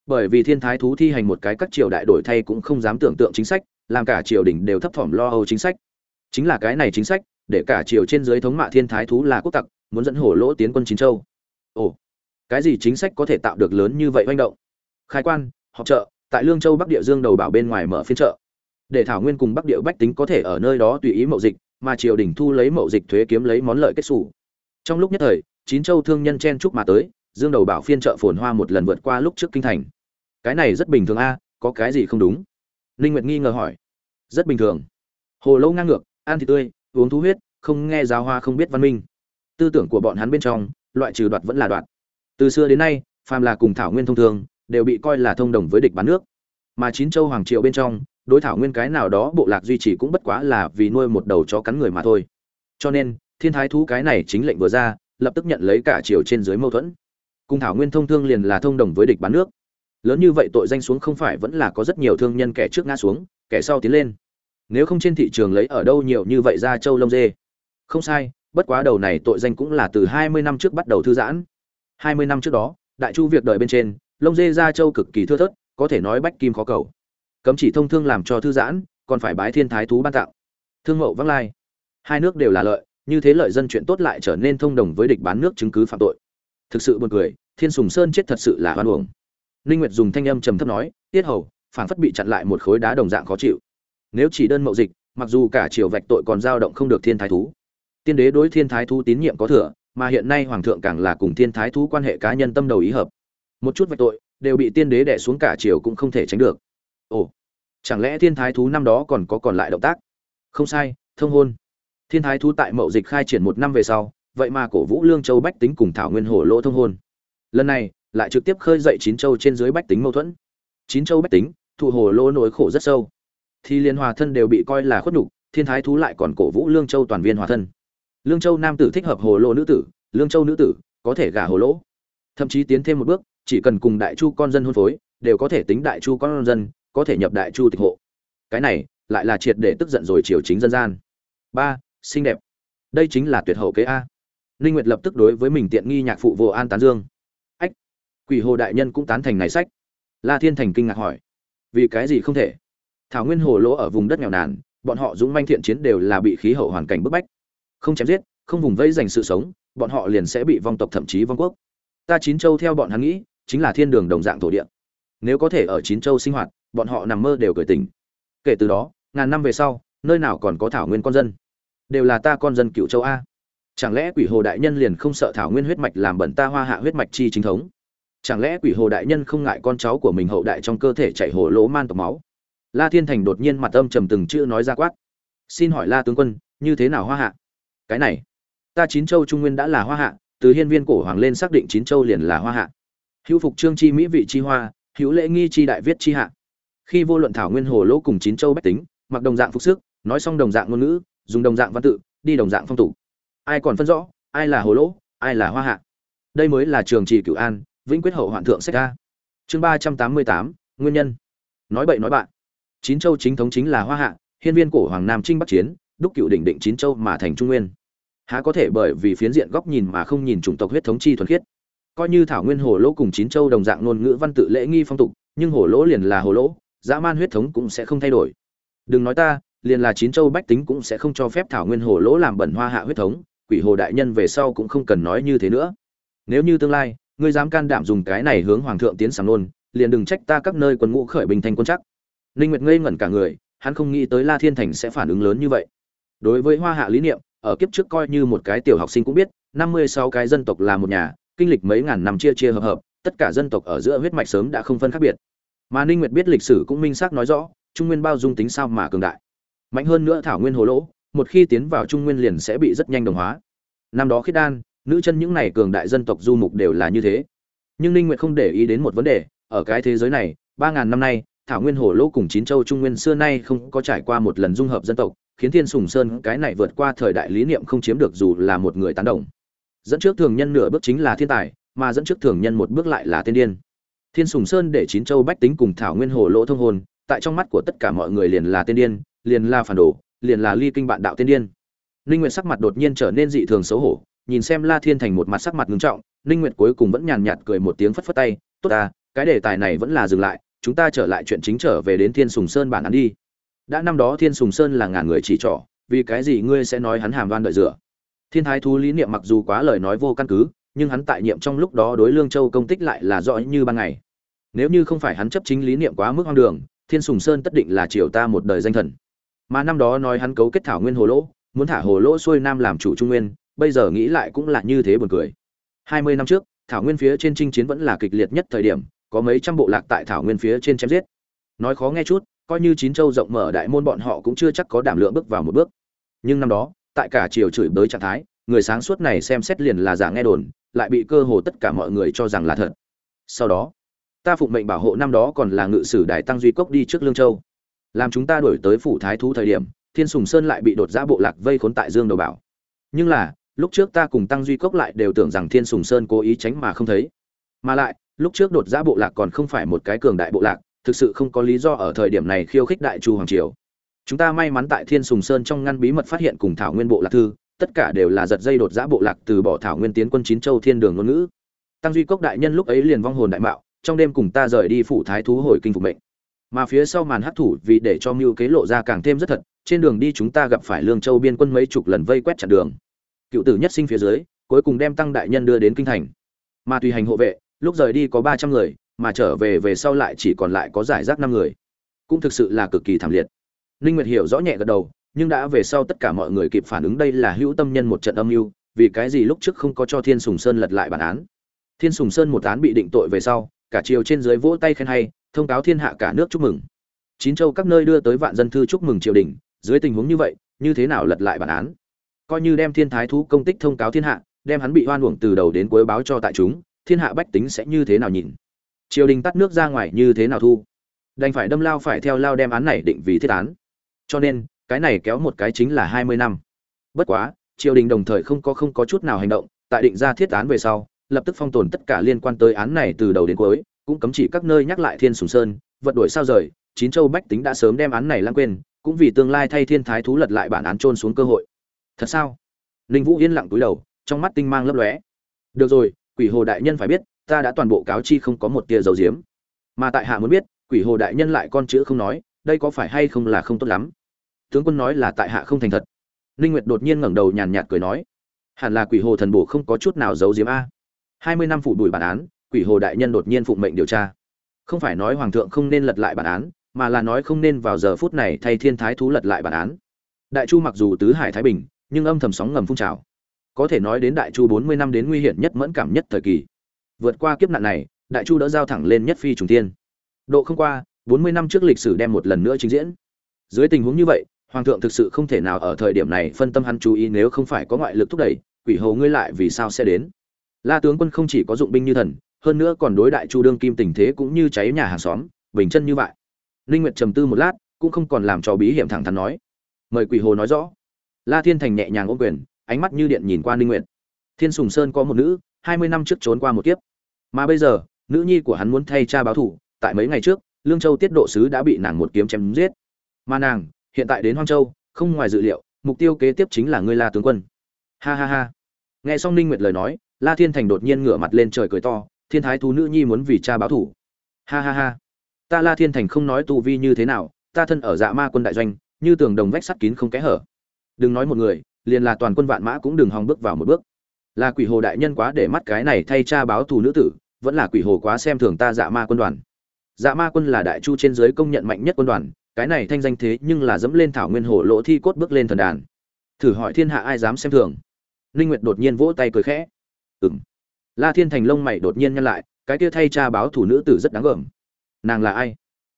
Bởi vì thiên thái thú thi hành một cái các triều đại đổi thay cũng không dám tưởng tượng chính sách, làm cả triều đình đều thấp thỏm lo âu chính sách. Chính là cái này chính sách, để cả triều trên dưới thống mạ thiên thái thú là quốc tặc muốn dẫn hổ lỗ tiến quân chín châu. Ồ, cái gì chính sách có thể tạo được lớn như vậy manh động? Khai quan, họp chợ, tại lương châu bắc địa dương đầu bảo bên ngoài mở phiên chợ. Để thảo nguyên cùng bắc địa bách tính có thể ở nơi đó tùy ý mậu dịch, mà triều đình thu lấy mậu dịch thuế kiếm lấy món lợi kết xù. Trong lúc nhất thời, chín châu thương nhân chen chúc mà tới, dương đầu bảo phiên chợ phồn hoa một lần vượt qua lúc trước kinh thành. Cái này rất bình thường a, có cái gì không đúng? Ninh nguyệt nghi ngờ hỏi. Rất bình thường. Hồ lâu ngang ngược, ăn thịt tươi, uống thú huyết, không nghe giáo hoa không biết văn minh tư tưởng của bọn hắn bên trong, loại trừ đoạt vẫn là đoạt. Từ xưa đến nay, phàm là cùng thảo nguyên thông thường, đều bị coi là thông đồng với địch bán nước. Mà chín châu hoàng triệu bên trong, đối thảo nguyên cái nào đó bộ lạc duy trì cũng bất quá là vì nuôi một đầu chó cắn người mà thôi. Cho nên, thiên thái thú cái này chính lệnh vừa ra, lập tức nhận lấy cả triều trên dưới mâu thuẫn. Cùng thảo nguyên thông thương liền là thông đồng với địch bán nước. Lớn như vậy tội danh xuống không phải vẫn là có rất nhiều thương nhân kẻ trước ngã xuống, kẻ sau tiến lên. Nếu không trên thị trường lấy ở đâu nhiều như vậy ra châu lông dê? Không sai bất quá đầu này tội danh cũng là từ hai mươi năm trước bắt đầu thư giãn. Hai mươi năm trước đó, đại chu việc đợi bên trên, lông dê gia châu cực kỳ thưa thớt, có thể nói bách kim khó cầu. Cấm chỉ thông thương làm cho thư giãn, còn phải bái thiên thái thú ban tặng thương mậu vắng lai. Hai nước đều là lợi, như thế lợi dân chuyện tốt lại trở nên thông đồng với địch bán nước chứng cứ phạm tội. Thực sự buồn cười, thiên sùng sơn chết thật sự là oan uổng. Linh nguyệt dùng thanh âm trầm thấp nói, tiết hầu phảng phất bị chặn lại một khối đá đồng dạng khó chịu. Nếu chỉ đơn mậu dịch, mặc dù cả triều vạch tội còn dao động không được thiên thái thú tiên đế đối thiên thái thú tín nhiệm có thừa, mà hiện nay hoàng thượng càng là cùng thiên thái thú quan hệ cá nhân tâm đầu ý hợp. Một chút vạch tội, đều bị tiên đế đẻ xuống cả triều cũng không thể tránh được. Ồ, chẳng lẽ thiên thái thú năm đó còn có còn lại động tác? Không sai, thông hôn. Thiên thái thú tại mậu dịch khai triển một năm về sau, vậy mà cổ vũ lương châu bách tính cùng thảo nguyên Hổ lỗ thông hôn. Lần này, lại trực tiếp khơi dậy chín châu trên dưới bách tính mâu thuẫn. Chín châu bách tính, thụ hồ lỗ nỗi khổ rất sâu. Thì liên hòa thân đều bị coi là khuất nhục, thiên thái thú lại còn cổ vũ lương châu toàn viên hòa thân lương châu nam tử thích hợp hồ lỗ nữ tử, lương châu nữ tử có thể gả hồ lỗ thậm chí tiến thêm một bước, chỉ cần cùng đại chu con dân hôn phối, đều có thể tính đại chu con dân, có thể nhập đại chu tịch hộ. Cái này lại là triệt để tức giận rồi triều chính dân gian. Ba, xinh đẹp. Đây chính là tuyệt hậu kế a. Ninh nguyệt lập tức đối với mình tiện nghi nhạc phụ vô an tán dương. Ách, quỷ hồ đại nhân cũng tán thành này sách. La thiên thành kinh ngạc hỏi, vì cái gì không thể? Thảo nguyên hồ lỗ ở vùng đất nghèo nàn, bọn họ dũng manh thiện chiến đều là bị khí hậu hoàn cảnh bức bách không chém giết, không vùng vẫy giành sự sống, bọn họ liền sẽ bị vong tộc thậm chí vong quốc. Ta chín châu theo bọn hắn nghĩ, chính là thiên đường đồng dạng thổ địa. Nếu có thể ở chín châu sinh hoạt, bọn họ nằm mơ đều cười tỉnh. Kể từ đó, ngàn năm về sau, nơi nào còn có thảo nguyên con dân? Đều là ta con dân cựu châu a. Chẳng lẽ quỷ hồ đại nhân liền không sợ thảo nguyên huyết mạch làm bẩn ta hoa hạ huyết mạch chi chính thống? Chẳng lẽ quỷ hồ đại nhân không ngại con cháu của mình hậu đại trong cơ thể chảy hồ lỗ man tộc máu? La thiên thành đột nhiên mặt âm trầm từng chữ nói ra quát. Xin hỏi la tướng quân, như thế nào hoa hạ? Cái này, ta chín châu trung nguyên đã là hoa hạ, từ hiên viên cổ hoàng lên xác định chín châu liền là hoa hạ. Hữu phục trương chi mỹ vị chi hoa, hữu lễ nghi chi đại viết chi hạ. Khi vô luận thảo nguyên hồ lỗ cùng chín châu bách tính, mặc đồng dạng phục sức, nói xong đồng dạng ngôn ngữ, dùng đồng dạng văn tự, đi đồng dạng phong tục. Ai còn phân rõ, ai là hồ lỗ, ai là hoa hạ? Đây mới là trường trì cửu an, vĩnh quyết hậu hoạn thượng sách ca chương ba trăm tám mươi tám, nguyên nhân. Nói bậy nói bạn. Chín châu chính thống chính là hoa hạ, hiên viên cổ hoàng nam trinh bắc chiến đúc cựu đỉnh định chín châu mà thành trung nguyên. Há có thể bởi vì phiến diện góc nhìn mà không nhìn chủng tộc huyết thống chi thuần khiết. Coi như thảo nguyên hồ lỗ cùng chín châu đồng dạng ngôn ngữ văn tự lễ nghi phong tục, nhưng hồ lỗ liền là hồ lỗ, dã man huyết thống cũng sẽ không thay đổi. Đừng nói ta, liền là chín châu bách tính cũng sẽ không cho phép thảo nguyên hồ lỗ làm bẩn hoa hạ huyết thống, quỷ hồ đại nhân về sau cũng không cần nói như thế nữa. Nếu như tương lai, ngươi dám can đảm dùng cái này hướng hoàng thượng tiến sàng nôn, liền đừng trách ta các nơi quân ngũ khởi bình thành quân chắc. Ninh nguyệt ngây ngẩn cả người, hắn không nghĩ tới la thiên thành sẽ phản ứng lớn như vậy đối với hoa hạ lý niệm, ở kiếp trước coi như một cái tiểu học sinh cũng biết, năm mươi sáu cái dân tộc là một nhà, kinh lịch mấy ngàn năm chia chia hợp hợp, tất cả dân tộc ở giữa huyết mạch sớm đã không phân khác biệt. Mà ninh nguyệt biết lịch sử cũng minh xác nói rõ, trung nguyên bao dung tính sao mà cường đại. Mạnh hơn nữa thảo nguyên hồ lỗ, một khi tiến vào trung nguyên liền sẽ bị rất nhanh đồng hóa. Năm đó khiết đan, nữ chân những này cường đại dân tộc du mục đều là như thế. Nhưng ninh nguyệt không để ý đến một vấn đề, ở cái thế giới này, ba ngàn năm nay, thảo nguyên hồ lỗ cùng chín châu trung nguyên xưa nay không có trải qua một lần dung hợp dân tộc khiến thiên sùng sơn cái này vượt qua thời đại lý niệm không chiếm được dù là một người tán đồng. Dẫn trước thường nhân nửa bước chính là thiên tài, mà dẫn trước thường nhân một bước lại là tiên điên. Thiên sùng sơn để chín châu bách tính cùng thảo nguyên hồ lỗ thông hồn tại trong mắt của tất cả mọi người liền là tiên điên, liền là phản đồ, liền là ly kinh bạn đạo tiên điên. Ninh nguyệt sắc mặt đột nhiên trở nên dị thường xấu hổ, nhìn xem la thiên thành một mặt sắc mặt ngưng trọng, ninh nguyệt cuối cùng vẫn nhàn nhạt cười một tiếng phất phất tay, tốt ta, cái đề tài này vẫn là dừng lại, chúng ta trở lại chuyện chính trở về đến thiên sùng sơn bản án đi đã năm đó thiên sùng sơn là ngàn người chỉ trỏ, vì cái gì ngươi sẽ nói hắn hàm đoan đợi dựa? Thiên thái thú lý niệm mặc dù quá lời nói vô căn cứ, nhưng hắn tại nhiệm trong lúc đó đối lương châu công tích lại là rõ như ban ngày. Nếu như không phải hắn chấp chính lý niệm quá mức hoang đường, thiên sùng sơn tất định là triều ta một đời danh thần. Mà năm đó nói hắn cấu kết thảo nguyên hồ lỗ, muốn thả hồ lỗ xuôi nam làm chủ trung nguyên, bây giờ nghĩ lại cũng là như thế buồn cười. Hai mươi năm trước, thảo nguyên phía trên chinh chiến vẫn là kịch liệt nhất thời điểm, có mấy trăm bộ lạc tại thảo nguyên phía trên chém giết. Nói khó nghe chút coi như chín châu rộng mở đại môn bọn họ cũng chưa chắc có đảm lượng bước vào một bước. Nhưng năm đó, tại cả triều chửi bới trạng thái, người sáng suốt này xem xét liền là giả nghe đồn, lại bị cơ hồ tất cả mọi người cho rằng là thật. Sau đó, ta phụng mệnh bảo hộ năm đó còn là ngự sử đại tăng duy cốc đi trước lương châu. Làm chúng ta đổi tới phủ thái thú thời điểm, thiên sùng sơn lại bị đột giã bộ lạc vây khốn tại dương đầu bảo. Nhưng là, lúc trước ta cùng tăng duy cốc lại đều tưởng rằng thiên sùng sơn cố ý tránh mà không thấy. Mà lại, lúc trước đột giã bộ lạc còn không phải một cái cường đại bộ lạc thực sự không có lý do ở thời điểm này khiêu khích đại chu hoàng triều. Chúng ta may mắn tại thiên sùng sơn trong ngăn bí mật phát hiện cùng thảo nguyên bộ lạc thư, tất cả đều là giật dây đột giã bộ lạc từ bỏ thảo nguyên tiến quân chín châu thiên đường ngôn ngữ. Tăng duy cốc đại nhân lúc ấy liền vong hồn đại mạo, trong đêm cùng ta rời đi phủ thái thú hồi kinh phục mệnh. Mà phía sau màn hấp thủ vì để cho mưu kế lộ ra càng thêm rất thật, trên đường đi chúng ta gặp phải lương châu biên quân mấy chục lần vây quét chặn đường. Cựu tử nhất sinh phía dưới, cuối cùng đem tăng đại nhân đưa đến kinh thành. Mà tùy hành hộ vệ, lúc rời đi có ba trăm người mà trở về về sau lại chỉ còn lại có giải rác năm người. Cũng thực sự là cực kỳ thảm liệt. Ninh nguyệt hiểu rõ nhẹ gật đầu, nhưng đã về sau tất cả mọi người kịp phản ứng đây là hữu tâm nhân một trận âm mưu, vì cái gì lúc trước không có cho thiên sùng sơn lật lại bản án. Thiên sùng sơn một án bị định tội về sau, cả triều trên dưới vỗ tay khen hay, thông cáo thiên hạ cả nước chúc mừng. Chín châu các nơi đưa tới vạn dân thư chúc mừng triều đình, dưới tình huống như vậy, như thế nào lật lại bản án? Coi như đem thiên thái thú công tích thông cáo thiên hạ, đem hắn bị hoan uổng từ đầu đến cuối báo cho tại chúng, thiên hạ bách tính sẽ như thế nào nhìn? Triều đình tắt nước ra ngoài như thế nào thu? Đành phải đâm lao phải theo lao đem án này định vì thiết án. Cho nên, cái này kéo một cái chính là hai mươi năm. Bất quá, triều đình đồng thời không có không có chút nào hành động, tại định ra thiết án về sau, lập tức phong tồn tất cả liên quan tới án này từ đầu đến cuối, cũng cấm chỉ các nơi nhắc lại thiên sùng sơn vật đổi sao rời, chín châu bách tính đã sớm đem án này lãng quên, cũng vì tương lai thay thiên thái thú lật lại bản án trôn xuống cơ hội. Thật sao? Ninh vũ yên lặng túi đầu, trong mắt tinh mang lấp lóe. Được rồi, quỷ hồ đại nhân phải biết ta đã toàn bộ cáo chi không có một tia dầu diếm. Mà tại hạ muốn biết, quỷ hồ đại nhân lại con chữ không nói, đây có phải hay không là không tốt lắm? Tướng quân nói là tại hạ không thành thật. Ninh nguyệt đột nhiên ngẩng đầu nhàn nhạt cười nói, hẳn là quỷ hồ thần bổ không có chút nào giấu diếm a. Hai mươi năm phủ đuổi bản án, quỷ hồ đại nhân đột nhiên phụng mệnh điều tra. Không phải nói hoàng thượng không nên lật lại bản án, mà là nói không nên vào giờ phút này thay thiên thái thú lật lại bản án. Đại chu mặc dù tứ hải thái bình, nhưng âm thầm sóng ngầm phun trào. Có thể nói đến đại chu bốn mươi năm đến nguy hiểm nhất mẫn cảm nhất thời kỳ vượt qua kiếp nạn này, đại chu đã giao thẳng lên nhất phi trùng tiên độ không qua, bốn mươi năm trước lịch sử đem một lần nữa trình diễn. Dưới tình huống như vậy, hoàng thượng thực sự không thể nào ở thời điểm này phân tâm hắn chú ý nếu không phải có ngoại lực thúc đẩy, quỷ hồ ngươi lại vì sao sẽ đến? La tướng quân không chỉ có dụng binh như thần, hơn nữa còn đối đại chu đương kim tình thế cũng như cháy nhà hàng xóm, bình chân như vậy. Linh nguyệt trầm tư một lát, cũng không còn làm cho bí hiểm thẳng thắn nói. Mời quỷ hồ nói rõ. La thiên thành nhẹ nhàng ôm quyền, ánh mắt như điện nhìn qua linh nguyệt. Thiên sùng sơn có một nữ 20 năm trước trốn qua một kiếp mà bây giờ, nữ nhi của hắn muốn thay cha báo thù, tại mấy ngày trước, lương châu tiết độ sứ đã bị nàng một kiếm chém giết. Mà nàng, hiện tại đến hoang châu, không ngoài dự liệu, mục tiêu kế tiếp chính là ngươi la tướng quân. Ha ha ha. Nghe xong ninh nguyệt lời nói, la thiên thành đột nhiên ngửa mặt lên trời cười to, thiên thái thú nữ nhi muốn vì cha báo thù. Ha ha ha. Ta la thiên thành không nói tu vi như thế nào, ta thân ở dạ ma quân đại doanh, như tường đồng vách sắt kín không kẽ hở. Đừng nói một người, liền là toàn quân vạn mã cũng đừng hòng bước vào một bước. Là quỷ hồ đại nhân quá để mắt cái này thay cha báo thù nữ tử vẫn là quỷ hồ quá xem thường ta dạ ma quân đoàn. Dạ ma quân là đại chu trên giới công nhận mạnh nhất quân đoàn, cái này thanh danh thế nhưng là dẫm lên thảo nguyên hồ lỗ thi cốt bước lên thần đàn. Thử hỏi thiên hạ ai dám xem thường? Linh nguyệt đột nhiên vỗ tay cười khẽ. Ừm. La thiên thành lông mày đột nhiên nhăn lại, cái kia thay cha báo thủ nữ tử rất đáng gờm. Nàng là ai?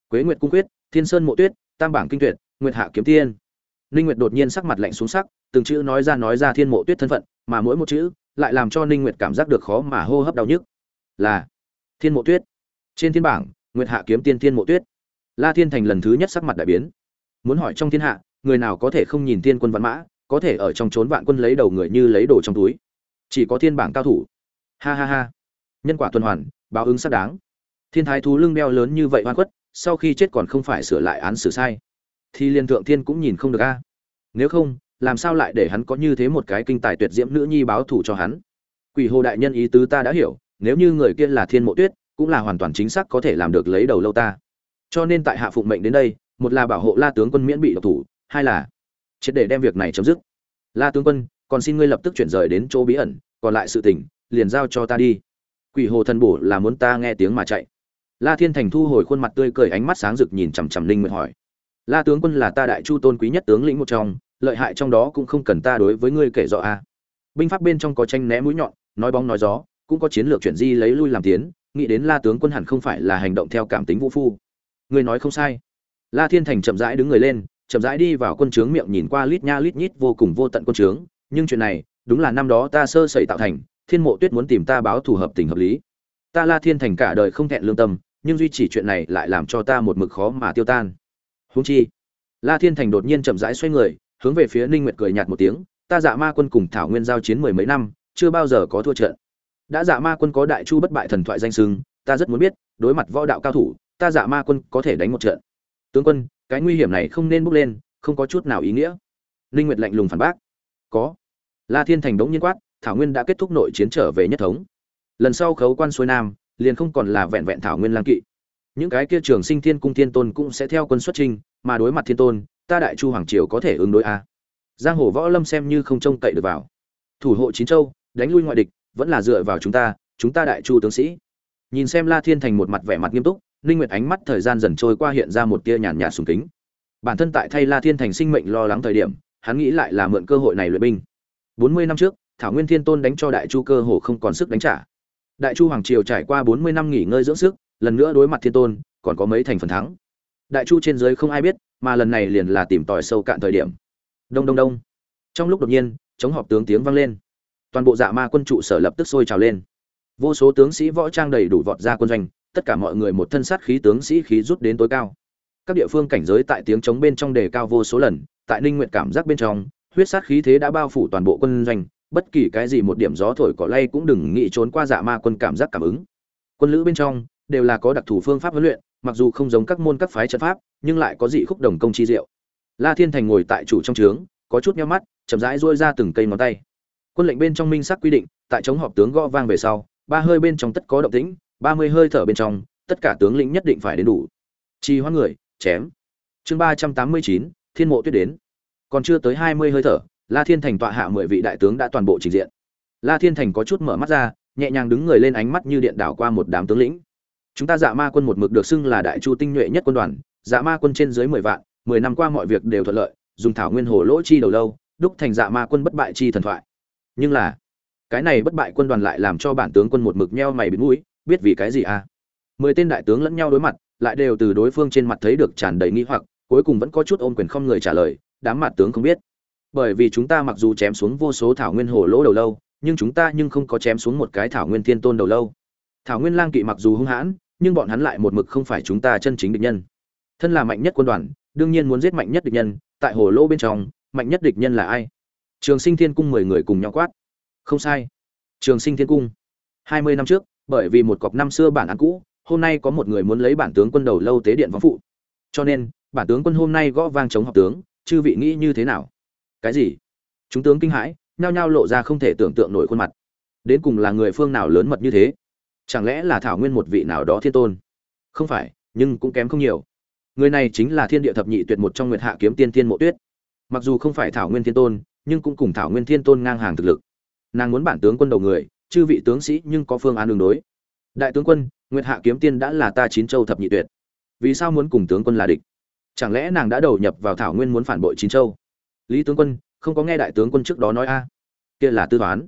Quế nguyệt cung quyết, thiên sơn mộ tuyết, tam bảng kinh tuyệt, nguyệt hạ kiếm tiên. Linh nguyệt đột nhiên sắc mặt lạnh xuống sắc, từng chữ nói ra nói ra thiên mộ tuyết thân phận, mà mỗi một chữ lại làm cho linh nguyệt cảm giác được khó mà hô hấp đau nhức là thiên mộ tuyết. Trên thiên bảng, nguyệt hạ kiếm tiên thiên mộ tuyết. La thiên thành lần thứ nhất sắc mặt đại biến. Muốn hỏi trong thiên hạ, người nào có thể không nhìn thiên quân văn mã, có thể ở trong trốn vạn quân lấy đầu người như lấy đồ trong túi. Chỉ có thiên bảng cao thủ. Ha ha ha. Nhân quả tuần hoàn, báo ứng xác đáng. Thiên thái thú lưng đeo lớn như vậy oan khuất, sau khi chết còn không phải sửa lại án xử sai. Thì liên thượng thiên cũng nhìn không được a. Nếu không, làm sao lại để hắn có như thế một cái kinh tài tuyệt diễm nữ nhi báo thủ cho hắn? Quỷ hồ đại nhân ý tứ ta đã hiểu nếu như người kia là thiên mộ tuyết, cũng là hoàn toàn chính xác có thể làm được lấy đầu lâu ta. Cho nên tại hạ phụng mệnh đến đây, một là bảo hộ la tướng quân miễn bị độc thủ, hai là triệt để đem việc này chấm dứt. La tướng quân, còn xin ngươi lập tức chuyển rời đến chỗ bí ẩn, còn lại sự tình, liền giao cho ta đi. Quỷ hồ thần bổ là muốn ta nghe tiếng mà chạy. La thiên thành thu hồi khuôn mặt tươi cười ánh mắt sáng rực nhìn chằm chằm linh nguyệt hỏi. La tướng quân là ta đại chu tôn quý nhất tướng lĩnh một trong, lợi hại trong đó cũng không cần ta đối với ngươi kể rõ a. Binh pháp bên trong có tranh né mũi nhọn, nói bóng nói gió cũng có chiến lược chuyển di lấy lui làm tiến, nghĩ đến la tướng quân hẳn không phải là hành động theo cảm tính vũ phu. Người nói không sai. La thiên thành chậm rãi đứng người lên, chậm rãi đi vào quân trướng miệng nhìn qua lít nha lít nhít vô cùng vô tận quân trướng, nhưng chuyện này, đúng là năm đó ta sơ sẩy tạo thành, thiên mộ tuyết muốn tìm ta báo thù hợp tình hợp lý. Ta la thiên thành cả đời không thẹn lương tâm, nhưng duy chỉ chuyện này lại làm cho ta một mực khó mà tiêu tan. Huống chi, la thiên thành đột nhiên chậm rãi xoay người, hướng về phía ninh nguyệt cười nhạt một tiếng, ta dạ ma quân cùng thảo nguyên giao chiến mười mấy năm, chưa bao giờ có thua trận đã dạ ma quân có đại chu bất bại thần thoại danh sưng ta rất muốn biết, đối mặt võ đạo cao thủ, ta dạ ma quân có thể đánh một trận. Tướng quân, cái nguy hiểm này không nên bước lên, không có chút nào ý nghĩa. Ninh nguyệt lạnh lùng phản bác. Có. La thiên thành đống nhiên quát, thảo nguyên đã kết thúc nội chiến trở về nhất thống. Lần sau khấu quan xuôi nam, liền không còn là vẹn vẹn thảo nguyên lang kỵ. Những cái kia trường sinh thiên cung thiên tôn cũng sẽ theo quân xuất trình, mà đối mặt thiên tôn, ta đại chu hoàng triều có thể ứng đối a. Giang hồ võ lâm xem như không trông cậy được vào. Thủ hộ chín châu, đánh lui ngoại địch vẫn là dựa vào chúng ta chúng ta đại chu tướng sĩ. Nhìn xem la thiên thành một mặt vẻ mặt nghiêm túc, ninh nguyệt ánh mắt thời gian dần trôi qua hiện ra một tia nhàn nhạt sùng kính. Bản thân tại thay la thiên thành sinh mệnh lo lắng thời điểm, hắn nghĩ lại là mượn cơ hội này luyện binh. 40 năm trước, thảo nguyên thiên tôn đánh cho đại chu cơ hồ không còn sức đánh trả. Đại chu hoàng triều trải qua 40 năm nghỉ ngơi dưỡng sức, lần nữa đối mặt thiên tôn, còn có mấy thành phần thắng. Đại chu trên dưới không ai biết, mà lần này liền là tìm tòi sâu cạn thời điểm. Đông đông đông. Trong lúc đột nhiên, chống họp tướng tiếng vang lên toàn bộ dạ ma quân trụ sở lập tức sôi trào lên. Vô số tướng sĩ võ trang đầy đủ vọt ra quân doanh, tất cả mọi người một thân sát khí tướng sĩ khí rút đến tối cao. Các địa phương cảnh giới tại tiếng chống bên trong đề cao vô số lần, tại ninh nguyện cảm giác bên trong, huyết sát khí thế đã bao phủ toàn bộ quân doanh, bất kỳ cái gì một điểm gió thổi cỏ lay cũng đừng nghĩ trốn qua dạ ma quân cảm giác cảm ứng. Quân lữ bên trong, đều là có đặc thù phương pháp huấn luyện, mặc dù không giống các môn các phái trận pháp, nhưng lại có dị khúc đồng công chi diệu. La thiên thành ngồi tại chủ trong trướng, có chút nhắm mắt, chậm rãi rôi ra từng cây ngón tay quân lệnh bên trong minh sắc quy định, tại chống họp tướng gõ vang về sau, ba hơi bên trong tất có động tĩnh, ba mươi hơi thở bên trong, tất cả tướng lĩnh nhất định phải đến đủ. Chi hoãn người, chém. Chương ba trăm tám mươi chín, thiên mộ tuyết đến. Còn chưa tới hai mươi hơi thở, la thiên thành tọa hạ mười vị đại tướng đã toàn bộ trình diện. La thiên thành có chút mở mắt ra, nhẹ nhàng đứng người lên ánh mắt như điện đảo qua một đám tướng lĩnh. Chúng ta dạ ma quân một mực được xưng là đại chu tinh nhuệ nhất quân đoàn dạ ma quân trên dưới mười vạn, mười năm qua mọi việc đều thuận lợi, dùng thảo nguyên hồ lỗ chi đầu lâu, đúc thành dạ ma quân bất bại chi thần thoại nhưng là, cái này bất bại quân đoàn lại làm cho bản tướng quân một mực nheo mày bịt mũi, biết vì cái gì à? Mười tên đại tướng lẫn nhau đối mặt, lại đều từ đối phương trên mặt thấy được tràn đầy nghi hoặc, cuối cùng vẫn có chút ôm quyền không người trả lời, đám mặt tướng không biết. Bởi vì chúng ta mặc dù chém xuống vô số thảo nguyên hồ lỗ đầu lâu, nhưng chúng ta nhưng không có chém xuống một cái thảo nguyên thiên tôn đầu lâu. Thảo nguyên lang kỵ mặc dù hung hãn, nhưng bọn hắn lại một mực không phải chúng ta chân chính địch nhân. Thân là mạnh nhất quân đoàn, đương nhiên muốn giết mạnh nhất địch nhân, tại hồ lô bên trong, mạnh nhất địch nhân là ai? Trường sinh thiên cung mười người cùng nhau quát. Không sai. Trường sinh thiên cung. Hai mươi năm trước, bởi vì một cọc năm xưa bản án cũ, hôm nay có một người muốn lấy bản tướng quân đầu lâu tế điện võng phụ. Cho nên, bản tướng quân hôm nay gõ vang chống học tướng, chư vị nghĩ như thế nào? Cái gì? Chúng tướng kinh hãi, nhao nhao lộ ra không thể tưởng tượng nổi khuôn mặt. Đến cùng là người phương nào lớn mật như thế? Chẳng lẽ là thảo nguyên một vị nào đó thiên tôn? Không phải, nhưng cũng kém không nhiều. Người này chính là thiên địa thập nhị tuyệt một trong nguyệt hạ kiếm tiên tiên mộ tuyết. Mặc dù không phải thảo nguyên thiên tôn nhưng cũng cùng thảo nguyên thiên tôn ngang hàng thực lực. Nàng muốn bản tướng quân đầu người, chư vị tướng sĩ nhưng có phương án đường đối. Đại tướng quân, nguyệt hạ kiếm tiên đã là ta chín châu thập nhị tuyệt. Vì sao muốn cùng tướng quân là địch? Chẳng lẽ nàng đã đầu nhập vào thảo nguyên muốn phản bội chín châu? Lý tướng quân, không có nghe đại tướng quân trước đó nói a? Kia là tư toán.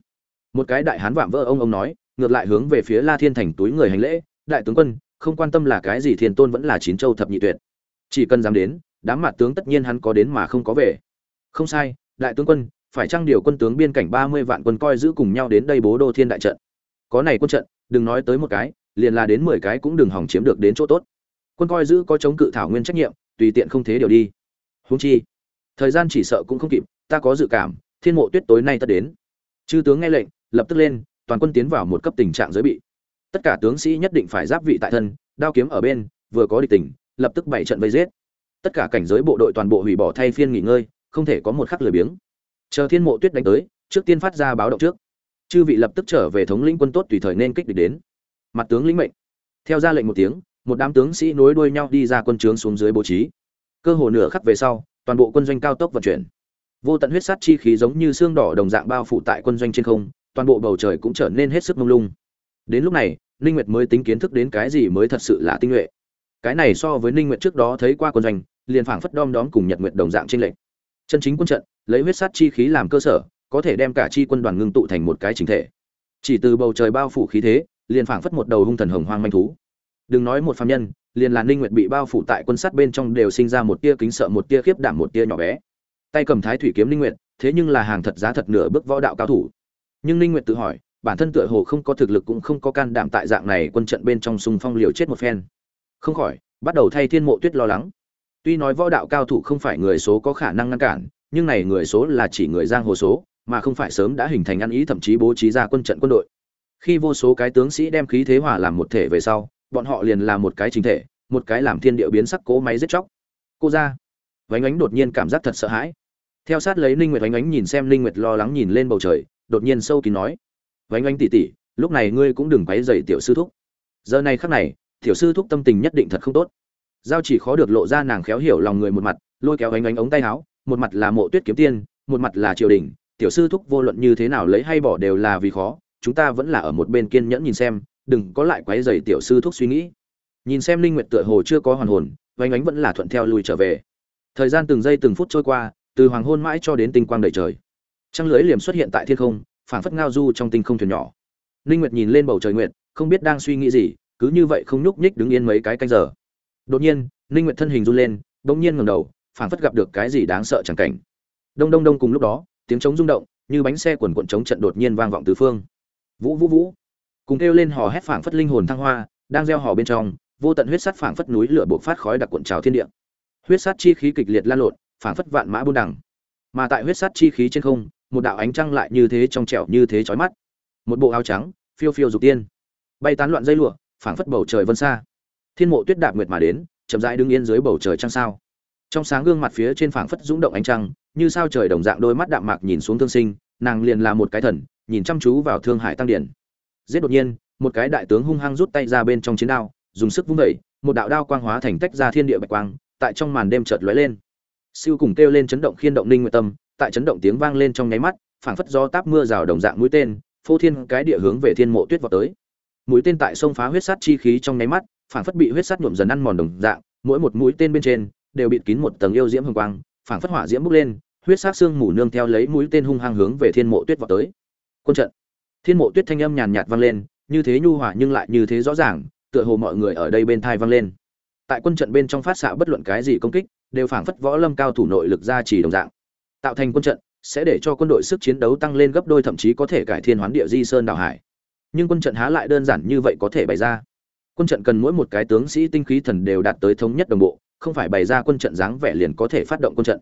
Một cái đại hán vạm vỡ ông ông nói, ngược lại hướng về phía la thiên thành túi người hành lễ, đại tướng quân, không quan tâm là cái gì thiên tôn vẫn là chín châu thập nhị tuyệt. Chỉ cần dám đến, đám mặt tướng tất nhiên hắn có đến mà không có về. Không sai đại tướng quân, phải trang điều quân tướng biên cảnh ba mươi vạn quân coi giữ cùng nhau đến đây bố đô thiên đại trận? Có này quân trận, đừng nói tới một cái, liền là đến mười cái cũng đừng hỏng chiếm được đến chỗ tốt. Quân coi giữ có chống cự thảo nguyên trách nhiệm, tùy tiện không thế điều đi. Huống chi, thời gian chỉ sợ cũng không kịp, ta có dự cảm, thiên mộ tuyết tối nay tất đến. Chư tướng nghe lệnh, lập tức lên, toàn quân tiến vào một cấp tình trạng giới bị. Tất cả tướng sĩ nhất định phải giáp vị tại thân, đao kiếm ở bên, vừa có địch tình lập tức bảy trận vây giết. Tất cả cảnh giới bộ đội toàn bộ hủy bỏ thay phiên nghỉ ngơi không thể có một khắc lười biếng. Chờ thiên mộ tuyết đánh tới, trước tiên phát ra báo động trước. Chư vị lập tức trở về thống lĩnh quân tốt tùy thời nên kích địch đến. Mặt tướng lĩnh mệnh. Theo ra lệnh một tiếng, một đám tướng sĩ nối đuôi nhau đi ra quân trướng xuống dưới bố trí. Cơ hồ nửa khắc về sau, toàn bộ quân doanh cao tốc vận chuyển. Vô tận huyết sát chi khí giống như xương đỏ đồng dạng bao phủ tại quân doanh trên không, toàn bộ bầu trời cũng trở nên hết sức mông lung. Đến lúc này, ninh nguyệt mới tính kiến thức đến cái gì mới thật sự là tinh nhuệ. Cái này so với ninh nguyệt trước đó thấy qua quân doanh, liền phảng phất đom đóm cùng nhật nguyệt đồng dạng trên lệnh chân chính quân trận, lấy huyết sát chi khí làm cơ sở, có thể đem cả chi quân đoàn ngưng tụ thành một cái chính thể. Chỉ từ bầu trời bao phủ khí thế, liền phảng phất một đầu hung thần hồng hoang manh thú. Đừng nói một phàm nhân, liền là ninh nguyệt bị bao phủ tại quân sát bên trong đều sinh ra một tia kính sợ, một tia khiếp đảm, một tia nhỏ bé. Tay cầm thái thủy kiếm ninh nguyệt, thế nhưng là hàng thật giá thật nửa bước võ đạo cao thủ. Nhưng ninh nguyệt tự hỏi, bản thân tựa hồ không có thực lực cũng không có can đảm tại dạng này quân trận bên trong xung phong liều chết một phen. Không khỏi, bắt đầu thay thiên mộ tuyết lo lắng tuy nói võ đạo cao thủ không phải người số có khả năng ngăn cản, nhưng này người số là chỉ người giang hồ số, mà không phải sớm đã hình thành ăn ý thậm chí bố trí ra quân trận quân đội. Khi vô số cái tướng sĩ đem khí thế hòa làm một thể về sau, bọn họ liền là một cái chính thể, một cái làm thiên địa biến sắc cố máy giết chóc. Cô ra. Vánh ánh đột nhiên cảm giác thật sợ hãi. Theo sát lấy linh nguyệt, vánh ánh nhìn xem linh nguyệt lo lắng nhìn lên bầu trời, đột nhiên sâu kín nói. Vánh ánh tỉ tỉ, lúc này ngươi cũng đừng quấy dậy tiểu sư thúc. Giờ này khắc này, tiểu sư thúc tâm tình nhất định thật không tốt giao chỉ khó được lộ ra nàng khéo hiểu lòng người một mặt, lôi kéo ánh ánh ống tay áo, một mặt là mộ tuyết kiếm tiên, một mặt là triều đình, tiểu sư thúc vô luận như thế nào lấy hay bỏ đều là vì khó, chúng ta vẫn là ở một bên kiên nhẫn nhìn xem, đừng có lại quấy dày tiểu sư thúc suy nghĩ. Nhìn xem linh nguyệt tựa hồ chưa có hoàn hồn, ánh ánh vẫn là thuận theo lùi trở về. Thời gian từng giây từng phút trôi qua, từ hoàng hôn mãi cho đến tinh quang đầy trời. Trăng lưới liềm xuất hiện tại thiên không, phảng phất ngao du trong tinh không thuyền nhỏ. Linh nguyệt nhìn lên bầu trời nguyệt, không biết đang suy nghĩ gì, cứ như vậy không nhúc nhích đứng yên mấy cái canh giờ đột nhiên linh nguyệt thân hình run lên, bỗng nhiên ngẩng đầu, phảng phất gặp được cái gì đáng sợ chẳng cảnh. Đông đông đông cùng lúc đó, tiếng trống rung động, như bánh xe quần cuộn trống trận đột nhiên vang vọng tứ phương. Vũ vũ vũ. Cùng kêu lên hò hét phảng phất linh hồn thăng hoa, đang gieo hò bên trong, vô tận huyết sắt phảng phất núi lửa buộc phát khói đặc cuộn trào thiên địa. Huyết sắt chi khí kịch liệt lan lộn, phảng phất vạn mã buôn đằng. Mà tại huyết sắt chi khí trên không, một đạo ánh trăng lại như thế trong trẻo như thế chói mắt. Một bộ áo trắng, phiêu phiêu dục tiên. Bay tán loạn dây lụa, phảng phất bầu trời vân xa thiên mộ tuyết đạp nguyệt mà đến, chậm rãi đứng yên dưới bầu trời trăng sao. Trong sáng gương mặt phía trên phảng phất rung động ánh trăng, như sao trời đồng dạng đôi mắt đạm mạc nhìn xuống thương sinh, nàng liền là một cái thần, nhìn chăm chú vào thương hải tăng điển. Giết đột nhiên, một cái đại tướng hung hăng rút tay ra bên trong chiến đao, dùng sức vung đẩy một đạo đao quang hóa thành tách ra thiên địa bạch quang, tại trong màn đêm chợt lóe lên. Siêu cùng kêu lên chấn động khiên động ninh nguyệt tâm, tại chấn động tiếng vang lên trong nháy mắt, phảng phất gió táp mưa rào đồng dạng mũi tên, phô thiên cái địa hướng về thiên mộ tuyết vọt tới. Mũi tên tại sông phá huyết sát chi khí trong nháy mắt phảng phất bị huyết sắt nhuộm dần ăn mòn đồng dạng, mỗi một mũi tên bên trên đều bị kín một tầng yêu diễm hồng quang, phảng phất hỏa diễm bốc lên, huyết sắc xương mù nương theo lấy mũi tên hung hăng hướng về thiên mộ tuyết vọt tới. Quân trận. Thiên mộ tuyết thanh âm nhàn nhạt vang lên, như thế nhu hòa nhưng lại như thế rõ ràng, tựa hồ mọi người ở đây bên thai vang lên. Tại quân trận bên trong phát xạ bất luận cái gì công kích, đều phảng phất võ lâm cao thủ nội lực ra chỉ đồng dạng. Tạo thành quân trận, sẽ để cho quân đội sức chiến đấu tăng lên gấp đôi, thậm chí có thể cải thiên hoán địa di sơn đảo hải. Nhưng quân trận há lại đơn giản như vậy có thể bày ra quân trận cần mỗi một cái tướng sĩ tinh khí thần đều đạt tới thống nhất đồng bộ, không phải bày ra quân trận dáng vẻ liền có thể phát động quân trận.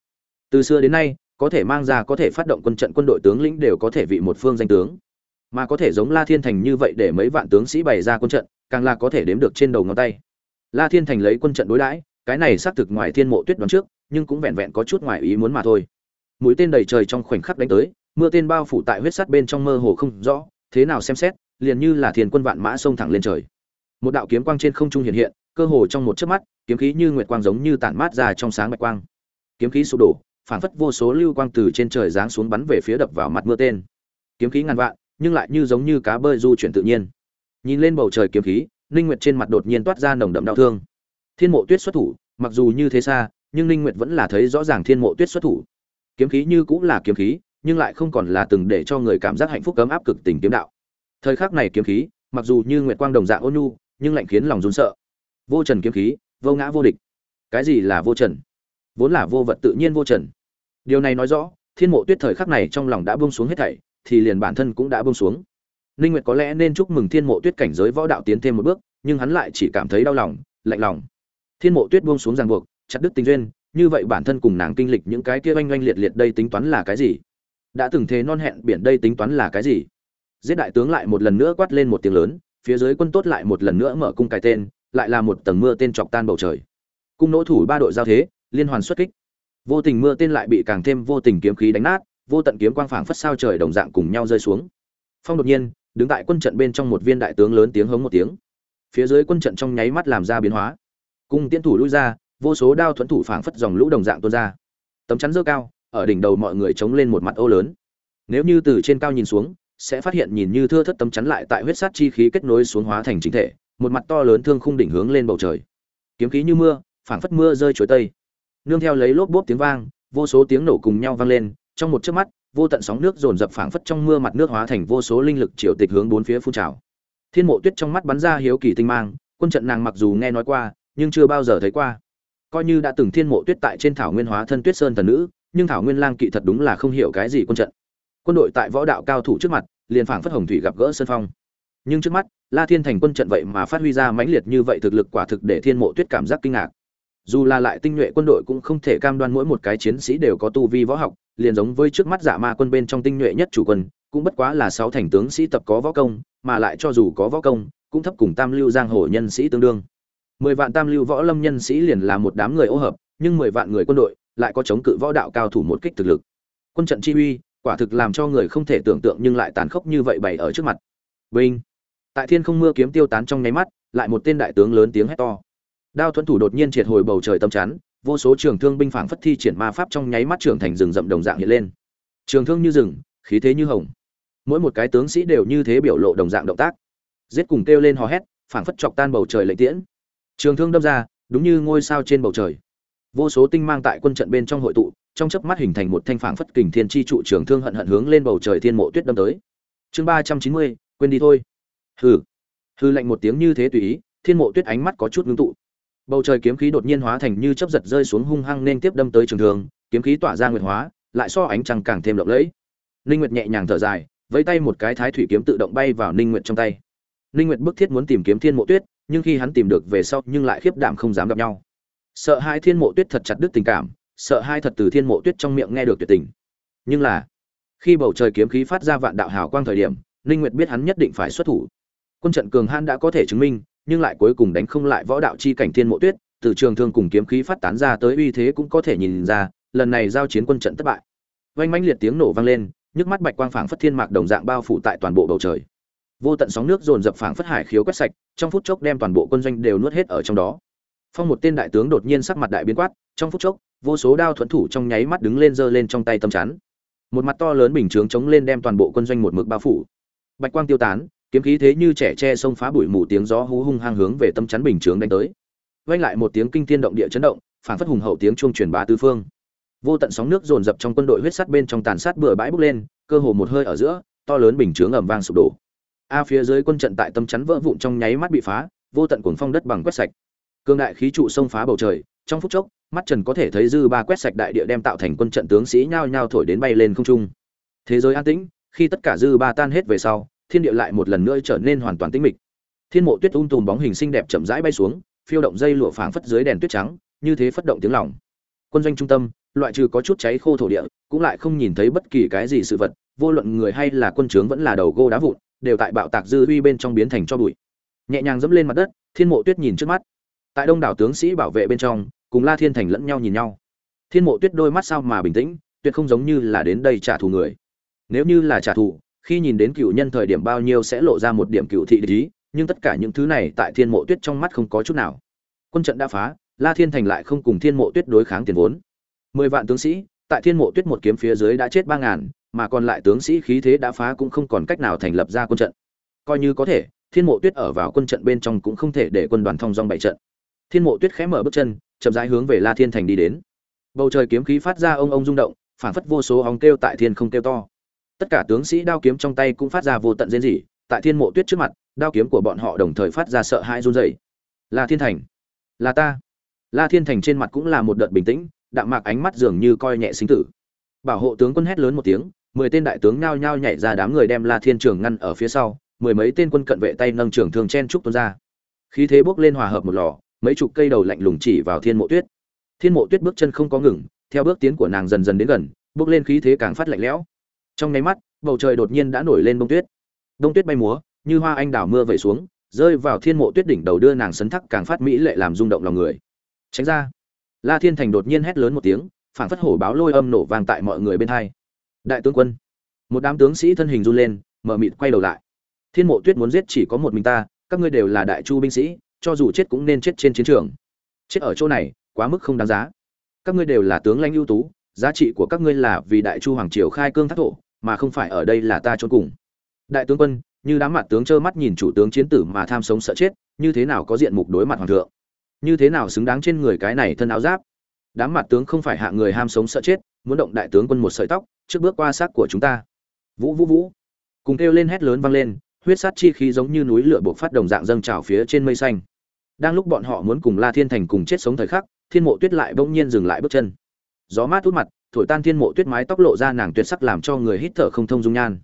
Từ xưa đến nay, có thể mang ra có thể phát động quân trận quân đội tướng lĩnh đều có thể vị một phương danh tướng. Mà có thể giống la thiên thành như vậy để mấy vạn tướng sĩ bày ra quân trận, càng là có thể đếm được trên đầu ngón tay. La thiên thành lấy quân trận đối đãi, cái này xác thực ngoài thiên mộ tuyết đoán trước, nhưng cũng vẹn vẹn có chút ngoài ý muốn mà thôi. Mũi tên đầy trời trong khoảnh khắc đánh tới, mưa tên bao phủ tại huyết sắt bên trong mơ hồ không rõ, thế nào xem xét, liền như là thiên quân vạn mã xông thẳng lên trời một đạo kiếm quang trên không trung hiện hiện, cơ hồ trong một chớp mắt, kiếm khí như nguyệt quang giống như tản mát ra trong sáng bạch quang. Kiếm khí sụp đổ, phản phất vô số lưu quang từ trên trời giáng xuống bắn về phía đập vào mặt mưa tên. Kiếm khí ngàn vạn, nhưng lại như giống như cá bơi du chuyển tự nhiên. Nhìn lên bầu trời kiếm khí, ninh nguyệt trên mặt đột nhiên toát ra nồng đậm đau thương. Thiên mộ tuyết xuất thủ, mặc dù như thế xa, nhưng ninh nguyệt vẫn là thấy rõ ràng thiên mộ tuyết xuất thủ. Kiếm khí như cũng là kiếm khí, nhưng lại không còn là từng để cho người cảm giác hạnh phúc cấm áp cực tình kiếm đạo. Thời khắc này kiếm khí, mặc dù như nguyệt quang đồng dạng ôn nhu nhưng lạnh khiến lòng run sợ. Vô trần kiếm khí, vô ngã vô địch. Cái gì là vô trần? Vốn là vô vật tự nhiên vô trần. Điều này nói rõ, thiên mộ tuyết thời khắc này trong lòng đã buông xuống hết thảy, thì liền bản thân cũng đã buông xuống. Ninh nguyệt có lẽ nên chúc mừng thiên mộ tuyết cảnh giới võ đạo tiến thêm một bước, nhưng hắn lại chỉ cảm thấy đau lòng, lạnh lòng. Thiên mộ tuyết buông xuống ràng buộc, chặt đứt tình duyên, như vậy bản thân cùng nàng kinh lịch những cái kia oanh oanh liệt liệt đây tính toán là cái gì? Đã từng thế non hẹn biển đây tính toán là cái gì? Giết đại tướng lại một lần nữa quát lên một tiếng lớn phía dưới quân tốt lại một lần nữa mở cung cài tên, lại là một tầng mưa tên chọc tan bầu trời. Cung nỗ thủ ba đội giao thế, liên hoàn xuất kích. Vô tình mưa tên lại bị càng thêm vô tình kiếm khí đánh nát, vô tận kiếm quang phảng phất sao trời đồng dạng cùng nhau rơi xuống. Phong đột nhiên, đứng tại quân trận bên trong một viên đại tướng lớn tiếng hống một tiếng. Phía dưới quân trận trong nháy mắt làm ra biến hóa. Cung tiến thủ lui ra, vô số đao thuẫn thủ phảng phất dòng lũ đồng dạng tuôn ra. Tấm chắn dơ cao, ở đỉnh đầu mọi người chống lên một mặt ô lớn. Nếu như từ trên cao nhìn xuống sẽ phát hiện nhìn như thưa thất tấm chắn lại tại huyết sát chi khí kết nối xuống hóa thành chính thể, một mặt to lớn thương khung đỉnh hướng lên bầu trời. Kiếm khí như mưa, phảng phất mưa rơi chuối tây. Nương theo lấy lốp bốp tiếng vang, vô số tiếng nổ cùng nhau vang lên, trong một chớp mắt, vô tận sóng nước dồn dập phảng phất trong mưa mặt nước hóa thành vô số linh lực triều tịch hướng bốn phía phun trào. Thiên mộ tuyết trong mắt bắn ra hiếu kỳ tinh mang, quân trận nàng mặc dù nghe nói qua, nhưng chưa bao giờ thấy qua. Coi như đã từng thiên mộ tuyết tại trên thảo nguyên hóa thân tuyết sơn thần nữ, nhưng thảo nguyên lang kỵ thật đúng là không hiểu cái gì quân trận quân đội tại võ đạo cao thủ trước mặt, liền phảng phất hồng thủy gặp gỡ sơn phong. Nhưng trước mắt, la thiên thành quân trận vậy mà phát huy ra mãnh liệt như vậy thực lực quả thực để thiên mộ tuyết cảm giác kinh ngạc. Dù là lại tinh nhuệ quân đội cũng không thể cam đoan mỗi một cái chiến sĩ đều có tu vi võ học, liền giống với trước mắt giả ma quân bên trong tinh nhuệ nhất chủ quân, cũng bất quá là sáu thành tướng sĩ tập có võ công, mà lại cho dù có võ công, cũng thấp cùng tam lưu giang hồ nhân sĩ tương đương. Mười vạn tam lưu võ lâm nhân sĩ liền là một đám người ô hợp, nhưng mười vạn người quân đội lại có chống cự võ đạo cao thủ một kích thực lực. Quân trận chi uy quả thực làm cho người không thể tưởng tượng nhưng lại tàn khốc như vậy bày ở trước mặt. Vinh. Tại thiên không mưa kiếm tiêu tán trong nháy mắt, lại một tên đại tướng lớn tiếng hét to. Đao thuẫn thủ đột nhiên triệt hồi bầu trời tâm chắn, vô số trường thương binh phảng phất thi triển ma pháp trong nháy mắt trưởng thành rừng rậm đồng dạng hiện lên. Trường thương như rừng, khí thế như hồng. Mỗi một cái tướng sĩ đều như thế biểu lộ đồng dạng động tác. Giết cùng kêu lên hò hét, phảng phất chọc tan bầu trời lệnh tiễn. Trường thương đâm ra, đúng như ngôi sao trên bầu trời. Vô số tinh mang tại quân trận bên trong hội tụ trong chớp mắt hình thành một thanh phảng phất kình thiên chi trụ trường thương hận hận hướng lên bầu trời thiên mộ tuyết đâm tới. Chương ba trăm chín mươi, quên đi thôi. Hừ. Hừ lạnh một tiếng như thế tùy ý, thiên mộ tuyết ánh mắt có chút ngưng tụ. Bầu trời kiếm khí đột nhiên hóa thành như chớp giật rơi xuống hung hăng nên tiếp đâm tới trường thương, kiếm khí tỏa ra nguyệt hóa, lại so ánh trăng càng thêm lộng lẫy. Linh nguyệt nhẹ nhàng thở dài, vẫy tay một cái thái thủy kiếm tự động bay vào ninh nguyệt trong tay. Ninh nguyệt bức thiết muốn tìm kiếm thiên mộ tuyết, nhưng khi hắn tìm được về sau nhưng lại khiếp đảm không dám gặp nhau. Sợ hai thiên mộ tuyết thật chặt đứt tình cảm sợ hai thật từ thiên mộ tuyết trong miệng nghe được tuyệt tình. Nhưng là, khi bầu trời kiếm khí phát ra vạn đạo hào quang thời điểm, ninh nguyệt biết hắn nhất định phải xuất thủ. Quân trận cường han đã có thể chứng minh, nhưng lại cuối cùng đánh không lại võ đạo chi cảnh thiên mộ tuyết, từ trường thương cùng kiếm khí phát tán ra tới uy thế cũng có thể nhìn ra, lần này giao chiến quân trận thất bại. Vang mãnh liệt tiếng nổ vang lên, nhức mắt bạch quang phảng phất thiên mạc đồng dạng bao phủ tại toàn bộ bầu trời. Vô tận sóng nước dồn dập phảng phất hải khiếu quét sạch, trong phút chốc đem toàn bộ quân doanh đều nuốt hết ở trong đó. Phong một tên đại tướng đột nhiên sắc mặt đại biến quát, trong phút chốc vô số đao thuẫn thủ trong nháy mắt đứng lên giơ lên trong tay tâm chắn. Một mặt to lớn bình chướng chống lên đem toàn bộ quân doanh một mực bao phủ. Bạch quang tiêu tán, kiếm khí thế như trẻ tre xông phá bụi mù tiếng gió hú hung hăng hướng về tâm chắn bình chướng đánh tới. Vang lại một tiếng kinh thiên động địa chấn động phảng phất hùng hậu tiếng chuông truyền bá tứ phương. Vô tận sóng nước dồn dập trong quân đội huyết sắt bên trong tàn sát bừa bãi bốc lên, cơ hồ một hơi ở giữa, to lớn bình chướng ầm vang sụp đổ. A phía dưới quân trận tại tâm chắn vỡ vụn trong nháy mắt bị phá, vô tận cuồng phong đất bằng quét sạch. Cương đại khí trụ xông phá bầu trời, trong phút chốc mắt trần có thể thấy dư ba quét sạch đại địa đem tạo thành quân trận tướng sĩ nhao nhao thổi đến bay lên không trung. Thế giới an tĩnh, khi tất cả dư ba tan hết về sau, thiên địa lại một lần nữa trở nên hoàn toàn tĩnh mịch. Thiên mộ tuyết ung tùm bóng hình xinh đẹp chậm rãi bay xuống, phiêu động dây lụa phảng phất dưới đèn tuyết trắng, như thế phất động tiếng lòng. Quân doanh trung tâm, loại trừ có chút cháy khô thổ địa, cũng lại không nhìn thấy bất kỳ cái gì sự vật, vô luận người hay là quân trướng vẫn là đầu gô đá vụn, đều tại bạo tạc dư uy bên trong biến thành cho bụi. Nhẹ nhàng dẫm lên mặt đất, thiên mộ tuyết nhìn trước mắt. Tại đông đảo tướng sĩ bảo vệ bên trong cùng la thiên thành lẫn nhau nhìn nhau. Thiên mộ tuyết đôi mắt sao mà bình tĩnh, tuyệt không giống như là đến đây trả thù người. Nếu như là trả thù, khi nhìn đến cựu nhân thời điểm bao nhiêu sẽ lộ ra một điểm cựu thị lý nhưng tất cả những thứ này tại thiên mộ tuyết trong mắt không có chút nào. Quân trận đã phá, la thiên thành lại không cùng thiên mộ tuyết đối kháng tiền vốn. Mười vạn tướng sĩ, tại thiên mộ tuyết một kiếm phía dưới đã chết ba ngàn, mà còn lại tướng sĩ khí thế đã phá cũng không còn cách nào thành lập ra quân trận. Coi như có thể, thiên mộ tuyết ở vào quân trận bên trong cũng không thể để quân đoàn thông dong bảy trận. Thiên mộ tuyết khẽ mở bước chân chậm rãi hướng về la thiên thành đi đến. Bầu trời kiếm khí phát ra ông ông rung động phản phất vô số óng kêu tại thiên không kêu to. Tất cả tướng sĩ đao kiếm trong tay cũng phát ra vô tận rên rỉ, tại thiên mộ tuyết trước mặt, đao kiếm của bọn họ đồng thời phát ra sợ hãi run rẩy. La thiên thành, là ta. La thiên thành trên mặt cũng là một đợt bình tĩnh, đạm mạc ánh mắt dường như coi nhẹ sinh tử. Bảo hộ tướng quân hét lớn một tiếng, mười tên đại tướng nhao nhao nhảy ra đám người đem la thiên trường ngăn ở phía sau, mười mấy tên quân cận vệ tay nâng trường thương chen trúc tuôn ra. Khí thế bốc lên hòa hợp một lò mấy chục cây đầu lạnh lùng chỉ vào thiên mộ tuyết. Thiên mộ tuyết bước chân không có ngừng, theo bước tiến của nàng dần dần đến gần, bước lên khí thế càng phát lạnh lẽo. Trong nháy mắt, bầu trời đột nhiên đã nổi lên bông tuyết. Bông tuyết bay múa, như hoa anh đào mưa vẩy xuống, rơi vào thiên mộ tuyết đỉnh đầu đưa nàng sấn thắc càng phát mỹ lệ làm rung động lòng người. Tránh ra. La thiên thành đột nhiên hét lớn một tiếng, phảng phất hổ báo lôi âm nổ vang tại mọi người bên hai. Đại tướng quân. Một đám tướng sĩ thân hình run lên, mở mịt quay đầu lại. Thiên mộ tuyết muốn giết chỉ có một mình ta, các ngươi đều là đại chu binh sĩ cho dù chết cũng nên chết trên chiến trường. Chết ở chỗ này, quá mức không đáng giá. Các ngươi đều là tướng lãnh ưu tú, giá trị của các ngươi là vì đại chu hoàng triều khai cương thác thổ, mà không phải ở đây là ta trốn cùng. Đại tướng quân, như đám mặt tướng trơ mắt nhìn chủ tướng chiến tử mà tham sống sợ chết, như thế nào có diện mục đối mặt hoàng thượng? Như thế nào xứng đáng trên người cái này thân áo giáp? Đám mặt tướng không phải hạ người ham sống sợ chết, muốn động đại tướng quân một sợi tóc, trước bước qua xác của chúng ta. Vũ vũ vũ. Cùng kêu lên hét lớn vang lên, huyết sát chi khí giống như núi lửa buộc phát đồng dạng dâng trào phía trên mây xanh đang lúc bọn họ muốn cùng la thiên thành cùng chết sống thời khắc, thiên mộ tuyết lại bỗng nhiên dừng lại bước chân. Gió mát út mặt, thổi tan thiên mộ tuyết mái tóc lộ ra nàng tuyệt sắc làm cho người hít thở không thông dung nhan.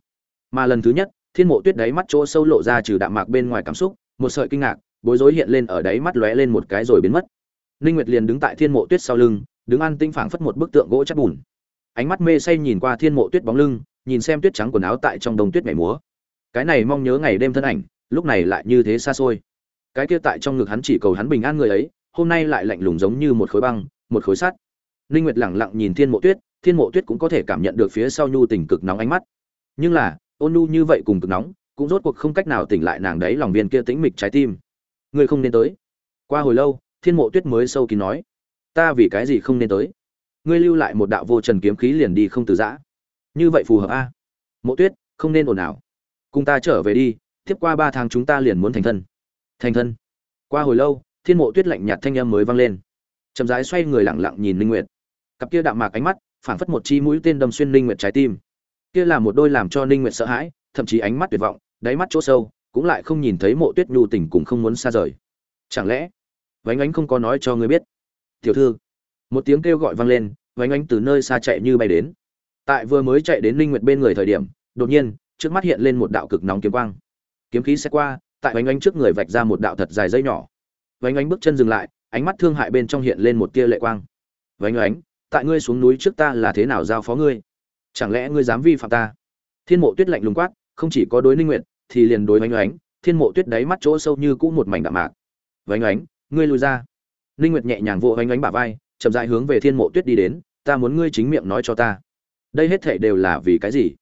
Mà lần thứ nhất, thiên mộ tuyết đáy mắt chỗ sâu lộ ra trừ đạm mạc bên ngoài cảm xúc, một sợi kinh ngạc, bối rối hiện lên ở đáy mắt lóe lên một cái rồi biến mất. Ninh nguyệt liền đứng tại thiên mộ tuyết sau lưng, đứng an tinh phảng phất một bức tượng gỗ chắc bùn. Ánh mắt mê say nhìn qua thiên mộ tuyết bóng lưng, nhìn xem tuyết trắng quần áo tại trong đồng tuyết mẻ múa. Cái này mong nhớ ngày đêm thân ảnh, lúc này lại như thế xa xôi cái kia tại trong ngực hắn chỉ cầu hắn bình an người ấy, hôm nay lại lạnh lùng giống như một khối băng, một khối sắt. Ninh nguyệt lẳng lặng nhìn thiên mộ tuyết, thiên mộ tuyết cũng có thể cảm nhận được phía sau nhu tình cực nóng ánh mắt. Nhưng là, ôn nhu như vậy cùng cực nóng, cũng rốt cuộc không cách nào tỉnh lại nàng đấy lòng viên kia tĩnh mịch trái tim. Ngươi không nên tới. Qua hồi lâu, thiên mộ tuyết mới sâu kín nói, ta vì cái gì không nên tới? Ngươi lưu lại một đạo vô trần kiếm khí liền đi không từ giã. Như vậy phù hợp a? Mộ tuyết, không nên ồn ào. Cùng ta trở về đi, tiếp qua ba tháng chúng ta liền muốn thành thân thành thân. Qua hồi lâu, thiên mộ tuyết lạnh nhạt thanh âm mới vang lên. Chậm rãi xoay người lặng lặng nhìn linh nguyệt. Cặp kia đạm mạc ánh mắt, phảng phất một chi mũi tên đâm xuyên linh nguyệt trái tim. Kia là một đôi làm cho linh nguyệt sợ hãi, thậm chí ánh mắt tuyệt vọng, đáy mắt chỗ sâu, cũng lại không nhìn thấy mộ tuyết nhu tình cũng không muốn xa rời. Chẳng lẽ, vánh ánh không có nói cho ngươi biết? Tiểu thư, một tiếng kêu gọi vang lên, vánh ánh từ nơi xa chạy như bay đến. Tại vừa mới chạy đến linh nguyệt bên người thời điểm, đột nhiên, trước mắt hiện lên một đạo cực nóng kiếm quang. Kiếm khí sẽ qua tại vánh ánh trước người vạch ra một đạo thật dài dây nhỏ. Vánh ánh bước chân dừng lại, ánh mắt thương hại bên trong hiện lên một tia lệ quang. Vánh ánh tại ngươi xuống núi trước ta là thế nào giao phó ngươi? Chẳng lẽ ngươi dám vi phạm ta? Thiên mộ tuyết lạnh lùng quát, không chỉ có đối ninh nguyệt, thì liền đối vánh ánh thiên mộ tuyết đáy mắt chỗ sâu như cũ một mảnh đạm mạc. Vánh ánh ngươi lùi ra. Ninh nguyệt nhẹ nhàng vỗ vánh ánh bả vai, chậm rãi hướng về thiên mộ tuyết đi đến, ta muốn ngươi chính miệng nói cho ta. Đây hết thảy đều là vì cái gì?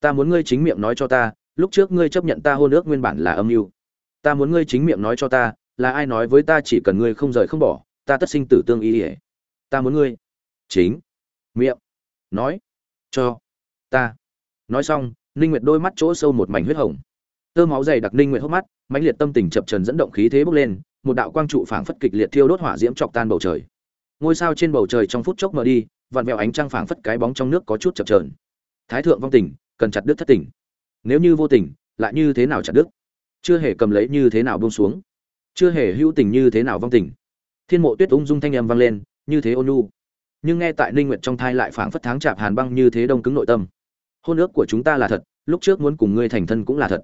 Ta muốn ngươi chính miệng nói cho ta, lúc trước ngươi chấp nhận ta hôn ước nguyên bản là âm mưu ta muốn ngươi chính miệng nói cho ta, là ai nói với ta chỉ cần ngươi không rời không bỏ, ta tất sinh tử tương ý ỉa ta muốn ngươi. Chính. Miệng. Nói. Cho. Ta. Nói xong, ninh nguyệt đôi mắt chỗ sâu một mảnh huyết hồng. Tơ máu dày đặc ninh nguyệt hốc mắt, mãnh liệt tâm tình chập trần dẫn động khí thế bốc lên, một đạo quang trụ phảng phất kịch liệt thiêu đốt hỏa diễm chọc tan bầu trời. Ngôi sao trên bầu trời trong phút chốc mờ đi, vặn vẹo ánh trăng phảng phất cái bóng trong nước có chút chập chờn. Thái thượng vong tình, cần chặt đứt thất tình. Nếu như vô tình, lại như thế nào chặt đứt? Chưa hề cầm lấy như thế nào buông xuống, chưa hề hữu tình như thế nào vong tình. Thiên mộ tuyết ung dung thanh âm vang lên, như thế ôn nhu. Nhưng nghe tại ninh nguyệt trong thai lại phảng phất tháng chạp hàn băng như thế đông cứng nội tâm. Hôn ước của chúng ta là thật, lúc trước muốn cùng ngươi thành thân cũng là thật.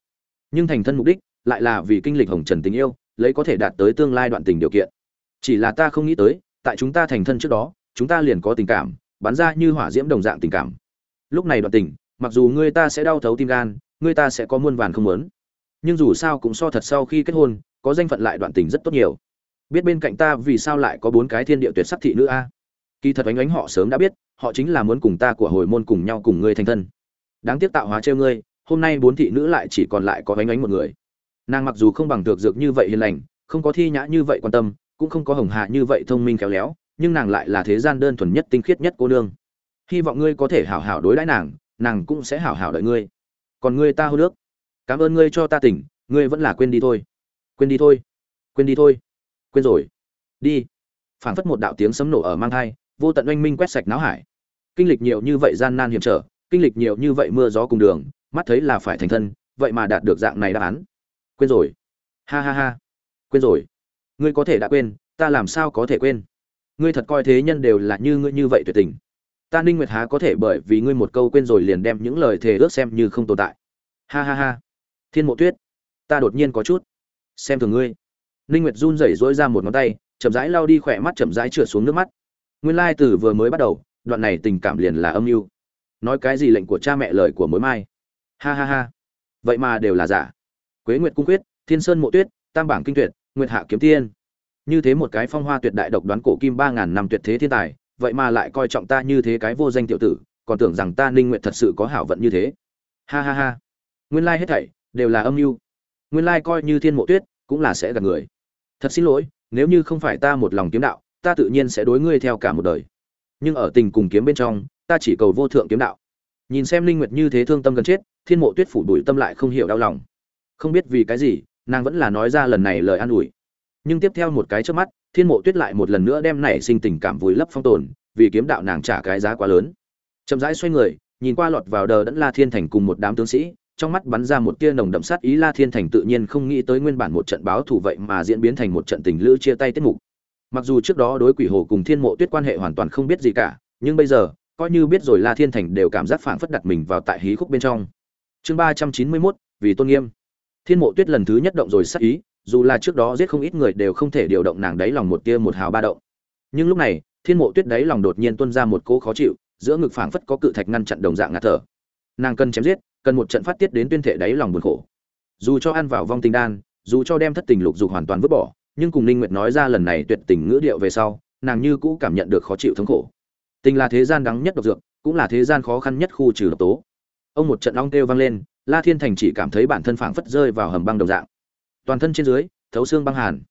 Nhưng thành thân mục đích lại là vì kinh lịch hồng trần tình yêu, lấy có thể đạt tới tương lai đoạn tình điều kiện. Chỉ là ta không nghĩ tới, tại chúng ta thành thân trước đó, chúng ta liền có tình cảm, bắn ra như hỏa diễm đồng dạng tình cảm. Lúc này đoạn tình, mặc dù ngươi ta sẽ đau thấu tim gan, ngươi ta sẽ có muôn vàn không muốn nhưng dù sao cũng so thật sau khi kết hôn, có danh phận lại đoạn tình rất tốt nhiều. Biết bên cạnh ta vì sao lại có bốn cái thiên địa tuyệt sắc thị nữ a? Kỳ thật ánh ánh họ sớm đã biết, họ chính là muốn cùng ta của hồi môn cùng nhau cùng ngươi thành thân. Đáng tiếc tạo hóa trêu ngươi, hôm nay bốn thị nữ lại chỉ còn lại có ánh ánh một người. Nàng mặc dù không bằng được dược như vậy hiền lành, không có thi nhã như vậy quan tâm, cũng không có hồng hạ như vậy thông minh khéo léo, nhưng nàng lại là thế gian đơn thuần nhất tinh khiết nhất cô nương. Hy vọng ngươi có thể hảo hảo đối đãi nàng nàng cũng sẽ hảo hảo đợi ngươi. Còn ngươi ta hô nước cảm ơn ngươi cho ta tỉnh, ngươi vẫn là quên đi thôi. Quên đi thôi. Quên đi thôi. Quên rồi. Đi. Phảng phất một đạo tiếng sấm nổ ở mang thai, vô tận oanh minh quét sạch náo hải. Kinh lịch nhiều như vậy gian nan hiểm trở, kinh lịch nhiều như vậy mưa gió cùng đường, mắt thấy là phải thành thân, vậy mà đạt được dạng này đáp án. Quên rồi. Ha ha ha. Quên rồi. Ngươi có thể đã quên, ta làm sao có thể quên? Ngươi thật coi thế nhân đều là như ngươi như vậy tuyệt tình. Ta ninh nguyệt há có thể bởi vì ngươi một câu quên rồi liền đem những lời thề ước xem như không tồn tại. Ha ha ha thiên mộ tuyết, ta đột nhiên có chút xem thường ngươi. Ninh nguyệt run rẩy rỗi ra một ngón tay, chậm rãi lau đi khỏe mắt, chậm rãi trượt xuống nước mắt. Nguyên lai từ vừa mới bắt đầu, đoạn này tình cảm liền là âm mưu. Nói cái gì lệnh của cha mẹ lời của mối mai. Ha ha ha. Vậy mà đều là giả. Quế nguyệt cung quyết, thiên sơn mộ tuyết, tam bảng kinh tuyệt, nguyệt hạ kiếm tiên. Như thế một cái phong hoa tuyệt đại độc đoán cổ kim ba ngàn năm tuyệt thế thiên tài, vậy mà lại coi trọng ta như thế cái vô danh tiểu tử, còn tưởng rằng ta ninh Nguyệt thật sự có hảo vận như thế. Ha ha ha. Nguyên lai hết thảy đều là âm mưu. Nguyên lai coi như thiên mộ tuyết cũng là sẽ gặp người. Thật xin lỗi, nếu như không phải ta một lòng kiếm đạo, ta tự nhiên sẽ đối ngươi theo cả một đời. Nhưng ở tình cùng kiếm bên trong, ta chỉ cầu vô thượng kiếm đạo. Nhìn xem linh nguyệt như thế thương tâm gần chết, thiên mộ tuyết phủ đuổi tâm lại không hiểu đau lòng. Không biết vì cái gì, nàng vẫn là nói ra lần này lời an ủi. Nhưng tiếp theo một cái trước mắt, thiên mộ tuyết lại một lần nữa đem nảy sinh tình cảm vùi lấp phong tồn, vì kiếm đạo nàng trả cái giá quá lớn. Chậm rãi xoay người, nhìn qua lọt vào đờ đẫn la thiên thành cùng một đám tướng sĩ trong mắt bắn ra một tia nồng đậm sát ý, la thiên thành tự nhiên không nghĩ tới nguyên bản một trận báo thù vậy mà diễn biến thành một trận tình lữ chia tay tiết mục. Mặc dù trước đó đối quỷ hồ cùng thiên mộ tuyết quan hệ hoàn toàn không biết gì cả, nhưng bây giờ, coi như biết rồi la thiên thành đều cảm giác phảng phất đặt mình vào tại hí khúc bên trong. Chương ba trăm chín mươi mốt, vì tôn nghiêm. Thiên mộ tuyết lần thứ nhất động rồi sát ý, dù là trước đó giết không ít người đều không thể điều động nàng đáy lòng một tia một hào ba động. Nhưng lúc này, thiên mộ tuyết đáy lòng đột nhiên tuôn ra một cỗ khó chịu, giữa ngực phảng phất có cự thạch ngăn chặn đồng dạng ngạt thở nàng cần chém giết, cần một trận phát tiết đến tuyên thể đáy lòng buồn khổ. Dù cho ăn vào vong tình đan, dù cho đem thất tình lục dục hoàn toàn vứt bỏ, nhưng cùng ninh nguyệt nói ra lần này tuyệt tình ngữ điệu về sau, nàng như cũ cảm nhận được khó chịu thống khổ. Tình là thế gian đắng nhất độc dược, cũng là thế gian khó khăn nhất khu trừ độc tố. Ông một trận long kêu vang lên, la thiên thành chỉ cảm thấy bản thân phảng phất rơi vào hầm băng đồng dạng. Toàn thân trên dưới, thấu xương băng hàn.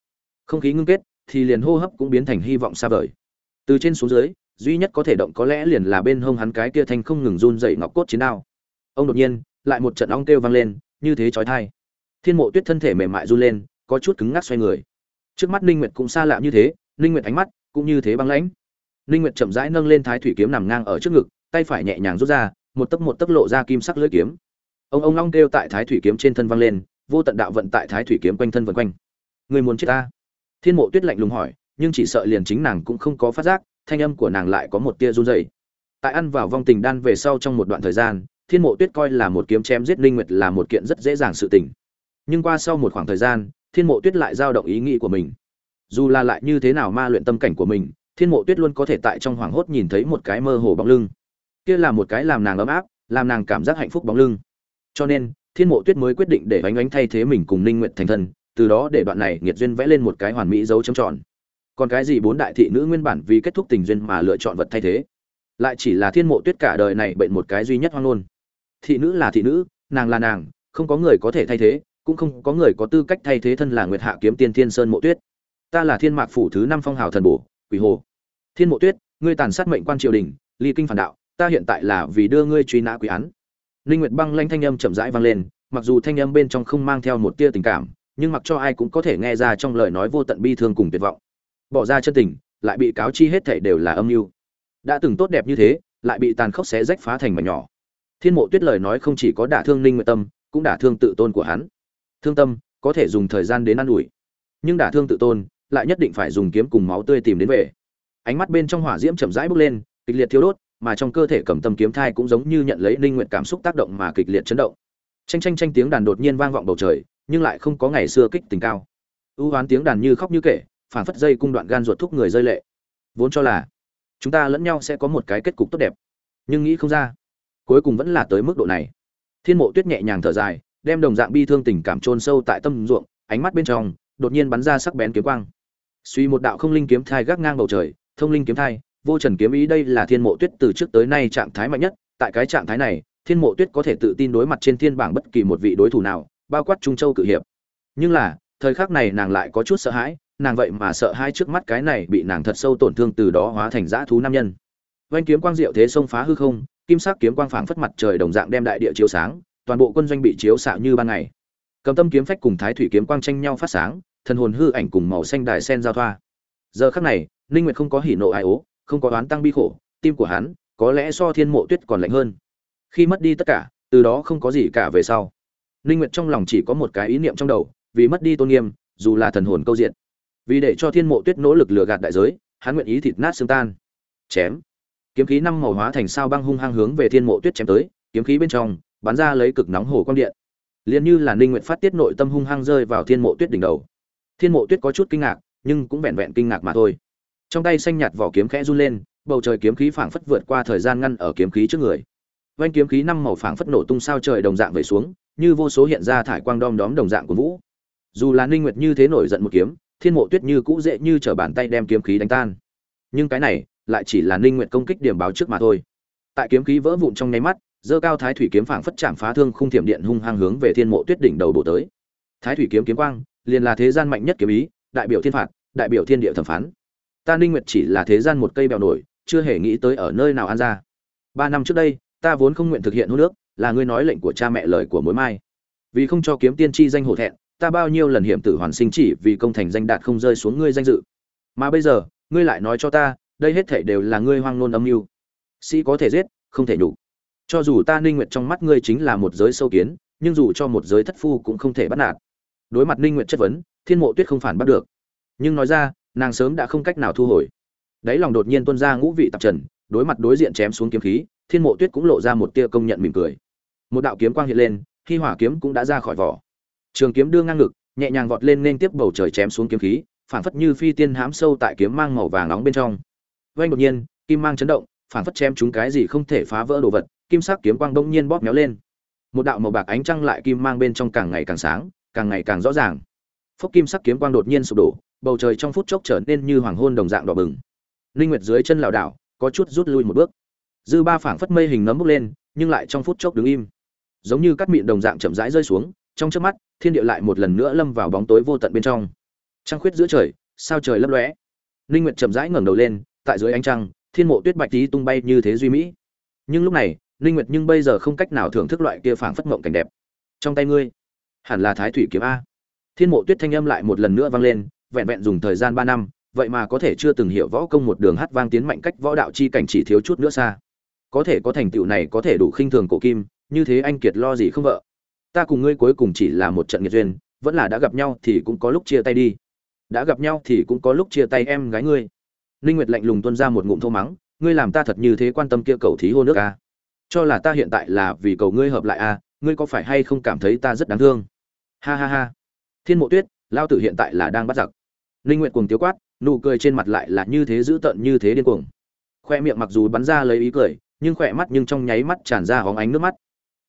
Không khí ngưng kết, thì liền hô hấp cũng biến thành hy vọng xa vời. Từ trên xuống dưới, duy nhất có thể động có lẽ liền là bên hông hắn cái kia thanh không ngừng run dậy ngọc cốt chiến đao ông đột nhiên, lại một trận ong kêu vang lên, như thế chói tai. Thiên mộ tuyết thân thể mềm mại run lên, có chút cứng ngắc xoay người. Trước mắt ninh nguyệt cũng xa lạ như thế, ninh nguyệt ánh mắt cũng như thế băng lãnh. Ninh nguyệt chậm rãi nâng lên thái thủy kiếm nằm ngang ở trước ngực, tay phải nhẹ nhàng rút ra, một tấc một tấc lộ ra kim sắc lưỡi kiếm. Ông ông long kêu tại thái thủy kiếm trên thân vang lên, vô tận đạo vận tại thái thủy kiếm quanh thân vần quanh. Người muốn chết ta? Thiên mộ tuyết lạnh lùng hỏi, nhưng chỉ sợ liền chính nàng cũng không có phát giác, thanh âm của nàng lại có một tia run rẩy. Tại ăn vào vong tình đan về sau trong một đoạn thời gian thiên mộ tuyết coi là một kiếm chém giết linh nguyệt là một kiện rất dễ dàng sự tình. Nhưng qua sau một khoảng thời gian, thiên mộ tuyết lại dao động ý nghĩ của mình. Dù là lại như thế nào ma luyện tâm cảnh của mình, thiên mộ tuyết luôn có thể tại trong hoàng hốt nhìn thấy một cái mơ hồ bóng lưng. Kia là một cái làm nàng ấm áp, làm nàng cảm giác hạnh phúc bóng lưng. Cho nên, thiên mộ tuyết mới quyết định để bánh bánh thay thế mình cùng ninh Nguyệt thành thân, từ đó để đoạn này nghiệt duyên vẽ lên một cái hoàn mỹ dấu chấm tròn. Còn cái gì bốn đại thị nữ nguyên bản vì kết thúc tình duyên mà lựa chọn vật thay thế? Lại chỉ là thiên mộ tuyết cả đời này bệnh một cái duy nhất hoang luôn thị nữ là thị nữ, nàng là nàng, không có người có thể thay thế, cũng không có người có tư cách thay thế thân là nguyệt hạ kiếm tiên thiên sơn mộ tuyết. Ta là thiên mạc phủ thứ năm phong hào thần bổ, quỷ hồ. Thiên mộ tuyết, ngươi tàn sát mệnh quan triều đình, ly kinh phản đạo, ta hiện tại là vì đưa ngươi truy nã quý án. Linh nguyệt băng lanh thanh âm chậm rãi vang lên, mặc dù thanh âm bên trong không mang theo một tia tình cảm, nhưng mặc cho ai cũng có thể nghe ra trong lời nói vô tận bi thương cùng tuyệt vọng. Bỏ ra chân tình, lại bị cáo chi hết thảy đều là âm mưu. Đã từng tốt đẹp như thế, lại bị tàn khốc xé rách phá thành mảnh nhỏ thiên mộ tuyết lời nói không chỉ có đả thương linh nguyện tâm, cũng đả thương tự tôn của hắn. Thương tâm, có thể dùng thời gian đến ăn ủi, nhưng đả thương tự tôn lại nhất định phải dùng kiếm cùng máu tươi tìm đến về. Ánh mắt bên trong hỏa diễm chậm rãi bốc lên, kịch liệt thiếu đốt, mà trong cơ thể cầm tâm kiếm thai cũng giống như nhận lấy linh nguyện cảm xúc tác động mà kịch liệt chấn động. Tranh tranh tranh tiếng đàn đột nhiên vang vọng bầu trời, nhưng lại không có ngày xưa kích tình cao. Ưu hoán tiếng đàn như khóc như kể phản phất dây cung đoạn gan ruột thúc người rơi lệ. Vốn cho là, chúng ta lẫn nhau sẽ có một cái kết cục tốt đẹp. Nhưng nghĩ không ra cuối cùng vẫn là tới mức độ này. Thiên mộ tuyết nhẹ nhàng thở dài, đem đồng dạng bi thương tình cảm chôn sâu tại tâm ruộng, ánh mắt bên trong, đột nhiên bắn ra sắc bén kiếm quang. Suy một đạo không linh kiếm thai gác ngang bầu trời, thông linh kiếm thai, vô trần kiếm ý đây là thiên mộ tuyết từ trước tới nay trạng thái mạnh nhất. Tại cái trạng thái này, thiên mộ tuyết có thể tự tin đối mặt trên thiên bảng bất kỳ một vị đối thủ nào, bao quát trung châu cự hiệp. Nhưng là, thời khắc này nàng lại có chút sợ hãi, nàng vậy mà sợ hai trước mắt cái này bị nàng thật sâu tổn thương từ đó hóa thành dã thú nam nhân. Vanh kiếm quang diệu thế xông phá hư không kim sắc kiếm quang phảng phất mặt trời đồng dạng đem đại địa chiếu sáng, toàn bộ quân doanh bị chiếu xạ như ban ngày. Cầm tâm kiếm phách cùng thái thủy kiếm quang tranh nhau phát sáng, thần hồn hư ảnh cùng màu xanh đài sen giao thoa. Giờ khắc này, ninh nguyệt không có hỉ nộ ai ố, không có oán tăng bi khổ, tim của hắn có lẽ so thiên mộ tuyết còn lạnh hơn. Khi mất đi tất cả, từ đó không có gì cả về sau. Ninh nguyệt trong lòng chỉ có một cái ý niệm trong đầu, vì mất đi tôn nghiêm, dù là thần hồn câu diện. Vì để cho thiên mộ tuyết nỗ lực lừa gạt đại giới, hắn nguyện ý thịt nát xương tan. Chém kiếm khí năm màu hóa thành sao băng hung hăng hướng về thiên mộ tuyết chém tới, kiếm khí bên trong, bắn ra lấy cực nóng hồ quang điện. Liền như là ninh nguyện phát tiết nội tâm hung hăng rơi vào thiên mộ tuyết đỉnh đầu. Thiên mộ tuyết có chút kinh ngạc, nhưng cũng vẹn vẹn kinh ngạc mà thôi. Trong tay xanh nhạt vỏ kiếm khẽ run lên, bầu trời kiếm khí phảng phất vượt qua thời gian ngăn ở kiếm khí trước người. Vanh kiếm khí năm màu phảng phất nổ tung sao trời đồng dạng về xuống, như vô số hiện ra thải quang đom đóm đồng dạng của vũ. Dù là ninh nguyệt như thế nổi giận một kiếm, thiên mộ tuyết như cũ dễ như trở bàn tay đem kiếm khí đánh tan. Nhưng cái này lại chỉ là ninh nguyệt công kích điểm báo trước mà thôi. Tại kiếm khí vỡ vụn trong nháy mắt dơ cao thái thủy kiếm phảng phất chạm phá thương khung thiểm điện hung hăng hướng về thiên mộ tuyết đỉnh đầu bổ tới. Thái thủy kiếm kiếm quang, liền là thế gian mạnh nhất kiếm ý, đại biểu thiên phạt, đại biểu thiên địa thẩm phán. Ta ninh nguyệt chỉ là thế gian một cây bèo nổi, chưa hề nghĩ tới ở nơi nào ăn ra. Ba năm trước đây, ta vốn không nguyện thực hiện hôn nước là ngươi nói lệnh của cha mẹ lời của mối mai. Vì không cho kiếm tiên chi danh hổ thẹn, ta bao nhiêu lần hiểm tử hoàn sinh chỉ vì công thành danh đạt không rơi xuống ngươi danh dự. Mà bây giờ, ngươi lại nói cho ta đây hết thể đều là ngươi hoang nôn âm mưu. Sĩ có thể giết, không thể nhục. Cho dù ta ninh nguyệt trong mắt ngươi chính là một giới sâu kiến, nhưng dù cho một giới thất phu cũng không thể bắt nạt. Đối mặt ninh nguyệt chất vấn, thiên mộ tuyết không phản bắt được. Nhưng nói ra, nàng sớm đã không cách nào thu hồi. Đáy lòng đột nhiên tuôn ra ngũ vị tạp trần, đối mặt đối diện chém xuống kiếm khí, thiên mộ tuyết cũng lộ ra một tia công nhận mỉm cười. Một đạo kiếm quang hiện lên, khi hỏa kiếm cũng đã ra khỏi vỏ. Trường kiếm đưa ngang ngực, nhẹ nhàng vọt lên nên tiếp bầu trời chém xuống kiếm khí phản phất như phi tiên hám sâu tại kiếm mang màu vàng nóng bên trong oanh đột nhiên, kim mang chấn động, phản phất chém chúng cái gì không thể phá vỡ đồ vật, kim sắc kiếm quang bỗng nhiên bóp méo lên. Một đạo màu bạc ánh trăng lại kim mang bên trong càng ngày càng sáng, càng ngày càng rõ ràng. Phốc kim sắc kiếm quang đột nhiên sụp đổ, bầu trời trong phút chốc trở nên như hoàng hôn đồng dạng đỏ bừng. Linh nguyệt dưới chân lảo đảo, có chút rút lui một bước. Dư ba phảng phất mây hình nấm bốc lên, nhưng lại trong phút chốc đứng im. Giống như cắt mịn đồng dạng chậm rãi rơi xuống, trong chớp mắt, thiên địa lại một lần nữa lâm vào bóng tối vô tận bên trong. Trăng khuyết giữa trời, sao trời lấp lóe? Linh nguyệt chậm rãi ngẩng đầu lên tại dưới ánh trăng, thiên mộ tuyết bạch tí tung bay như thế duy mỹ. Nhưng lúc này linh nguyệt nhưng bây giờ không cách nào thưởng thức loại kia phảng phất mộng cảnh đẹp. Trong tay ngươi, hẳn là thái thủy kiếm a. Thiên mộ tuyết thanh âm lại một lần nữa vang lên, vẹn vẹn dùng thời gian ba năm, vậy mà có thể chưa từng hiểu võ công một đường hát vang tiến mạnh cách võ đạo chi cảnh chỉ thiếu chút nữa xa. Có thể có thành tựu này có thể đủ khinh thường cổ kim, như thế anh kiệt lo gì không vợ? Ta cùng ngươi cuối cùng chỉ là một trận nghiệt duyên, vẫn là đã gặp nhau thì cũng có lúc chia tay đi. Đã gặp nhau thì cũng có lúc chia tay em gái ngươi ninh nguyệt lạnh lùng tuôn ra một ngụm thô mắng, ngươi làm ta thật như thế quan tâm kia cầu thí hôn nước a. Cho là ta hiện tại là vì cầu ngươi hợp lại a, ngươi có phải hay không cảm thấy ta rất đáng thương? Ha ha ha. Thiên mộ tuyết, lao tử hiện tại là đang bắt giặc. Ninh nguyệt cuồng tiếu quát, nụ cười trên mặt lại là như thế dữ tợn như thế điên cuồng. Khoe miệng mặc dù bắn ra lấy ý cười, nhưng khỏe mắt nhưng trong nháy mắt tràn ra hóng ánh nước mắt.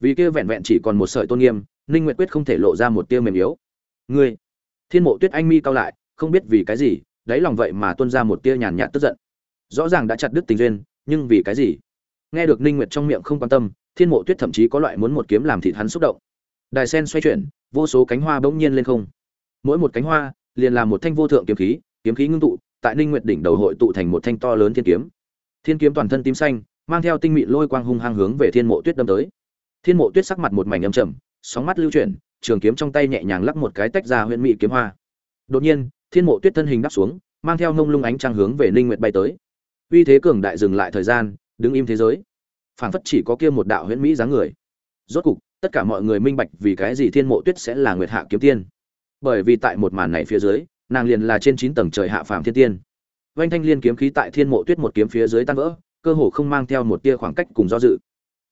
Vì kia vẹn vẹn chỉ còn một sợi tôn nghiêm, ninh nguyệt quyết không thể lộ ra một tia mềm yếu. Ngươi? Thiên mộ tuyết anh mi cao lại, không biết vì cái gì đáy lòng vậy mà tuôn ra một tia nhàn nhạt tức giận. Rõ ràng đã chặt đứt tình duyên, nhưng vì cái gì? Nghe được ninh nguyệt trong miệng không quan tâm, thiên mộ tuyết thậm chí có loại muốn một kiếm làm thịt hắn xúc động. Đài sen xoay chuyển, vô số cánh hoa bỗng nhiên lên không. Mỗi một cánh hoa liền là một thanh vô thượng kiếm khí kiếm khí ngưng tụ, tại ninh nguyệt đỉnh đầu hội tụ thành một thanh to lớn thiên kiếm. Thiên kiếm toàn thân tím xanh, mang theo tinh mịn lôi quang hung hăng hướng về thiên mộ tuyết đâm tới. Thiên mộ tuyết sắc mặt một mảnh âm trầm, sóng mắt lưu chuyển, trường kiếm trong tay nhẹ nhàng lắc một cái tách ra huyện mỹ kiếm hoa. Đột nhiên thiên mộ tuyết thân hình đáp xuống, mang theo ngông lung ánh trăng hướng về ninh nguyệt bay tới. Uy thế cường đại dừng lại thời gian, đứng im thế giới. Phảng phất chỉ có kia một đạo huyễn mỹ dáng người. Rốt cục, tất cả mọi người minh bạch vì cái gì thiên mộ tuyết sẽ là nguyệt hạ kiếm tiên. Bởi vì tại một màn này phía dưới, nàng liền là trên chín tầng trời hạ phàm thiên tiên. Vanh thanh liên kiếm khí tại thiên mộ tuyết một kiếm phía dưới tan vỡ, cơ hồ không mang theo một tia khoảng cách cùng do dự.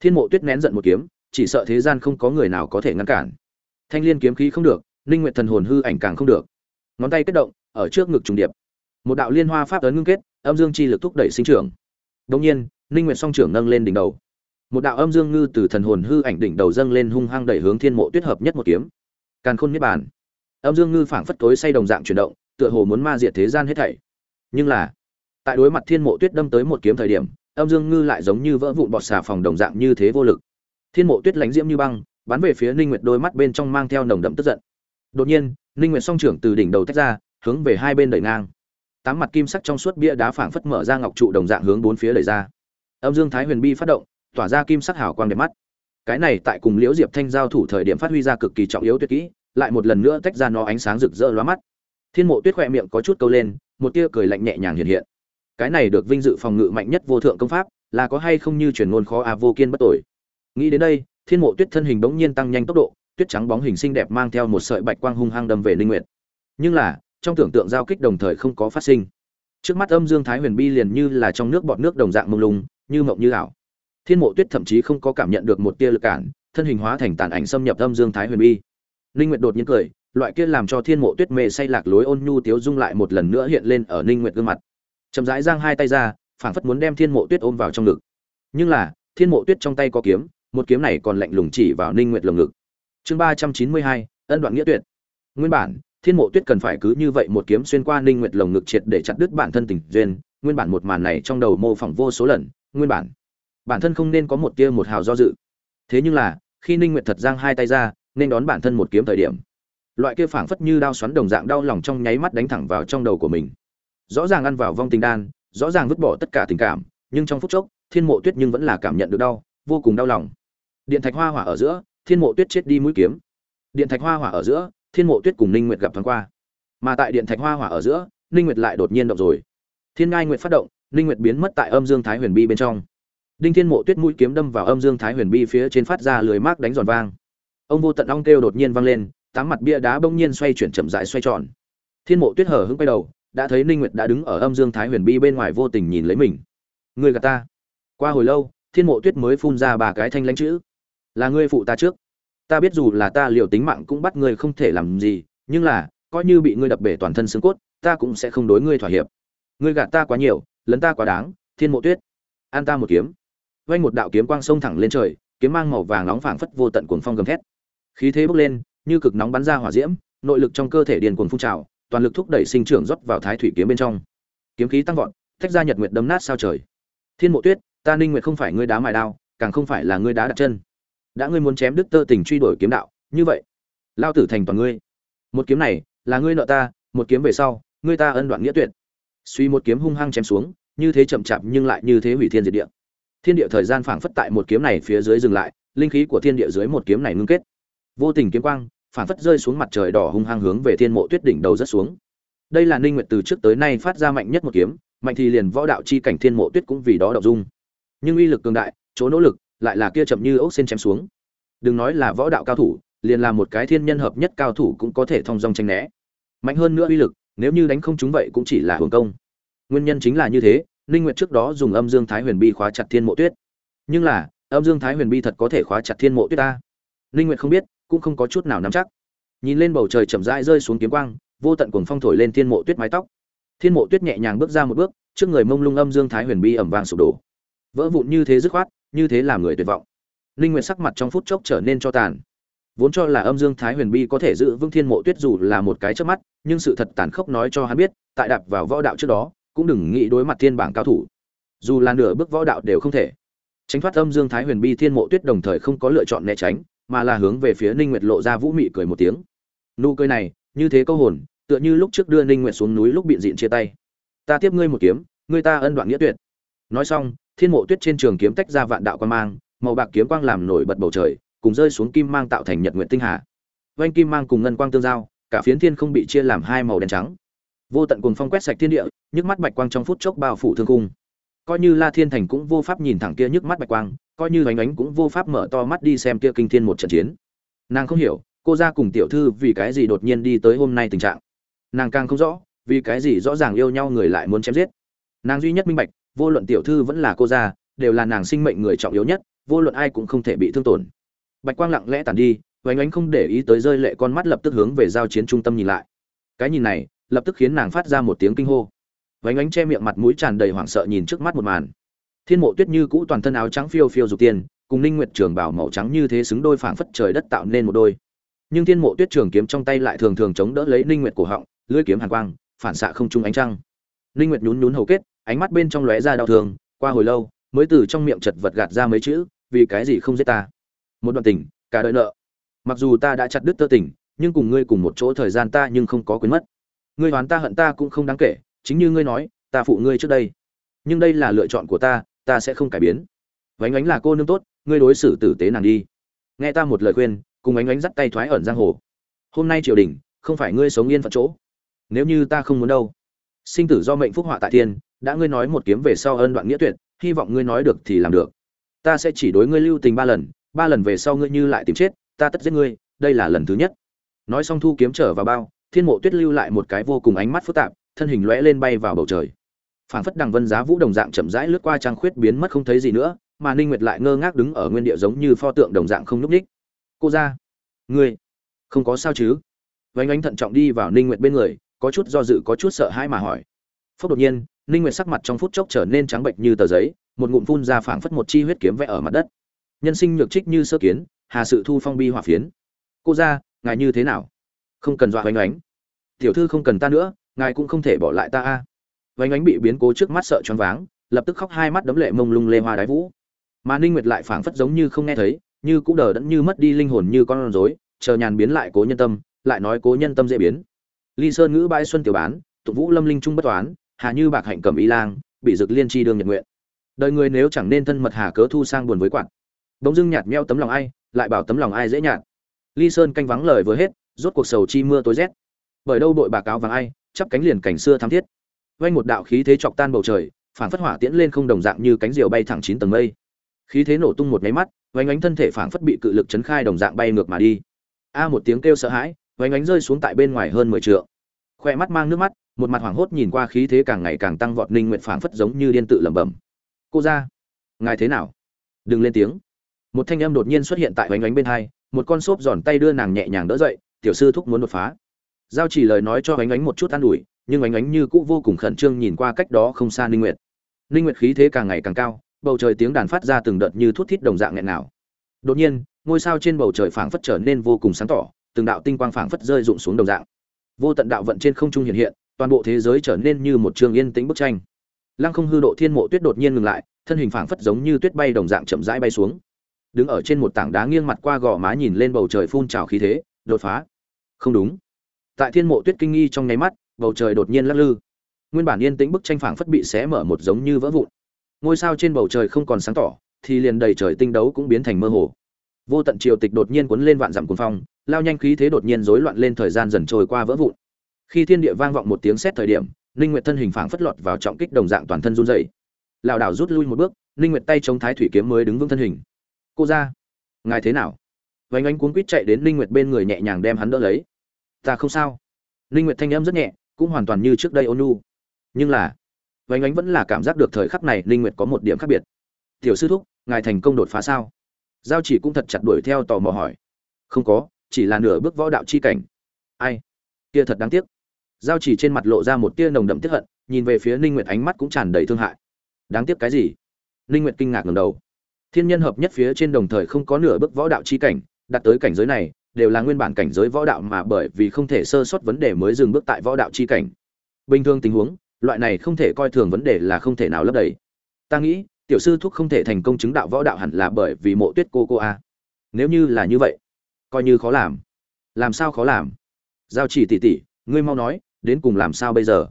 Thiên mộ tuyết nén giận một kiếm, chỉ sợ thế gian không có người nào có thể ngăn cản. Thanh liên kiếm khí không được, ninh nguyệt thần hồn hư ảnh càng không được ngón tay kết động, ở trước ngực trùng điệp. Một đạo liên hoa pháp ấn ngưng kết, âm dương chi lực thúc đẩy sinh trưởng. Đông nhiên, ninh nguyệt song trưởng nâng lên đỉnh đầu. Một đạo âm dương ngư từ thần hồn hư ảnh đỉnh đầu dâng lên hung hăng đẩy hướng thiên mộ tuyết hợp nhất một kiếm. Càn khôn niết bàn. Âm dương ngư phảng phất tối say đồng dạng chuyển động, tựa hồ muốn ma diệt thế gian hết thảy. Nhưng là, tại đối mặt thiên mộ tuyết đâm tới một kiếm thời điểm, âm dương ngư lại giống như vỡ vụn bọt xà phòng đồng dạng như thế vô lực. Thiên mộ tuyết lánh diễm như băng, bắn về phía ninh nguyệt đôi mắt bên trong mang theo nồng đậm tức giận. Đột nhiên ninh nguyệt song trưởng từ đỉnh đầu tách ra, hướng về hai bên đẩy ngang. Tám mặt kim sắc trong suốt bia đá phảng phất mở ra ngọc trụ đồng dạng hướng bốn phía đẩy ra. Âm dương thái huyền bi phát động, tỏa ra kim sắc hào quang đẹp mắt. Cái này tại cùng liễu diệp thanh giao thủ thời điểm phát huy ra cực kỳ trọng yếu tuyệt kỹ, lại một lần nữa tách ra nó ánh sáng rực rỡ lóa mắt. Thiên mộ tuyết khỏe miệng có chút câu lên, một tia cười lạnh nhẹ nhàng hiện hiện. Cái này được vinh dự phòng ngự mạnh nhất vô thượng công pháp, là có hay không như truyền ngôn khó a vô kiên bất tội. Nghĩ đến đây, thiên mộ tuyết thân hình bỗng nhiên tăng nhanh tốc độ tuyết trắng bóng hình xinh đẹp mang theo một sợi bạch quang hung hăng đâm về linh nguyệt. Nhưng là, trong tưởng tượng giao kích đồng thời không có phát sinh. Trước mắt âm dương thái huyền bi liền như là trong nước bọt nước đồng dạng mông lung, như mộng như ảo. Thiên mộ tuyết thậm chí không có cảm nhận được một tia lực cản, thân hình hóa thành tàn ảnh xâm nhập âm dương thái huyền bi. Ninh nguyệt đột nhiên cười, loại kia làm cho thiên mộ tuyết mê say lạc lối ôn nhu tiếu dung lại một lần nữa hiện lên ở ninh nguyệt gương mặt. Chậm rãi giang hai tay ra, phảng phất muốn đem thiên mộ tuyết ôm vào trong ngực. Nhưng là, thiên mộ tuyết trong tay có kiếm, một kiếm này còn lạnh lùng chỉ vào ninh nguyệt lồng ngực chương ba trăm chín mươi hai, ân đoạn nghĩa tuyệt. Nguyên bản, thiên mộ tuyết cần phải cứ như vậy một kiếm xuyên qua ninh nguyệt lồng ngực triệt để chặt đứt bản thân tình duyên. Nguyên bản một màn này trong đầu mô phỏng vô số lần. Nguyên bản bản thân không nên có một tia một hào do dự. Thế nhưng là, khi ninh nguyệt thật giang hai tay ra, nên đón bản thân một kiếm thời điểm. Loại kia phảng phất như đao xoắn đồng dạng đau lòng trong nháy mắt đánh thẳng vào trong đầu của mình. Rõ ràng ăn vào vong tình đan, rõ ràng vứt bỏ tất cả tình cảm, nhưng trong phút chốc, thiên mộ tuyết nhưng vẫn là cảm nhận được đau, vô cùng đau lòng. Điện thạch hoa hỏa ở giữa thiên mộ tuyết chết đi mũi kiếm. Điện thạch hoa hỏa ở giữa, thiên mộ tuyết cùng ninh nguyệt gặp thoáng qua. Mà tại điện thạch hoa hỏa ở giữa, ninh nguyệt lại đột nhiên động rồi. Thiên ngai nguyệt phát động, ninh nguyệt biến mất tại âm dương thái huyền bi bên trong. Đinh thiên mộ tuyết mũi kiếm đâm vào âm dương thái huyền bi phía trên phát ra lưới mác đánh giòn vang. Ông vô tận ong kêu đột nhiên vang lên, tám mặt bia đá bỗng nhiên xoay chuyển chậm rãi xoay tròn. Thiên mộ tuyết hở hững quay đầu, đã thấy ninh nguyệt đã đứng ở âm dương thái huyền bi bên ngoài vô tình nhìn lấy mình. Người gạt ta. Qua hồi lâu, thiên mộ tuyết mới phun ra ba cái thanh lãnh chữ là ngươi phụ ta trước. Ta biết dù là ta liều tính mạng cũng bắt ngươi không thể làm gì, nhưng là, coi như bị ngươi đập bể toàn thân xương cốt, ta cũng sẽ không đối ngươi thỏa hiệp. Ngươi gạt ta quá nhiều, lấn ta quá đáng, thiên mộ tuyết. An ta một kiếm. Vay một đạo kiếm quang sông thẳng lên trời, kiếm mang màu vàng nóng phảng phất vô tận cuồng phong gầm thét. Khí thế bốc lên, như cực nóng bắn ra hỏa diễm, nội lực trong cơ thể điền cuồng phun trào, toàn lực thúc đẩy sinh trưởng rót vào thái thủy kiếm bên trong. Kiếm khí tăng vọt, tách ra nhật nguyệt đấm nát sao trời. Thiên mộ tuyết, ta ninh nguyệt không phải ngươi đá mài đao, càng không phải là ngươi đá đặt chân đã ngươi muốn chém đứt tơ tình truy đuổi kiếm đạo, như vậy, lao tử thành toàn ngươi. Một kiếm này là ngươi nợ ta, một kiếm về sau, ngươi ta ân đoạn nghĩa tuyệt. Suy một kiếm hung hăng chém xuống, như thế chậm chạp nhưng lại như thế hủy thiên diệt địa. Thiên địa thời gian phảng phất tại một kiếm này phía dưới dừng lại, linh khí của thiên địa dưới một kiếm này ngưng kết. Vô tình kiếm quang, phảng phất rơi xuống mặt trời đỏ hung hăng hướng về thiên mộ tuyết đỉnh đầu rất xuống. Đây là ninh nguyệt từ trước tới nay phát ra mạnh nhất một kiếm, mạnh thì liền võ đạo chi cảnh thiên mộ tuyết cũng vì đó động dung. Nhưng uy lực cường đại, chỗ nỗ lực lại là kia chậm như ốc sen chém xuống. Đừng nói là võ đạo cao thủ, liền là một cái thiên nhân hợp nhất cao thủ cũng có thể thông dong tranh né. Mạnh hơn nữa uy lực, nếu như đánh không chúng vậy cũng chỉ là hưởng công. Nguyên nhân chính là như thế, ninh nguyệt trước đó dùng âm dương thái huyền bi khóa chặt thiên mộ tuyết. Nhưng là, âm dương thái huyền bi thật có thể khóa chặt thiên mộ tuyết ta? Ninh nguyệt không biết, cũng không có chút nào nắm chắc. Nhìn lên bầu trời chậm rãi rơi xuống kiếm quang, vô tận cuồng phong thổi lên thiên mộ tuyết mái tóc. Thiên mộ tuyết nhẹ nhàng bước ra một bước, trước người mông lung âm dương thái huyền bi ẩm vàng sụp đổ. Vỡ vụn như thế dứt khoát như thế làm người tuyệt vọng. Linh nguyệt sắc mặt trong phút chốc trở nên cho tàn. Vốn cho là âm dương thái huyền bi có thể giữ vững thiên mộ tuyết dù là một cái trước mắt, nhưng sự thật tàn khốc nói cho hắn biết, tại đạp vào võ đạo trước đó, cũng đừng nghĩ đối mặt thiên bảng cao thủ. Dù là nửa bước võ đạo đều không thể. Tránh thoát âm dương thái huyền bi thiên mộ tuyết đồng thời không có lựa chọn né tránh, mà là hướng về phía ninh nguyệt lộ ra vũ mị cười một tiếng. Nụ cười này, như thế câu hồn, tựa như lúc trước đưa ninh nguyệt xuống núi lúc biện diện chia tay. Ta tiếp ngươi một kiếm, ngươi ta ân đoạn nghĩa tuyệt. Nói xong thiên mộ tuyết trên trường kiếm tách ra vạn đạo quan mang, màu bạc kiếm quang làm nổi bật bầu trời, cùng rơi xuống kim mang tạo thành nhật nguyện tinh hà. Vanh kim mang cùng ngân quang tương giao, cả phiến thiên không bị chia làm hai màu đen trắng. Vô tận cùng phong quét sạch thiên địa, nhức mắt bạch quang trong phút chốc bao phủ thương cung coi như la thiên thành cũng vô pháp nhìn thẳng kia nhức mắt bạch quang, coi như ánh ánh cũng vô pháp mở to mắt đi xem kia kinh thiên một trận chiến. Nàng không hiểu, cô ra cùng tiểu thư vì cái gì đột nhiên đi tới hôm nay tình trạng. Nàng càng không rõ, vì cái gì rõ ràng yêu nhau người lại muốn chém giết. Nàng duy nhất minh bạch vô luận tiểu thư vẫn là cô gia, đều là nàng sinh mệnh người trọng yếu nhất, vô luận ai cũng không thể bị thương tổn. Bạch quang lặng lẽ tàn đi vánh ánh không để ý tới rơi lệ con mắt lập tức hướng về giao chiến trung tâm nhìn lại. Cái nhìn này, lập tức khiến nàng phát ra một tiếng kinh hô. Vánh ánh che miệng mặt mũi tràn đầy hoảng sợ nhìn trước mắt một màn. Thiên mộ tuyết như cũ toàn thân áo trắng phiêu phiêu dục tiền cùng ninh nguyệt trường bảo màu trắng như thế xứng đôi phảng phất trời đất tạo nên một đôi. Nhưng thiên mộ tuyết trường kiếm trong tay lại thường thường chống đỡ lấy ninh nguyệt cổ họng, lưỡi kiếm hàn quang, phản xạ không trung ánh trăng. Ninh nguyệt nhún nhún hầu kết ánh mắt bên trong lóe ra đau thương, qua hồi lâu, mới từ trong miệng chật vật gạt ra mấy chữ, vì cái gì không giết ta? Một đoạn tình, cả đời nợ. Mặc dù ta đã chặt đứt tơ tình, nhưng cùng ngươi cùng một chỗ thời gian ta nhưng không có quên mất. Ngươi đoán ta hận ta cũng không đáng kể, chính như ngươi nói, ta phụ ngươi trước đây. Nhưng đây là lựa chọn của ta ta sẽ không cải biến. Vánh ánh là cô nương tốt, ngươi đối xử tử tế nàng đi. Nghe ta một lời khuyên, cùng ánh ánh dắt tay thoái ẩn giang hồ. Hôm nay triều đình, không phải ngươi sống yên phận chỗ. Nếu như ta không muốn đâu. Sinh tử do mệnh phúc họa tại thiên đã ngươi nói một kiếm về sau ân đoạn nghĩa tuyệt, hy vọng ngươi nói được thì làm được. Ta sẽ chỉ đối ngươi lưu tình ba lần ba lần về sau ngươi như lại tìm chết, ta tất giết ngươi, đây là lần thứ nhất. Nói xong thu kiếm trở vào bao, thiên mộ tuyết lưu lại một cái vô cùng ánh mắt phức tạp, thân hình lóe lên bay vào bầu trời. Phảng phất đằng vân giá vũ đồng dạng chậm rãi lướt qua trang khuyết biến mất không thấy gì nữa, mà ninh nguyệt lại ngơ ngác đứng ở nguyên địa giống như pho tượng đồng dạng không núp ních cô ra ngươi không có sao chứ? Vánh ánh thận trọng đi vào ninh nguyệt bên người, có chút do dự, có chút sợ hãi mà hỏi. Phúc đột nhiên ninh nguyệt sắc mặt trong phút chốc trở nên trắng bệch như tờ giấy một ngụm phun ra phảng phất một chi huyết kiếm vẽ ở mặt đất. Nhân sinh nhược trích như sơ kiến hà sự thu phong bi hỏa phiến. Cô gia, ngài như thế nào? Không cần dọa oanh oánh tiểu thư không cần ta nữa ngài cũng không thể bỏ lại ta a. Oanh oánh bị biến cố trước mắt sợ choáng váng lập tức khóc hai mắt đấm lệ mông lung lê hoa đái vũ. Mà ninh nguyệt lại phảng phất giống như không nghe thấy như cũng đờ đẫn như mất đi linh hồn như con rối chờ nhàn biến lại cố nhân tâm lại nói cố nhân tâm dễ biến. Ly sơn ngữ bãi xuân tiểu bán tụ vũ lâm linh trung bất toán hà như bạc hạnh cầm y lang, bị dực liên tri đương nhật nguyện. Đời người nếu chẳng nên thân mật hà cớ thu sang buồn với quạt. Bỗng dưng nhạt meo tấm lòng ai, lại bảo tấm lòng ai dễ nhạt. Ly sơn canh vắng lời vừa hết, rốt cuộc sầu chi mưa tối rét. Bởi đâu đội bà cáo vàng ai, chắp cánh liền cảnh xưa thắm thiết. Vay một đạo khí thế chọc tan bầu trời phản phất hỏa tiễn lên không đồng dạng như cánh diều bay thẳng chín tầng mây. Khí thế nổ tung một máy mắt vánh ánh thân thể phảng phất bị cự lực chấn khai đồng dạng bay ngược mà đi. A một tiếng kêu sợ hãi vánh ánh rơi xuống tại bên ngoài hơn mười trượng. Khoe mắt mang nước mắt một mặt hoảng hốt nhìn qua khí thế càng ngày càng tăng vọt ninh nguyện phảng phất giống như điên tự lẩm bẩm. Cô ra ngài thế nào? Đừng lên tiếng. Một thanh âm đột nhiên xuất hiện tại vánh ánh bên hai, một con xốp giòn tay đưa nàng nhẹ nhàng đỡ dậy, tiểu sư thúc muốn đột phá. Giao chỉ lời nói cho vánh ánh một chút an ủi, nhưng vánh ánh như cũ vô cùng khẩn trương nhìn qua cách đó không xa ninh nguyệt. Ninh nguyệt khí thế càng ngày càng cao, bầu trời tiếng đàn phát ra từng đợt như thuốc thít đồng dạng nghẹn nào đột nhiên, ngôi sao trên bầu trời phảng phất trở nên vô cùng sáng tỏ, từng đạo tinh quang phảng phất rơi rụng xuống đồng dạng. Vô tận đạo vận trên không trung hiện hiện toàn bộ thế giới trở nên như một trường yên tĩnh bức tranh. Lăng không hư độ thiên mộ tuyết đột nhiên ngừng lại, thân hình phảng phất giống như tuyết bay đồng dạng chậm rãi bay xuống. Đứng ở trên một tảng đá nghiêng mặt qua gò má nhìn lên bầu trời phun trào khí thế, đột phá. Không đúng. Tại thiên mộ tuyết kinh nghi trong nháy mắt, bầu trời đột nhiên lắc lư. Nguyên bản yên tĩnh bức tranh phảng phất bị xé mở một giống như vỡ vụn. Ngôi sao trên bầu trời không còn sáng tỏ, thì liền đầy trời tinh đấu cũng biến thành mơ hồ. Vô tận triều tịch đột nhiên cuốn lên vạn dặm cuồng phong, lao nhanh khí thế đột nhiên rối loạn lên thời gian dần trôi qua vỡ vụn khi thiên địa vang vọng một tiếng xét thời điểm, ninh nguyệt thân hình phảng phất lọt vào trọng kích đồng dạng toàn thân run rẩy. Lão đảo rút lui một bước, ninh nguyệt tay chống thái thủy kiếm mới đứng vững thân hình. Cô ra ngài thế nào? Vánh ánh cuốn quýt chạy đến ninh nguyệt bên người nhẹ nhàng đem hắn đỡ lấy. Ta không sao. Ninh nguyệt thanh âm rất nhẹ, cũng hoàn toàn như trước đây ôn nhu. Nhưng là vánh ánh vẫn là cảm giác được thời khắc này ninh nguyệt có một điểm khác biệt. Tiểu sư thúc, ngài thành công đột phá sao? Giao chỉ cũng thật chặt đuổi theo tò mò hỏi. Không có, chỉ là nửa bước võ đạo chi cảnh. Ai? Kia thật đáng tiếc giao chỉ trên mặt lộ ra một tia nồng đậm tiếc hận, nhìn về phía ninh nguyệt ánh mắt cũng tràn đầy thương hại. Đáng tiếc cái gì? Ninh nguyệt kinh ngạc ngẩng đầu. Thiên nhân hợp nhất phía trên đồng thời không có nửa bước võ đạo chi cảnh, đạt tới cảnh giới này, đều là nguyên bản cảnh giới võ đạo mà bởi vì không thể sơ suất vấn đề mới dừng bước tại võ đạo chi cảnh. Bình thường tình huống, loại này không thể coi thường vấn đề là không thể nào lấp đầy. Ta nghĩ, tiểu sư thúc không thể thành công chứng đạo võ đạo hẳn là bởi vì mộ tuyết cô cô a. Nếu như là như vậy, coi như khó làm. Làm sao khó làm? Giao chỉ tỉ tỉ ngươi mau nói đến cùng làm sao bây giờ?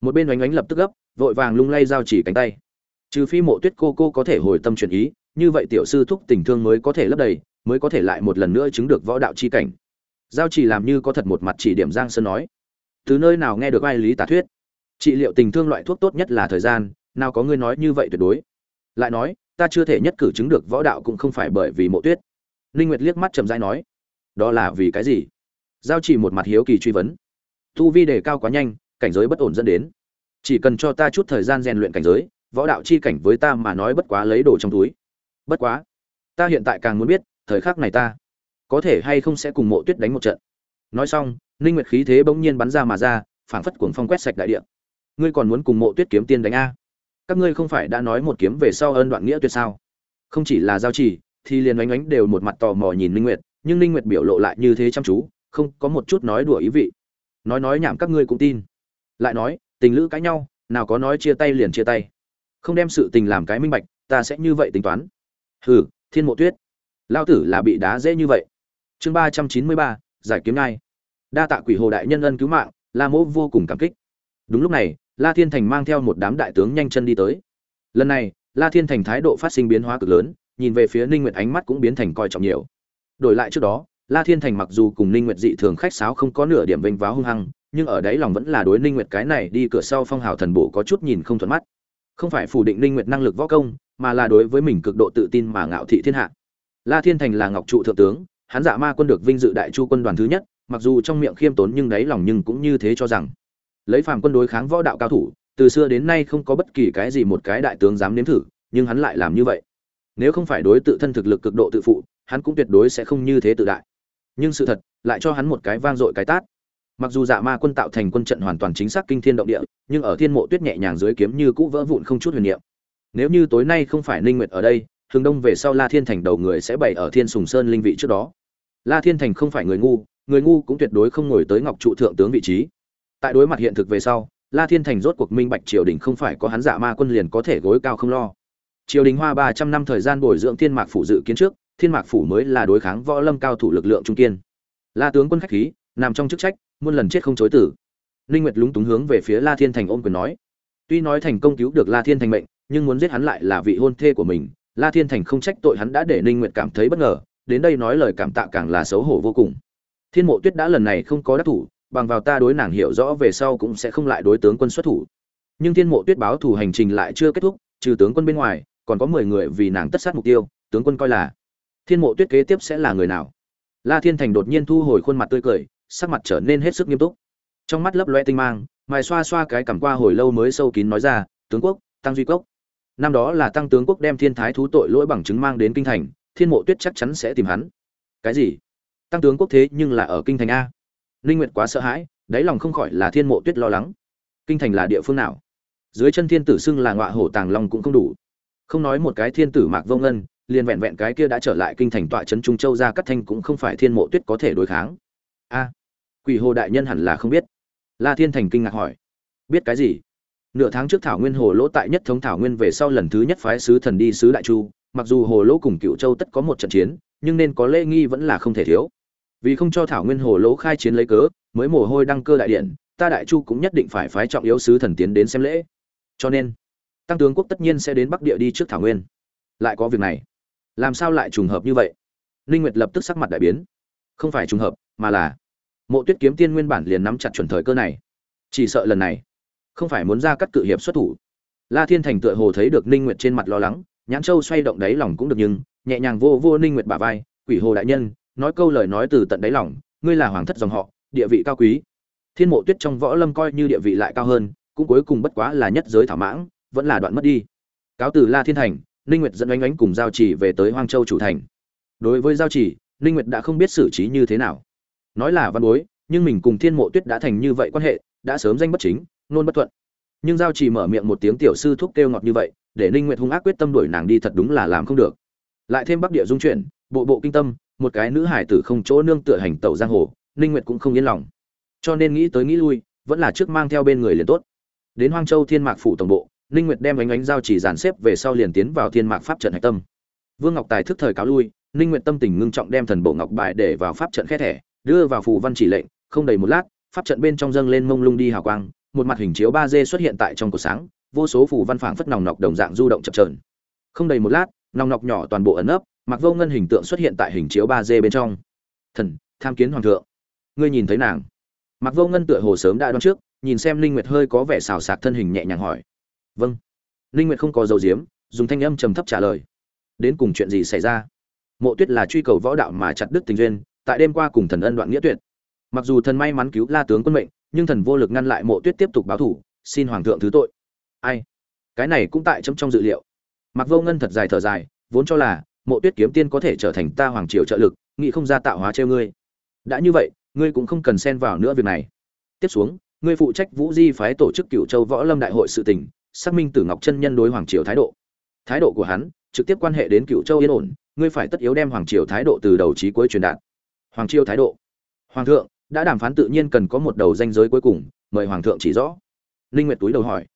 Một bên oánh oánh lập tức gấp, vội vàng lung lay giao chỉ cánh tay. Trừ phi mộ tuyết cô cô có thể hồi tâm chuyển ý, như vậy tiểu sư thúc tình thương mới có thể lấp đầy, mới có thể lại một lần nữa chứng được võ đạo chi cảnh. Giao chỉ làm như có thật một mặt chỉ điểm giang sơn nói. Từ nơi nào nghe được ai lý tả thuyết? Trị liệu tình thương loại thuốc tốt nhất là thời gian, nào có ngươi nói như vậy tuyệt đối. Lại nói, ta chưa thể nhất cử chứng được võ đạo cũng không phải bởi vì mộ tuyết. Ninh nguyệt liếc mắt trầm dai nói. Đó là vì cái gì? Giao chỉ một mặt hiếu kỳ truy vấn tu vi đề cao quá nhanh, cảnh giới bất ổn dẫn đến. Chỉ cần cho ta chút thời gian rèn luyện cảnh giới, võ đạo chi cảnh với ta mà nói bất quá lấy đồ trong túi. Bất quá, ta hiện tại càng muốn biết, thời khắc này ta có thể hay không sẽ cùng mộ tuyết đánh một trận. Nói xong, ninh nguyệt khí thế bỗng nhiên bắn ra mà ra, phảng phất cuồng phong quét sạch đại địa. Ngươi còn muốn cùng mộ tuyết kiếm tiên đánh a? Các ngươi không phải đã nói một kiếm về sau ơn đoạn nghĩa tuyệt sao? Không chỉ là giao chỉ, thì liền oánh oánh đều một mặt tò mò nhìn ninh nguyệt, nhưng ninh nguyệt biểu lộ lại như thế chăm chú, không có một chút nói đùa ý vị nói nói nhảm các ngươi cũng tin. Lại nói, tình lữ cãi nhau, nào có nói chia tay liền chia tay. Không đem sự tình làm cái minh bạch, ta sẽ như vậy tính toán. Hừ, thiên mộ tuyết. Lao tử là bị đá dễ như vậy. Chương ba trăm chín mươi ba, giải kiếm ngay. Đa tạ quỷ hồ đại nhân ân cứu mạng, la mỗ vô cùng cảm kích. Đúng lúc này, la thiên thành mang theo một đám đại tướng nhanh chân đi tới. Lần này, la thiên thành thái độ phát sinh biến hóa cực lớn, nhìn về phía ninh nguyệt ánh mắt cũng biến thành coi trọng nhiều. Đổi lại trước đó la thiên thành mặc dù cùng ninh nguyệt dị thường khách sáo không có nửa điểm vênh váo hung hăng, nhưng ở đấy lòng vẫn là đối ninh nguyệt cái này đi cửa sau phong hào thần bổ có chút nhìn không thuận mắt. Không phải phủ định ninh nguyệt năng lực võ công, mà là đối với mình cực độ tự tin mà ngạo thị thiên hạ. La thiên thành là ngọc trụ thượng tướng, hắn dạ ma quân được vinh dự đại chu quân đoàn thứ nhất, mặc dù trong miệng khiêm tốn nhưng đấy lòng nhưng cũng như thế cho rằng. Lấy phàm quân đối kháng võ đạo cao thủ, từ xưa đến nay không có bất kỳ cái gì một cái đại tướng dám nếm thử, nhưng hắn lại làm như vậy. Nếu không phải đối tự thân thực lực cực độ tự phụ, hắn cũng tuyệt đối sẽ không như thế tự đại nhưng sự thật lại cho hắn một cái vang dội cái tát. Mặc dù dạ ma quân tạo thành quân trận hoàn toàn chính xác kinh thiên động địa, nhưng ở thiên mộ tuyết nhẹ nhàng dưới kiếm như cũ vỡ vụn không chút huyền niệm. Nếu như tối nay không phải ninh nguyệt ở đây, hướng đông về sau la thiên thành đầu người sẽ bày ở thiên sùng sơn linh vị trước đó. La thiên thành không phải người ngu người ngu cũng tuyệt đối không ngồi tới ngọc trụ thượng tướng vị trí. Tại đối mặt hiện thực về sau, la thiên thành rốt cuộc minh bạch triều đình không phải có hắn dạ ma quân liền có thể gối cao không lo. Triều đình hoa ba trăm năm thời gian bồi dưỡng thiên mạc phủ dự kiến trước thiên mạc phủ mới là đối kháng võ lâm cao thủ lực lượng trung kiên. La tướng quân khách khí, nằm trong chức trách, muôn lần chết không chối tử. Linh nguyệt lúng túng hướng về phía la thiên thành ôm quyền nói. Tuy nói thành công cứu được la thiên thành mệnh, nhưng muốn giết hắn lại là vị hôn thê của mình. La thiên thành không trách tội hắn đã để linh nguyệt cảm thấy bất ngờ, đến đây nói lời cảm tạ càng là xấu hổ vô cùng. Thiên mộ tuyết đã lần này không có đắc thủ, bằng vào ta đối nàng hiểu rõ về sau cũng sẽ không lại đối tướng quân xuất thủ. Nhưng thiên mộ tuyết báo thủ hành trình lại chưa kết thúc, trừ tướng quân bên ngoài, còn có mười người vì nàng tất sát mục tiêu, tướng quân coi là thiên mộ tuyết kế tiếp sẽ là người nào? La thiên thành đột nhiên thu hồi khuôn mặt tươi cười, sắc mặt trở nên hết sức nghiêm túc. Trong mắt lấp loe tinh mang, mài xoa xoa cái cảm qua hồi lâu mới sâu kín nói ra, tướng quốc, tăng duy cốc. Năm đó là tăng tướng quốc đem thiên thái thú tội lỗi bằng chứng mang đến kinh thành, thiên mộ tuyết chắc chắn sẽ tìm hắn. Cái gì? Tăng tướng quốc thế nhưng là ở kinh thành a? Linh nguyệt quá sợ hãi, đáy lòng không khỏi là thiên mộ tuyết lo lắng. Kinh thành là địa phương nào? Dưới chân thiên tử xưng là ngọa hổ tàng long cũng không đủ. Không nói một cái thiên tử mạc vô ngân liền vẹn vẹn cái kia đã trở lại kinh thành tọa trấn trung châu ra cắt thanh cũng không phải thiên mộ tuyết có thể đối kháng. A, quỷ hồ đại nhân hẳn là không biết. La thiên thành kinh ngạc hỏi. Biết cái gì? Nửa tháng trước thảo nguyên hồ lỗ tại nhất thống thảo nguyên về sau lần thứ nhất phái sứ thần đi sứ đại chu, mặc dù hồ lỗ cùng cựu châu tất có một trận chiến, nhưng nên có lễ nghi vẫn là không thể thiếu. Vì không cho thảo nguyên hồ lỗ khai chiến lấy cớ, mới mồ hôi đăng cơ đại điện, ta đại chu cũng nhất định phải phái trọng yếu sứ thần tiến đến xem lễ. Cho nên, tăng tướng quốc tất nhiên sẽ đến bắc địa đi trước thảo nguyên. Lại có việc này làm sao lại trùng hợp như vậy? Linh nguyệt lập tức sắc mặt đại biến. Không phải trùng hợp, mà là mộ tuyết kiếm tiên nguyên bản liền nắm chặt chuẩn thời cơ này. Chỉ sợ lần này không phải muốn ra cắt cự hiệp xuất thủ. La thiên thành tựa hồ thấy được ninh nguyệt trên mặt lo lắng, nhãn châu xoay động đáy lòng cũng được nhưng nhẹ nhàng vô vô ninh nguyệt bả vai, quỷ hồ đại nhân, nói câu lời nói từ tận đáy lòng, ngươi là hoàng thất dòng họ, địa vị cao quý. Thiên mộ tuyết trong võ lâm coi như địa vị lại cao hơn, cũng cuối cùng bất quá là nhất giới thảo mãng, vẫn là đoạn mất đi. Cáo từ la thiên thành ninh nguyệt dẫn ánh ánh cùng giao chỉ về tới hoang châu chủ thành. Đối với giao chỉ, ninh nguyệt đã không biết xử trí như thế nào. Nói là văn bối, nhưng mình cùng thiên mộ tuyết đã thành như vậy quan hệ, đã sớm danh bất chính, nôn bất thuận. Nhưng giao chỉ mở miệng một tiếng tiểu sư thúc kêu ngọt như vậy, để ninh nguyệt hung ác quyết tâm đuổi nàng đi thật đúng là làm không được. Lại thêm bắc địa dung chuyển, bộ bộ kinh tâm, một cái nữ hải tử không chỗ nương tựa hành tẩu giang hồ, ninh nguyệt cũng không yên lòng. Cho nên nghĩ tới nghĩ lui, vẫn là trước mang theo bên người liền tốt. Đến hoang châu thiên mạc phủ tổng bộ ninh nguyệt đem ánh ánh giao chỉ dàn xếp về sau liền tiến vào thiên mạc pháp trận hạch tâm. Vương ngọc tài thức thời cáo lui, ninh nguyệt tâm tình ngưng trọng đem thần bộ ngọc bài để vào pháp trận khe thẻ, đưa vào phù văn chỉ lệnh, không đầy một lát, pháp trận bên trong dâng lên mông lung đi hào quang, một mặt hình chiếu ba d xuất hiện tại trong cột sáng, vô số phù văn phảng phất nòng nọc đồng dạng du động chập chờn. Không đầy một lát, nòng nọc nhỏ toàn bộ ẩn ấp mặc vô ngân hình tượng xuất hiện tại hình chiếu ba d bên trong. Thần, tham kiến hoàng thượng. Ngươi nhìn thấy nàng. Mặc vô ngân tựa hồ sớm đã đoán trước, nhìn xem linh nguyệt hơi có vẻ xào xạc thân hình nhẹ nhàng hỏi vâng. Linh nguyệt không có dầu diếm dùng thanh âm trầm thấp trả lời. Đến cùng chuyện gì xảy ra? Mộ tuyết là truy cầu võ đạo mà chặt đứt tình duyên, tại đêm qua cùng thần ân đoạn nghĩa tuyệt. Mặc dù thần may mắn cứu la tướng quân mệnh, nhưng thần vô lực ngăn lại mộ tuyết tiếp tục báo thủ, xin hoàng thượng thứ tội. Ai? Cái này cũng tại trong trong dự liệu. Mặc vô ngân thật dài thở dài, vốn cho là mộ tuyết kiếm tiên có thể trở thành ta hoàng triều trợ lực nghị không ra tạo hóa treo ngươi. Đã như vậy, ngươi cũng không cần xen vào nữa việc này. Tiếp xuống, ngươi phụ trách vũ di phái tổ chức cựu châu võ lâm đại hội sự tình xác minh tử ngọc chân nhân đối hoàng triều thái độ. Thái độ của hắn trực tiếp quan hệ đến cựu châu yên ổn, ngươi phải tất yếu đem hoàng triều thái độ từ đầu trí cuối truyền đạt. Hoàng triều thái độ. Hoàng thượng, đã đàm phán tự nhiên cần có một đầu danh giới cuối cùng, mời hoàng thượng chỉ rõ. Linh nguyệt túi đầu hỏi.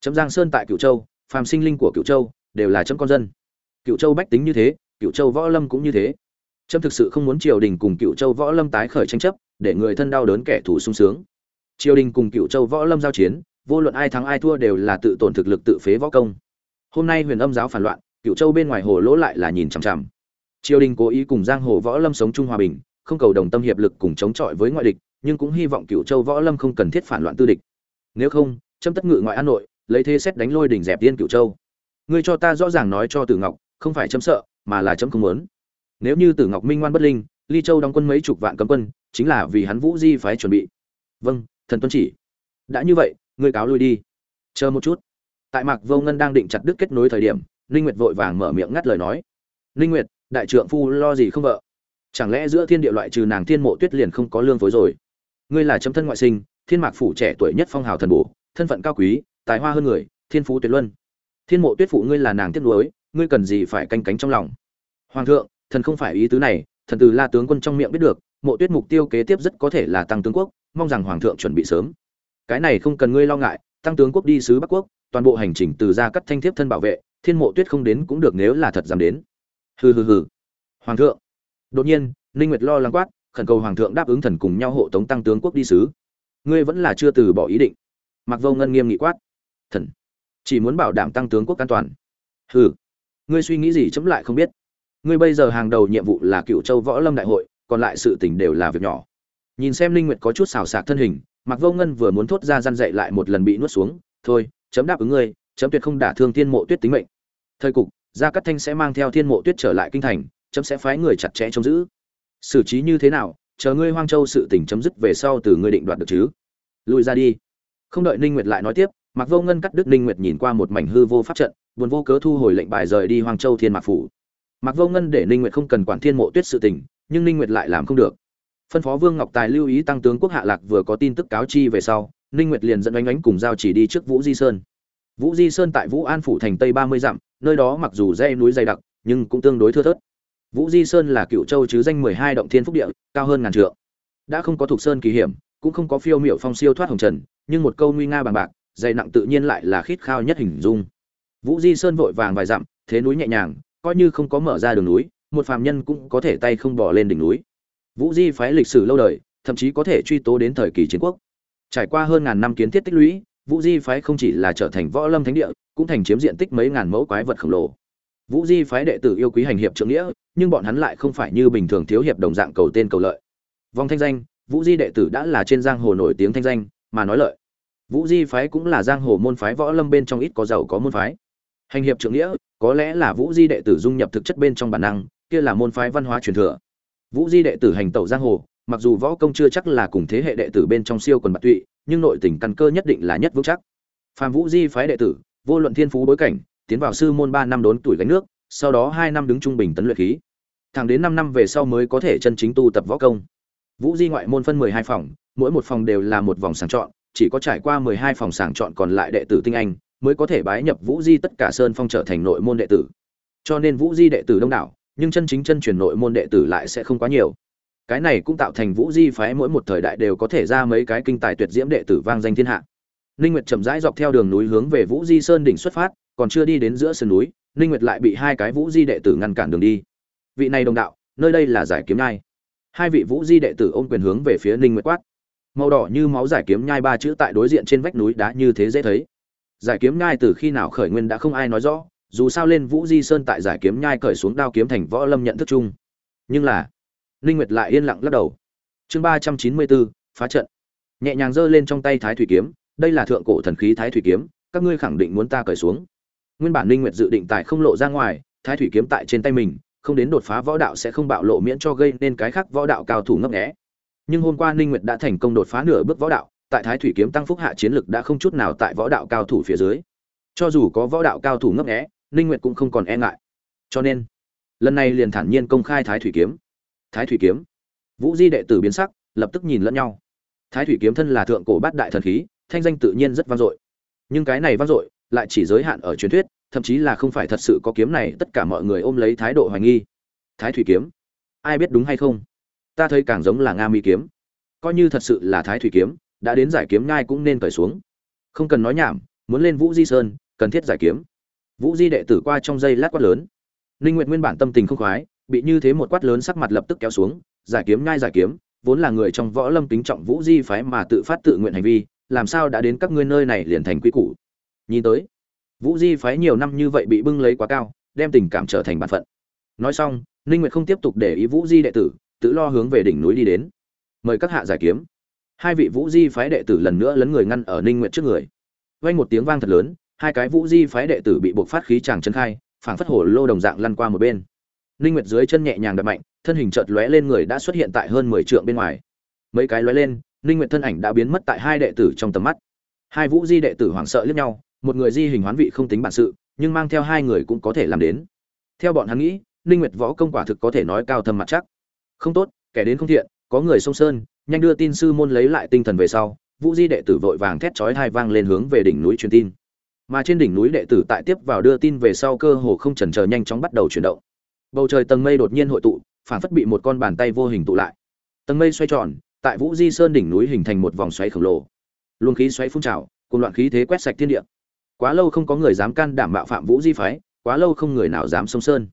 Chấm giang sơn tại cựu châu, phàm sinh linh của cựu châu đều là chấm con dân. Cựu châu bách tính như thế cựu châu võ lâm cũng như thế. Trâm thực sự không muốn triều đình cùng cựu châu võ lâm tái khởi tranh chấp, để người thân đau đớn kẻ thù sung sướng. Triều đình cùng cựu châu võ lâm giao chiến vô luận ai thắng ai thua đều là tự tổn thực lực tự phế võ công. Hôm nay huyền âm giáo phản loạn cựu châu bên ngoài hồ lỗ lại là nhìn chằm chằm. Triều đình cố ý cùng giang hồ võ lâm sống chung hòa bình, không cầu đồng tâm hiệp lực cùng chống chọi với ngoại địch, nhưng cũng hy vọng cựu châu võ lâm không cần thiết phản loạn tư địch. Nếu không trâm tất ngự ngoại an nội, lấy thế xét đánh lôi đỉnh dẹp tiên cựu châu. Ngươi cho ta rõ ràng nói cho tử ngọc, không phải chấm sợ, mà là chấm không muốn. Nếu như tử ngọc minh ngoan bất linh, ly châu đóng quân mấy chục vạn cấm quân, chính là vì hắn vũ di phái chuẩn bị. Vâng thần tuân chỉ. Đã như vậy ngươi cáo lui đi. Chờ một chút. Tại mạc vô ngân đang định chặt đứt kết nối thời điểm, ninh nguyệt vội vàng mở miệng ngắt lời nói. Ninh nguyệt, đại trượng phu lo gì không vợ? Chẳng lẽ giữa thiên địa loại trừ nàng thiên mộ tuyết liền không có lương phối rồi? Ngươi là chấm thân ngoại sinh, thiên mạc phủ trẻ tuổi nhất phong hào thần bổ, thân phận cao quý, tài hoa hơn người, thiên phú tuyệt luân. Thiên mộ tuyết phụ ngươi là nàng tiếc nuối, ngươi cần gì phải canh cánh trong lòng? Hoàng thượng, thần không phải ý tứ này, thần từ la tướng quân trong miệng biết được, mộ tuyết mục tiêu kế tiếp rất có thể là tăng tướng quốc, mong rằng hoàng thượng chuẩn bị sớm cái này không cần ngươi lo ngại, tăng tướng quốc đi sứ bắc quốc, toàn bộ hành trình từ ra cắt thanh thiếp thân bảo vệ, thiên mộ tuyết không đến cũng được nếu là thật dám đến. Hừ hừ hừ. Hoàng thượng. Đột nhiên, ninh nguyệt lo lắng quát, khẩn cầu hoàng thượng đáp ứng thần cùng nhau hộ tống tăng tướng quốc đi sứ. Ngươi vẫn là chưa từ bỏ ý định. Mặc vô ngân nghiêm nghị quát. Thần. Chỉ muốn bảo đảm tăng tướng quốc an toàn. Hừ. Ngươi suy nghĩ gì chấm lại không biết. Ngươi bây giờ hàng đầu nhiệm vụ là cựu châu võ lâm đại hội, còn lại sự tình đều là việc nhỏ. Nhìn xem linh nguyệt có chút xào xạc thân hình Mạc vô ngân vừa muốn thốt ra răn dậy lại một lần bị nuốt xuống, thôi, chấm đáp ứng ngươi, chấm tuyệt không đả thương Thiên mộ tuyết tính mệnh. Thời cục, gia cát thanh sẽ mang theo thiên mộ tuyết trở lại kinh thành, chấm sẽ phái người chặt chẽ trông giữ. Xử trí như thế nào, chờ ngươi hoang châu sự tình chấm dứt về sau từ ngươi định đoạt được chứ. Lùi ra đi. Không đợi ninh nguyệt lại nói tiếp, Mạc vô ngân cắt đứt ninh nguyệt nhìn qua một mảnh hư vô pháp trận, buồn vô cớ thu hồi lệnh bài rời đi hoang châu thiên mạc phủ. Mạc vô ngân để ninh nguyệt không cần quản thiên mộ tuyết sự tình, nhưng ninh nguyệt lại làm không được phân phó vương ngọc tài lưu ý tăng tướng quốc hạ lạc vừa có tin tức cáo chi về sau, ninh nguyệt liền dẫn oanh oánh cùng giao chỉ đi trước vũ di sơn. Vũ di sơn tại vũ an phủ thành tây 30 dặm, nơi đó mặc dù dãy núi dày đặc, nhưng cũng tương đối thưa thớt. Vũ di sơn là cựu châu chứ danh 12 động thiên phúc địa, cao hơn ngàn trượng. Đã không có thuộc sơn kỳ hiểm, cũng không có phiêu miểu phong siêu thoát hồng trần, nhưng một câu nguy nga bằng bạc, dày nặng tự nhiên lại là khít khao nhất hình dung. Vũ di sơn vội vàng vài dặm, thế núi nhẹ nhàng, coi như không có mở ra đường núi, một phàm nhân cũng có thể tay không bỏ lên đỉnh núi vũ di phái lịch sử lâu đời, thậm chí có thể truy tố đến thời kỳ chiến quốc. Trải qua hơn ngàn năm kiến thiết tích lũy, vũ di phái không chỉ là trở thành võ lâm thánh địa, cũng thành chiếm diện tích mấy ngàn mẫu quái vật khổng lồ. Vũ di phái đệ tử yêu quý hành hiệp trượng nghĩa, nhưng bọn hắn lại không phải như bình thường thiếu hiệp đồng dạng cầu tên cầu lợi. Vòng thanh danh, vũ di đệ tử đã là trên giang hồ nổi tiếng thanh danh, mà nói lợi. Vũ di phái cũng là giang hồ môn phái võ lâm bên trong ít có giàu có môn phái. Hành hiệp trượng nghĩa, có lẽ là vũ di đệ tử dung nhập thực chất bên trong bản năng, kia là môn phái văn hóa truyền thừa vũ di đệ tử hành tẩu giang hồ, mặc dù võ công chưa chắc là cùng thế hệ đệ tử bên trong siêu quần bạt tụy, nhưng nội tình căn cơ nhất định là nhất vững chắc. Phạm vũ di phái đệ tử, vô luận thiên phú bối cảnh, tiến vào sư môn ba năm đốn tuổi gánh nước, sau đó hai năm đứng trung bình tấn luyện khí. Thẳng đến năm năm về sau mới có thể chân chính tu tập võ công. Vũ di ngoại môn phân mười hai phòng, mỗi một phòng đều là một vòng sàng chọn, chỉ có trải qua mười hai phòng sàng chọn còn lại đệ tử tinh anh, mới có thể bái nhập vũ di tất cả sơn phong trở thành nội môn đệ tử. Cho nên vũ di đệ tử đông đảo nhưng chân chính chân truyền nội môn đệ tử lại sẽ không quá nhiều. Cái này cũng tạo thành vũ di phái mỗi một thời đại đều có thể ra mấy cái kinh tài tuyệt diễm đệ tử vang danh thiên hạ. Ninh nguyệt chậm rãi dọc theo đường núi hướng về vũ di sơn đỉnh xuất phát, còn chưa đi đến giữa sườn núi, ninh nguyệt lại bị hai cái vũ di đệ tử ngăn cản đường đi. Vị này đồng đạo, nơi đây là giải kiếm nhai. Hai vị vũ di đệ tử ôm quyền hướng về phía ninh nguyệt quát. Màu đỏ như máu giải kiếm nhai ba chữ tại đối diện trên vách núi đá như thế dễ thấy. Giải kiếm nhai từ khi nào khởi nguyên đã không ai nói rõ dù sao lên vũ di sơn tại giải kiếm nhai cởi xuống đao kiếm thành võ lâm nhận thức chung. Nhưng là, ninh nguyệt lại yên lặng lắc đầu. Chương ba trăm chín mươi bốn, phá trận. Nhẹ nhàng giơ lên trong tay thái thủy kiếm, đây là thượng cổ thần khí thái thủy kiếm, các ngươi khẳng định muốn ta cởi xuống. Nguyên bản ninh nguyệt dự định tại không lộ ra ngoài, thái thủy kiếm tại trên tay mình, không đến đột phá võ đạo sẽ không bạo lộ miễn cho gây nên cái khác võ đạo cao thủ ngấp nghé. Nhưng hôm qua ninh nguyệt đã thành công đột phá nửa bước võ đạo, tại thái thủy kiếm tăng phúc hạ chiến lực đã không chút nào tại võ đạo cao thủ phía dưới. Cho dù có võ đạo cao thủ ngấp nghé ninh nguyệt cũng không còn e ngại. Cho nên, lần này liền thản nhiên công khai thái thủy kiếm. Thái thủy kiếm. Vũ di đệ tử biến sắc, lập tức nhìn lẫn nhau. Thái thủy kiếm thân là thượng cổ bát đại thần khí, thanh danh tự nhiên rất vang dội. Nhưng cái này vang dội, lại chỉ giới hạn ở truyền thuyết, thậm chí là không phải thật sự có kiếm này, tất cả mọi người ôm lấy thái độ hoài nghi. Thái thủy kiếm. Ai biết đúng hay không? Ta thấy càng giống là nga mi kiếm. Coi như thật sự là thái thủy kiếm, đã đến giải kiếm ngai cũng nên cởi xuống. Không cần nói nhảm, muốn lên vũ di sơn, cần thiết giải kiếm vũ di đệ tử qua trong giây lát quát lớn. Ninh nguyện nguyên bản tâm tình không khoái, bị như thế một quát lớn sắc mặt lập tức kéo xuống, giải kiếm ngai giải kiếm, vốn là người trong võ lâm kính trọng vũ di phái mà tự phát tự nguyện hành vi, làm sao đã đến các ngươi nơi này liền thành quy củ. Nhìn tới, vũ di phái nhiều năm như vậy bị bưng lấy quá cao, đem tình cảm trở thành bản phận. Nói xong, ninh nguyệt không tiếp tục để ý vũ di đệ tử, tự lo hướng về đỉnh núi đi đến. Mời các hạ giải kiếm. Hai vị vũ di phái đệ tử lần nữa lấn người ngăn ở ninh nguyệt trước người. Vang một tiếng vang thật lớn hai cái vũ di phái đệ tử bị buộc phát khí chàng chân khai, phảng phất hổ lô đồng dạng lăn qua một bên. Linh nguyệt dưới chân nhẹ nhàng đập mạnh, thân hình chợt lóe lên người đã xuất hiện tại hơn 10 trượng bên ngoài. Mấy cái lóe lên, linh nguyệt thân ảnh đã biến mất tại hai đệ tử trong tầm mắt. Hai vũ di đệ tử hoảng sợ liếc nhau, một người di hình hoán vị không tính bản sự, nhưng mang theo hai người cũng có thể làm đến. Theo bọn hắn nghĩ, linh nguyệt võ công quả thực có thể nói cao thâm mặt chắc. Không tốt, kẻ đến không thiện, có người sông sơn, nhanh đưa tin sư môn lấy lại tinh thần về sau, vũ di đệ tử vội vàng thét chói hai vang lên hướng về đỉnh núi truyền tin mà trên đỉnh núi đệ tử tại tiếp vào đưa tin về sau cơ hồ không chần chờ nhanh chóng bắt đầu chuyển động. Bầu trời tầng mây đột nhiên hội tụ phản phất bị một con bàn tay vô hình tụ lại. Tầng mây xoay tròn, tại vũ di sơn đỉnh núi hình thành một vòng xoáy khổng lồ. Luồng khí xoáy phun trào cùng loạn khí thế quét sạch thiên địa. Quá lâu không có người dám can đảm bạo phạm vũ di phái, quá lâu không người nào dám sông sơn.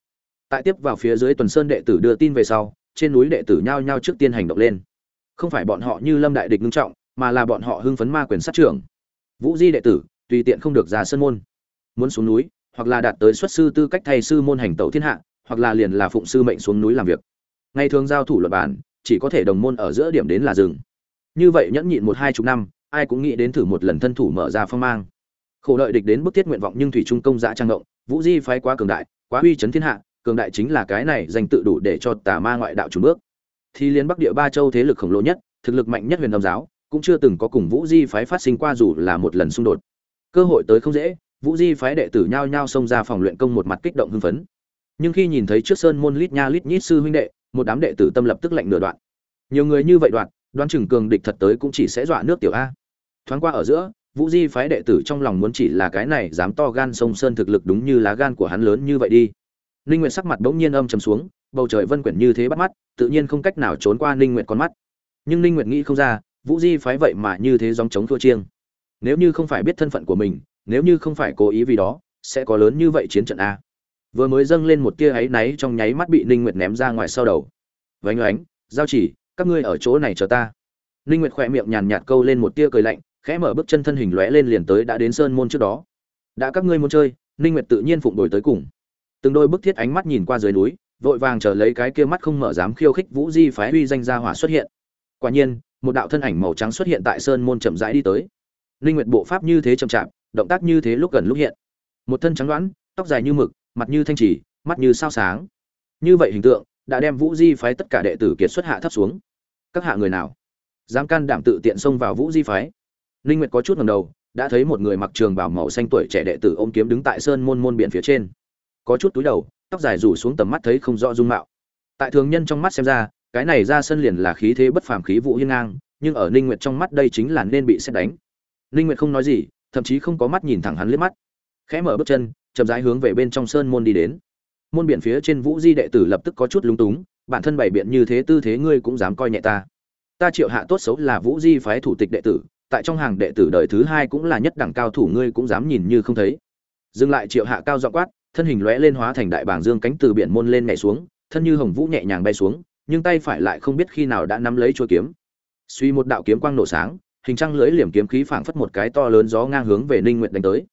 Tại tiếp vào phía dưới tuần sơn đệ tử đưa tin về sau, trên núi đệ tử nhao nhao trước tiên hành động lên. Không phải bọn họ như lâm đại địch ngưng trọng, mà là bọn họ hưng phấn ma quyền sát trưởng. Vũ di đệ tử tùy tiện không được ra sân môn. Muốn xuống núi, hoặc là đạt tới xuất sư tư cách thay sư môn hành tẩu thiên hạ, hoặc là liền là phụng sư mệnh xuống núi làm việc. Ngày thường giao thủ luật bản, chỉ có thể đồng môn ở giữa điểm đến là rừng như vậy nhẫn nhịn một hai chục năm, ai cũng nghĩ đến thử một lần thân thủ mở ra phong mang. Khổ đợi địch đến bức thiết nguyện vọng nhưng thủy trung công giã trang động, vũ di phái quá cường đại, quá uy chấn thiên hạ, cường đại chính là cái này dành tự đủ để cho tà ma ngoại đạo chủ bước. Thì liên bắc địa ba châu thế lực khổng lồ nhất, thực lực mạnh nhất huyền âm giáo, cũng chưa từng có cùng vũ di phái phát sinh qua dù là một lần xung đột cơ hội tới không dễ, vũ di phái đệ tử nhao nhao xông ra phòng luyện công một mặt kích động hưng phấn. Nhưng khi nhìn thấy trước sơn môn lít nha lít nhít sư huynh đệ, một đám đệ tử tâm lập tức lạnh nửa đoạn. Nhiều người như vậy đoạn, đoán chừng cường địch thật tới cũng chỉ sẽ dọa nước tiểu a. Thoáng qua ở giữa, vũ di phái đệ tử trong lòng muốn chỉ là cái này dám to gan sông sơn thực lực đúng như lá gan của hắn lớn như vậy đi. Ninh nguyệt sắc mặt bỗng nhiên âm trầm xuống, bầu trời vân quyển như thế bắt mắt, tự nhiên không cách nào trốn qua ninh nguyệt con mắt. Nhưng ninh nguyệt nghĩ không ra, vũ di phái vậy mà như thế dòng chống thua chiêng nếu như không phải biết thân phận của mình, nếu như không phải cố ý vì đó, sẽ có lớn như vậy chiến trận a vừa mới dâng lên một tia áy náy trong nháy mắt bị ninh nguyệt ném ra ngoài sau đầu. Vánh oánh, giao chỉ, các ngươi ở chỗ này chờ ta. Ninh nguyệt khỏe miệng nhàn nhạt câu lên một tia cười lạnh, khẽ mở bước chân thân hình lóe lên liền tới đã đến sơn môn trước đó. Đã các ngươi muốn chơi, ninh nguyệt tự nhiên phụng đổi tới cùng. Từng đôi bức thiết ánh mắt nhìn qua dưới núi, vội vàng chờ lấy cái kia mắt không mở dám khiêu khích vũ di phái uy danh gia hỏa xuất hiện. Quả nhiên, một đạo thân ảnh màu trắng xuất hiện tại sơn môn chậm rãi đi tới ninh nguyệt bộ pháp như thế chậm chạp, động tác như thế lúc gần lúc hiện. Một thân trắng đoán, tóc dài như mực, mặt như thanh trì, mắt như sao sáng. Như vậy hình tượng, đã đem vũ di phái tất cả đệ tử kiệt xuất hạ thấp xuống. Các hạ người nào? Dám can đảm tự tiện xông vào vũ di phái? Ninh nguyệt có chút ngẩng đầu, đã thấy một người mặc trường bào màu xanh tuổi trẻ đệ tử ôm kiếm đứng tại sơn môn môn biển phía trên. Có chút túi đầu, tóc dài rủ xuống tầm mắt thấy không rõ dung mạo. Tại thường nhân trong mắt xem ra, cái này ra sân liền là khí thế bất phàm khí vũ hiên ngang, nhưng ở ninh nguyệt trong mắt đây chính là nên bị xét đánh ninh nguyệt không nói gì, thậm chí không có mắt nhìn thẳng hắn liếc mắt. Khẽ mở bước chân, chậm rãi hướng về bên trong sơn môn đi đến. Môn biển phía trên vũ di đệ tử lập tức có chút lúng túng, bản thân bày biện như thế tư thế ngươi cũng dám coi nhẹ ta. Ta triệu hạ tốt xấu là vũ di phái thủ tịch đệ tử, tại trong hàng đệ tử đời thứ hai cũng là nhất đẳng cao thủ ngươi cũng dám nhìn như không thấy. Dừng lại triệu hạ cao giọng quát, thân hình lóe lên hóa thành đại bảng dương cánh từ biển môn lên nhảy xuống, thân như hồng vũ nhẹ nhàng bay xuống, nhưng tay phải lại không biết khi nào đã nắm lấy chuôi kiếm. Suy một đạo kiếm quang nổ sáng hình trăng lưỡi liềm kiếm khí phảng phất một cái to lớn gió ngang hướng về ninh nguyệt đánh tới.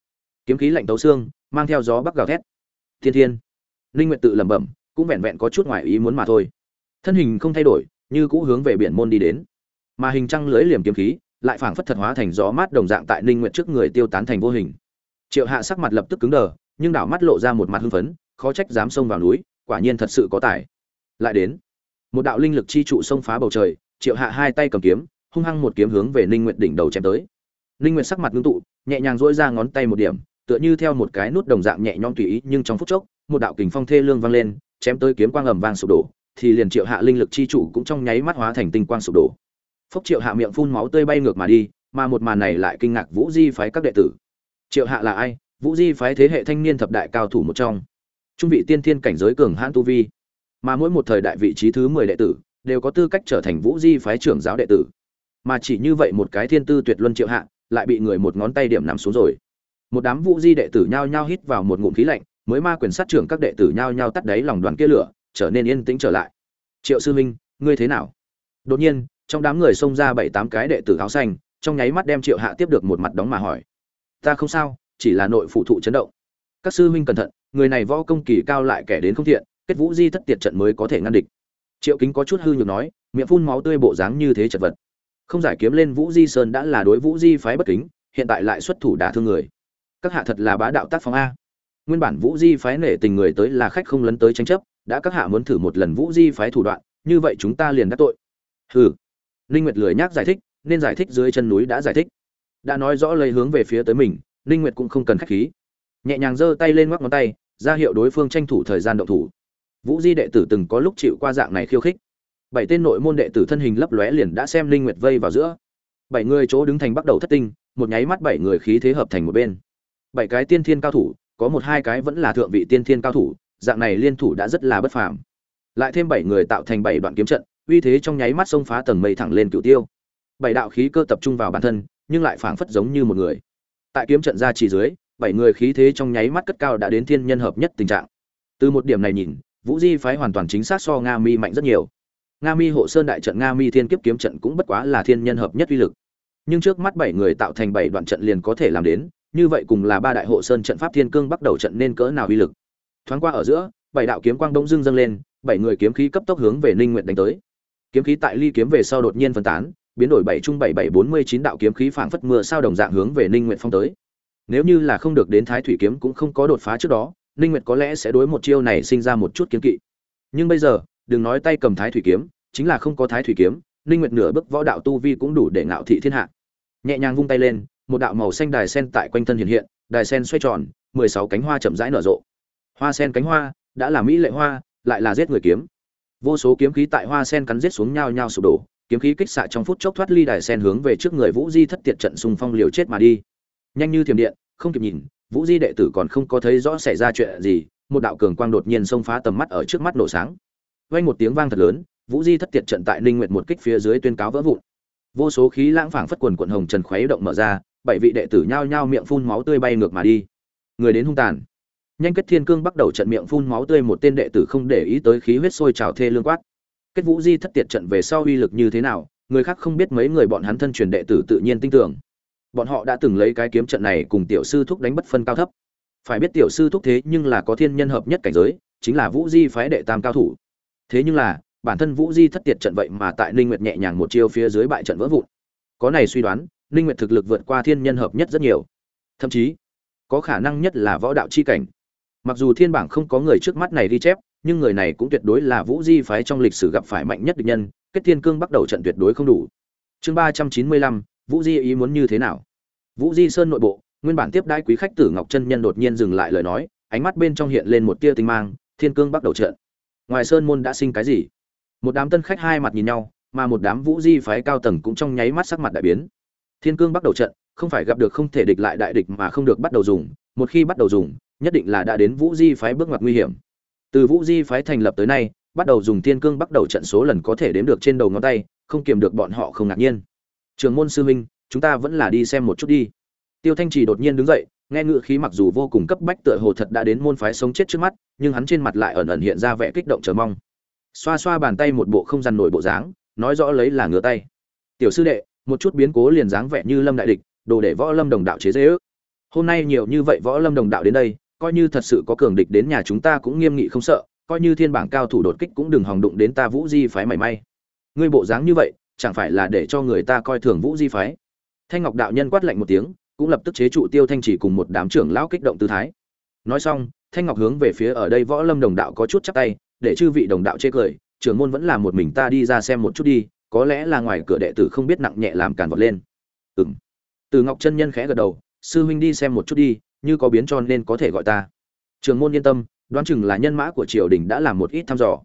Kiếm khí lạnh tấu xương, mang theo gió bắc gào thét. Thiên thiên. Ninh nguyệt tự lẩm bẩm, cũng vẹn vẹn có chút ngoài ý muốn mà thôi. Thân hình không thay đổi, như cũ hướng về biển môn đi đến. Mà hình trăng lưỡi liềm kiếm khí lại phảng phất thật hóa thành gió mát đồng dạng tại ninh nguyệt trước người tiêu tán thành vô hình. Triệu hạ sắc mặt lập tức cứng đờ, nhưng đảo mắt lộ ra một mặt hưng phấn, khó trách dám xông vào núi, quả nhiên thật sự có tài. Lại đến, một đạo linh lực chi trụ xông phá bầu trời, triệu hạ hai tay cầm kiếm hung hăng một kiếm hướng về ninh nguyệt đỉnh đầu chém tới. Ninh nguyệt sắc mặt ngưng tụ, nhẹ nhàng duỗi ra ngón tay một điểm, tựa như theo một cái nút đồng dạng nhẹ nhõm tùy ý, nhưng trong phút chốc, một đạo kình phong thê lương vang lên, chém tới kiếm quang ầm vang sụp đổ, thì liền triệu hạ linh lực chi trụ cũng trong nháy mắt hóa thành tinh quang sụp đổ. Phốc triệu hạ miệng phun máu tươi bay ngược mà đi, mà một màn này lại kinh ngạc vũ di phái các đệ tử. Triệu hạ là ai? Vũ di phái thế hệ thanh niên thập đại cao thủ một trong. Trung vị tiên thiên cảnh giới cường hãn tu vi. Mà mỗi một thời đại vị trí thứ mười đệ tử, đều có tư cách trở thành vũ di phái trưởng giáo đệ tử mà chỉ như vậy một cái thiên tư tuyệt luân triệu hạ, lại bị người một ngón tay điểm nằm xuống rồi. Một đám vũ di đệ tử nhao nhao hít vào một ngụm khí lạnh, mới ma quyền sát trưởng các đệ tử nhao nhao tắt đáy lòng đoàn kia lửa, trở nên yên tĩnh trở lại. Triệu sư minh ngươi thế nào? Đột nhiên, trong đám người xông ra bảy tám cái đệ tử áo xanh, trong nháy mắt đem triệu hạ tiếp được một mặt đóng mà hỏi. Ta không sao, chỉ là nội phụ thụ chấn động. Các sư huynh cẩn thận, người này võ công kỳ cao lại kẻ đến không thiện, kết vũ di thất tiệt trận mới có thể ngăn địch. Triệu kính có chút hư nhược nói, miệng phun máu tươi bộ dáng như thế chật vật không giải kiếm lên vũ di sơn đã là đối vũ di phái bất kính, hiện tại lại xuất thủ đả thương người. Các hạ thật là bá đạo tác phong a. Nguyên bản vũ di phái nể tình người tới là khách không lấn tới tranh chấp, đã các hạ muốn thử một lần vũ di phái thủ đoạn, như vậy chúng ta liền đắc tội. Hừ. Ninh nguyệt lười nhác giải thích, nên giải thích dưới chân núi đã giải thích. Đã nói rõ lời hướng về phía tới mình, ninh nguyệt cũng không cần khách khí. Nhẹ nhàng giơ tay lên ngoắc ngón tay, ra hiệu đối phương tranh thủ thời gian động thủ. Vũ di đệ tử từng có lúc chịu qua dạng này khiêu khích bảy tên nội môn đệ tử thân hình lấp lóe liền đã xem linh nguyệt vây vào giữa. Bảy người chỗ đứng thành bắt đầu thất tinh, một nháy mắt bảy người khí thế hợp thành một bên. Bảy cái tiên thiên cao thủ, có một hai cái vẫn là thượng vị tiên thiên cao thủ, dạng này liên thủ đã rất là bất phàm. Lại thêm bảy người tạo thành bảy đoạn kiếm trận, uy thế trong nháy mắt xông phá tầng mây thẳng lên cửu tiêu. Bảy đạo khí cơ tập trung vào bản thân, nhưng lại phảng phất giống như một người. Tại kiếm trận ra chỉ dưới, bảy người khí thế trong nháy mắt cất cao đã đến thiên nhân hợp nhất tình trạng. Từ một điểm này nhìn, vũ di phái hoàn toàn chính xác so nga mi mạnh rất nhiều nga mi hộ sơn đại trận nga mi thiên kiếp kiếm trận cũng bất quá là thiên nhân hợp nhất uy lực. Nhưng trước mắt bảy người tạo thành bảy đoạn trận liền có thể làm đến, như vậy cùng là ba đại hộ sơn trận pháp thiên cương bắt đầu trận nên cỡ nào uy lực. Thoáng qua ở giữa, bảy đạo kiếm quang đông dưng dâng lên, bảy người kiếm khí cấp tốc hướng về ninh nguyện đánh tới. Kiếm khí tại ly kiếm về sau đột nhiên phân tán, biến đổi bảy trung bảy bảy bốn mươi chín đạo kiếm khí phảng phất mưa sao đồng dạng hướng về ninh nguyện phong tới. Nếu như là không được đến thái thủy kiếm cũng không có đột phá trước đó, ninh nguyệt có lẽ sẽ đối một chiêu này sinh ra một chút kiến kỵ. Nhưng bây giờ đừng nói tay cầm thái thủy kiếm, chính là không có thái thủy kiếm, ninh nguyệt nửa bước võ đạo tu vi cũng đủ để ngạo thị thiên hạ. Nhẹ nhàng vung tay lên, một đạo màu xanh đài sen tại quanh thân hiện hiện, đài sen xoay tròn 16 cánh hoa chậm rãi nở rộ. Hoa sen cánh hoa, đã là mỹ lệ hoa, lại là giết người kiếm. Vô số kiếm khí tại hoa sen cắn giết xuống nhau nhau sụp đổ, kiếm khí kích xạ trong phút chốc thoát ly đài sen hướng về trước người vũ di thất tiệt trận xung phong liều chết mà đi. Nhanh như thiểm điện, không kịp nhìn, vũ di đệ tử còn không có thấy rõ xảy ra chuyện gì, một đạo cường quang đột nhiên xông phá tầm mắt ở trước mắt nổ sáng vang một tiếng vang thật lớn, vũ di thất tiệt trận tại ninh nguyệt một kích phía dưới tuyên cáo vỡ vụn. Vô số khí lãng phảng phất quần quần hồng trần khuấy động mở ra, bảy vị đệ tử nhao nhao miệng phun máu tươi bay ngược mà đi. Người đến hung tàn. Nhanh kết thiên cương bắt đầu trận miệng phun máu tươi, một tên đệ tử không để ý tới khí huyết sôi trào thê lương quát. Kết vũ di thất tiệt trận về sau uy lực như thế nào, người khác không biết mấy người bọn hắn thân truyền đệ tử tự nhiên tin tưởng. Bọn họ đã từng lấy cái kiếm trận này cùng tiểu sư thúc đánh bất phân cao thấp. Phải biết tiểu sư thúc thế nhưng là có thiên nhân hợp nhất cảnh giới, chính là vũ di phái đệ tam cao thủ thế nhưng là, bản thân vũ di thất tiệt trận vậy mà tại ninh nguyệt nhẹ nhàng một chiêu phía dưới bại trận vỡ vụn. Có này suy đoán, ninh nguyệt thực lực vượt qua thiên nhân hợp nhất rất nhiều. Thậm chí, có khả năng nhất là võ đạo chi cảnh. Mặc dù thiên bảng không có người trước mắt này ghi chép, nhưng người này cũng tuyệt đối là vũ di phái trong lịch sử gặp phải mạnh nhất địch nhân, kết thiên cương bắt đầu trận tuyệt đối không đủ. Chương ba trăm chín mươi lăm, vũ di ý muốn như thế nào? Vũ di sơn nội bộ, nguyên bản tiếp đãi quý khách tử ngọc chân nhân đột nhiên dừng lại lời nói, ánh mắt bên trong hiện lên một tia tinh mang, thiên cương bắt đầu trận ngoài sơn môn đã sinh cái gì? Một đám tân khách hai mặt nhìn nhau, mà một đám vũ di phái cao tầng cũng trong nháy mắt sắc mặt đại biến. Thiên cương bắt đầu trận, không phải gặp được không thể địch lại đại địch mà không được bắt đầu dùng, một khi bắt đầu dùng, nhất định là đã đến vũ di phái bước ngoặt nguy hiểm. Từ vũ di phái thành lập tới nay, bắt đầu dùng thiên cương bắt đầu trận số lần có thể đếm được trên đầu ngón tay, không kiềm được bọn họ không ngạc nhiên. Trường môn sư huynh, chúng ta vẫn là đi xem một chút đi. Tiêu thanh trì đột nhiên đứng dậy nghe ngựa khí mặc dù vô cùng cấp bách tựa hồ thật đã đến môn phái sống chết trước mắt, nhưng hắn trên mặt lại ẩn ẩn hiện ra vẻ kích động chờ mong. Xoa xoa bàn tay một bộ không dằn nổi bộ dáng, nói rõ lấy là ngửa tay. Tiểu sư đệ, một chút biến cố liền dáng vẻ như lâm đại địch, đồ để võ lâm đồng đạo chế dễ ước hôm nay nhiều như vậy võ lâm đồng đạo đến đây, coi như thật sự có cường địch đến nhà chúng ta cũng nghiêm nghị không sợ, coi như thiên bảng cao thủ đột kích cũng đừng hòng đụng đến ta vũ di phái mảy may. Ngươi bộ dáng như vậy, chẳng phải là để cho người ta coi thường vũ di phái? Thanh ngọc đạo nhân quát lạnh một tiếng cũng lập tức chế trụ tiêu thanh chỉ cùng một đám trưởng lão kích động tư thái. Nói xong, thanh ngọc hướng về phía ở đây võ lâm đồng đạo có chút chắc tay, để chư vị đồng đạo chê cười, trưởng môn vẫn là một mình ta đi ra xem một chút đi, có lẽ là ngoài cửa đệ tử không biết nặng nhẹ làm càn vọt lên. Ừ m từ ngọc chân nhân khẽ gật đầu, sư huynh đi xem một chút đi, như có biến cho nên có thể gọi ta. Trường môn yên tâm, đoán chừng là nhân mã của triều đình đã làm một ít thăm dò.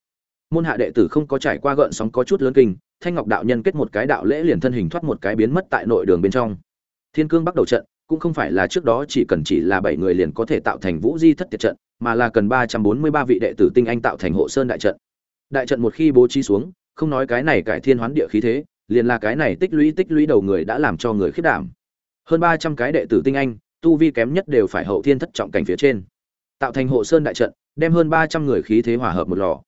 Môn hạ đệ tử không có trải qua gợn sóng có chút lớn kinh, thanh ngọc đạo nhân kết một cái đạo lễ liền thân hình thoát một cái biến mất tại nội đường bên trong thiên cương bắt đầu trận, cũng không phải là trước đó chỉ cần chỉ là bảy người liền có thể tạo thành vũ di thất tiệt trận, mà là cần ba trăm bốn mươi ba vị đệ tử tinh anh tạo thành hộ sơn đại trận. Đại trận một khi bố trí xuống, không nói cái này cải thiên hoán địa khí thế, liền là cái này tích lũy tích lũy đầu người đã làm cho người khiết đảm. Hơn ba trăm cái đệ tử tinh anh, tu vi kém nhất đều phải hậu thiên thất trọng cảnh phía trên. Tạo thành hộ sơn đại trận, đem hơn ba trăm người khí thế hòa hợp một lò.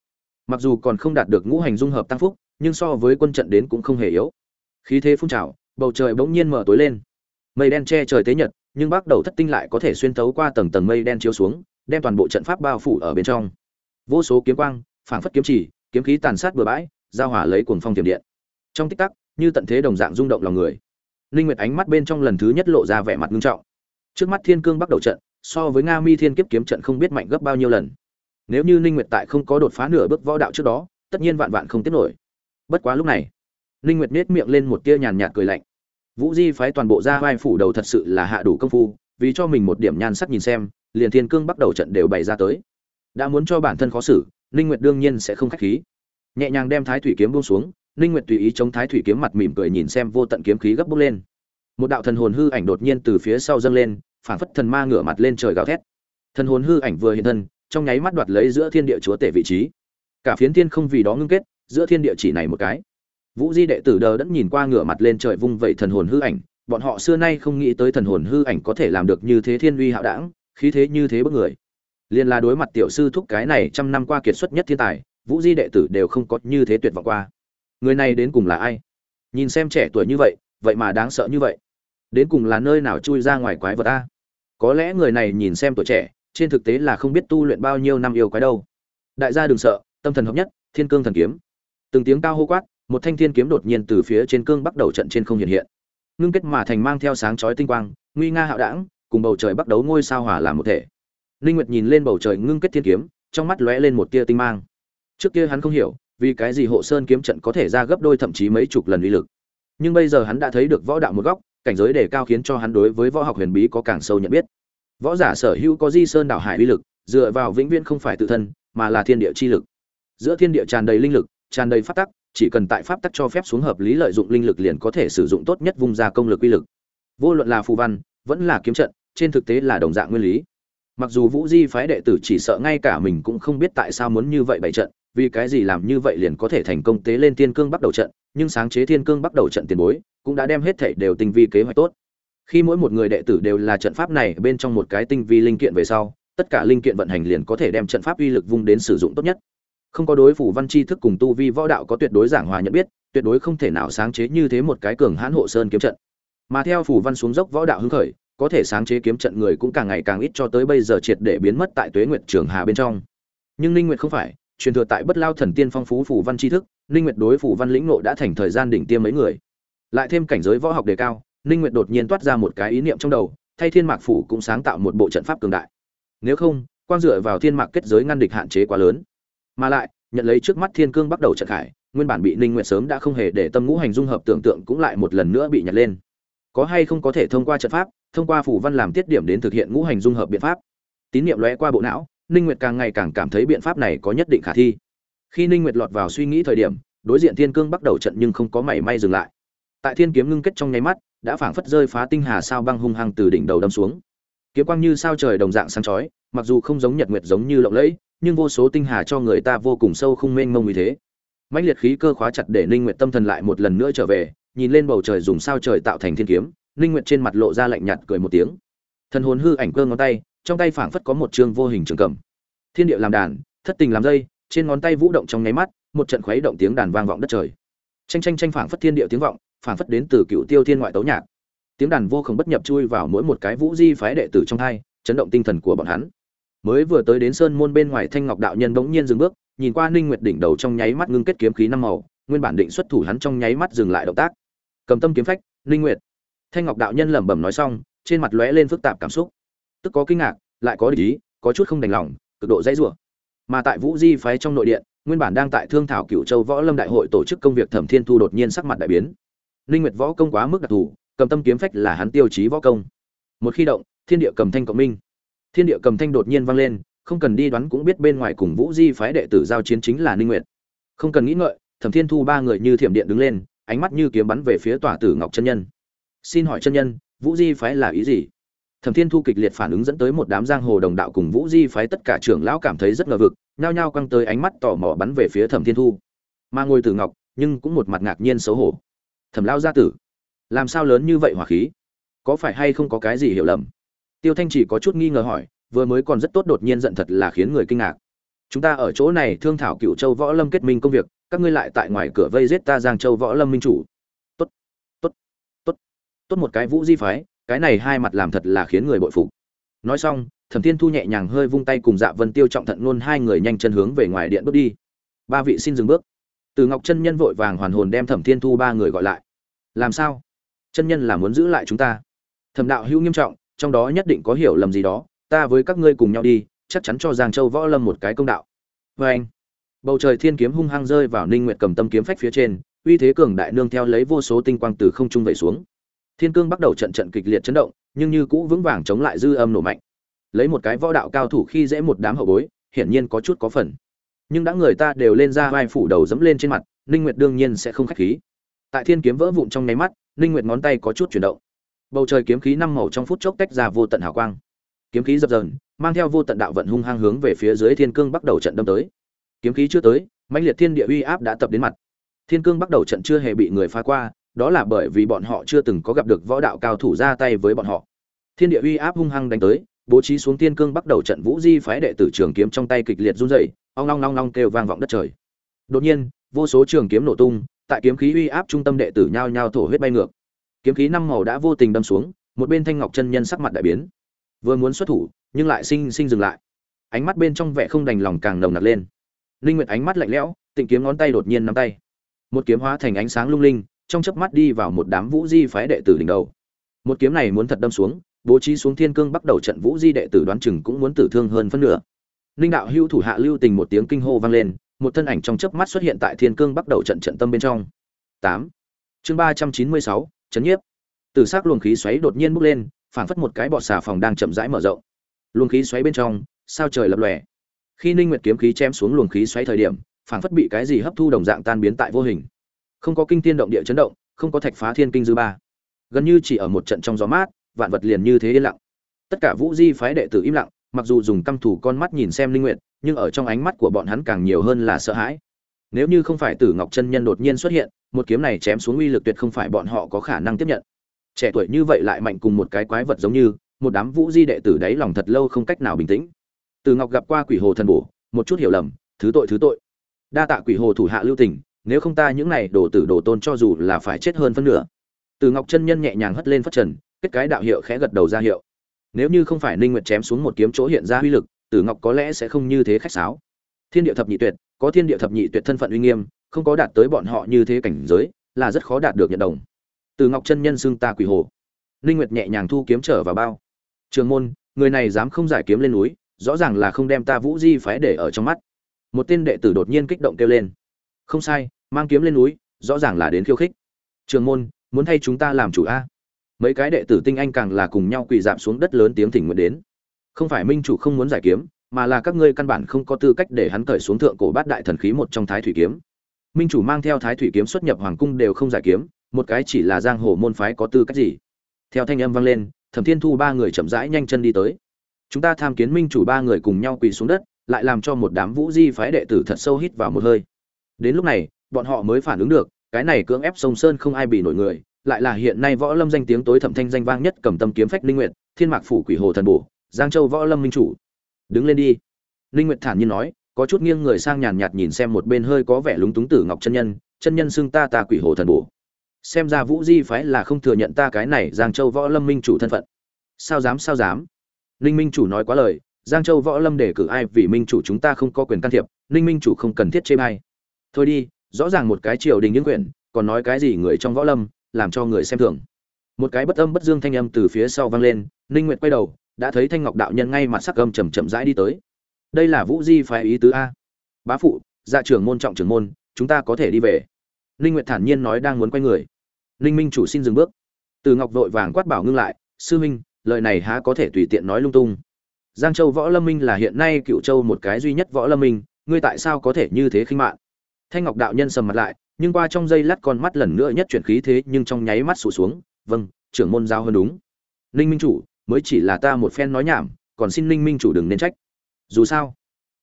Mặc dù còn không đạt được ngũ hành dung hợp tăng phúc, nhưng so với quân trận đến cũng không hề yếu. Khí thế phun trào, bầu trời bỗng nhiên mở tối lên mây đen che trời tế nhật, nhưng bắt đầu thất tinh lại có thể xuyên thấu qua tầng tầng mây đen chiếu xuống, đem toàn bộ trận pháp bao phủ ở bên trong. Vô số kiếm quang, phảng phất kiếm chỉ, kiếm khí tàn sát bừa bãi, giao hỏa lấy cuồng phong tiềm điện. Trong tích tắc, như tận thế đồng dạng rung động lòng người. Linh nguyệt ánh mắt bên trong lần thứ nhất lộ ra vẻ mặt nghiêm trọng. Trước mắt thiên cương bắt đầu trận, so với nga mi thiên kiếp kiếm trận không biết mạnh gấp bao nhiêu lần. Nếu như Linh nguyệt tại không có đột phá nửa bước võ đạo trước đó, tất nhiên vạn vạn không tiếp nổi. Bất quá lúc này, Linh nguyệt nết miệng lên một tia nhàn nhạt cười lạnh vũ di phái toàn bộ ra vai phủ đầu thật sự là hạ đủ công phu, vì cho mình một điểm nhan sắc nhìn xem, liền thiên cương bắt đầu trận đều bày ra tới. Đã muốn cho bản thân khó xử, ninh nguyệt đương nhiên sẽ không khách khí. Nhẹ nhàng đem thái thủy kiếm buông xuống, ninh nguyệt tùy ý chống thái thủy kiếm mặt mỉm cười nhìn xem vô tận kiếm khí gấp bốc lên. Một đạo thần hồn hư ảnh đột nhiên từ phía sau dâng lên phản phất thần ma ngửa mặt lên trời gào thét. Thần hồn hư ảnh vừa hiện thân, trong nháy mắt đoạt lấy giữa thiên địa chúa tể vị trí. Cả phiến thiên không vì đó ngưng kết, giữa thiên địa chỉ này một cái vũ di đệ tử đờ đẫn nhìn qua ngửa mặt lên trời vung vẩy thần hồn hư ảnh, bọn họ xưa nay không nghĩ tới thần hồn hư ảnh có thể làm được như thế thiên uy hạo đảng, khí thế như thế bất người. Liên là đối mặt tiểu sư thúc cái này trăm năm qua kiệt xuất nhất thiên tài, vũ di đệ tử đều không có như thế tuyệt vọng qua. Người này đến cùng là ai? Nhìn xem trẻ tuổi như vậy vậy mà đáng sợ như vậy. Đến cùng là nơi nào chui ra ngoài quái vật ta có lẽ người này nhìn xem tuổi trẻ, trên thực tế là không biết tu luyện bao nhiêu năm yêu quái đâu. Đại gia đừng sợ, tâm thần hợp nhất, thiên cương thần kiếm. Từng tiếng cao hô quát một thanh thiên kiếm đột nhiên từ phía trên cương bắt đầu trận trên không hiện hiện ngưng kết mà thành mang theo sáng chói tinh quang nguy nga hạo đảng cùng bầu trời bắt đấu ngôi sao hỏa làm một thể Linh Nguyệt nhìn lên bầu trời ngưng kết thiên kiếm, trong mắt lóe lên một tia tinh mang. Trước kia hắn không hiểu, vì cái gì Hộ Sơn kiếm trận có thể ra gấp đôi thậm chí mấy chục lần uy lực. Nhưng bây giờ hắn đã thấy được võ đạo một góc, cảnh giới đề cao khiến cho hắn đối với võ học huyền bí có càng sâu nhận biết. Võ giả sở hữu có Di Sơn đảo hải uy lực, dựa vào vĩnh viễn không phải tự thân, mà là thiên địa chi lực. Giữa thiên địa tràn đầy linh lực, tràn đầy pháp tắc, chỉ cần tại pháp tắc cho phép xuống hợp lý lợi dụng linh lực liền có thể sử dụng tốt nhất vùng ra công lực uy lực. Vô luận là phù văn, vẫn là kiếm trận, trên thực tế là đồng dạng nguyên lý. Mặc dù Vũ Di phái đệ tử chỉ sợ ngay cả mình cũng không biết tại sao muốn như vậy bày trận, vì cái gì làm như vậy liền có thể thành công tế lên Thiên Cương bắt đầu trận, nhưng sáng chế Thiên Cương bắt đầu trận tiền bối, cũng đã đem hết thảy đều tinh vi kế hoạch tốt. Khi mỗi một người đệ tử đều là trận pháp này bên trong một cái tinh vi linh kiện về sau, tất cả linh kiện vận hành liền có thể đem trận pháp uy lực vung đến sử dụng tốt nhất. Không có đối phủ văn chi thức cùng tu vi võ đạo có tuyệt đối giảng hòa nhận biết, tuyệt đối không thể nào sáng chế như thế một cái cường hãn hộ sơn kiếm trận. Mà theo phủ văn xuống dốc võ đạo hứng khởi, có thể sáng chế kiếm trận người cũng càng ngày càng ít cho tới bây giờ triệt để biến mất tại Tuế Nguyệt Trường Hà bên trong. Nhưng Ninh Nguyệt không phải, truyền thừa tại Bất Lao Thần Tiên phong phú phủ văn tri thức, Ninh Nguyệt đối phủ văn lĩnh nộ đã thành thời gian đỉnh tiêm mấy người. Lại thêm cảnh giới võ học đề cao, Ninh Nguyệt đột nhiên toát ra một cái ý niệm trong đầu, thay Thiên Mạc phủ cũng sáng tạo một bộ trận pháp cường đại. Nếu không, quan dựa vào Thiên Mạc kết giới ngăn địch hạn chế quá lớn. Mà lại, nhận lấy trước mắt Thiên Cương bắt đầu trận khải, nguyên bản bị Ninh Nguyệt sớm đã không hề để tâm ngũ hành dung hợp tưởng tượng cũng lại một lần nữa bị nhặt lên. Có hay không có thể thông qua trận pháp, thông qua phủ văn làm tiết điểm đến thực hiện ngũ hành dung hợp biện pháp? Tín niệm lóe qua bộ não ninh nguyệt càng ngày càng cảm thấy biện pháp này có nhất định khả thi. Khi ninh nguyệt lọt vào suy nghĩ thời điểm đối diện thiên cương bắt đầu trận nhưng không có mảy may dừng lại. Tại thiên kiếm ngưng kết trong nháy mắt đã phảng phất rơi phá tinh hà sao băng hung hăng từ đỉnh đầu đâm xuống. Kiếm quang như sao trời đồng dạng sáng chói mặc dù không giống nhật nguyệt giống như lộng lẫy nhưng vô số tinh hà cho người ta vô cùng sâu không mênh mông như thế mãnh liệt khí cơ khóa chặt để ninh nguyệt tâm thần lại một lần nữa trở về nhìn lên bầu trời dùng sao trời tạo thành thiên kiếm Ninh Nguyệt trên mặt lộ ra lạnh nhạt cười một tiếng. Thần hồn hư ảnh cơ ngón tay, trong tay phảng phất có một trường vô hình trường cầm. Thiên địa làm đàn, thất tình làm dây, trên ngón tay vũ động trong nháy mắt, một trận khuấy động tiếng đàn vang vọng đất trời. Tranh tranh tranh phảng phất thiên địa tiếng vọng, phảng phất đến từ cựu tiêu thiên ngoại tấu nhạc. Tiếng đàn vô cùng bất nhập chui vào mỗi một cái vũ di phái đệ tử trong hai, chấn động tinh thần của bọn hắn. Mới vừa tới đến sơn môn bên ngoài Thanh Ngọc đạo nhân bỗng nhiên dừng bước, nhìn qua Ninh Nguyệt đỉnh đầu trong nháy mắt ngưng kết kiếm khí năm màu, nguyên bản định xuất thủ hắn trong nháy mắt dừng lại động tác. Cầm tâm kiếm phách, Ninh Nguyệt. Thanh ngọc đạo nhân lẩm bẩm nói xong trên mặt lóe lên phức tạp cảm xúc. Tức có kinh ngạc lại có ý có chút không đành lòng cực độ dãy rủa. Mà tại vũ di phái trong nội điện nguyên bản đang tại thương thảo cửu châu võ lâm đại hội tổ chức công việc thẩm thiên thu đột nhiên sắc mặt đại biến. Linh nguyệt võ công quá mức đặc thù cầm tâm kiếm phách là hắn tiêu chí võ công. Một khi động thiên địa cầm thanh cộng minh thiên địa cầm thanh đột nhiên vang lên, không cần đi đoán cũng biết bên ngoài cùng vũ di phái đệ tử giao chiến chính là ninh nguyệt. Không cần nghĩ ngợi, thẩm thiên thu ba người như thiểm điện đứng lên, ánh mắt như kiếm bắn về phía tòa tử ngọc chân nhân. Xin hỏi chân nhân, vũ di phái là ý gì? Thẩm thiên thu kịch liệt phản ứng dẫn tới một đám giang hồ đồng đạo cùng vũ di phái tất cả trưởng lão cảm thấy rất ngờ vực, nhao nhao căng tới ánh mắt tò mò bắn về phía thẩm thiên thu. Mà ngồi tử ngọc, nhưng cũng một mặt ngạc nhiên xấu hổ. Thẩm lao gia tử, làm sao lớn như vậy hỏa khí? Có phải hay không có cái gì hiểu lầm? Tiêu thanh chỉ có chút nghi ngờ hỏi, vừa mới còn rất tốt đột nhiên giận thật là khiến người kinh ngạc. Chúng ta ở chỗ này thương thảo cựu châu võ lâm kết minh công việc, các ngươi lại tại ngoài cửa vây giết ta giang châu võ lâm minh chủ. Tốt một cái vũ di phái, cái này hai mặt làm thật là khiến người bội phục. Nói xong, thẩm thiên thu nhẹ nhàng hơi vung tay cùng dạ vân tiêu trọng thận luôn hai người nhanh chân hướng về ngoài điện bước đi. Ba vị xin dừng bước. Từ ngọc chân nhân vội vàng hoàn hồn đem thẩm thiên thu ba người gọi lại. Làm sao? Chân nhân là muốn giữ lại chúng ta. Thẩm đạo hữu nghiêm trọng trong đó nhất định có hiểu lầm gì đó, ta với các ngươi cùng nhau đi, chắc chắn cho giang châu võ lâm một cái công đạo. Vê anh. Bầu trời thiên kiếm hung hăng rơi vào ninh nguyệt cầm tâm kiếm phách phía trên, uy thế cường đại nương theo lấy vô số tinh quang từ không trung vẩy xuống. Thiên cương bắt đầu trận trận kịch liệt chấn động, nhưng như cũ vững vàng chống lại dư âm nổ mạnh. Lấy một cái võ đạo cao thủ khi dễ một đám hậu bối, hiển nhiên có chút có phần. Nhưng đã người ta đều lên ra vai phủ đầu dẫm lên trên mặt, ninh nguyệt đương nhiên sẽ không khách khí. Tại thiên kiếm vỡ vụn trong nháy mắt, ninh nguyệt ngón tay có chút chuyển động bầu trời kiếm khí năm màu trong phút chốc tách ra vô tận hào quang. Kiếm khí dập dờn, mang theo vô tận đạo vận hung hăng hướng về phía dưới thiên cương bắt đầu trận đâm tới. Kiếm khí chưa tới, mãnh liệt thiên địa uy áp đã tập đến mặt. Thiên cương bắt đầu trận chưa hề bị người phá qua, đó là bởi vì bọn họ chưa từng có gặp được võ đạo cao thủ ra tay với bọn họ. Thiên địa uy áp hung hăng đánh tới, bố trí xuống thiên cương bắt đầu trận vũ di phái đệ tử trường kiếm trong tay kịch liệt run rẩy, ong long long long kêu vang vọng đất trời. Đột nhiên, vô số trường kiếm nổ tung, tại kiếm khí uy áp trung tâm đệ tử nhao nhao thổ huyết bay ngược kiếm khí năm màu đã vô tình đâm xuống một bên thanh ngọc chân nhân sắc mặt đại biến. Vừa muốn xuất thủ nhưng lại sinh sinh dừng lại. Ánh mắt bên trong vẻ không đành lòng càng nồng nặc lên. Linh nguyệt ánh mắt lạnh lẽo tịnh kiếm ngón tay đột nhiên nắm tay. Một kiếm hóa thành ánh sáng lung linh trong chớp mắt đi vào một đám vũ di phái đệ tử đỉnh đầu. Một kiếm này muốn thật đâm xuống bố trí xuống thiên cương bắt đầu trận vũ di đệ tử đoán chừng cũng muốn tử thương hơn phân nửa. Linh đạo hưu thủ hạ lưu tình một tiếng kinh hô vang lên một thân ảnh trong chớp mắt xuất hiện tại thiên cương bắt đầu trận trận tâm bên trong. 8. chương 396, chấn nhiếp. Từ s ắ c luồng khí xoáy đột nhiên bốc lên, phảng phất một cái bọt xà phòng đang chậm rãi mở rộng. Luồng khí xoáy bên trong, sao trời lập lòe. Khi ninh nguyệt kiếm khí chém xuống luồng khí xoáy thời điểm, phảng phất bị cái gì hấp thu đồng dạng tan biến tại vô hình. Không có kinh tiên động địa chấn động, không có thạch phá thiên kinh dư ba. Gần như chỉ ở một trận trong gió mát, vạn vật liền như thế yên lặng. Tất cả vũ di phái đệ tử im lặng, mặc dù dùng căm thủ con mắt nhìn xem linh nguyện nhưng ở trong ánh mắt của bọn hắn càng nhiều hơn là sợ hãi nếu như không phải tử ngọc chân nhân đột nhiên xuất hiện, một kiếm này chém xuống uy lực tuyệt không phải bọn họ có khả năng tiếp nhận. Trẻ tuổi như vậy lại mạnh cùng một cái quái vật giống như, một đám vũ di đệ tử đấy lòng thật lâu không cách nào bình tĩnh. Từ ngọc gặp qua quỷ hồ thần bổ, một chút hiểu lầm, thứ tội thứ tội. Đa tạ quỷ hồ thủ hạ lưu tình, nếu không ta những này đổ tử đổ tôn cho dù là phải chết hơn phân nửa. Từ ngọc chân nhân nhẹ nhàng hất lên phát trần, kết cái đạo hiệu khẽ gật đầu ra hiệu. Nếu như không phải ninh nguyệt chém xuống một kiếm chỗ hiện ra uy lực, tử ngọc có lẽ sẽ không như thế khách sáo. Thiên địa thập nhị tuyệt có thiên địa thập nhị tuyệt thân phận uy nghiêm, không có đạt tới bọn họ như thế cảnh giới, là rất khó đạt được nhận đồng. Từ ngọc chân nhân xưng ta quỷ hồ. Linh nguyệt nhẹ nhàng thu kiếm trở vào bao. Trường môn, người này dám không giải kiếm lên núi, rõ ràng là không đem ta vũ di phái để ở trong mắt. Một tên đệ tử đột nhiên kích động kêu lên. Không sai, mang kiếm lên núi, rõ ràng là đến khiêu khích. Trường môn, muốn thay chúng ta làm chủ a? Mấy cái đệ tử tinh anh càng là cùng nhau quỳ rạp xuống đất lớn tiếng thỉnh nguyện đến. Không phải minh chủ không muốn giải kiếm mà là các ngươi căn bản không có tư cách để hắn cởi xuống thượng cổ bát đại thần khí một trong thái thủy kiếm. Minh chủ mang theo thái thủy kiếm xuất nhập hoàng cung đều không giải kiếm, một cái chỉ là giang hồ môn phái có tư cách gì? Theo thanh âm vang lên, thẩm thiên thu ba người chậm rãi nhanh chân đi tới. Chúng ta tham kiến minh chủ ba người cùng nhau quỳ xuống đất, lại làm cho một đám vũ di phái đệ tử thật sâu hít vào một hơi. Đến lúc này, bọn họ mới phản ứng được, cái này cưỡng ép sông sơn không ai bị nổi người, lại là hiện nay võ lâm danh tiếng tối thẩm thanh danh vang nhất cầm tâm kiếm phách linh nguyệt, thiên mạc phủ quỷ hồ thần bổ, giang châu võ lâm minh chủ đứng lên đi. Ninh nguyệt thản nhiên nói, có chút nghiêng người sang nhàn nhạt nhìn xem một bên hơi có vẻ lúng túng tử ngọc chân nhân chân nhân xưng ta ta quỷ hồ thần bổ. Xem ra vũ di phái là không thừa nhận ta cái này giang châu võ lâm minh chủ thân phận. Sao dám sao dám? Ninh minh chủ nói quá lời, giang châu võ lâm để cử ai vì minh chủ chúng ta không có quyền can thiệp, ninh minh chủ không cần thiết chê bai. Thôi đi, rõ ràng một cái triều đình những quyền còn nói cái gì người trong võ lâm, làm cho người xem thường. Một cái bất âm bất dương thanh âm từ phía sau vang lên, ninh nguyệt quay đầu đã thấy thanh ngọc đạo nhân ngay mặt sắc âm chầm chậm rãi đi tới. Đây là vũ di phái ý tứ a. Bá phụ dạ trưởng môn trọng trưởng môn, chúng ta có thể đi về. Ninh nguyệt thản nhiên nói đang muốn quay người. Ninh minh chủ xin dừng bước. Từ ngọc vội vàng quát bảo ngưng lại, sư minh lời này há có thể tùy tiện nói lung tung. Giang châu võ lâm minh là hiện nay cựu châu một cái duy nhất võ lâm minh, ngươi tại sao có thể như thế khinh mạn? Thanh ngọc đạo nhân sầm mặt lại, nhưng qua trong giây lát con mắt lần nữa nhất chuyển khí thế nhưng trong nháy mắt sụt xuống. Vâng trưởng môn giao hơn đúng. Ninh minh chủ mới chỉ là ta một phen nói nhảm, còn xin ninh minh chủ đừng nên trách. Dù sao,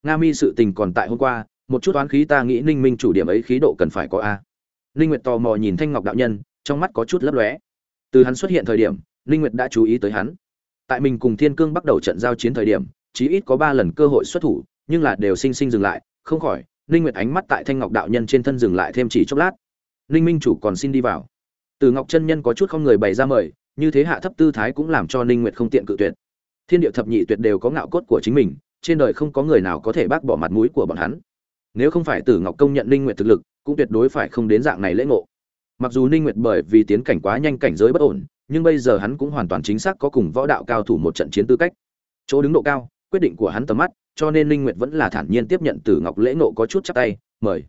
nga mi sự tình còn tại hôm qua, một chút oán khí ta nghĩ ninh minh chủ điểm ấy khí độ cần phải có a. Ninh nguyệt tò mò nhìn thanh ngọc đạo nhân, trong mắt có chút lấp lóe. Từ hắn xuất hiện thời điểm, ninh nguyệt đã chú ý tới hắn. Tại mình cùng thiên cương bắt đầu trận giao chiến thời điểm, chí ít có ba lần cơ hội xuất thủ, nhưng là đều sinh sinh dừng lại, không khỏi, ninh nguyệt ánh mắt tại thanh ngọc đạo nhân trên thân dừng lại thêm chỉ chốc lát. Ninh minh chủ còn xin đi vào. Từ ngọc chân nhân có chút không người bày ra mời như thế hạ thấp tư thái cũng làm cho ninh nguyệt không tiện cự tuyệt. Thiên địa thập nhị tuyệt đều có ngạo cốt của chính mình trên đời không có người nào có thể bác bỏ mặt mũi của bọn hắn. Nếu không phải tử ngọc công nhận ninh nguyệt thực lực cũng tuyệt đối phải không đến dạng này lễ ngộ. Mặc dù ninh nguyệt bởi vì tiến cảnh quá nhanh cảnh giới bất ổn nhưng bây giờ hắn cũng hoàn toàn chính xác có cùng võ đạo cao thủ một trận chiến tư cách. Chỗ đứng độ cao quyết định của hắn tầm mắt cho nên Ninh Nguyệt vẫn là thản nhiên tiếp nhận Tử Ngọc lễ ngộ có chút chắp tay, mời.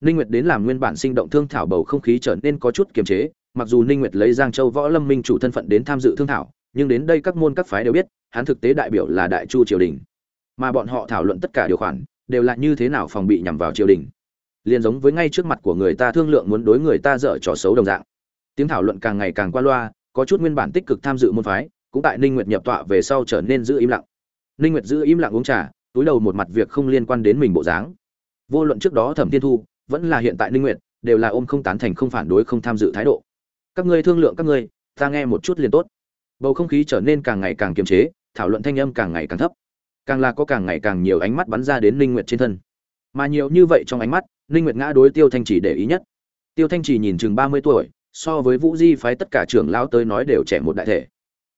Ninh Nguyệt đến làm nguyên bản sinh động thương thảo bầu không khí trở nên có chút kiềm chế, mặc dù Ninh Nguyệt lấy Giang Châu Võ Lâm Minh chủ thân phận đến tham dự thương thảo, nhưng đến đây các môn các phái đều biết, hắn thực tế đại biểu là Đại Chu triều đình. Mà bọn họ thảo luận tất cả điều khoản, đều là như thế nào phòng bị nhằm vào triều đình. Liên giống với ngay trước mặt của người ta thương lượng muốn đối người ta dở trò xấu đồng dạng. Tiếng thảo luận càng ngày càng qua loa, có chút nguyên bản tích cực tham dự môn phái, cũng tại Ninh Nguyệt nhập tọa về sau trở nên giữ im lặng. Ninh Nguyệt giữ im lặng uống trà, túi đầu một mặt việc không liên quan đến mình bộ dáng vô luận trước đó thẩm thiên thu vẫn là hiện tại ninh nguyệt đều là ôm không tán thành không phản đối không tham dự thái độ các ngươi thương lượng các ngươi, ta nghe một chút liền tốt. Bầu không khí trở nên càng ngày càng kiềm chế, thảo luận thanh âm càng ngày càng thấp. Càng là có càng ngày càng nhiều ánh mắt bắn ra đến ninh nguyệt trên thân. Mà nhiều như vậy trong ánh mắt, ninh nguyệt ngã đối tiêu thanh chỉ để ý nhất. Tiêu thanh chỉ nhìn chừng 30 tuổi, so với vũ di phái tất cả trưởng lão tới nói đều trẻ một đại thể.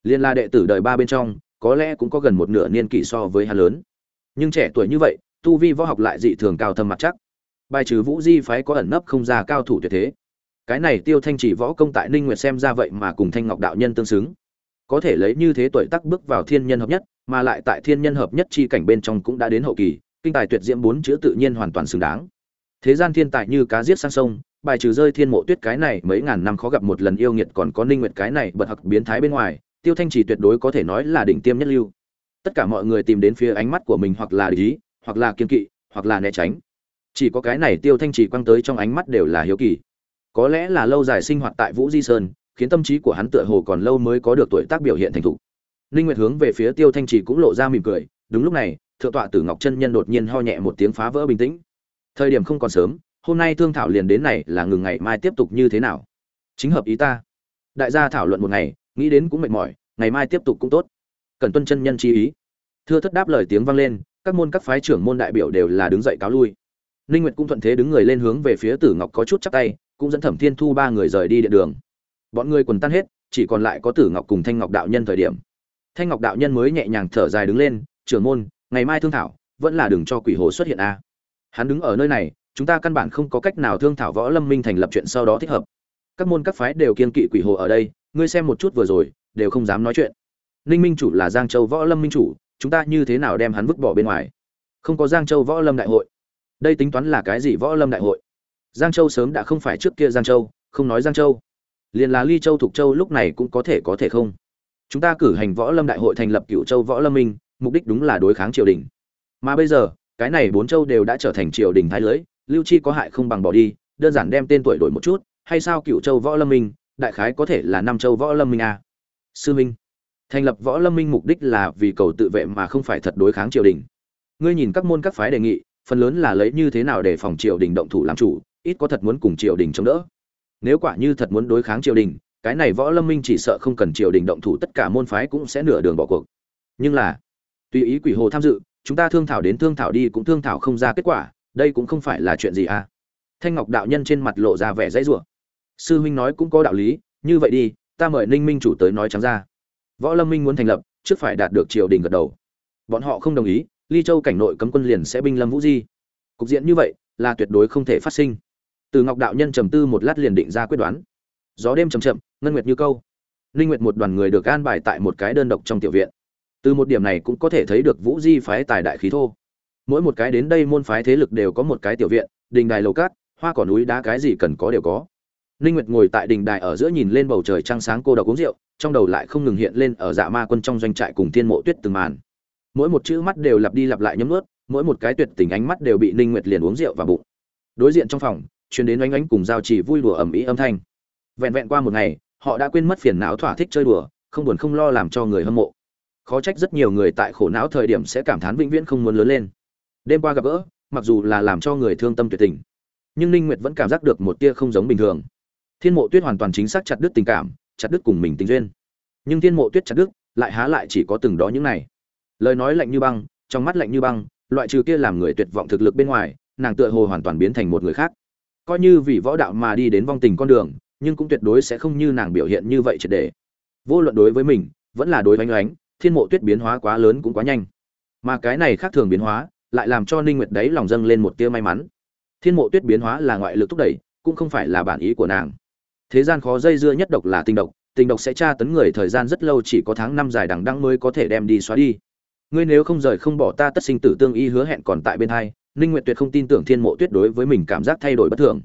Liên la đệ tử đời ba bên trong, có lẽ cũng có gần một nửa niên kỷ so với hắn lớn. Nhưng trẻ tuổi như vậy, tu vi võ học lại dị thường cao thâm mặt chắc. Bài trừ vũ di phái có ẩn nấp không ra cao thủ tuyệt thế cái này tiêu thanh chỉ võ công tại ninh nguyệt xem ra vậy mà cùng thanh ngọc đạo nhân tương xứng. Có thể lấy như thế tuổi tác bước vào thiên nhân hợp nhất, mà lại tại thiên nhân hợp nhất chi cảnh bên trong cũng đã đến hậu kỳ, kinh tài tuyệt diễm bốn chữ tự nhiên hoàn toàn xứng đáng. Thế gian thiên tài như cá giết sang sông, bài trừ rơi thiên mộ tuyết cái này mấy ngàn năm khó gặp một lần yêu nghiệt còn có ninh nguyệt cái này bật hặc biến thái bên ngoài, tiêu thanh chỉ tuyệt đối có thể nói là đỉnh tiêm nhất lưu. Tất cả mọi người tìm đến phía ánh mắt của mình hoặc là lý hoặc là kiên kỵ, hoặc là né tránh. Chỉ có cái này tiêu thanh chỉ quăng tới trong ánh mắt đều là hiếu kỳ có lẽ là lâu dài sinh hoạt tại vũ di sơn, khiến tâm trí của hắn tựa hồ còn lâu mới có được tuổi tác biểu hiện thành thục. Ninh nguyệt hướng về phía tiêu thanh chỉ cũng lộ ra mỉm cười, đúng lúc này, thượng tọa tử ngọc chân nhân đột nhiên ho nhẹ một tiếng phá vỡ bình tĩnh. Thời điểm không còn sớm, hôm nay thương thảo liền đến này là ngừng ngày mai tiếp tục như thế nào? Chính hợp ý ta. Đại gia thảo luận một ngày, nghĩ đến cũng mệt mỏi, ngày mai tiếp tục cũng tốt. Cần tuân chân nhân chi ý. Thưa thất đáp lời tiếng vang lên, các môn các phái trưởng môn đại biểu đều là đứng dậy cáo lui. Ninh nguyệt cũng thuận thế đứng người lên hướng về phía tử ngọc có chút chắp tay cũng dẫn thẩm thiên thu ba người rời đi điện đường. Bọn người quần tan hết, chỉ còn lại có tử ngọc cùng thanh ngọc đạo nhân thời điểm. Thanh ngọc đạo nhân mới nhẹ nhàng thở dài đứng lên, trưởng môn, ngày mai thương thảo, vẫn là đừng cho quỷ hồ xuất hiện a. Hắn đứng ở nơi này, chúng ta căn bản không có cách nào thương thảo võ lâm minh thành lập chuyện sau đó thích hợp. Các môn các phái đều kiên kỵ quỷ hồ ở đây, ngươi xem một chút vừa rồi, đều không dám nói chuyện. Ninh minh chủ là giang châu võ lâm minh chủ, chúng ta như thế nào đem hắn vứt bỏ bên ngoài? Không có giang châu võ lâm đại hội. Đây tính toán là cái gì võ lâm đại hội? Giang châu sớm đã không phải trước kia giang châu, không nói giang châu. Liền là ly châu thục châu lúc này cũng có thể có thể không. Chúng ta cử hành võ lâm đại hội thành lập cựu châu võ lâm minh, mục đích đúng là đối kháng triều đình. Mà bây giờ, cái này bốn châu đều đã trở thành triều đình thái lưới, lưu chi có hại không bằng bỏ đi, đơn giản đem tên tuổi đổi một chút, hay sao cựu châu võ lâm minh, đại khái có thể là năm châu võ lâm minh a. Sư minh, thành lập võ lâm minh mục đích là vì cầu tự vệ mà không phải thật đối kháng triều đình. Ngươi nhìn các môn các phái đề nghị, phần lớn là lấy như thế nào để phòng triều đình động thủ làm chủ ít có thật muốn cùng triều đình chống đỡ. Nếu quả như thật muốn đối kháng triều đình, cái này võ lâm minh chỉ sợ không cần triều đình động thủ, tất cả môn phái cũng sẽ nửa đường bỏ cuộc. Nhưng là, tùy ý quỷ hồ tham dự, chúng ta thương thảo đến thương thảo đi cũng thương thảo không ra kết quả, đây cũng không phải là chuyện gì à? Thanh ngọc đạo nhân trên mặt lộ ra vẻ dãy rủa. Sư huynh nói cũng có đạo lý, như vậy đi, ta mời ninh minh chủ tới nói trắng ra. Võ lâm minh muốn thành lập, trước phải đạt được triều đình gật đầu. Bọn họ không đồng ý, ly châu cảnh nội cấm quân liền sẽ binh lâm vũ di. Cục diện như vậy, là tuyệt đối không thể phát sinh từ ngọc đạo nhân trầm tư một lát liền định ra quyết đoán. Gió đêm chầm chậm, ngân nguyệt như câu. Linh nguyệt một đoàn người được an bài tại một cái đơn độc trong tiểu viện. Từ một điểm này cũng có thể thấy được vũ di phái tài đại khí thô. Mỗi một cái đến đây môn phái thế lực đều có một cái tiểu viện, đình đài lầu cát hoa cỏ núi đá cái gì cần có đều có. Linh nguyệt ngồi tại đình đài ở giữa nhìn lên bầu trời trăng sáng cô độc uống rượu, trong đầu lại không ngừng hiện lên ở dạ ma quân trong doanh trại cùng thiên mộ tuyết từng màn. Mỗi một chữ mắt đều lặp đi lặp lại nhấm nuốt, mỗi một cái tuyệt tình ánh mắt đều bị linh nguyệt liền uống rượu vào bụng. Đối diện trong phòng chuyến đến oanh oánh cùng giao chỉ vui đùa ầm ĩ âm thanh. Vẹn vẹn qua một ngày, họ đã quên mất phiền não thỏa thích chơi đùa, không buồn không lo làm cho người hâm mộ. Khó trách rất nhiều người tại khổ não thời điểm sẽ cảm thán vĩnh viễn không muốn lớn lên. Đêm qua gặp gỡ, mặc dù là làm cho người thương tâm tuyệt tình, nhưng ninh nguyệt vẫn cảm giác được một tia không giống bình thường. Thiên mộ tuyết hoàn toàn chính xác chặt đứt tình cảm, chặt đứt cùng mình tình duyên. Nhưng thiên mộ tuyết chặt đứt, lại há lại chỉ có từng đó những này. Lời nói lạnh như băng, trong mắt lạnh như băng, loại trừ kia làm người tuyệt vọng thực lực bên ngoài, nàng tựa hồ hoàn toàn biến thành một người khác coi như vì võ đạo mà đi đến vong tình con đường, nhưng cũng tuyệt đối sẽ không như nàng biểu hiện như vậy triệt để. Vô luận đối với mình, vẫn là đối với ánh, thiên mộ tuyết biến hóa quá lớn cũng quá nhanh. Mà cái này khác thường biến hóa, lại làm cho ninh nguyệt đấy lòng dâng lên một tia may mắn. Thiên mộ tuyết biến hóa là ngoại lực thúc đẩy, cũng không phải là bản ý của nàng. Thế gian khó dây dưa nhất độc là tình độc tình độc sẽ tra tấn người thời gian rất lâu chỉ có tháng năm dài đằng đăng mới có thể đem đi xóa đi. Ngươi nếu không rời không bỏ ta tất sinh tử tương y hứa hẹn còn tại bên hai ninh nguyệt tuyệt không tin tưởng thiên mộ tuyết đối với mình cảm giác thay đổi bất thường.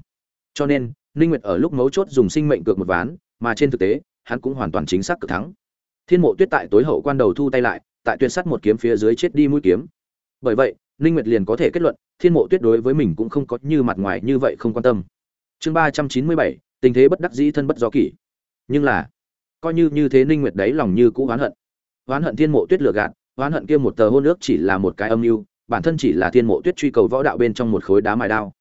Cho nên ninh nguyệt ở lúc mấu chốt dùng sinh mệnh cược một ván mà trên thực tế hắn cũng hoàn toàn chính xác cực thắng. Thiên mộ tuyết tại tối hậu quan đầu thu tay lại tại tuyệt sắt một kiếm phía dưới chết đi mũi kiếm. Bởi vậy ninh nguyệt liền có thể kết luận thiên mộ tuyết đối với mình cũng không có như mặt ngoài như vậy không quan tâm. Chương 397, tình thế bất đắc dĩ thân bất do kỷ. Nhưng là coi như như thế ninh nguyệt đấy lòng như cũ oán hận. Oán hận thiên mộ tuyết lừa gạt oán hận kia một tờ hôn ước chỉ là một cái âm mưu bản thân chỉ là thiên mộ tuyết truy cầu võ đạo bên trong một khối đá mài đao.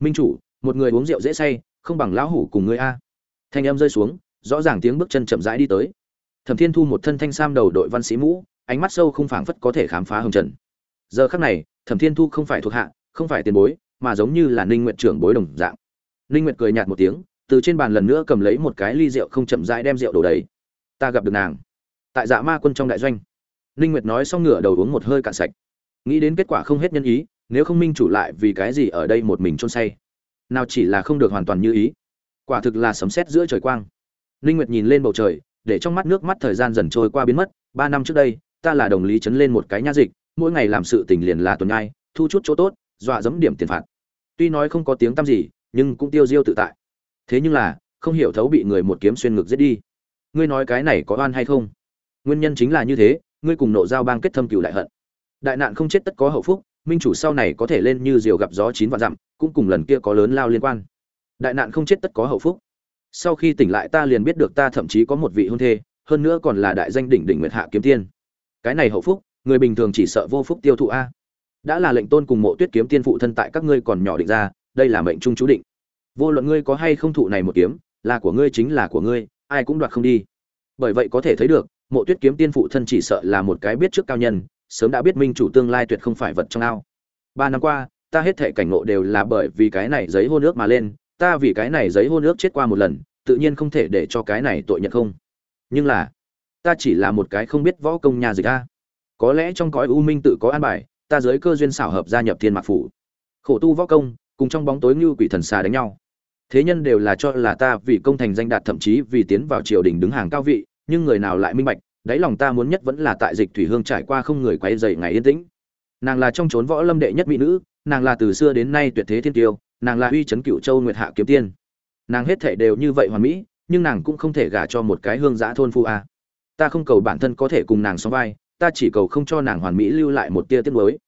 Minh chủ, một người uống rượu dễ say, không bằng lão hủ cùng ngươi a. Thanh em rơi xuống, rõ ràng tiếng bước chân chậm rãi đi tới. Thẩm thiên thu một thân thanh sam đầu đội văn sĩ mũ, ánh mắt sâu không phảng phất có thể khám phá hồng trần. Giờ khắc này, thẩm thiên thu không phải thuộc hạ, không phải tiền bối, mà giống như là ninh nguyện trưởng bối đồng dạng. Ninh nguyện cười nhạt một tiếng, từ trên bàn lần nữa cầm lấy một cái ly rượu không chậm rãi đem rượu đổ đầy. Ta gặp được nàng. Tại dạ ma quân trong đại doanh. Ninh nguyệt nói xong ngửa đầu uống một hơi cạn sạch nghĩ đến kết quả không hết nhân ý, nếu không minh chủ lại vì cái gì ở đây một mình chôn say? Nào chỉ là không được hoàn toàn như ý. Quả thực là sấm sét giữa trời quang. Ninh nguyệt nhìn lên bầu trời, để trong mắt nước mắt thời gian dần trôi qua biến mất. Ba năm trước đây, ta là đồng lý chấn lên một cái nha dịch, mỗi ngày làm sự tình liền là tuần nhai, thu chút chỗ tốt, dọa dẫm điểm tiền phạt. Tuy nói không có tiếng tăm gì, nhưng cũng tiêu diêu tự tại. Thế nhưng là, không hiểu thấu bị người một kiếm xuyên ngực giết đi. Ngươi nói cái này có oan hay không? Nguyên nhân chính là như thế, ngươi cùng nộ giao bang kết thâm cựu đại hận đại nạn không chết tất có hậu phúc, minh chủ sau này có thể lên như diều gặp gió chín vạn dặm, cũng cùng lần kia có lớn lao liên quan. Đại nạn không chết tất có hậu phúc. Sau khi tỉnh lại ta liền biết được ta thậm chí có một vị hôn thê, hơn nữa còn là đại danh đỉnh đỉnh nguyệt hạ kiếm tiên. Cái này hậu phúc, người bình thường chỉ sợ vô phúc tiêu thụ a. Đã là lệnh tôn cùng mộ tuyết kiếm tiên phụ thân tại các ngươi còn nhỏ định ra, đây là mệnh trung chú định. Vô luận ngươi có hay không thụ này một kiếm, là của ngươi chính là của ngươi, ai cũng đoạt không đi. Bởi vậy có thể thấy được, mộ tuyết kiếm tiên phụ thân chỉ sợ là một cái biết trước cao nhân sớm đã biết minh chủ tương lai tuyệt không phải vật trong ao. Ba năm qua, ta hết thể cảnh ngộ đều là bởi vì cái này giấy hôn ước mà lên, ta vì cái này giấy hôn ước chết qua một lần, tự nhiên không thể để cho cái này tội nhận không. Nhưng là, ta chỉ là một cái không biết võ công nhà dịch a. Có lẽ trong cõi u minh tự có an bài, ta dưới cơ duyên xảo hợp gia nhập thiên mạc phủ. Khổ tu võ công, cùng trong bóng tối như quỷ thần xà đánh nhau. Thế nhân đều là cho là ta vì công thành danh đạt thậm chí vì tiến vào triều đình đứng hàng cao vị, nhưng người nào lại minh bạch đáy lòng ta muốn nhất vẫn là tại dịch thủy hương trải qua không người quay dậy ngày yên tĩnh. Nàng là trong trốn võ lâm đệ nhất mỹ nữ nàng là từ xưa đến nay tuyệt thế thiên tiêu nàng là uy chấn cựu châu nguyệt hạ kiếm tiên. Nàng hết thể đều như vậy hoàn mỹ nhưng nàng cũng không thể gả cho một cái hương giã thôn phu a. Ta không cầu bản thân có thể cùng nàng so vai ta chỉ cầu không cho nàng hoàn mỹ lưu lại một tia tiết mới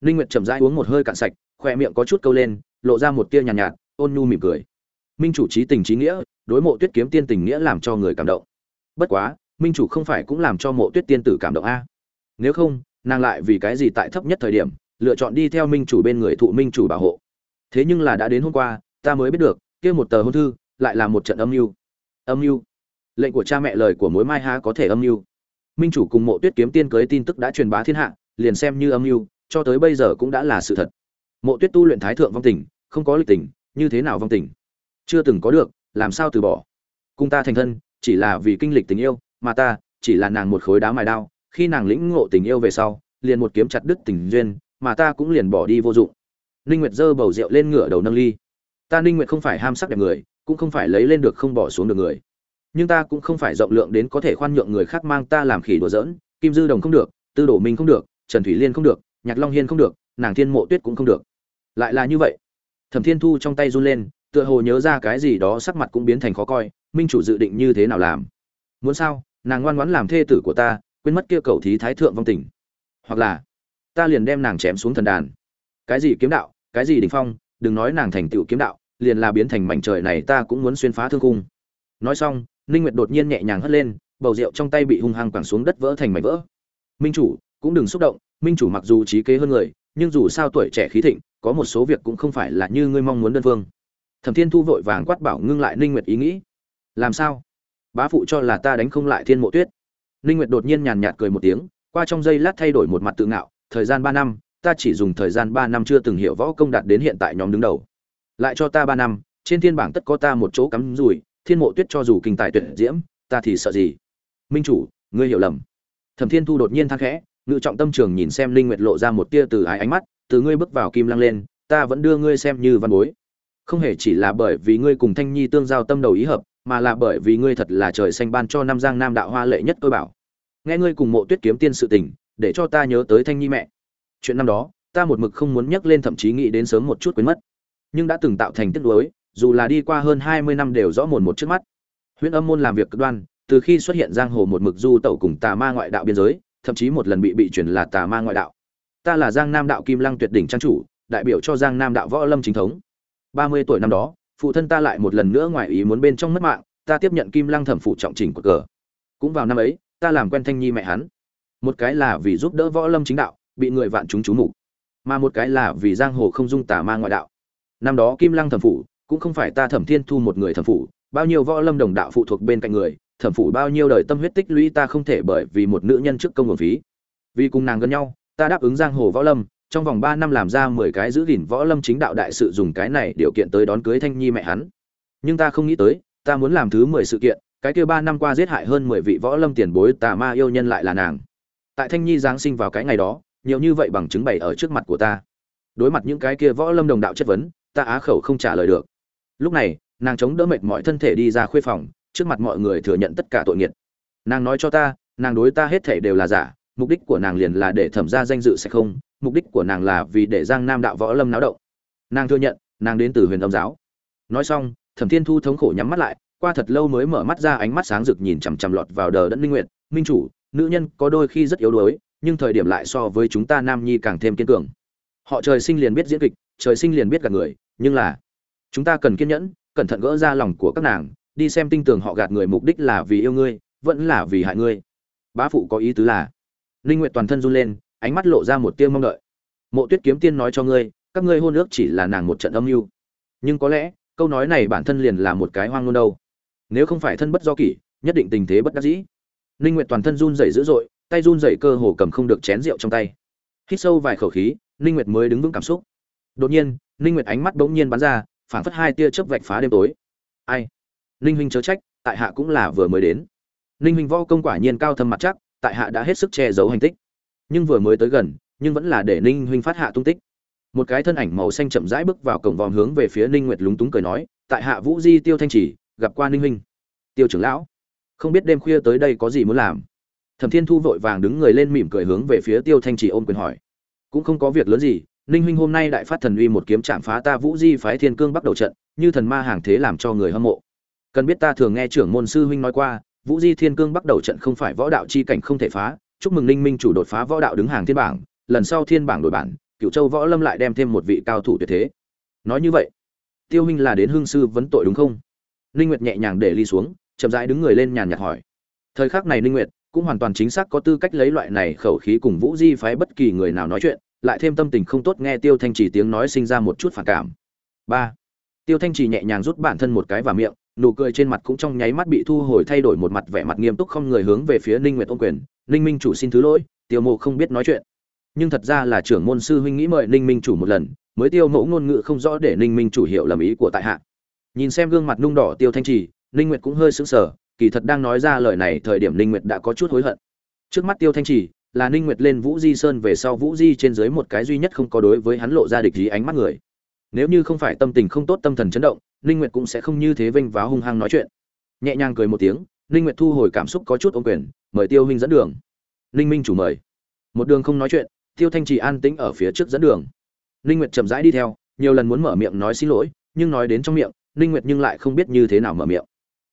ninh nguyệt chậm rãi uống một hơi cạn sạch khoe miệng có chút câu lên lộ ra một tia nhàn nhạt, nhạt ôn nhu mỉm cười. Minh chủ trí tình trí nghĩa đối mộ tuyết kiếm tiên tình nghĩa làm cho người cảm động. Bất quá minh chủ không phải cũng làm cho mộ tuyết tiên tử cảm động a? Nếu không, nàng lại vì cái gì tại thấp nhất thời điểm, lựa chọn đi theo minh chủ bên người thụ minh chủ bảo hộ? Thế nhưng là đã đến hôm qua, ta mới biết được, kia một tờ hôn thư lại là một trận âm mưu. Âm mưu? Lệnh của cha mẹ lời của mối mai há có thể âm mưu? Minh chủ cùng mộ tuyết kiếm tiên cưới tin tức đã truyền bá thiên hạ, liền xem như âm mưu, cho tới bây giờ cũng đã là sự thật. Mộ tuyết tu luyện thái thượng vong tình, không có lịch tình, như thế nào vong tình? Chưa từng có được, làm sao từ bỏ? Cùng ta thành thân, chỉ là vì kinh lịch tình yêu mà ta, chỉ là nàng một khối đá mài đao, khi nàng lĩnh ngộ tình yêu về sau, liền một kiếm chặt đứt tình duyên, mà ta cũng liền bỏ đi vô dụng. Ninh nguyệt dơ bầu rượu lên ngửa đầu nâng ly. Ta ninh nguyệt không phải ham sắc đẹp người, cũng không phải lấy lên được không bỏ xuống được người. Nhưng ta cũng không phải rộng lượng đến có thể khoan nhượng người khác mang ta làm khỉ đùa giỡn, kim dư đồng không được, tư đổ minh không được, trần thủy liên không được, nhạc long hiên không được, nàng thiên mộ tuyết cũng không được. Lại là như vậy. Thẩm thiên thu trong tay run lên, tựa hồ nhớ ra cái gì đó sắc mặt cũng biến thành khó coi, minh chủ dự định như thế nào làm? Muốn sao? Nàng ngoan ngoãn làm thê tử của ta, quên mất kia cầu thí thái thượng vong tình. Hoặc là, ta liền đem nàng chém xuống thần đàn. Cái gì kiếm đạo, cái gì đình phong, đừng nói nàng thành tựu kiếm đạo, liền là biến thành mảnh trời này ta cũng muốn xuyên phá thương cung nói xong, ninh nguyệt đột nhiên nhẹ nhàng hất lên, bầu rượu trong tay bị hung hăng quẳng xuống đất vỡ thành mảnh vỡ. Minh chủ, cũng đừng xúc động, minh chủ mặc dù trí kế hơn người, nhưng dù sao tuổi trẻ khí thịnh, có một số việc cũng không phải là như ngươi mong muốn đơn phương. Thẩm thiên thu vội vàng quát bảo ngưng lại ninh nguyệt ý nghĩ. Làm sao? Bá phụ cho là ta đánh không lại thiên mộ tuyết. Ninh nguyệt đột nhiên nhàn nhạt cười một tiếng, qua trong giây lát thay đổi một mặt tự ngạo, thời gian 3 năm, ta chỉ dùng thời gian 3 năm chưa từng hiểu võ công đạt đến hiện tại nhóm đứng đầu. Lại cho ta 3 năm, trên thiên bảng tất có ta một chỗ cắm rủi, thiên mộ tuyết cho dù kinh tài tuyệt diễm, ta thì sợ gì? Minh chủ, ngươi hiểu lầm. Thẩm thiên thu đột nhiên thang khẽ, ngự trọng tâm trường nhìn xem linh nguyệt lộ ra một tia từ ái ánh mắt, từ ngươi bước vào kim lăng lên, ta vẫn đưa ngươi xem như văn bối. Không hề chỉ là bởi vì ngươi cùng thanh nhi tương giao tâm đầu ý hợp mà là bởi vì ngươi thật là trời xanh ban cho năm giang nam đạo hoa lệ nhất tôi bảo. Nghe ngươi cùng mộ tuyết kiếm tiên sự tình, để cho ta nhớ tới thanh nhi mẹ. Chuyện năm đó, ta một mực không muốn nhắc lên thậm chí nghĩ đến sớm một chút quên mất. Nhưng đã từng tạo thành tiếc nuối, dù là đi qua hơn hai mươi năm đều rõ mồn một trước mắt. Huyễn âm môn làm việc cực đoan, từ khi xuất hiện giang hồ một mực du tẩu cùng tà ma ngoại đạo biên giới, thậm chí một lần bị bị chuyển là tà ma ngoại đạo. Ta là giang nam đạo kim lăng tuyệt đỉnh trang chủ, đại biểu cho giang nam đạo võ lâm chính thống. ba mươi tuổi năm đó phụ thân ta lại một lần nữa ngoài ý muốn bên trong mất mạng, ta tiếp nhận kim lăng thẩm phụ trọng trình của cờ. Cũng vào năm ấy, ta làm quen thanh nhi mẹ hắn. Một cái là vì giúp đỡ võ lâm chính đạo, bị người vạn chúng chú mục. Mà một cái là vì giang hồ không dung tà ma ngoại đạo. Năm đó kim lăng thẩm phụ cũng không phải ta thẩm thiên thu một người thẩm phụ bao nhiêu võ lâm đồng đạo phụ thuộc bên cạnh người, thẩm phụ bao nhiêu đời tâm huyết tích lũy ta không thể bởi vì một nữ nhân trước công nguồn phí. Vì cùng nàng gần nhau, ta đáp ứng giang hồ võ lâm trong vòng ba năm làm ra mười cái giữ gìn võ lâm chính đạo đại sự dùng cái này điều kiện tới đón cưới thanh nhi mẹ hắn. Nhưng ta không nghĩ tới, ta muốn làm thứ mười sự kiện, cái kia ba năm qua giết hại hơn mười vị võ lâm tiền bối tà ma yêu nhân lại là nàng. Tại thanh nhi giáng sinh vào cái ngày đó, nhiều như vậy bằng chứng bày ở trước mặt của ta. Đối mặt những cái kia võ lâm đồng đạo chất vấn, ta á khẩu không trả lời được. Lúc này, nàng chống đỡ mệt mọi thân thể đi ra khuê phòng, trước mặt mọi người thừa nhận tất cả tội nghiệt. Nàng nói cho ta, nàng đối ta hết thảy đều là giả, mục đích của nàng liền là để thẩm ra danh dự sẽ không mục đích của nàng là vì để giang nam đạo võ lâm náo động. Nàng thừa nhận nàng đến từ huyền âm giáo. Nói xong thẩm thiên thu thống khổ nhắm mắt lại qua thật lâu mới mở mắt ra ánh mắt sáng rực nhìn chằm chằm lọt vào đờ đẫn minh nguyện, minh chủ nữ nhân có đôi khi rất yếu đuối nhưng thời điểm lại so với chúng ta nam nhi càng thêm kiên cường. Họ trời sinh liền biết diễn kịch trời sinh liền biết gạt người nhưng là chúng ta cần kiên nhẫn cẩn thận gỡ ra lòng của các nàng đi xem tinh tường họ gạt người mục đích là vì yêu ngươi vẫn là vì hại ngươi. Bá phụ có ý tứ là linh nguyệt toàn thân run lên ánh mắt lộ ra một tia mong đợi. Mộ tuyết kiếm tiên nói cho ngươi, các ngươi hôn ước chỉ là nàng một trận âm mưu. Nhưng có lẽ, câu nói này bản thân liền là một cái hoang ngôn đâu. Nếu không phải thân bất do kỷ, nhất định tình thế bất đắc dĩ. Linh nguyệt toàn thân run rẩy dữ dội, tay run rẩy cơ hồ cầm không được chén rượu trong tay. Hít sâu vài khẩu khí linh nguyệt mới đứng vững cảm xúc. Đột nhiên linh nguyệt ánh mắt bỗng nhiên bắn ra, phảng phất hai tia chớp vạch phá đêm tối. Ai? Linh huynh chớ trách, tại hạ cũng là vừa mới đến. Linh huynh võ công quả nhiên cao thâm mặt chắc, tại hạ đã hết sức che giấu hành tích nhưng vừa mới tới gần, nhưng vẫn là để ninh huynh phát hạ tung tích. Một cái thân ảnh màu xanh chậm rãi bước vào cổng vòm hướng về phía ninh nguyệt lúng túng cười nói, tại hạ vũ di tiêu thanh chỉ, gặp qua ninh huynh. Tiêu trưởng lão, không biết đêm khuya tới đây có gì muốn làm? Thẩm thiên thu vội vàng đứng người lên mỉm cười hướng về phía tiêu thanh chỉ ôm quyền hỏi. Cũng không có việc lớn gì, ninh huynh hôm nay đại phát thần uy một kiếm chạm phá ta vũ di phái thiên cương bắt đầu trận, như thần ma hàng thế làm cho người hâm mộ. Cần biết ta thường nghe trưởng môn sư huynh nói qua, vũ di thiên cương bắt đầu trận không phải võ đạo chi cảnh không thể phá chúc mừng ninh minh chủ đột phá võ đạo đứng hàng thiên bảng, lần sau thiên bảng đổi bản cựu châu võ lâm lại đem thêm một vị cao thủ tuyệt thế. Nói như vậy, tiêu Minh là đến hương sư vấn tội đúng không? Ninh nguyệt nhẹ nhàng để ly xuống, chậm rãi đứng người lên nhàn nhạt hỏi. Thời khắc này ninh nguyệt cũng hoàn toàn chính xác có tư cách lấy loại này khẩu khí cùng vũ di phái bất kỳ người nào nói chuyện, lại thêm tâm tình không tốt nghe tiêu thanh Chỉ tiếng nói sinh ra một chút phản cảm. Ba. Tiêu thanh Chỉ nhẹ nhàng rút bản thân một cái vào miệng nụ cười trên mặt cũng trong nháy mắt bị thu hồi thay đổi một mặt vẻ mặt nghiêm túc không người hướng về phía ninh nguyệt ôn quyền. Ninh minh chủ xin thứ lỗi, tiêu mộ không biết nói chuyện. Nhưng thật ra là trưởng môn sư huynh nghĩ mời ninh minh chủ một lần, mới tiêu mẫu ngôn ngữ không rõ để ninh minh chủ hiểu lầm ý của tại hạ. Nhìn xem gương mặt nung đỏ tiêu thanh trì, ninh nguyệt cũng hơi sững sờ, kỳ thật đang nói ra lời này thời điểm ninh nguyệt đã có chút hối hận. Trước mắt tiêu thanh trì, là ninh nguyệt lên vũ di sơn về sau vũ di trên dưới một cái duy nhất không có đối với hắn lộ ra địch ý ánh mắt người. Nếu như không phải tâm tình không tốt tâm thần chấn động ninh nguyệt cũng sẽ không như thế vênh váo hung hăng nói chuyện. Nhẹ nhàng cười một tiếng, ninh nguyệt thu hồi cảm xúc có chút ôm quyền, mời tiêu huynh dẫn đường. Ninh minh chủ mời. Một đường không nói chuyện, tiêu thanh trì an tĩnh ở phía trước dẫn đường. Ninh nguyệt chậm rãi đi theo, nhiều lần muốn mở miệng nói xin lỗi, nhưng nói đến trong miệng, ninh nguyệt nhưng lại không biết như thế nào mở miệng.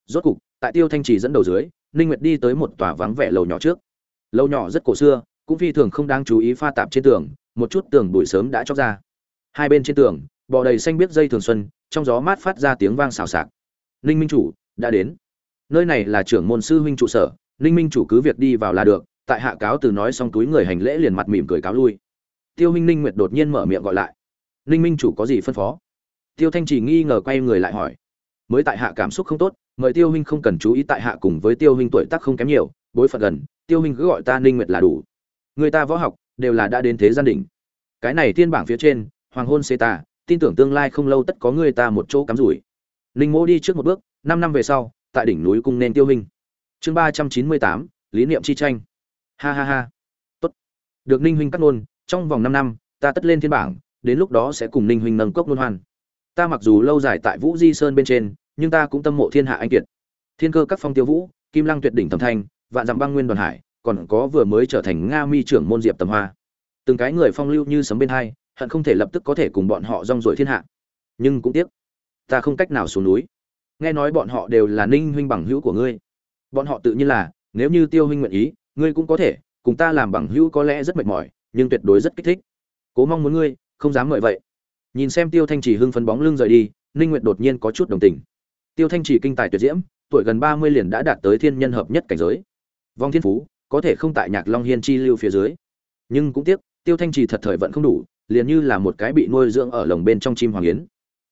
Rốt cục, tại tiêu thanh trì dẫn đầu dưới, ninh nguyệt đi tới một tòa vắng vẻ lầu nhỏ trước. Lầu nhỏ rất cổ xưa, cũng phi thường không đáng chú ý pha tạp trên tường, một chút tường bụi sớm đã chóc ra. Hai bên trên tường, bò đầy xanh biết dây thường xuân trong gió mát phát ra tiếng vang xào xạc. Ninh minh chủ, đã đến. Nơi này là trưởng môn sư huynh trụ sở, ninh minh chủ cứ việc đi vào là được, tại hạ cáo từ nói xong túi người hành lễ liền mặt mỉm cười cáo lui. Tiêu huynh ninh nguyệt đột nhiên mở miệng gọi lại. Ninh minh chủ có gì phân phó? Tiêu thanh chỉ nghi ngờ quay người lại hỏi. Mới tại hạ cảm xúc không tốt, mời tiêu huynh không cần chú ý tại hạ cùng với tiêu huynh tuổi tác không kém nhiều, bối phận gần, tiêu huynh cứ gọi ta ninh nguyệt là đủ. Người ta võ học, đều là đã đến thế gian đỉnh. Cái này thiên bảng phía trên, hoàng hôn xê tà tin tưởng tương lai không lâu tất có người ta một chỗ cắm rủi. Ninh mỗ đi trước một bước, năm năm về sau, tại đỉnh núi cung nên tiêu hình. Chương ba trăm chín mươi tám, lý niệm chi tranh. Ha ha ha. Tốt. Được ninh huynh cắt nôn trong vòng năm năm, ta tất lên thiên bảng, đến lúc đó sẽ cùng ninh huynh nâng cốc nôn hoan. Ta mặc dù lâu dài tại vũ di sơn bên trên, nhưng ta cũng tâm mộ thiên hạ anh kiệt. Thiên cơ các phong tiêu vũ, kim lăng tuyệt đỉnh thẩm thanh vạn dặm băng nguyên đoàn hải, còn có vừa mới trở thành nga mi trưởng môn diệp tầm hoa. Từng cái người phong lưu như sấm bên hai hận không thể lập tức có thể cùng bọn họ rong ruổi thiên hạ. Nhưng cũng tiếc, ta không cách nào xuống núi. Nghe nói bọn họ đều là ninh huynh bằng hữu của ngươi. Bọn họ tự nhiên là, nếu như tiêu huynh nguyện ý, ngươi cũng có thể, cùng ta làm bằng hữu có lẽ rất mệt mỏi, nhưng tuyệt đối rất kích thích. Cố mong muốn ngươi, không dám mời vậy. Nhìn xem tiêu thanh chỉ hưng phấn bóng lưng rời đi, ninh nguyệt đột nhiên có chút đồng tình. Tiêu thanh chỉ kinh tài tuyệt diễm, tuổi gần 30 liền đã đạt tới thiên nhân hợp nhất cảnh giới. Vong thiên phú, có thể không tại nhạc long hiên chi lưu phía dưới. Nhưng cũng tiếc, tiêu thanh chỉ thật thời vận không đủ liền như là một cái bị nuôi dưỡng ở lồng bên trong chim hoàng yến.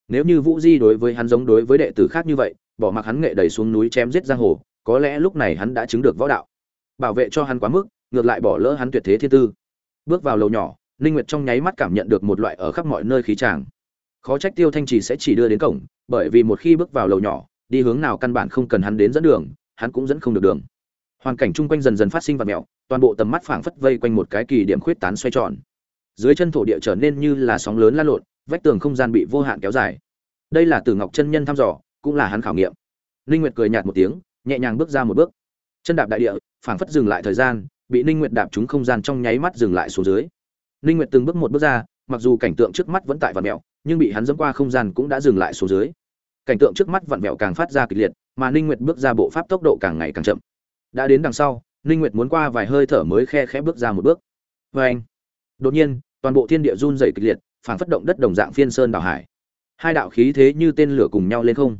Nếu như vũ di đối với hắn giống đối với đệ tử khác như vậy, bỏ mặc hắn nghệ đẩy xuống núi chém giết giang hồ, có lẽ lúc này hắn đã chứng được võ đạo. Bảo vệ cho hắn quá mức, ngược lại bỏ lỡ hắn tuyệt thế thiên tư. Bước vào lầu nhỏ, ninh nguyệt trong nháy mắt cảm nhận được một loại ở khắp mọi nơi khí tràng. Khó trách tiêu thanh trì sẽ chỉ đưa đến cổng, bởi vì một khi bước vào lầu nhỏ, đi hướng nào căn bản không cần hắn đến dẫn đường, hắn cũng dẫn không được đường. Hoàn cảnh chung quanh dần dần phát sinh vật mèo toàn bộ tầm mắt phảng phất vây quanh một cái kỳ điểm khuyết tán xoay tròn dưới chân thổ địa trở nên như là sóng lớn lan lộn, vách tường không gian bị vô hạn kéo dài. Đây là từ ngọc chân nhân thăm dò, cũng là hắn khảo nghiệm. Ninh nguyệt cười nhạt một tiếng, nhẹ nhàng bước ra một bước. Chân đạp đại địa, phảng phất dừng lại thời gian, bị ninh nguyệt đạp trúng không gian trong nháy mắt dừng lại xuống dưới. Ninh nguyệt từng bước một bước ra, mặc dù cảnh tượng trước mắt vẫn tại vặn mèo nhưng bị hắn dẫm qua không gian cũng đã dừng lại xuống dưới. Cảnh tượng trước mắt vặn mèo càng phát ra kịch liệt, mà ninh nguyệt bước ra bộ pháp tốc độ càng ngày càng chậm. Đã đến đằng sau, ninh nguyệt muốn qua vài hơi thở mới khe khẽ bước ra một bước. Với anh đột nhiên toàn bộ thiên địa run rẩy kịch liệt, phảng phất động đất đồng dạng phiên sơn đảo hải. Hai đạo khí thế như tên lửa cùng nhau lên không.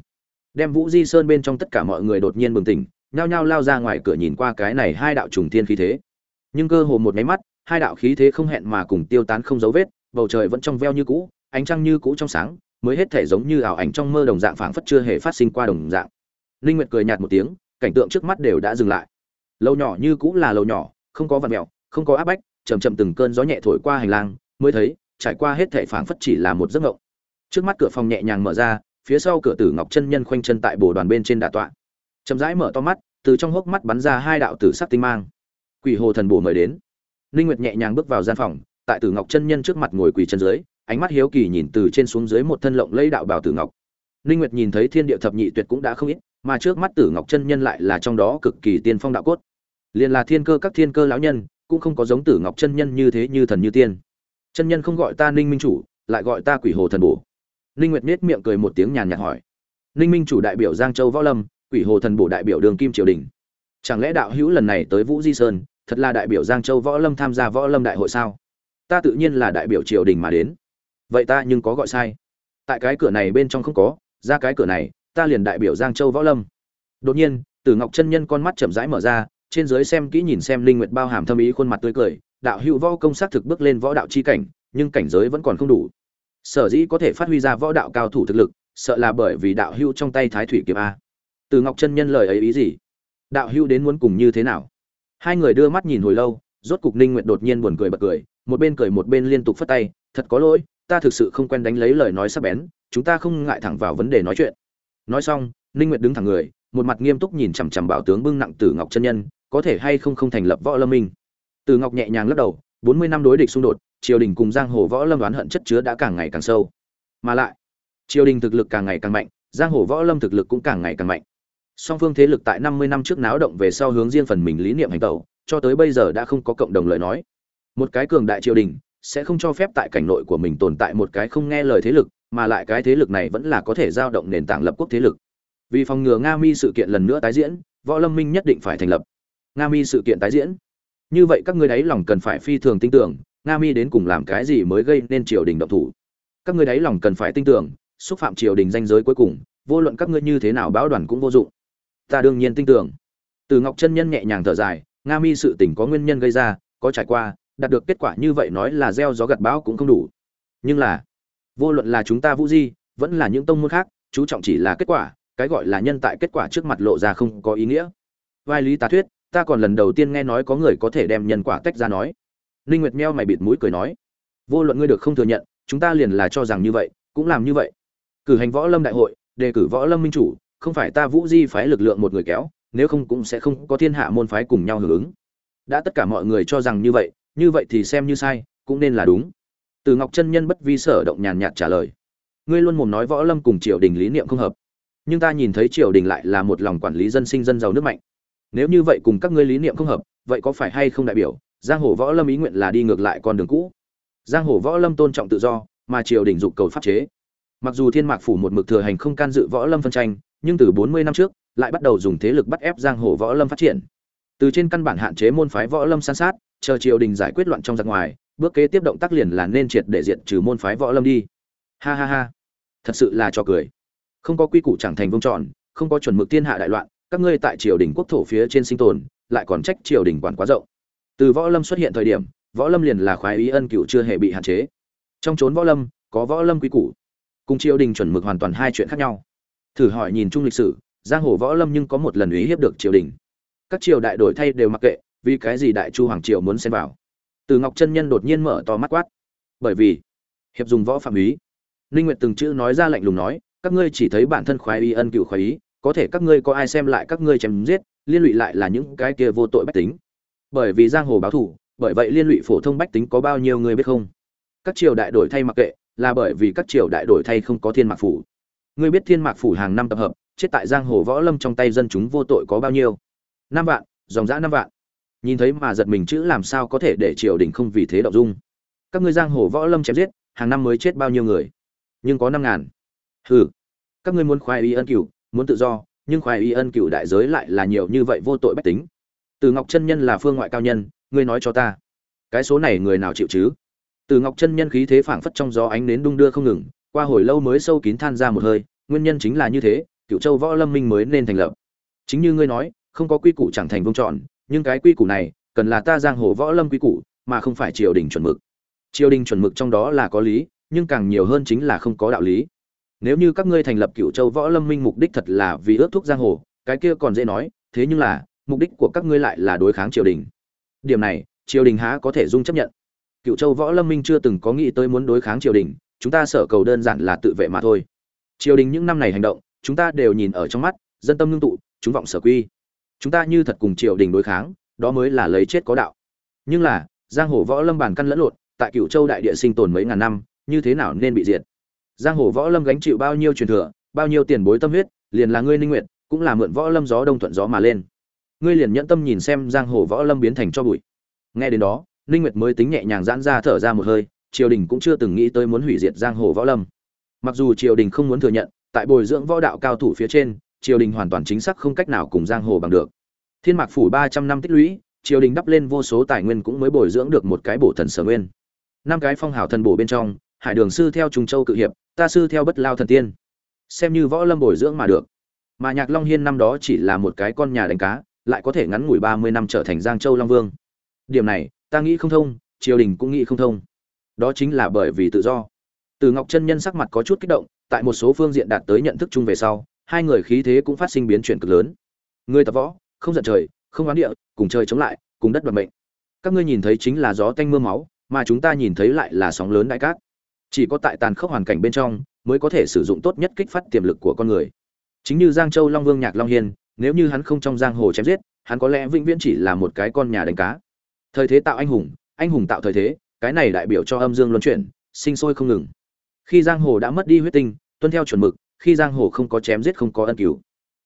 Đem vũ di sơn bên trong tất cả mọi người đột nhiên bừng tỉnh, nhao nhao lao ra ngoài cửa nhìn qua cái này hai đạo trùng thiên khí thế. Nhưng cơ hồ một máy mắt, hai đạo khí thế không hẹn mà cùng tiêu tán không dấu vết, bầu trời vẫn trong veo như cũ, ánh trăng như cũ trong sáng, mới hết thể giống như ảo ảnh trong mơ đồng dạng phảng phất chưa hề phát sinh qua đồng dạng. Linh nguyệt cười nhạt một tiếng, cảnh tượng trước mắt đều đã dừng lại. Lâu nhỏ như cũ là lâu nhỏ, không có vật mèo không có áp bách chậm chậm từng cơn gió nhẹ thổi qua hành lang, mới thấy, trải qua hết thể phảng phất chỉ là một giấc mộng. trước mắt cửa phòng nhẹ nhàng mở ra, phía sau cửa tử ngọc chân nhân khoanh chân tại bồ đoàn bên trên đà tọa. Chậm rãi mở to mắt, từ trong hốc mắt bắn ra hai đạo tử sắc tinh mang. Quỷ hồ thần bổ mời đến. Linh nguyệt nhẹ nhàng bước vào gian phòng, tại tử ngọc chân nhân trước mặt ngồi quỳ chân dưới, ánh mắt hiếu kỳ nhìn từ trên xuống dưới một thân lộng lẫy đạo bảo tử ngọc. Linh nguyệt nhìn thấy thiên địa thập nhị tuyệt cũng đã không ít, mà trước mắt tử ngọc chân nhân lại là trong đó cực kỳ tiên phong đạo cốt. Liền là thiên cơ các thiên cơ lão nhân cũng không có giống tử ngọc chân nhân như thế như thần như tiên. Chân nhân không gọi ta ninh minh chủ, lại gọi ta quỷ hồ thần bổ. Ninh nguyệt nết miệng cười một tiếng nhàn nhạt hỏi. Ninh minh chủ đại biểu giang châu võ lâm, quỷ hồ thần bổ đại biểu đường kim triều đình. Chẳng lẽ đạo hữu lần này tới vũ di sơn, thật là đại biểu giang châu võ lâm tham gia võ lâm đại hội sao? Ta tự nhiên là đại biểu triều đình mà đến. Vậy ta nhưng có gọi sai. Tại cái cửa này bên trong không có, ra cái cửa này, ta liền đại biểu giang châu võ lâm. Đột nhiên, tử ngọc chân nhân con mắt chậm rãi mở ra trên dưới xem kỹ nhìn xem linh nguyệt bao hàm thâm ý khuôn mặt tươi cười, đạo hữu võ công sát thực bước lên võ đạo chi cảnh, nhưng cảnh giới vẫn còn không đủ. Sở dĩ có thể phát huy ra võ đạo cao thủ thực lực, sợ là bởi vì đạo hữu trong tay thái thủy kiếm a. Từ ngọc chân nhân lời ấy ý gì? Đạo hữu đến muốn cùng như thế nào? Hai người đưa mắt nhìn hồi lâu, rốt cục ninh nguyệt đột nhiên buồn cười bật cười, một bên cười một bên liên tục phất tay, thật có lỗi, ta thực sự không quen đánh lấy lời nói sắc bén, chúng ta không ngại thẳng vào vấn đề nói chuyện. Nói xong ninh nguyệt đứng thẳng người, một mặt nghiêm túc nhìn chằm chằm bảo tướng bưng nặng tử ngọc chân nhân có thể hay không không thành lập võ lâm minh. Từ ngọc nhẹ nhàng lắc đầu 40 năm đối địch xung đột, triều đình cùng giang hồ võ lâm đoán hận chất chứa đã càng ngày càng sâu. Mà lại, triều đình thực lực càng ngày càng mạnh, giang hồ võ lâm thực lực cũng càng ngày càng mạnh. Song phương thế lực tại 50 năm trước náo động về sau hướng riêng phần mình lý niệm hành tẩu, cho tới bây giờ đã không có cộng đồng lời nói. Một cái cường đại triều đình sẽ không cho phép tại cảnh nội của mình tồn tại một cái không nghe lời thế lực, mà lại cái thế lực này vẫn là có thể giao động nền tảng lập quốc thế lực. Vì phòng ngừa nga mi sự kiện lần nữa tái diễn, võ lâm minh nhất định phải thành lập nga mi sự kiện tái diễn. Như vậy các ngươi đáy lòng cần phải phi thường tin tưởng, nga mi đến cùng làm cái gì mới gây nên triều đình động thủ. Các ngươi đáy lòng cần phải tin tưởng, xúc phạm triều đình danh giới cuối cùng, vô luận các ngươi như thế nào báo đoàn cũng vô dụng. Ta đương nhiên tin tưởng. Từ ngọc chân nhân nhẹ nhàng thở dài, nga mi sự tình có nguyên nhân gây ra, có trải qua, đạt được kết quả như vậy nói là gieo gió gặt bão cũng không đủ. Nhưng là, vô luận là chúng ta vũ di, vẫn là những tông môn khác, chú trọng chỉ là kết quả, cái gọi là nhân tại kết quả trước mặt lộ ra không có ý nghĩa. Vai lý tá thuyết ta còn lần đầu tiên nghe nói có người có thể đem nhân quả tách ra nói. Ninh nguyệt meo mày bịt mũi cười nói, vô luận ngươi được không thừa nhận, chúng ta liền là cho rằng như vậy, cũng làm như vậy. Cử hành võ lâm đại hội, đề cử võ lâm minh chủ, không phải ta vũ di phái lực lượng một người kéo, nếu không cũng sẽ không có thiên hạ môn phái cùng nhau hưởng ứng. Đã tất cả mọi người cho rằng như vậy như vậy thì xem như sai, cũng nên là đúng. Từ ngọc chân nhân bất vi sở động nhàn nhạt trả lời, ngươi luôn mồm nói võ lâm cùng triều đình lý niệm không hợp, nhưng ta nhìn thấy triều đình lại là một lòng quản lý dân sinh dân giàu nước mạnh nếu như vậy cùng các ngươi lý niệm không hợp, vậy có phải hay không đại biểu, giang hồ võ lâm ý nguyện là đi ngược lại con đường cũ? Giang hồ võ lâm tôn trọng tự do, mà triều đình dục cầu pháp chế. Mặc dù thiên mạc phủ một mực thừa hành không can dự võ lâm phân tranh, nhưng từ 40 năm trước, lại bắt đầu dùng thế lực bắt ép giang hồ võ lâm phát triển. Từ trên căn bản hạn chế môn phái võ lâm san sát, chờ triều đình giải quyết loạn trong giặc ngoài, bước kế tiếp động tác liền là nên triệt để diện trừ môn phái võ lâm đi. Ha ha ha. Thật sự là cho cười. Không có quy củ chẳng thành vông tròn, không có chuẩn mực thiên hạ đại loạn các ngươi tại triều đình quốc thổ phía trên sinh tồn, lại còn trách triều đình quản quá rộng. Từ võ lâm xuất hiện thời điểm, võ lâm liền là khoái ý ân cựu chưa hề bị hạn chế. Trong trốn võ lâm, có võ lâm quý củ. Cùng triều đình chuẩn mực hoàn toàn hai chuyện khác nhau. Thử hỏi nhìn chung lịch sử, giang hồ võ lâm nhưng có một lần ý hiếp được triều đình. Các triều đại đổi thay đều mặc kệ, vì cái gì đại chu hoàng triều muốn xen vào? Từ ngọc chân nhân đột nhiên mở to mắt quát. Bởi vì, hiệp dùng võ phạm ý ninh nguyệt từng chữ nói ra lạnh lùng nói, các ngươi chỉ thấy bản thân khoái ý ân cựu khoái ý có thể các ngươi có ai xem lại các ngươi chém giết, liên lụy lại là những cái kia vô tội bách tính. Bởi vì giang hồ báo thủ bởi vậy liên lụy phổ thông bách tính có bao nhiêu người biết không? Các triều đại đổi thay mặc kệ, là bởi vì các triều đại đổi thay không có thiên mạc phủ. Ngươi biết thiên mạc phủ hàng năm tập hợp, chết tại giang hồ võ lâm trong tay dân chúng vô tội có bao nhiêu? Năm vạn, dòng dã năm vạn. Nhìn thấy mà giật mình chữ làm sao có thể để triều đình không vì thế động dung? Các ngươi giang hồ võ lâm chém giết, hàng năm mới chết bao nhiêu người? Nhưng có năm ngàn. Hừ. Các ngươi muốn khoai y ân cửu muốn tự do, nhưng khoái y ân cửu đại giới lại là nhiều như vậy vô tội bách tính. Từ ngọc chân nhân là phương ngoại cao nhân, ngươi nói cho ta, cái số này người nào chịu chứ? Từ ngọc chân nhân khí thế phảng phất trong gió ánh nến đung đưa không ngừng, qua hồi lâu mới sâu kín than ra một hơi, nguyên nhân chính là như thế cựu châu võ lâm minh mới nên thành lập. Chính như ngươi nói, không có quy củ chẳng thành vương trọn nhưng cái quy củ này, cần là ta giang hồ võ lâm quy củ, mà không phải triều đình chuẩn mực. Triều đình chuẩn mực trong đó là có lý, nhưng càng nhiều hơn chính là không có đạo lý nếu như các ngươi thành lập cựu châu võ lâm minh mục đích thật là vì ước thúc giang hồ, cái kia còn dễ nói, thế nhưng là, mục đích của các ngươi lại là đối kháng triều đình. Điểm này, triều đình há có thể dung chấp nhận. Cựu châu võ lâm minh chưa từng có nghĩ tới muốn đối kháng triều đình, chúng ta sở cầu đơn giản là tự vệ mà thôi. Triều đình những năm này hành động, chúng ta đều nhìn ở trong mắt, dân tâm ngưng tụ, chúng vọng sở quy. Chúng ta như thật cùng triều đình đối kháng, đó mới là lấy chết có đạo. Nhưng là, giang hồ võ lâm bản căn lẫn lộn, tại cựu châu đại địa sinh tồn mấy ngàn năm, như thế nào nên bị diệt? Giang hồ võ lâm gánh chịu bao nhiêu truyền thừa, bao nhiêu tiền bối tâm huyết, liền là ngươi ninh nguyện cũng là mượn võ lâm gió đông thuận gió mà lên. Ngươi liền nhẫn tâm nhìn xem giang hồ võ lâm biến thành cho bụi. Nghe đến đó, ninh nguyệt mới tính nhẹ nhàng giãn ra thở ra một hơi, triều đình cũng chưa từng nghĩ tới muốn hủy diệt giang hồ võ lâm. Mặc dù triều đình không muốn thừa nhận, tại bồi dưỡng võ đạo cao thủ phía trên, triều đình hoàn toàn chính xác không cách nào cùng giang hồ bằng được. Thiên mạc phủ ba trăm năm tích lũy, triều đình đắp lên vô số tài nguyên cũng mới bồi dưỡng được một cái bổ thần sở nguyên. Năm cái phong hào thần bổ bên trong hải đường sư theo trung châu cự hiệp, ta sư theo bất lao thần tiên. Xem như võ lâm bồi dưỡng mà được. Mà nhạc long hiên năm đó chỉ là một cái con nhà đánh cá, lại có thể ngắn ngủi ba mươi năm trở thành giang châu long vương. Điểm này, ta nghĩ không thông, triều đình cũng nghĩ không thông. Đó chính là bởi vì tự do. Từ ngọc chân nhân sắc mặt có chút kích động, tại một số phương diện đạt tới nhận thức chung về sau, hai người khí thế cũng phát sinh biến chuyển cực lớn. Người tập võ, không giận trời, không oán địa, cùng trời chống lại, cùng đất vận mệnh. Các ngươi nhìn thấy chính là gió tanh mưa máu, mà chúng ta nhìn thấy lại là sóng lớn đại cát chỉ có tại tàn khốc hoàn cảnh bên trong mới có thể sử dụng tốt nhất kích phát tiềm lực của con người. Chính như giang châu long vương nhạc long hiên, nếu như hắn không trong giang hồ chém giết, hắn có lẽ vĩnh viễn chỉ là một cái con nhà đánh cá. Thời thế tạo anh hùng anh hùng tạo thời thế, cái này đại biểu cho âm dương luân chuyển, sinh sôi không ngừng. Khi giang hồ đã mất đi huyết tinh, tuân theo chuẩn mực, khi giang hồ không có chém giết không có ân cứu.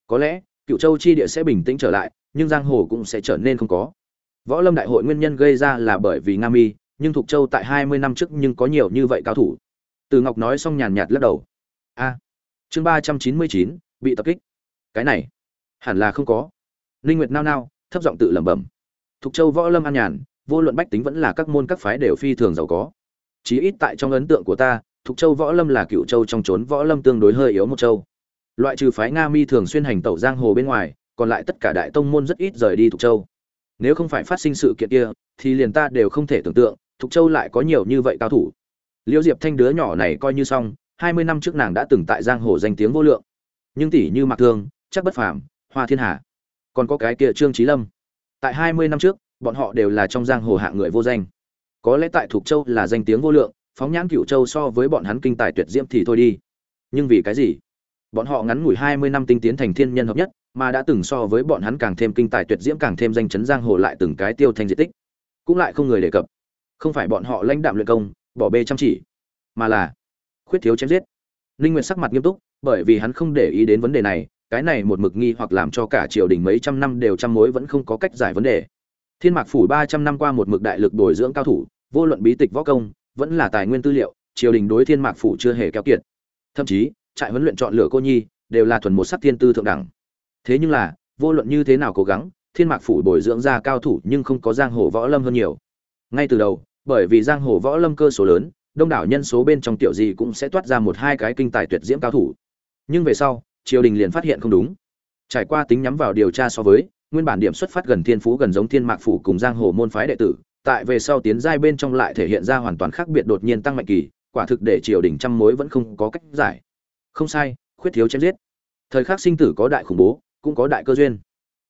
Có lẽ, cựu châu chi địa sẽ bình tĩnh trở lại, nhưng giang hồ cũng sẽ trở nên không có. Võ lâm đại hội nguyên nhân gây ra là bởi vì nga mi nhưng thục châu tại hai mươi năm trước nhưng có nhiều như vậy cao thủ. Từ ngọc nói xong nhàn nhạt lắc đầu. A, chương ba trăm chín mươi chín, bị tập kích. Cái này, hẳn là không có. Linh nguyệt nao nao, thấp giọng tự lẩm bẩm. Thục châu võ lâm an nhàn, vô luận bách tính vẫn là các môn các phái đều phi thường giàu có. Chí ít tại trong ấn tượng của ta, thục châu võ lâm là cựu châu trong trốn võ lâm tương đối hơi yếu một châu. Loại trừ phái nga mi thường xuyên hành tẩu giang hồ bên ngoài, còn lại tất cả đại tông môn rất ít rời đi thục châu. Nếu không phải phát sinh sự kiện kia, thì liền ta đều không thể tưởng tượng thục châu lại có nhiều như vậy cao thủ. Liễu diệp thanh đứa nhỏ này coi như xong, hai mươi năm trước nàng đã từng tại giang hồ danh tiếng vô lượng. Nhưng tỷ như mạc thương, chắc bất phàm, hoa thiên hà, còn có cái kia trương Chí lâm. Tại hai mươi năm trước, bọn họ đều là trong giang hồ hạng người vô danh. Có lẽ tại thục châu là danh tiếng vô lượng, phóng nhãn cựu châu so với bọn hắn kinh tài tuyệt diễm thì thôi đi. Nhưng vì cái gì? Bọn họ ngắn ngủi hai mươi năm tinh tiến thành thiên nhân hợp nhất, mà đã từng so với bọn hắn càng thêm kinh tài tuyệt diễm càng thêm danh chấn giang hồ lại từng cái tiêu thanh diện tích. Cũng lại không người đề cập không phải bọn họ lãnh đạm luyện công, bỏ bê chăm chỉ, mà là khuyết thiếu chém giết. Linh nguyệt sắc mặt nghiêm túc, bởi vì hắn không để ý đến vấn đề này, cái này một mực nghi hoặc làm cho cả triều đình mấy trăm năm đều trăm mối vẫn không có cách giải vấn đề. Thiên mạc phủ ba trăm năm qua một mực đại lực bồi dưỡng cao thủ, vô luận bí tịch võ công, vẫn là tài nguyên tư liệu, triều đình đối thiên mạc phủ chưa hề keo kiệt. Thậm chí, trại huấn luyện chọn lựa cô nhi, đều là thuần một sắc thiên tư thượng đẳng. Thế nhưng là, vô luận như thế nào cố gắng, thiên mạc phủ bồi dưỡng ra cao thủ nhưng không có giang hồ võ lâm hơn nhiều. Ngay từ đầu bởi vì giang hồ võ lâm cơ số lớn, đông đảo nhân số bên trong tiểu gì cũng sẽ toát ra một hai cái kinh tài tuyệt diễm cao thủ. Nhưng về sau, triều đình liền phát hiện không đúng. Trải qua tính nhắm vào điều tra so với, nguyên bản điểm xuất phát gần thiên phú gần giống thiên mạc phủ cùng giang hồ môn phái đệ tử, tại về sau tiến giai bên trong lại thể hiện ra hoàn toàn khác biệt đột nhiên tăng mạnh kỳ, quả thực để triều đình trăm mối vẫn không có cách giải. Không sai, khuyết thiếu chém giết. Thời khắc sinh tử có đại khủng bố, cũng có đại cơ duyên.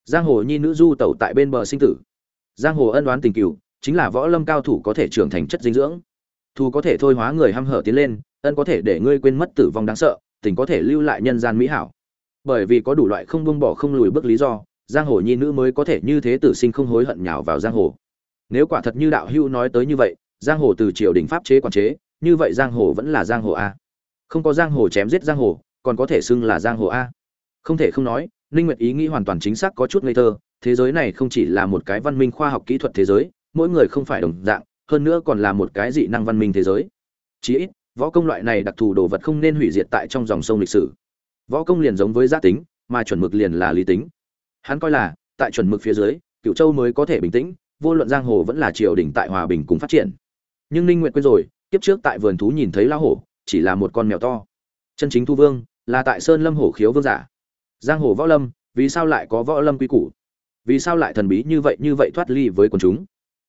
Giang hồ nhi nữ du tẩu tại bên bờ sinh tử. Giang hồ ân đoán tình cựu chính là võ lâm cao thủ có thể trưởng thành chất dinh dưỡng. Thu có thể thôi hóa người hăm hở tiến lên, ân có thể để ngươi quên mất tử vong đáng sợ, tình có thể lưu lại nhân gian mỹ hảo. Bởi vì có đủ loại không buông bỏ không lùi bước lý do, giang hồ nhi nữ mới có thể như thế tử sinh không hối hận nhào vào giang hồ. Nếu quả thật như đạo hưu nói tới như vậy, giang hồ từ triều đình pháp chế quản chế, như vậy giang hồ vẫn là giang hồ a. Không có giang hồ chém giết giang hồ, còn có thể xưng là giang hồ a. Không thể không nói, ninh nguyệt ý nghĩ hoàn toàn chính xác có chút ngây thơ, thế giới này không chỉ là một cái văn minh khoa học kỹ thuật thế giới mỗi người không phải đồng dạng, hơn nữa còn là một cái dị năng văn minh thế giới. Chí ít, võ công loại này đặc thù đồ vật không nên hủy diệt tại trong dòng sông lịch sử. Võ công liền giống với gia tính, mà chuẩn mực liền là lý tính. Hắn coi là, tại chuẩn mực phía dưới cựu châu mới có thể bình tĩnh, vô luận giang hồ vẫn là triều đình tại hòa bình cùng phát triển. Nhưng ninh nguyện quên rồi, kiếp trước tại vườn thú nhìn thấy lão hổ, chỉ là một con mèo to. Chân chính thu vương, là tại sơn lâm hổ khiếu vương giả. Giang hồ võ lâm, vì sao lại có võ lâm quy củ? Vì sao lại thần bí như vậy như vậy thoát ly với quần chúng?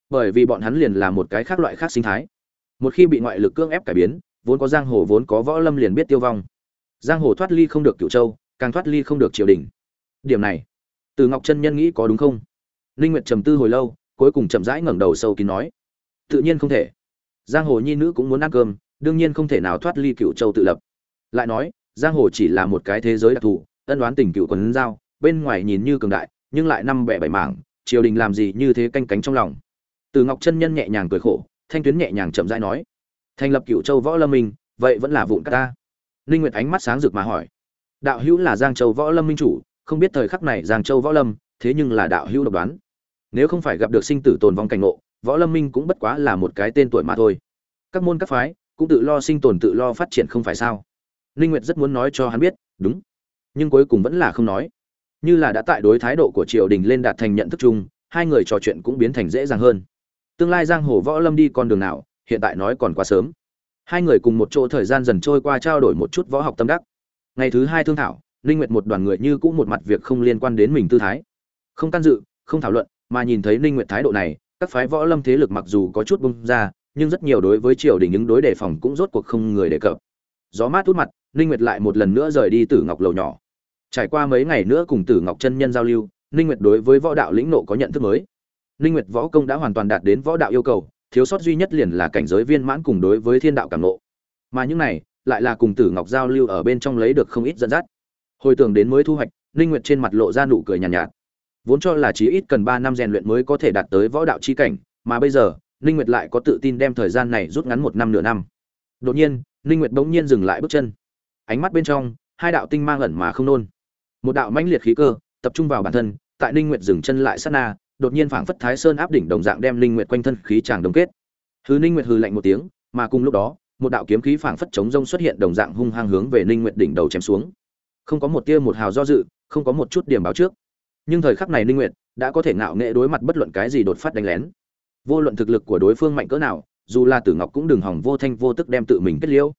Bởi vì bọn hắn liền là một cái khác loại khác sinh thái. Một khi bị ngoại lực cưỡng ép cải biến, vốn có giang hồ, vốn có võ lâm liền biết tiêu vong. Giang hồ thoát ly không được cựu châu, càng thoát ly không được triều đình. Điểm này, từ ngọc chân nhân nghĩ có đúng không? Linh nguyệt trầm tư hồi lâu, cuối cùng chậm rãi ngẩng đầu sâu kín nói, tự nhiên không thể. Giang hồ nhi nữ cũng muốn ăn cơm, đương nhiên không thể nào thoát ly cựu châu tự lập. Lại nói, giang hồ chỉ là một cái thế giới đặc thù, ân đoán tình cựu quần giao, bên ngoài nhìn như cường đại, nhưng lại năm bẻ bảy mảng, triều đình làm gì như thế canh cánh trong lòng từ ngọc chân nhân nhẹ nhàng cười khổ, thanh tuyến nhẹ nhàng chậm rãi nói, thành lập cựu châu võ lâm minh, vậy vẫn là vụn cát ta. Ninh nguyệt ánh mắt sáng rực mà hỏi, đạo hữu là giang châu võ lâm minh chủ, không biết thời khắc này giang châu võ lâm, thế nhưng là đạo hữu độc đoán. Nếu không phải gặp được sinh tử tồn vong cảnh ngộ, võ lâm minh cũng bất quá là một cái tên tuổi mà thôi. Các môn các phái cũng tự lo sinh tồn tự lo phát triển không phải sao? Ninh nguyệt rất muốn nói cho hắn biết, đúng, nhưng cuối cùng vẫn là không nói. Như là đã tại đối thái độ của triều đình lên đạt thành nhận thức chung, hai người trò chuyện cũng biến thành dễ dàng hơn tương lai giang hồ võ lâm đi con đường nào, hiện tại nói còn quá sớm. Hai người cùng một chỗ thời gian dần trôi qua trao đổi một chút võ học tâm đắc. Ngày thứ hai thương thảo, ninh nguyệt một đoàn người như cũng một mặt việc không liên quan đến mình tư thái. Không can dự, không thảo luận, mà nhìn thấy ninh nguyệt thái độ này, các phái võ lâm thế lực mặc dù có chút bung ra, nhưng rất nhiều đối với triều đình những đối đề phòng cũng rốt cuộc không người đề cập. Gió mát út mặt, ninh nguyệt lại một lần nữa rời đi tử ngọc lầu nhỏ. Trải qua mấy ngày nữa cùng tử ngọc chân nhân giao lưu, ninh nguyệt đối với võ đạo lĩnh nộ có nhận thức mới ninh nguyệt võ công đã hoàn toàn đạt đến võ đạo yêu cầu thiếu sót duy nhất liền là cảnh giới viên mãn cùng đối với thiên đạo cảm nộ mà những này lại là cùng tử ngọc giao lưu ở bên trong lấy được không ít dẫn dắt. Hồi tưởng đến mới thu hoạch ninh nguyệt trên mặt lộ ra nụ cười nhàn nhạt, nhạt. Vốn cho là chí ít cần 3 năm rèn luyện mới có thể đạt tới võ đạo chi cảnh mà bây giờ ninh nguyệt lại có tự tin đem thời gian này rút ngắn một năm nửa năm. Đột nhiên ninh nguyệt bỗng nhiên dừng lại bước chân. Ánh mắt bên trong hai đạo tinh mang ẩn mà không nôn. Một đạo mãnh liệt khí cơ tập trung vào bản thân tại ninh nguyệt dừng chân lại sát na đột nhiên phảng phất thái sơn áp đỉnh đồng dạng đem linh nguyệt quanh thân khí tràng đồng kết. Hư ninh nguyệt hư lạnh một tiếng, mà cùng lúc đó, một đạo kiếm khí phảng phất chống rông xuất hiện đồng dạng hung hăng hướng về ninh nguyệt đỉnh đầu chém xuống. Không có một tia một hào do dự, không có một chút điểm báo trước. Nhưng thời khắc này ninh nguyệt đã có thể ngạo nghệ đối mặt bất luận cái gì đột phát đánh lén. Vô luận thực lực của đối phương mạnh cỡ nào, dù là tử ngọc cũng đừng hỏng vô thanh vô tức đem tự mình kết liễu.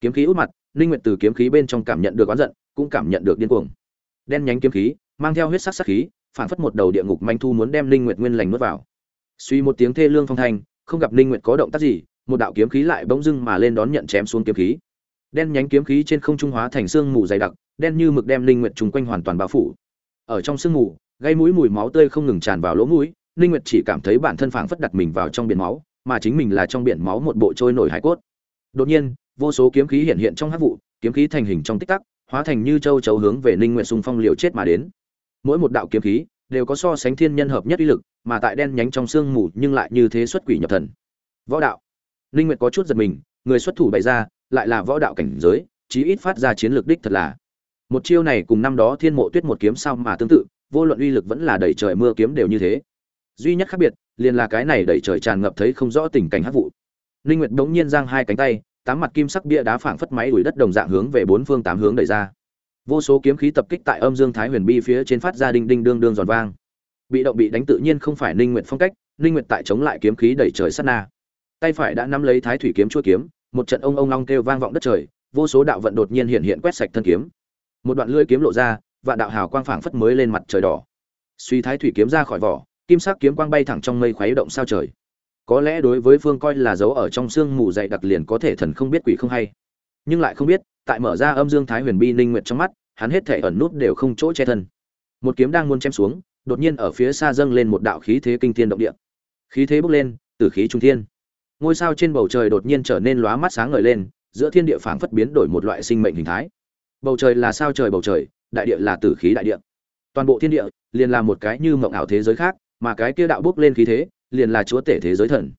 Kiếm khí út mặt ninh nguyệt từ kiếm khí bên trong cảm nhận được oán giận, cũng cảm nhận được điên cuồng. Đen nhánh kiếm khí, mang theo huyết sắc sắc khí phản phất một đầu địa ngục manh thu muốn đem linh nguyệt nguyên lành nuốt vào. Suy một tiếng thê lương phong thanh, không gặp linh nguyệt có động tác gì, một đạo kiếm khí lại bỗng dưng mà lên đón nhận chém xuống kiếm khí. Đen nhánh kiếm khí trên không trung hóa thành xương mù dày đặc, đen như mực đem linh nguyệt trùng quanh hoàn toàn bao phủ. Ở trong sương mù, gây mũi mùi máu tươi không ngừng tràn vào lỗ mũi linh nguyệt chỉ cảm thấy bản thân phảng phất đặt mình vào trong biển máu, mà chính mình là trong biển máu một bộ trôi nổi hải cốt. Đột nhiên, vô số kiếm khí hiện hiện trong hắc vụ, kiếm khí thành hình trong tích tắc, hóa thành như châu chấu hướng về Linh Nguyệt xung phong liều chết mà đến mỗi một đạo kiếm khí đều có so sánh thiên nhân hợp nhất uy lực, mà tại đen nhánh trong xương mù nhưng lại như thế xuất quỷ nhập thần. Võ đạo. Linh nguyệt có chút giật mình, người xuất thủ bày ra, lại là võ đạo cảnh giới, chí ít phát ra chiến lược đích thật là. Một chiêu này cùng năm đó thiên mộ tuyết một kiếm sao mà tương tự, vô luận uy lực vẫn là đẩy trời mưa kiếm đều như thế. Duy nhất khác biệt, liền là cái này đẩy trời tràn ngập thấy không rõ tình cảnh hắc vụ. Linh nguyệt đống nhiên giang hai cánh tay, tám mặt kim sắc bia đá phảng phất máy đuổi đất đồng dạng hướng về bốn phương tám hướng đẩy ra. Vô số kiếm khí tập kích tại Âm Dương Thái Huyền Bi phía trên phát ra đinh đinh đương đương giòn vang. Bị động bị đánh tự nhiên không phải Ninh Nguyệt phong cách, Ninh Nguyệt tại chống lại kiếm khí đẩy trời sát na. Tay phải đã nắm lấy Thái Thủy kiếm chuôi kiếm, một trận ông ông long kêu vang vọng đất trời, vô số đạo vận đột nhiên hiện hiện quét sạch thân kiếm. Một đoạn lưỡi kiếm lộ ra, vạn đạo hào quang phảng phất mới lên mặt trời đỏ. Suy Thái Thủy kiếm ra khỏi vỏ, kim sắc kiếm quang bay thẳng trong mây khuấy động sao trời có lẽ đối với phương coi là dấu ở trong xương mù dày đặc liền có thể thần không biết quỷ không hay nhưng lại không biết tại mở ra âm dương thái huyền bi ninh nguyệt trong mắt, hắn hết thể ẩn nút đều không chỗ che thân. Một kiếm đang muốn chém xuống, đột nhiên ở phía xa dâng lên một đạo khí thế kinh thiên động địa. Khí thế bốc lên từ khí trung thiên. Ngôi sao trên bầu trời đột nhiên trở nên lóa mắt sáng ngời lên, giữa thiên địa phảng phất biến đổi một loại sinh mệnh hình thái. Bầu trời là sao trời bầu trời, đại địa là tử khí đại địa. Toàn bộ thiên địa liền là một cái như mộng ảo thế giới khác, mà cái kia đạo bốc lên khí thế liền là chúa tể thế giới thần.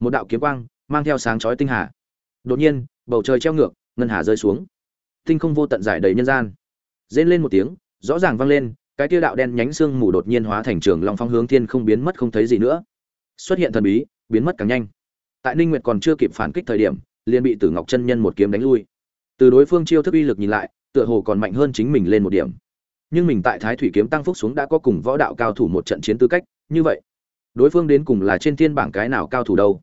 Một đạo kiếm quang, mang theo sáng chói tinh hà. Đột nhiên, bầu trời treo ngược ngân hà rơi xuống. Tinh không vô tận giải đầy nhân gian. Rên lên một tiếng, rõ ràng vang lên, cái tiêu đạo đen nhánh xương mù đột nhiên hóa thành trường long phong hướng thiên không biến mất không thấy gì nữa. Xuất hiện thần bí, biến mất càng nhanh. Tại ninh nguyệt còn chưa kịp phản kích thời điểm, liền bị tử ngọc chân nhân một kiếm đánh lui. Từ đối phương chiêu thức uy lực nhìn lại, tựa hồ còn mạnh hơn chính mình lên một điểm. Nhưng mình tại thái thủy kiếm tăng phúc xuống đã có cùng võ đạo cao thủ một trận chiến tư cách, như vậy, đối phương đến cùng là trên thiên bảng cái nào cao thủ đâu?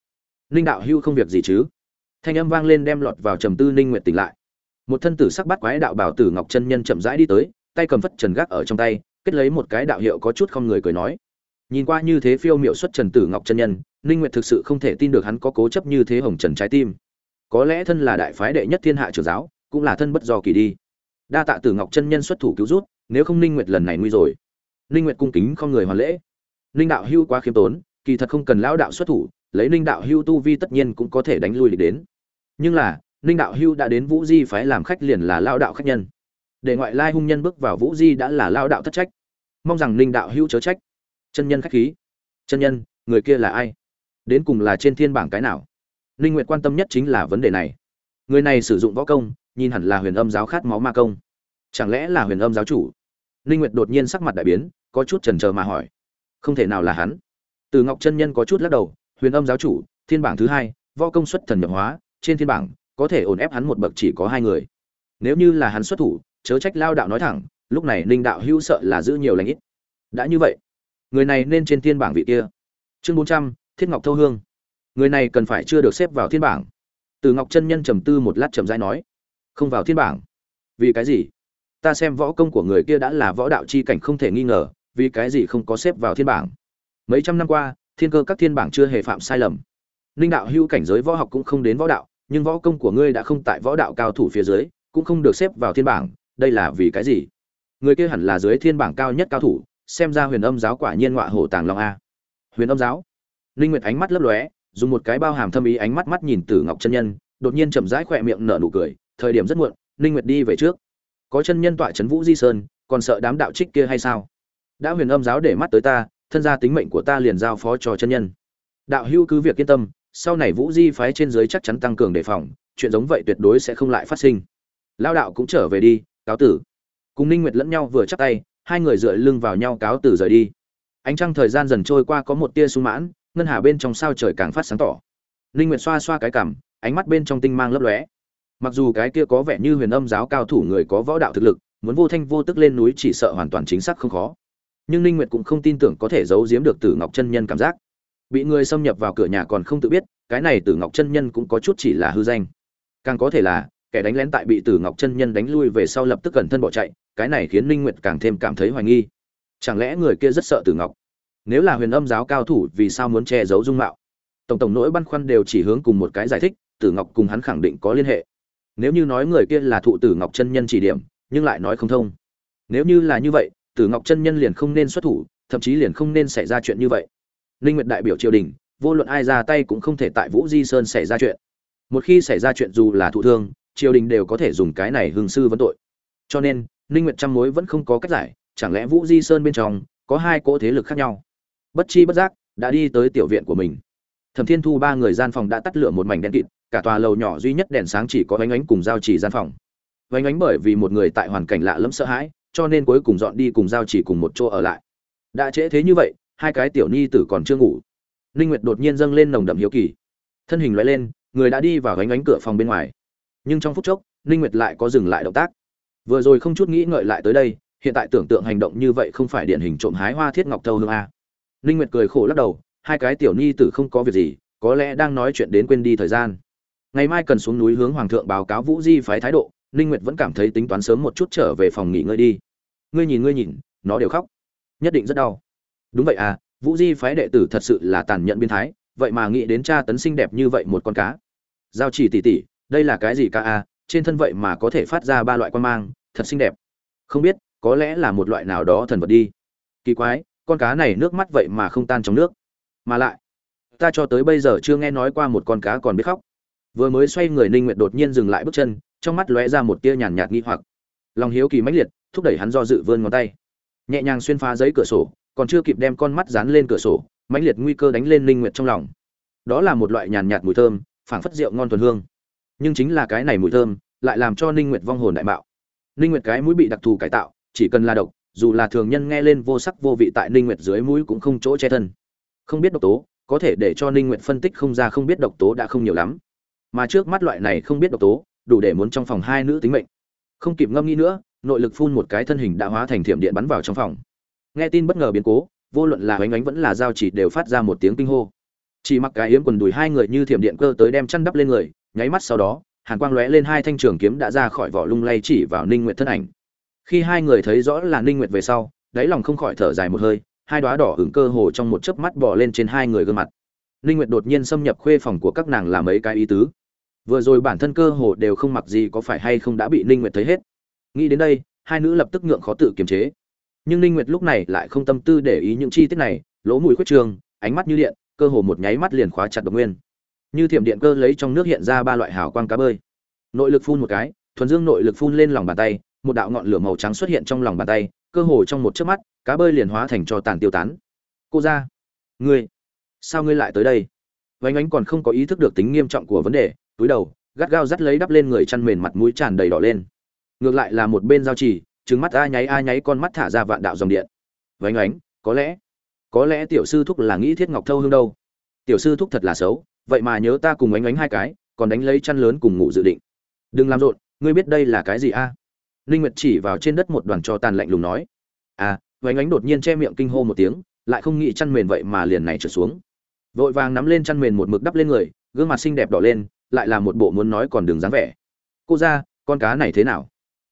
Ninh đạo hưu không việc gì chứ? Thanh âm vang lên đem lọt vào trầm tư ninh nguyệt tỉnh lại. Một thân tử sắc bát quái đạo bảo tử ngọc chân nhân chậm rãi đi tới, tay cầm phất trần gác ở trong tay, kết lấy một cái đạo hiệu có chút không người cười nói. Nhìn qua như thế phiêu miệu xuất trần tử ngọc chân nhân, ninh nguyệt thực sự không thể tin được hắn có cố chấp như thế hồng trần trái tim. Có lẽ thân là đại phái đệ nhất thiên hạ trưởng giáo, cũng là thân bất do kỳ đi. Đa tạ tử ngọc chân nhân xuất thủ cứu rút nếu không ninh nguyệt lần này nguy rồi. Ninh nguyệt cung kính không người hoàn lễ. Ninh đạo hưu quá khiêm tốn, kỳ thật không cần lão đạo xuất thủ, lấy ninh đạo hưu tu vi tất nhiên cũng có thể đánh lui địch đến nhưng là, ninh đạo hưu đã đến vũ di phái làm khách liền là lao đạo khách nhân. Để ngoại lai hung nhân bước vào vũ di đã là lao đạo thất trách. Mong rằng ninh đạo hưu chớ trách. Chân nhân khách khí. Chân nhân, người kia là ai? Đến cùng là trên thiên bảng cái nào? Ninh nguyện quan tâm nhất chính là vấn đề này. Người này sử dụng võ công, nhìn hẳn là huyền âm giáo khát máu ma công. Chẳng lẽ là huyền âm giáo chủ? Ninh nguyệt đột nhiên sắc mặt đại biến, có chút chần chờ mà hỏi. Không thể nào là hắn. Từ ngọc chân nhân có chút lắc đầu, huyền âm giáo chủ, thiên bảng thứ hai, võ công xuất thần nhập hóa trên thiên bảng, có thể ổn ép hắn một bậc chỉ có hai người. Nếu như là hắn xuất thủ, chớ trách lao đạo nói thẳng, lúc này ninh đạo hữu sợ là giữ nhiều lãnh ít. Đã như vậy, người này nên trên thiên bảng vị kia. Chương bốn trăm, thiết ngọc thâu hương. Người này cần phải chưa được xếp vào thiên bảng. Từ ngọc chân nhân trầm tư một lát trầm dai nói, không vào thiên bảng? Vì cái gì? Ta xem võ công của người kia đã là võ đạo chi cảnh không thể nghi ngờ, vì cái gì không có xếp vào thiên bảng? Mấy trăm năm qua, thiên cơ các thiên bảng chưa hề phạm sai lầm. Ninh đạo hưu cảnh giới võ học cũng không đến võ đạo nhưng võ công của ngươi đã không tại võ đạo cao thủ phía dưới, cũng không được xếp vào thiên bảng, đây là vì cái gì? Người kia hẳn là dưới thiên bảng cao nhất cao thủ, xem ra huyền âm giáo quả nhiên ngọa hổ tàng long a. Huyền âm giáo? Linh nguyệt ánh mắt lấp lóe, dùng một cái bao hàm thâm ý ánh mắt mắt nhìn tử ngọc chân nhân, đột nhiên chậm rãi khỏe miệng nở nụ cười, thời điểm rất muộn linh nguyệt đi về trước. Có chân nhân tọa chấn vũ di sơn, còn sợ đám đạo trích kia hay sao? Đã huyền âm giáo để mắt tới ta, thân gia tính mệnh của ta liền giao phó cho chân nhân. Đạo hữu cứ việc yên tâm sau này vũ di phái trên dưới chắc chắn tăng cường đề phòng, chuyện giống vậy tuyệt đối sẽ không lại phát sinh. Lao đạo cũng trở về đi, cáo tử. Cùng ninh nguyệt lẫn nhau vừa chắp tay, hai người dựa lưng vào nhau cáo tử rời đi. Ánh trăng thời gian dần trôi qua có một tia sung mãn, ngân hà bên trong sao trời càng phát sáng tỏ. Ninh nguyệt xoa xoa cái cằm ánh mắt bên trong tinh mang lấp lóe. Mặc dù cái kia có vẻ như huyền âm giáo cao thủ người có võ đạo thực lực, muốn vô thanh vô tức lên núi chỉ sợ hoàn toàn chính xác không khó. Nhưng ninh nguyệt cũng không tin tưởng có thể giấu giếm được tử ngọc chân nhân cảm giác bị người xâm nhập vào cửa nhà còn không tự biết, cái này tử ngọc chân nhân cũng có chút chỉ là hư danh. Càng có thể là, kẻ đánh lén tại bị tử ngọc chân nhân đánh lui về sau lập tức cẩn thân bỏ chạy, cái này khiến ninh nguyệt càng thêm cảm thấy hoài nghi. Chẳng lẽ người kia rất sợ tử ngọc? Nếu là huyền âm giáo cao thủ, vì sao muốn che giấu dung mạo? Tổng tổng nỗi băn khoăn đều chỉ hướng cùng một cái giải thích, tử ngọc cùng hắn khẳng định có liên hệ. Nếu như nói người kia là thụ tử ngọc chân nhân chỉ điểm, nhưng lại nói không thông. Nếu như là như vậy, tử ngọc chân nhân liền không nên xuất thủ, thậm chí liền không nên xảy ra chuyện như vậy linh nguyệt đại biểu triều đình, vô luận ai ra tay cũng không thể tại vũ di sơn xảy ra chuyện. Một khi xảy ra chuyện dù là thụ thương, triều đình đều có thể dùng cái này hương sư vấn tội. Cho nên, linh nguyệt trăm mối vẫn không có cách giải, chẳng lẽ vũ di sơn bên trong có hai cỗ thế lực khác nhau? Bất chi bất giác, đã đi tới tiểu viện của mình. Thẩm thiên thu ba người gian phòng đã tắt lửa một mảnh đen kịt, cả tòa lầu nhỏ duy nhất đèn sáng chỉ có ánh ánh cùng giao chỉ gian phòng. Ánh ánh bởi vì một người tại hoàn cảnh lạ lẫm sợ hãi, cho nên cuối cùng dọn đi cùng giao chỉ cùng một chỗ ở lại. Đã trễ thế như vậy hai cái tiểu nhi tử còn chưa ngủ. Ninh nguyệt đột nhiên dâng lên nồng đậm hiếu kỳ. Thân hình lóe lên, người đã đi vào gánh ánh cửa phòng bên ngoài. Nhưng trong phút chốc, ninh nguyệt lại có dừng lại động tác. Vừa rồi không chút nghĩ ngợi lại tới đây, hiện tại tưởng tượng hành động như vậy không phải điển hình trộm hái hoa thiết ngọc thâu hương a. Ninh nguyệt cười khổ lắc đầu, hai cái tiểu nhi tử không có việc gì, có lẽ đang nói chuyện đến quên đi thời gian. Ngày mai cần xuống núi hướng hoàng thượng báo cáo vũ di phái thái độ, ninh nguyệt vẫn cảm thấy tính toán sớm một chút trở về phòng nghỉ ngơi đi. Ngươi nhìn ngươi nhìn, nó đều khóc. Nhất định rất đau đúng vậy à vũ di phái đệ tử thật sự là tàn nhẫn biến thái, vậy mà nghĩ đến cha tấn xinh đẹp như vậy một con cá. Giao chỉ tỷ tỷ, đây là cái gì ca à trên thân vậy mà có thể phát ra ba loại quan mang, thật xinh đẹp. Không biết, có lẽ là một loại nào đó thần vật đi. Kỳ quái, con cá này nước mắt vậy mà không tan trong nước. Mà lại, ta cho tới bây giờ chưa nghe nói qua một con cá còn biết khóc. Vừa mới xoay người ninh nguyệt đột nhiên dừng lại bước chân, trong mắt lóe ra một tia nhàn nhạt nghi hoặc. Lòng hiếu kỳ mãnh liệt, thúc đẩy hắn do dự vươn ngón tay. Nhẹ nhàng xuyên phá giấy cửa sổ còn chưa kịp đem con mắt dán lên cửa sổ, mãnh liệt nguy cơ đánh lên ninh nguyệt trong lòng. Đó là một loại nhàn nhạt mùi thơm, phảng phất rượu ngon thuần hương. Nhưng chính là cái này mùi thơm, lại làm cho ninh nguyệt vong hồn đại bạo ninh nguyệt cái mũi bị đặc thù cải tạo, chỉ cần là độc, dù là thường nhân nghe lên vô sắc vô vị tại ninh nguyệt dưới mũi cũng không chỗ che thân. Không biết độc tố, có thể để cho ninh nguyệt phân tích không ra không biết độc tố đã không nhiều lắm. Mà trước mắt loại này không biết độc tố, đủ để muốn trong phòng hai nữ tính mệnh. Không kịp ngâm nghĩ nữa, nội lực phun một cái thân hình đã hóa thành thiểm điện bắn vào trong phòng nghe tin bất ngờ biến cố, vô luận là oánh oánh vẫn là giao chỉ đều phát ra một tiếng kinh hô. Chỉ mặc cái yếm quần đùi hai người như thiểm điện cơ tới đem chăn đắp lên người, nháy mắt sau đó, hàn quang lóe lên hai thanh trường kiếm đã ra khỏi vỏ lung lay chỉ vào ninh nguyệt thân ảnh. Khi hai người thấy rõ là ninh nguyệt về sau, đáy lòng không khỏi thở dài một hơi, hai đóa đỏ hứng cơ hồ trong một chớp mắt bò lên trên hai người gương mặt. Ninh nguyệt đột nhiên xâm nhập khuê phòng của các nàng làm mấy cái ý tứ. Vừa rồi bản thân cơ hồ đều không mặc gì có phải hay không đã bị ninh nguyệt thấy hết. Nghĩ đến đây, hai nữ lập tức ngượng khó tự kiềm chế nhưng ninh nguyệt lúc này lại không tâm tư để ý những chi tiết này, lỗ mũi khuyết trường, ánh mắt như điện, cơ hồ một nháy mắt liền khóa chặt độc nguyên. Như thiểm điện cơ lấy trong nước hiện ra ba loại hào quang cá bơi. Nội lực phun một cái, thuần dương nội lực phun lên lòng bàn tay, một đạo ngọn lửa màu trắng xuất hiện trong lòng bàn tay, cơ hồ trong một chớp mắt, cá bơi liền hóa thành cho tàn tiêu tán. Cô ra ngươi, sao ngươi lại tới đây? Vánh ánh còn không có ý thức được tính nghiêm trọng của vấn đề, túi đầu, gắt gao dắt lấy đắp lên người chăn mền mặt mũi tràn đầy đỏ lên. Ngược lại là một bên giao trì trừng mắt a nháy a nháy con mắt thả ra vạn đạo dòng điện. Vánh ánh có lẽ có lẽ tiểu sư thúc là nghĩ thiết ngọc thâu hương đâu. Tiểu sư thúc thật là xấu, vậy mà nhớ ta cùng ánh ánh hai cái, còn đánh lấy chăn lớn cùng ngủ dự định. Đừng làm rộn, ngươi biết đây là cái gì a? À? ninh nguyệt chỉ vào trên đất một đoàn cho tàn lạnh lùng nói. À ánh ánh đột nhiên che miệng kinh hô một tiếng, lại không nghĩ chăn mền vậy mà liền này trở xuống. Vội vàng nắm lên chăn mền một mực đắp lên người, gương mặt xinh đẹp đỏ lên, lại là một bộ muốn nói còn đường dáng vẻ. Cô ra, con cá này thế nào?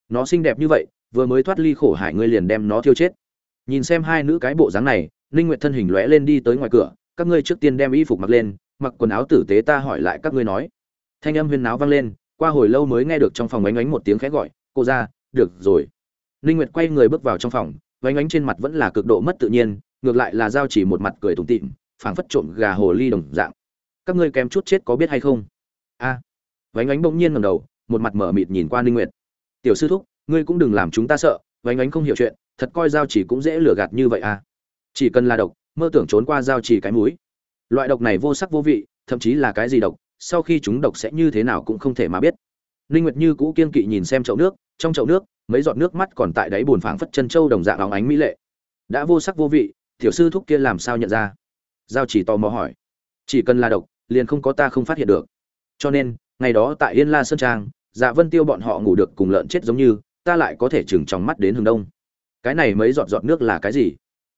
Nó xinh đẹp như vậy vừa mới thoát ly khổ hải ngươi liền đem nó thiêu chết. Nhìn xem hai nữ cái bộ dáng này ninh nguyệt thân hình lóe lên đi tới ngoài cửa các ngươi trước tiên đem y phục mặc lên mặc quần áo tử tế ta hỏi lại các ngươi nói. Thanh âm huyên náo vang lên qua hồi lâu mới nghe được trong phòng ánh ánh một tiếng khẽ gọi cô ra được rồi. Ninh nguyệt quay người bước vào trong phòng ánh ánh trên mặt vẫn là cực độ mất tự nhiên ngược lại là giao chỉ một mặt cười tủm tỉm phảng phất trộm gà hồ ly đồng dạng. Các ngươi kém chút chết có biết hay không? A. À, vánh ánh bỗng nhiên ngẩng đầu một mặt mở mịt nhìn qua ninh nguyệt. Tiểu sư thúc ngươi cũng đừng làm chúng ta sợ vánh ánh không hiểu chuyện, thật coi giao chỉ cũng dễ lừa gạt như vậy à. Chỉ cần là độc, mơ tưởng trốn qua giao chỉ cái mũi. Loại độc này vô sắc vô vị, thậm chí là cái gì độc, sau khi chúng độc sẽ như thế nào cũng không thể mà biết. Ninh nguyệt như cũ kiên kỵ nhìn xem chậu nước, trong chậu nước, mấy giọt nước mắt còn tại đáy buồn phảng phất chân châu đồng dạng óng ánh mỹ lệ. Đã vô sắc vô vị, tiểu sư thúc kia làm sao nhận ra? Giao chỉ tò mò hỏi. Chỉ cần là độc, liền không có ta không phát hiện được. Cho nên, ngày đó tại yên la sơn trang dạ vân tiêu bọn họ ngủ được cùng lợn chết giống như ta lại có thể chừng trong mắt đến hướng đông. Cái này mấy giọt giọt nước là cái gì?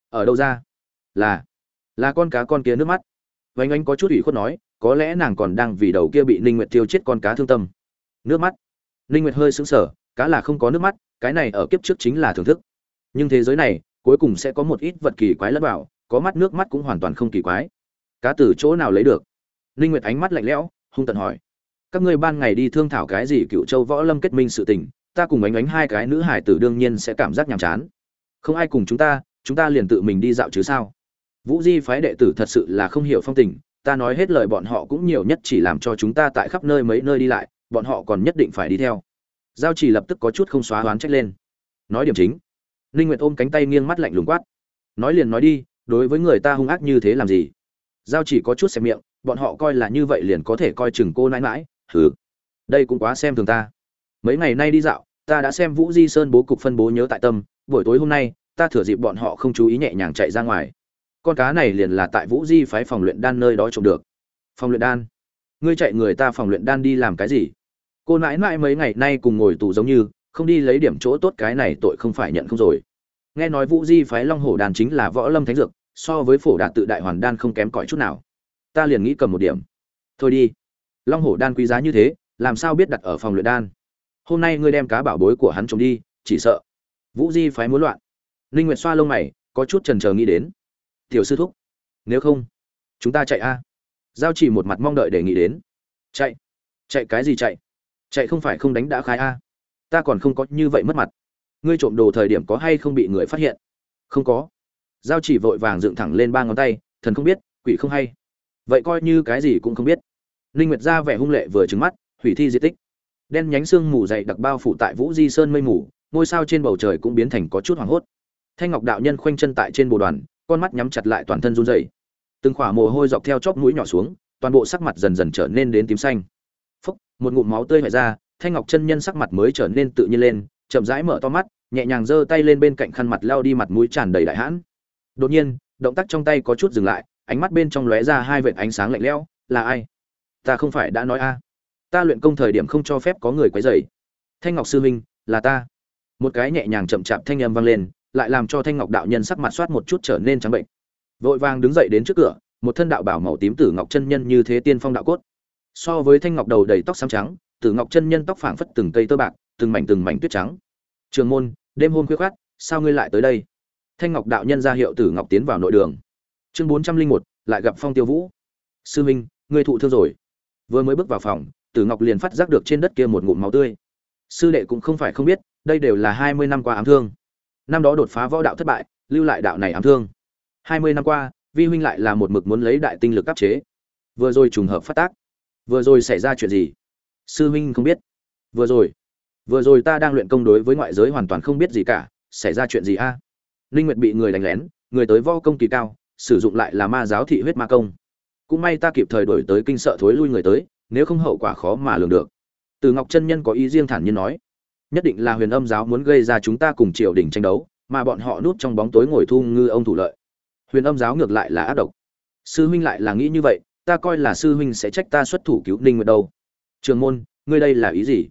Ở đâu ra? Là là con cá con kia nước mắt. Vánh ánh có chút ủy khuất nói, có lẽ nàng còn đang vì đầu kia bị ninh nguyệt tiêu chết con cá thương tâm. Nước mắt. Ninh nguyệt hơi sững sờ, cá là không có nước mắt, cái này ở kiếp trước chính là thưởng thức. Nhưng thế giới này, cuối cùng sẽ có một ít vật kỳ quái lẫn vào, có mắt nước mắt cũng hoàn toàn không kỳ quái. Cá từ chỗ nào lấy được? Ninh nguyệt ánh mắt lạnh lẽo, hung tận hỏi. Các ngươi ban ngày đi thương thảo cái gì cựu châu võ lâm kết minh sự tình ta cùng ánh ánh hai cái nữ hải tử đương nhiên sẽ cảm giác nhàm chán. Không ai cùng chúng ta chúng ta liền tự mình đi dạo chứ sao? Vũ di phái đệ tử thật sự là không hiểu phong tình, ta nói hết lời bọn họ cũng nhiều nhất chỉ làm cho chúng ta tại khắp nơi mấy nơi đi lại, bọn họ còn nhất định phải đi theo. Giao chỉ lập tức có chút không xóa hoán trách lên. Nói điểm chính. Ninh nguyệt ôm cánh tay nghiêng mắt lạnh lùng quát. Nói liền nói đi, đối với người ta hung ác như thế làm gì? Giao chỉ có chút xem miệng, bọn họ coi là như vậy liền có thể coi chừng cô nãi mãi hừ. Đây cũng quá xem thường ta mấy ngày nay đi dạo, ta đã xem vũ di sơn bố cục phân bố nhớ tại tâm, buổi tối hôm nay, ta thừa dịp bọn họ không chú ý nhẹ nhàng chạy ra ngoài. Con cá này liền là tại vũ di phái phòng luyện đan nơi đó trộm được. Phòng luyện đan? Ngươi chạy người ta phòng luyện đan đi làm cái gì? Cô nãi mãi mấy ngày nay cùng ngồi tù giống như, không đi lấy điểm chỗ tốt cái này tội không phải nhận không rồi. Nghe nói vũ di phái long hổ đan chính là võ lâm thánh dược, so với phổ đạt tự đại hoàn đan không kém cỏi chút nào. Ta liền nghĩ cầm một điểm. Thôi đi. Long hổ đan quý giá như thế, làm sao biết đặt ở phòng luyện đan? Hôm nay ngươi đem cá bảo bối của hắn trộm đi, chỉ sợ. Vũ di phái muốn loạn. Linh nguyệt xoa lông mày, có chút chần chờ nghĩ đến. Tiểu sư thúc, nếu không, chúng ta chạy a. Giao chỉ một mặt mong đợi để nghĩ đến. Chạy. Chạy cái gì chạy? Chạy không phải không đánh đã khai a. Ta còn không có như vậy mất mặt. Ngươi trộm đồ thời điểm có hay không bị người phát hiện? Không có. Giao chỉ vội vàng dựng thẳng lên ba ngón tay, thần không biết, quỷ không hay. Vậy coi như cái gì cũng không biết. Linh nguyệt ra vẻ hung lệ vừa trừng mắt, hủy thi di tích đen nhánh xương mù dày đặc bao phủ tại vũ di sơn mây mù, ngôi sao trên bầu trời cũng biến thành có chút hoảng hốt. Thanh ngọc đạo nhân khoanh chân tại trên bồ đoàn, con mắt nhắm chặt lại toàn thân run rẩy. Từng khỏa mồ hôi dọc theo chóp mũi nhỏ xuống, toàn bộ sắc mặt dần dần trở nên đến tím xanh. Phúc, một ngụm máu tươi vải ra, thanh ngọc chân nhân sắc mặt mới trở nên tự nhiên lên, chậm rãi mở to mắt, nhẹ nhàng giơ tay lên bên cạnh khăn mặt lao đi mặt mũi tràn đầy đại hãn. Đột nhiên, động tác trong tay có chút dừng lại, ánh mắt bên trong lóe ra hai vệt ánh sáng lạnh lẽo. Là ai? Ta không phải đã nói a ta luyện công thời điểm không cho phép có người quấy rầy. Thanh ngọc sư huynh là ta. Một cái nhẹ nhàng chậm chạp thanh âm vang lên, lại làm cho thanh ngọc đạo nhân sắc mặt soát một chút trở nên trắng bệnh. Vội vàng đứng dậy đến trước cửa, một thân đạo bảo màu tím tử ngọc chân nhân như thế tiên phong đạo cốt. So với thanh ngọc đầu đầy tóc xám trắng, tử ngọc chân nhân tóc phảng phất từng cây tơ bạc, từng mảnh từng mảnh tuyết trắng. Trường môn, đêm hôm khuya khoát, sao ngươi lại tới đây? Thanh ngọc đạo nhân ra hiệu tử ngọc tiến vào nội đường. Chương bốn trăm linh một, lại gặp phong tiêu vũ. Sư minh, ngươi thụ thương rồi. Vừa mới bước vào phòng tử ngọc liền phát giác được trên đất kia một ngụm máu tươi. Sư đệ cũng không phải không biết, đây đều là hai mươi năm qua ám thương. Năm đó đột phá võ đạo thất bại, lưu lại đạo này ám thương. Hai mươi năm qua, vi huynh lại là một mực muốn lấy đại tinh lực áp chế. Vừa rồi trùng hợp phát tác. Vừa rồi xảy ra chuyện gì? Sư huynh không biết. Vừa rồi. Vừa rồi ta đang luyện công đối với ngoại giới hoàn toàn không biết gì cả, xảy ra chuyện gì a? À? linh nguyệt bị người đánh lén, người tới võ công kỳ cao, sử dụng lại là ma giáo thị huyết ma công. Cũng may ta kịp thời đổi tới kinh sợ thối lui người tới nếu không hậu quả khó mà lường được. Từ ngọc chân nhân có ý riêng thản nhiên nói, nhất định là huyền âm giáo muốn gây ra chúng ta cùng triều đình tranh đấu, mà bọn họ núp trong bóng tối ngồi thu ngư ông thủ lợi. Huyền âm giáo ngược lại là ác độc. Sư huynh lại là nghĩ như vậy, ta coi là sư huynh sẽ trách ta xuất thủ cứu ninh nguyệt đâu. Trường môn, ngươi đây là ý gì?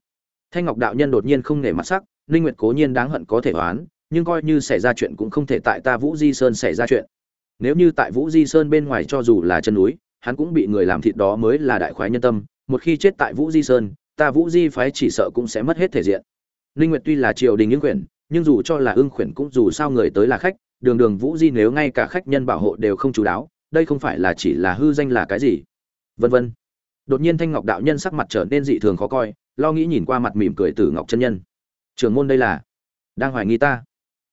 Thanh ngọc đạo nhân đột nhiên không nể mặt sắc, ninh nguyệt cố nhiên đáng hận có thể oán, nhưng coi như xảy ra chuyện cũng không thể tại ta vũ di sơn xảy ra chuyện. Nếu như tại vũ di sơn bên ngoài cho dù là chân núi, hắn cũng bị người làm thịt đó mới là đại khoái nhân tâm một khi chết tại vũ di sơn, ta vũ di phái chỉ sợ cũng sẽ mất hết thể diện. Ninh nguyệt tuy là triều đình ứng quyền, nhưng dù cho là ưng quyền cũng dù sao người tới là khách, đường đường vũ di nếu ngay cả khách nhân bảo hộ đều không chú đáo, đây không phải là chỉ là hư danh là cái gì? Vân vân. Đột nhiên thanh ngọc đạo nhân sắc mặt trở nên dị thường khó coi, lo nghĩ nhìn qua mặt mỉm cười tử ngọc chân nhân. Trường môn đây là? Đang hoài nghi ta.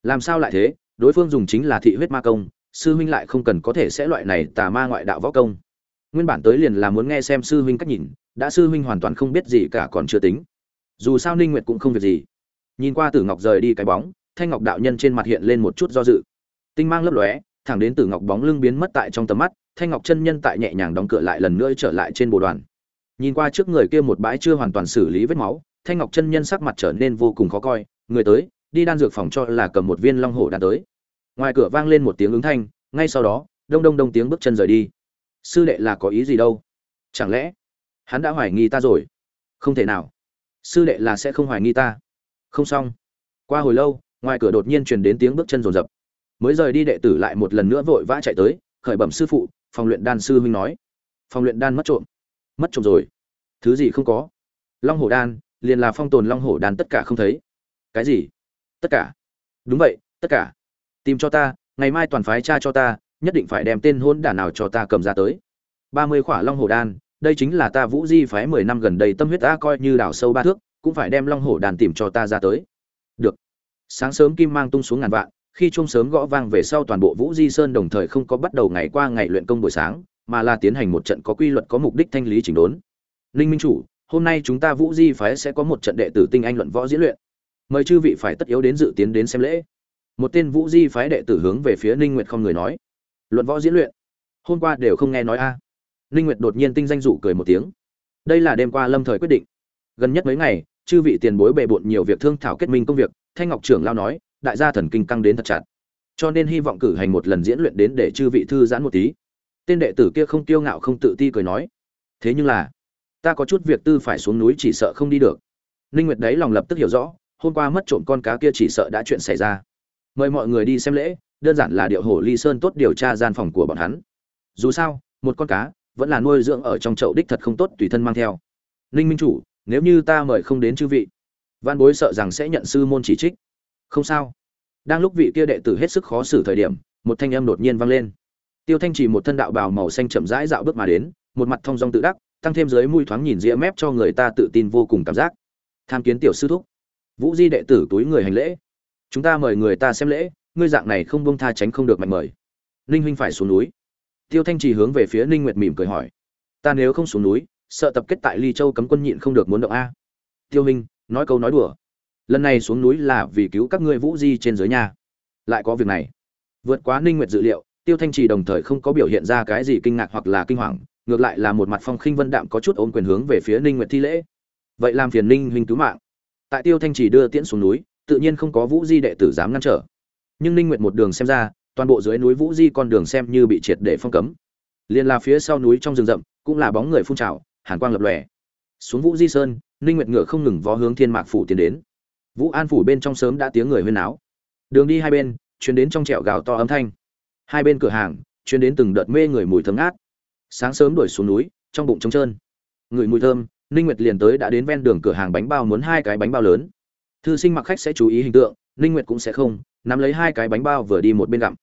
Làm sao lại thế? Đối phương dùng chính là thị huyết ma công, sư huynh lại không cần có thể sẽ loại này tà ma ngoại đạo võ công nguyên bản tới liền là muốn nghe xem sư huynh cách nhìn, đã sư huynh hoàn toàn không biết gì cả còn chưa tính. Dù sao ninh nguyệt cũng không việc gì. Nhìn qua tử ngọc rời đi cái bóng, thanh ngọc đạo nhân trên mặt hiện lên một chút do dự. Tinh mang lấp lóe, thẳng đến tử ngọc bóng lưng biến mất tại trong tầm mắt, thanh ngọc chân nhân tại nhẹ nhàng đóng cửa lại lần nữa trở lại trên bồ đoàn. Nhìn qua trước người kia một bãi chưa hoàn toàn xử lý vết máu, thanh ngọc chân nhân sắc mặt trở nên vô cùng khó coi, người tới, đi đan dược phòng cho là cầm một viên long hổ đan tới. Ngoài cửa vang lên một tiếng ứng thanh, ngay sau đó, đông đông đông tiếng bước chân rời đi sư đệ là có ý gì đâu? Chẳng lẽ hắn đã hoài nghi ta rồi? Không thể nào. Sư đệ là sẽ không hoài nghi ta. Không xong. Qua hồi lâu, ngoài cửa đột nhiên truyền đến tiếng bước chân rồn rập. Mới rời đi đệ tử lại một lần nữa vội vã chạy tới, khởi bẩm sư phụ, phòng luyện đan sư huynh nói. Phòng luyện đan mất trộm. Mất trộm rồi. Thứ gì không có? Long hổ đan, liền là phong tồn long hổ đan tất cả không thấy. Cái gì? Tất cả. Đúng vậy, tất cả. Tìm cho ta, ngày mai toàn phái cha cho ta nhất định phải đem tên hôn đản nào cho ta cầm ra tới. Ba mươi khỏa long hổ đan, đây chính là ta vũ di phái mười năm gần đây tâm huyết ta coi như đào sâu ba thước, cũng phải đem long hổ đàn tìm cho ta ra tới. Được. Sáng sớm kim mang tung xuống ngàn vạn, khi chuông sớm gõ vang về sau toàn bộ vũ di sơn đồng thời không có bắt đầu ngày qua ngày luyện công buổi sáng, mà là tiến hành một trận có quy luật có mục đích thanh lý chỉnh đốn. Ninh minh chủ, hôm nay chúng ta vũ di phái sẽ có một trận đệ tử tinh anh luận võ diễn luyện. Mời chư vị phải tất yếu đến dự tiến đến xem lễ. Một tên vũ di phái đệ tử hướng về phía ninh nguyệt không người nói luận võ diễn luyện. Hôm qua đều không nghe nói a. Ninh nguyệt đột nhiên tinh danh dụ cười một tiếng. Đây là đêm qua lâm thời quyết định. Gần nhất mấy ngày, chư vị tiền bối bề bộn nhiều việc thương thảo kết minh công việc, thanh ngọc trưởng lao nói, đại gia thần kinh căng đến thật chặt. Cho nên hy vọng cử hành một lần diễn luyện đến để chư vị thư giãn một tí. Tên đệ tử kia không tiêu ngạo không tự ti cười nói, thế nhưng là, ta có chút việc tư phải xuống núi chỉ sợ không đi được. Ninh nguyệt đấy lòng lập tức hiểu rõ, hôm qua mất trộm con cá kia chỉ sợ đã chuyện xảy ra. Mời mọi người đi xem lễ đơn giản là điệu hổ ly sơn tốt điều tra gian phòng của bọn hắn. Dù sao, một con cá vẫn là nuôi dưỡng ở trong chậu đích thật không tốt tùy thân mang theo. Ninh minh chủ, nếu như ta mời không đến chư vị, văn bối sợ rằng sẽ nhận sư môn chỉ trích. Không sao. Đang lúc vị kia đệ tử hết sức khó xử thời điểm, một thanh âm đột nhiên vang lên. Tiêu thanh chỉ một thân đạo bào màu xanh chậm rãi dạo bước mà đến, một mặt thông dong tự đắc, tăng thêm dưới mũi thoáng nhìn rĩa mép cho người ta tự tin vô cùng cảm giác. Tham kiến tiểu sư thúc. Vũ di đệ tử túi người hành lễ. Chúng ta mời người ta xem lễ ngươi dạng này không bông tha tránh không được mạnh mời. Ninh huynh phải xuống núi. Tiêu thanh trì hướng về phía ninh nguyệt mỉm cười hỏi. Ta nếu không xuống núi, sợ tập kết tại ly châu cấm quân nhịn không được muốn động a. Tiêu minh nói câu nói đùa. Lần này xuống núi là vì cứu các ngươi vũ di trên dưới nhà lại có việc này. Vượt quá ninh nguyệt dự liệu, tiêu thanh trì đồng thời không có biểu hiện ra cái gì kinh ngạc hoặc là kinh hoàng, ngược lại là một mặt phong khinh vân đạm có chút ôm quyền hướng về phía ninh nguyệt thi lễ. Vậy làm phiền ninh huynh cứu mạng. Tại tiêu thanh trì đưa tiễn xuống núi, tự nhiên không có vũ di đệ tử dám ngăn trở nhưng ninh nguyệt một đường xem ra, toàn bộ dưới núi vũ di con đường xem như bị triệt để phong cấm. Liền là phía sau núi trong rừng rậm, cũng là bóng người phun trào, hàn quang lập lòe. Xuống vũ di sơn, ninh nguyệt ngựa không ngừng vó hướng thiên mạc phủ tiến đến. Vũ an phủ bên trong sớm đã tiếng người huyên náo. Đường đi hai bên chuyến đến trong trẹo gào to âm thanh. Hai bên cửa hàng chuyến đến từng đợt mê người mùi thơm ngát. Sáng sớm đuổi xuống núi, trong bụng trống trơn. Người mùi thơm, ninh nguyệt liền tới đã đến ven đường cửa hàng bánh bao muốn hai cái bánh bao lớn. Thư sinh mặc khách sẽ chú ý hình tượng, ninh nguyệt cũng sẽ không nắm lấy hai cái bánh bao vừa đi một bên gặm.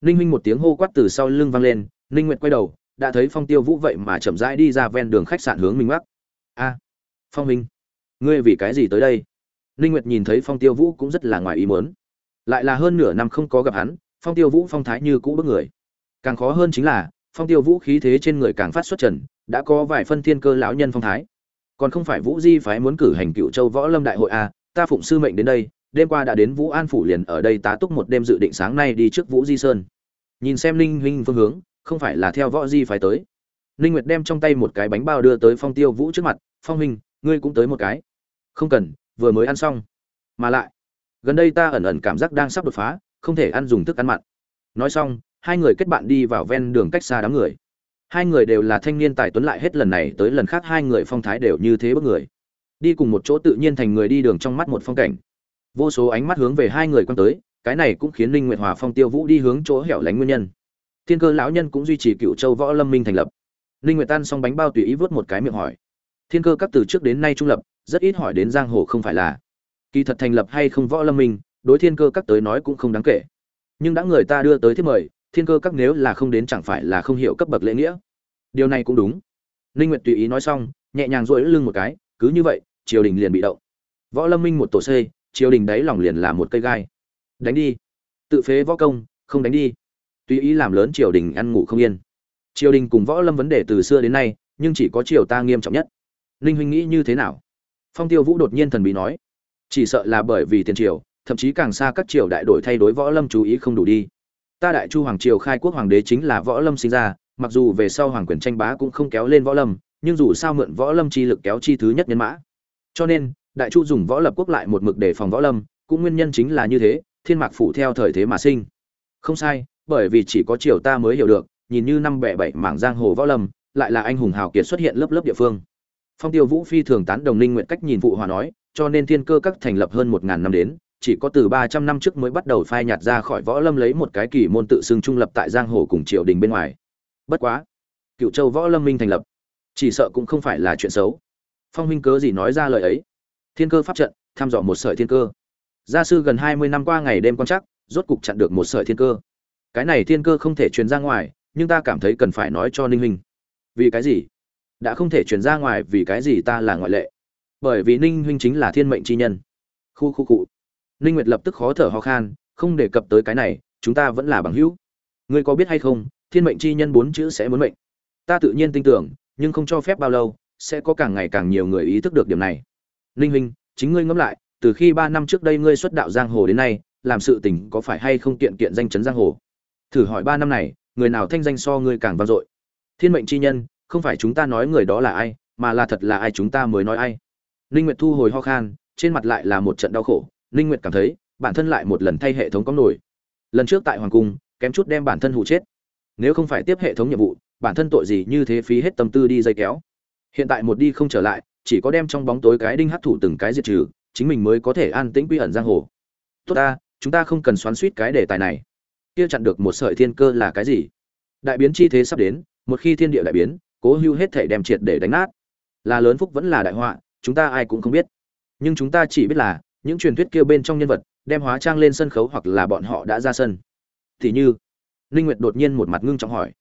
Ninh huynh một tiếng hô quát từ sau lưng vang lên, ninh nguyệt quay đầu, đã thấy phong tiêu vũ vậy mà chậm rãi đi ra ven đường khách sạn hướng mình bắc a, phong huynh, ngươi vì cái gì tới đây? Ninh nguyệt nhìn thấy phong tiêu vũ cũng rất là ngoài ý muốn. Lại là hơn nửa năm không có gặp hắn, phong tiêu vũ phong thái như cũ bước người. Càng khó hơn chính là, phong tiêu vũ khí thế trên người càng phát xuất trần, đã có vài phân thiên cơ lão nhân phong thái. Còn không phải vũ di phái muốn cử hành cựu châu võ lâm đại hội a ta phụng sư mệnh đến đây đêm qua đã đến vũ an phủ liền ở đây tá túc một đêm dự định sáng nay đi trước vũ di sơn. Nhìn xem linh huynh phương hướng, không phải là theo võ di phải tới. Linh nguyệt đem trong tay một cái bánh bao đưa tới phong tiêu vũ trước mặt, phong huynh, ngươi cũng tới một cái. Không cần, vừa mới ăn xong. Mà lại, gần đây ta ẩn ẩn cảm giác đang sắp đột phá, không thể ăn dùng thức ăn mặn. Nói xong, hai người kết bạn đi vào ven đường cách xa đám người. Hai người đều là thanh niên tài tuấn lại hết lần này tới lần khác, hai người phong thái đều như thế bất người. Đi cùng một chỗ tự nhiên thành người đi đường trong mắt một phong cảnh vô số ánh mắt hướng về hai người quan tới, cái này cũng khiến linh nguyệt hòa phong tiêu vũ đi hướng chỗ hẻo lánh nguyên nhân. Thiên cơ lão nhân cũng duy trì cựu châu võ lâm minh thành lập. Linh nguyệt tan xong bánh bao tùy ý vớt một cái miệng hỏi. Thiên cơ các từ trước đến nay trung lập, rất ít hỏi đến giang hồ không phải là kỳ thật thành lập hay không võ lâm minh, đối thiên cơ các tới nói cũng không đáng kể. Nhưng đã người ta đưa tới thiết mời, thiên cơ các nếu là không đến chẳng phải là không hiểu cấp bậc lễ nghĩa. Điều này cũng đúng. Ninh nguyệt tùy ý nói xong, nhẹ nhàng duỗi lưng một cái, cứ như vậy, triều đình liền bị động. Võ lâm minh một tổ c triều đình đấy lòng liền là một cây gai. Đánh đi. Tự phế võ công, không đánh đi. Tùy ý làm lớn triều đình ăn ngủ không yên. Triều đình cùng võ lâm vấn đề từ xưa đến nay, nhưng chỉ có triều ta nghiêm trọng nhất. Ninh huynh nghĩ như thế nào? Phong tiêu vũ đột nhiên thần bí nói. Chỉ sợ là bởi vì tiền triều, thậm chí càng xa các triều đại đổi thay đổi võ lâm chú ý không đủ đi. Ta đại chu hoàng triều khai quốc hoàng đế chính là võ lâm sinh ra, mặc dù về sau hoàng quyền tranh bá cũng không kéo lên võ lâm, nhưng dù sao mượn võ lâm chi lực kéo chi thứ nhất nhân mã. Cho nên đại chu dùng võ lập quốc lại một mực để phòng võ lâm, cũng nguyên nhân chính là như thế, thiên mạc phủ theo thời thế mà sinh. Không sai, bởi vì chỉ có triều ta mới hiểu được, nhìn như năm bẻ bảy mảng giang hồ võ lâm, lại là anh hùng hào kiệt xuất hiện lớp lớp địa phương. Phong tiêu vũ phi thường tán đồng ninh nguyện cách nhìn phụ hòa nói, cho nên thiên cơ các thành lập hơn một ngàn năm đến, chỉ có từ ba trăm năm trước mới bắt đầu phai nhạt ra khỏi võ lâm lấy một cái kỳ môn tự xưng trung lập tại giang hồ cùng triều đình bên ngoài. Bất quá cựu châu võ lâm minh thành lập, chỉ sợ cũng không phải là chuyện xấu. Phong huynh cớ gì nói ra lời ấy? Thiên cơ pháp trận, thăm dò một sợi thiên cơ. Gia sư gần hai mươi năm qua ngày đêm quan chắc rốt cục chặn được một sợi thiên cơ. Cái này thiên cơ không thể truyền ra ngoài, nhưng ta cảm thấy cần phải nói cho ninh huynh. Vì cái gì? Đã không thể truyền ra ngoài vì cái gì ta là ngoại lệ? Bởi vì ninh huynh chính là thiên mệnh chi nhân. Khu khu cụ ninh nguyệt lập tức khó thở ho khan, không đề cập tới cái này, chúng ta vẫn là bằng hữu. Ngươi có biết hay không, thiên mệnh chi nhân bốn chữ sẽ muốn mệnh? Ta tự nhiên tin tưởng, nhưng không cho phép bao lâu, sẽ có càng ngày càng nhiều người ý thức được điểm này ninh huynh, chính ngươi ngẫm lại, từ khi ba năm trước đây ngươi xuất đạo giang hồ đến nay, làm sự tình có phải hay không kiện kiện danh chấn giang hồ? Thử hỏi ba năm này, người nào thanh danh so ngươi càng vang dội? Thiên mệnh chi nhân, không phải chúng ta nói người đó là ai, mà là thật là ai chúng ta mới nói ai? Ninh nguyệt thu hồi ho khan, trên mặt lại là một trận đau khổ. Ninh nguyệt cảm thấy, bản thân lại một lần thay hệ thống có nổi. Lần trước tại hoàng cung, kém chút đem bản thân hụ chết. Nếu không phải tiếp hệ thống nhiệm vụ, bản thân tội gì như thế phí hết tâm tư đi dây kéo. Hiện tại một đi không trở lại chỉ có đem trong bóng tối cái đinh hắc thủ từng cái diệt trừ, chính mình mới có thể an tĩnh quy ẩn giang hồ. Tốt ta, chúng ta không cần xoắn suýt cái đề tài này. Kia chặn được một sợi thiên cơ là cái gì? Đại biến chi thế sắp đến, một khi thiên địa đại biến, cố hưu hết thể đem triệt để đánh nát. Là lớn phúc vẫn là đại họa, chúng ta ai cũng không biết. Nhưng chúng ta chỉ biết là, những truyền thuyết kia bên trong nhân vật, đem hóa trang lên sân khấu hoặc là bọn họ đã ra sân. Tỷ như linh nguyệt đột nhiên một mặt ngưng trọng hỏi.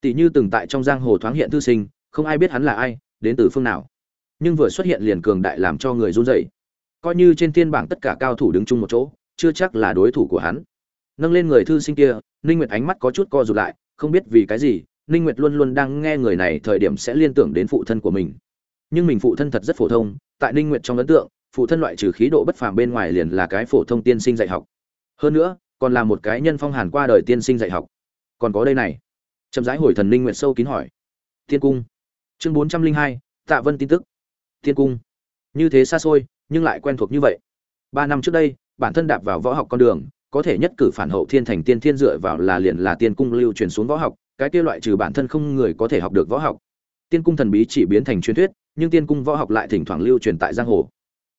Tỷ như từng tại trong giang hồ thoáng hiện thư sinh, không ai biết hắn là ai, đến từ phương nào? Nhưng vừa xuất hiện liền cường đại làm cho người run rẩy. Coi như trên thiên bảng tất cả cao thủ đứng chung một chỗ chưa chắc là đối thủ của hắn. Nâng lên người thư sinh kia ninh nguyệt ánh mắt có chút co rụt lại không biết vì cái gì ninh nguyệt luôn luôn đang nghe người này thời điểm sẽ liên tưởng đến phụ thân của mình. Nhưng mình phụ thân thật rất phổ thông tại ninh nguyệt trong ấn tượng phụ thân loại trừ khí độ bất phàm bên ngoài liền là cái phổ thông tiên sinh dạy học. Hơn nữa còn là một cái nhân phong hàn qua đời tiên sinh dạy học. Còn có đây này. Chậm rãi hồi thần ninh nguyệt sâu kín hỏi. Tiên cung. Chương 402, tạ vân tin tức. Thiên cung. Như thế xa xôi, nhưng lại quen thuộc như vậy. Ba năm trước đây, bản thân đạp vào võ học con đường, có thể nhất cử phản hậu thiên thành tiên thiên dựa vào là liền là tiên cung lưu truyền xuống võ học, cái kia loại trừ bản thân không người có thể học được võ học. Tiên cung thần bí chỉ biến thành truyền thuyết, nhưng tiên cung võ học lại thỉnh thoảng lưu truyền tại giang hồ.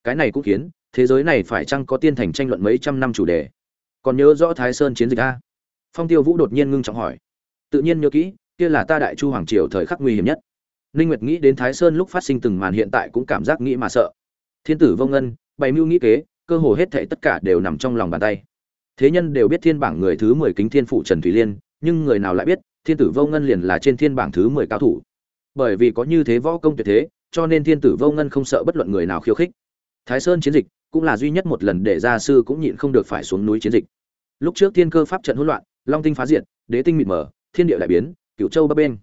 Cái này cũng khiến, thế giới này phải chăng có tiên thành tranh luận mấy trăm năm chủ đề? Còn nhớ rõ thái sơn chiến dịch a? Phong tiêu vũ đột nhiên ngưng trọng hỏi. Tự nhiên nhớ kỹ, kia là ta đại chu hoàng triều thời khắc nguy hiểm nhất ninh nguyệt nghĩ đến thái sơn lúc phát sinh từng màn hiện tại cũng cảm giác nghĩ mà sợ. Thiên tử vô ngân, bày mưu nghĩ kế, cơ hồ hết thảy tất cả đều nằm trong lòng bàn tay. Thế nhân đều biết thiên bảng người thứ 10 kính thiên phụ trần thủy liên, nhưng người nào lại biết, thiên tử vô ngân liền là trên thiên bảng thứ 10 cao thủ. Bởi vì có như thế võ công tuyệt thế, cho nên thiên tử vô ngân không sợ bất luận người nào khiêu khích. Thái sơn chiến dịch cũng là duy nhất một lần để gia sư cũng nhịn không được phải xuống núi chiến dịch. Lúc trước thiên cơ pháp trận hỗn loạn, long tinh phá diệt, đế tinh mịt mờ, thiên địa đại biến cựu châu bấp bên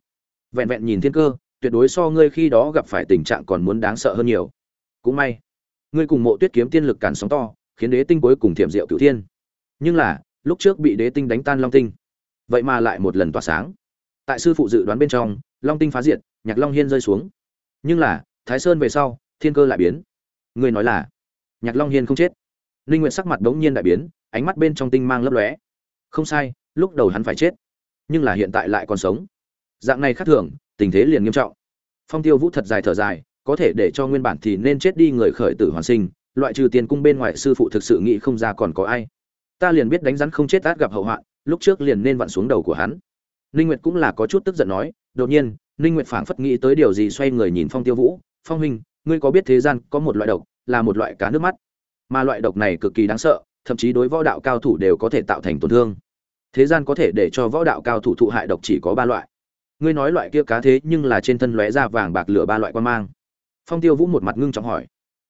vẹn vẹn nhìn thiên cơ tuyệt đối so ngươi khi đó gặp phải tình trạng còn muốn đáng sợ hơn nhiều. Cũng may, ngươi cùng mộ tuyết kiếm tiên lực cản sóng to, khiến đế tinh cuối cùng thiểm diệu cửu thiên. Nhưng là, lúc trước bị đế tinh đánh tan long tinh, vậy mà lại một lần tỏa sáng. Tại sư phụ dự đoán bên trong, long tinh phá diệt, nhạc long hiên rơi xuống. Nhưng là, thái sơn về sau, thiên cơ lại biến. Ngươi nói là, nhạc long hiên không chết. Linh nguyện sắc mặt đống nhiên đại biến, ánh mắt bên trong tinh mang lấp lóe. Không sai, lúc đầu hắn phải chết, nhưng là hiện tại lại còn sống dạng này khác thường, tình thế liền nghiêm trọng. Phong tiêu vũ thật dài thở dài, có thể để cho nguyên bản thì nên chết đi người khởi tử hoàn sinh, loại trừ tiền cung bên ngoài sư phụ thực sự nghĩ không ra còn có ai. Ta liền biết đánh rắn không chết át gặp hậu hoạn, lúc trước liền nên vặn xuống đầu của hắn. Ninh nguyệt cũng là có chút tức giận nói, đột nhiên, ninh nguyệt phảng phất nghĩ tới điều gì xoay người nhìn phong tiêu vũ, phong huynh, ngươi có biết thế gian có một loại độc, là một loại cá nước mắt? Mà loại độc này cực kỳ đáng sợ, thậm chí đối võ đạo cao thủ đều có thể tạo thành tổn thương. Thế gian có thể để cho võ đạo cao thủ thụ hại độc chỉ có ba loại ngươi nói loại kia cá thế nhưng là trên thân lóe ra vàng bạc lửa ba loại quan mang. Phong tiêu vũ một mặt ngưng trọng hỏi.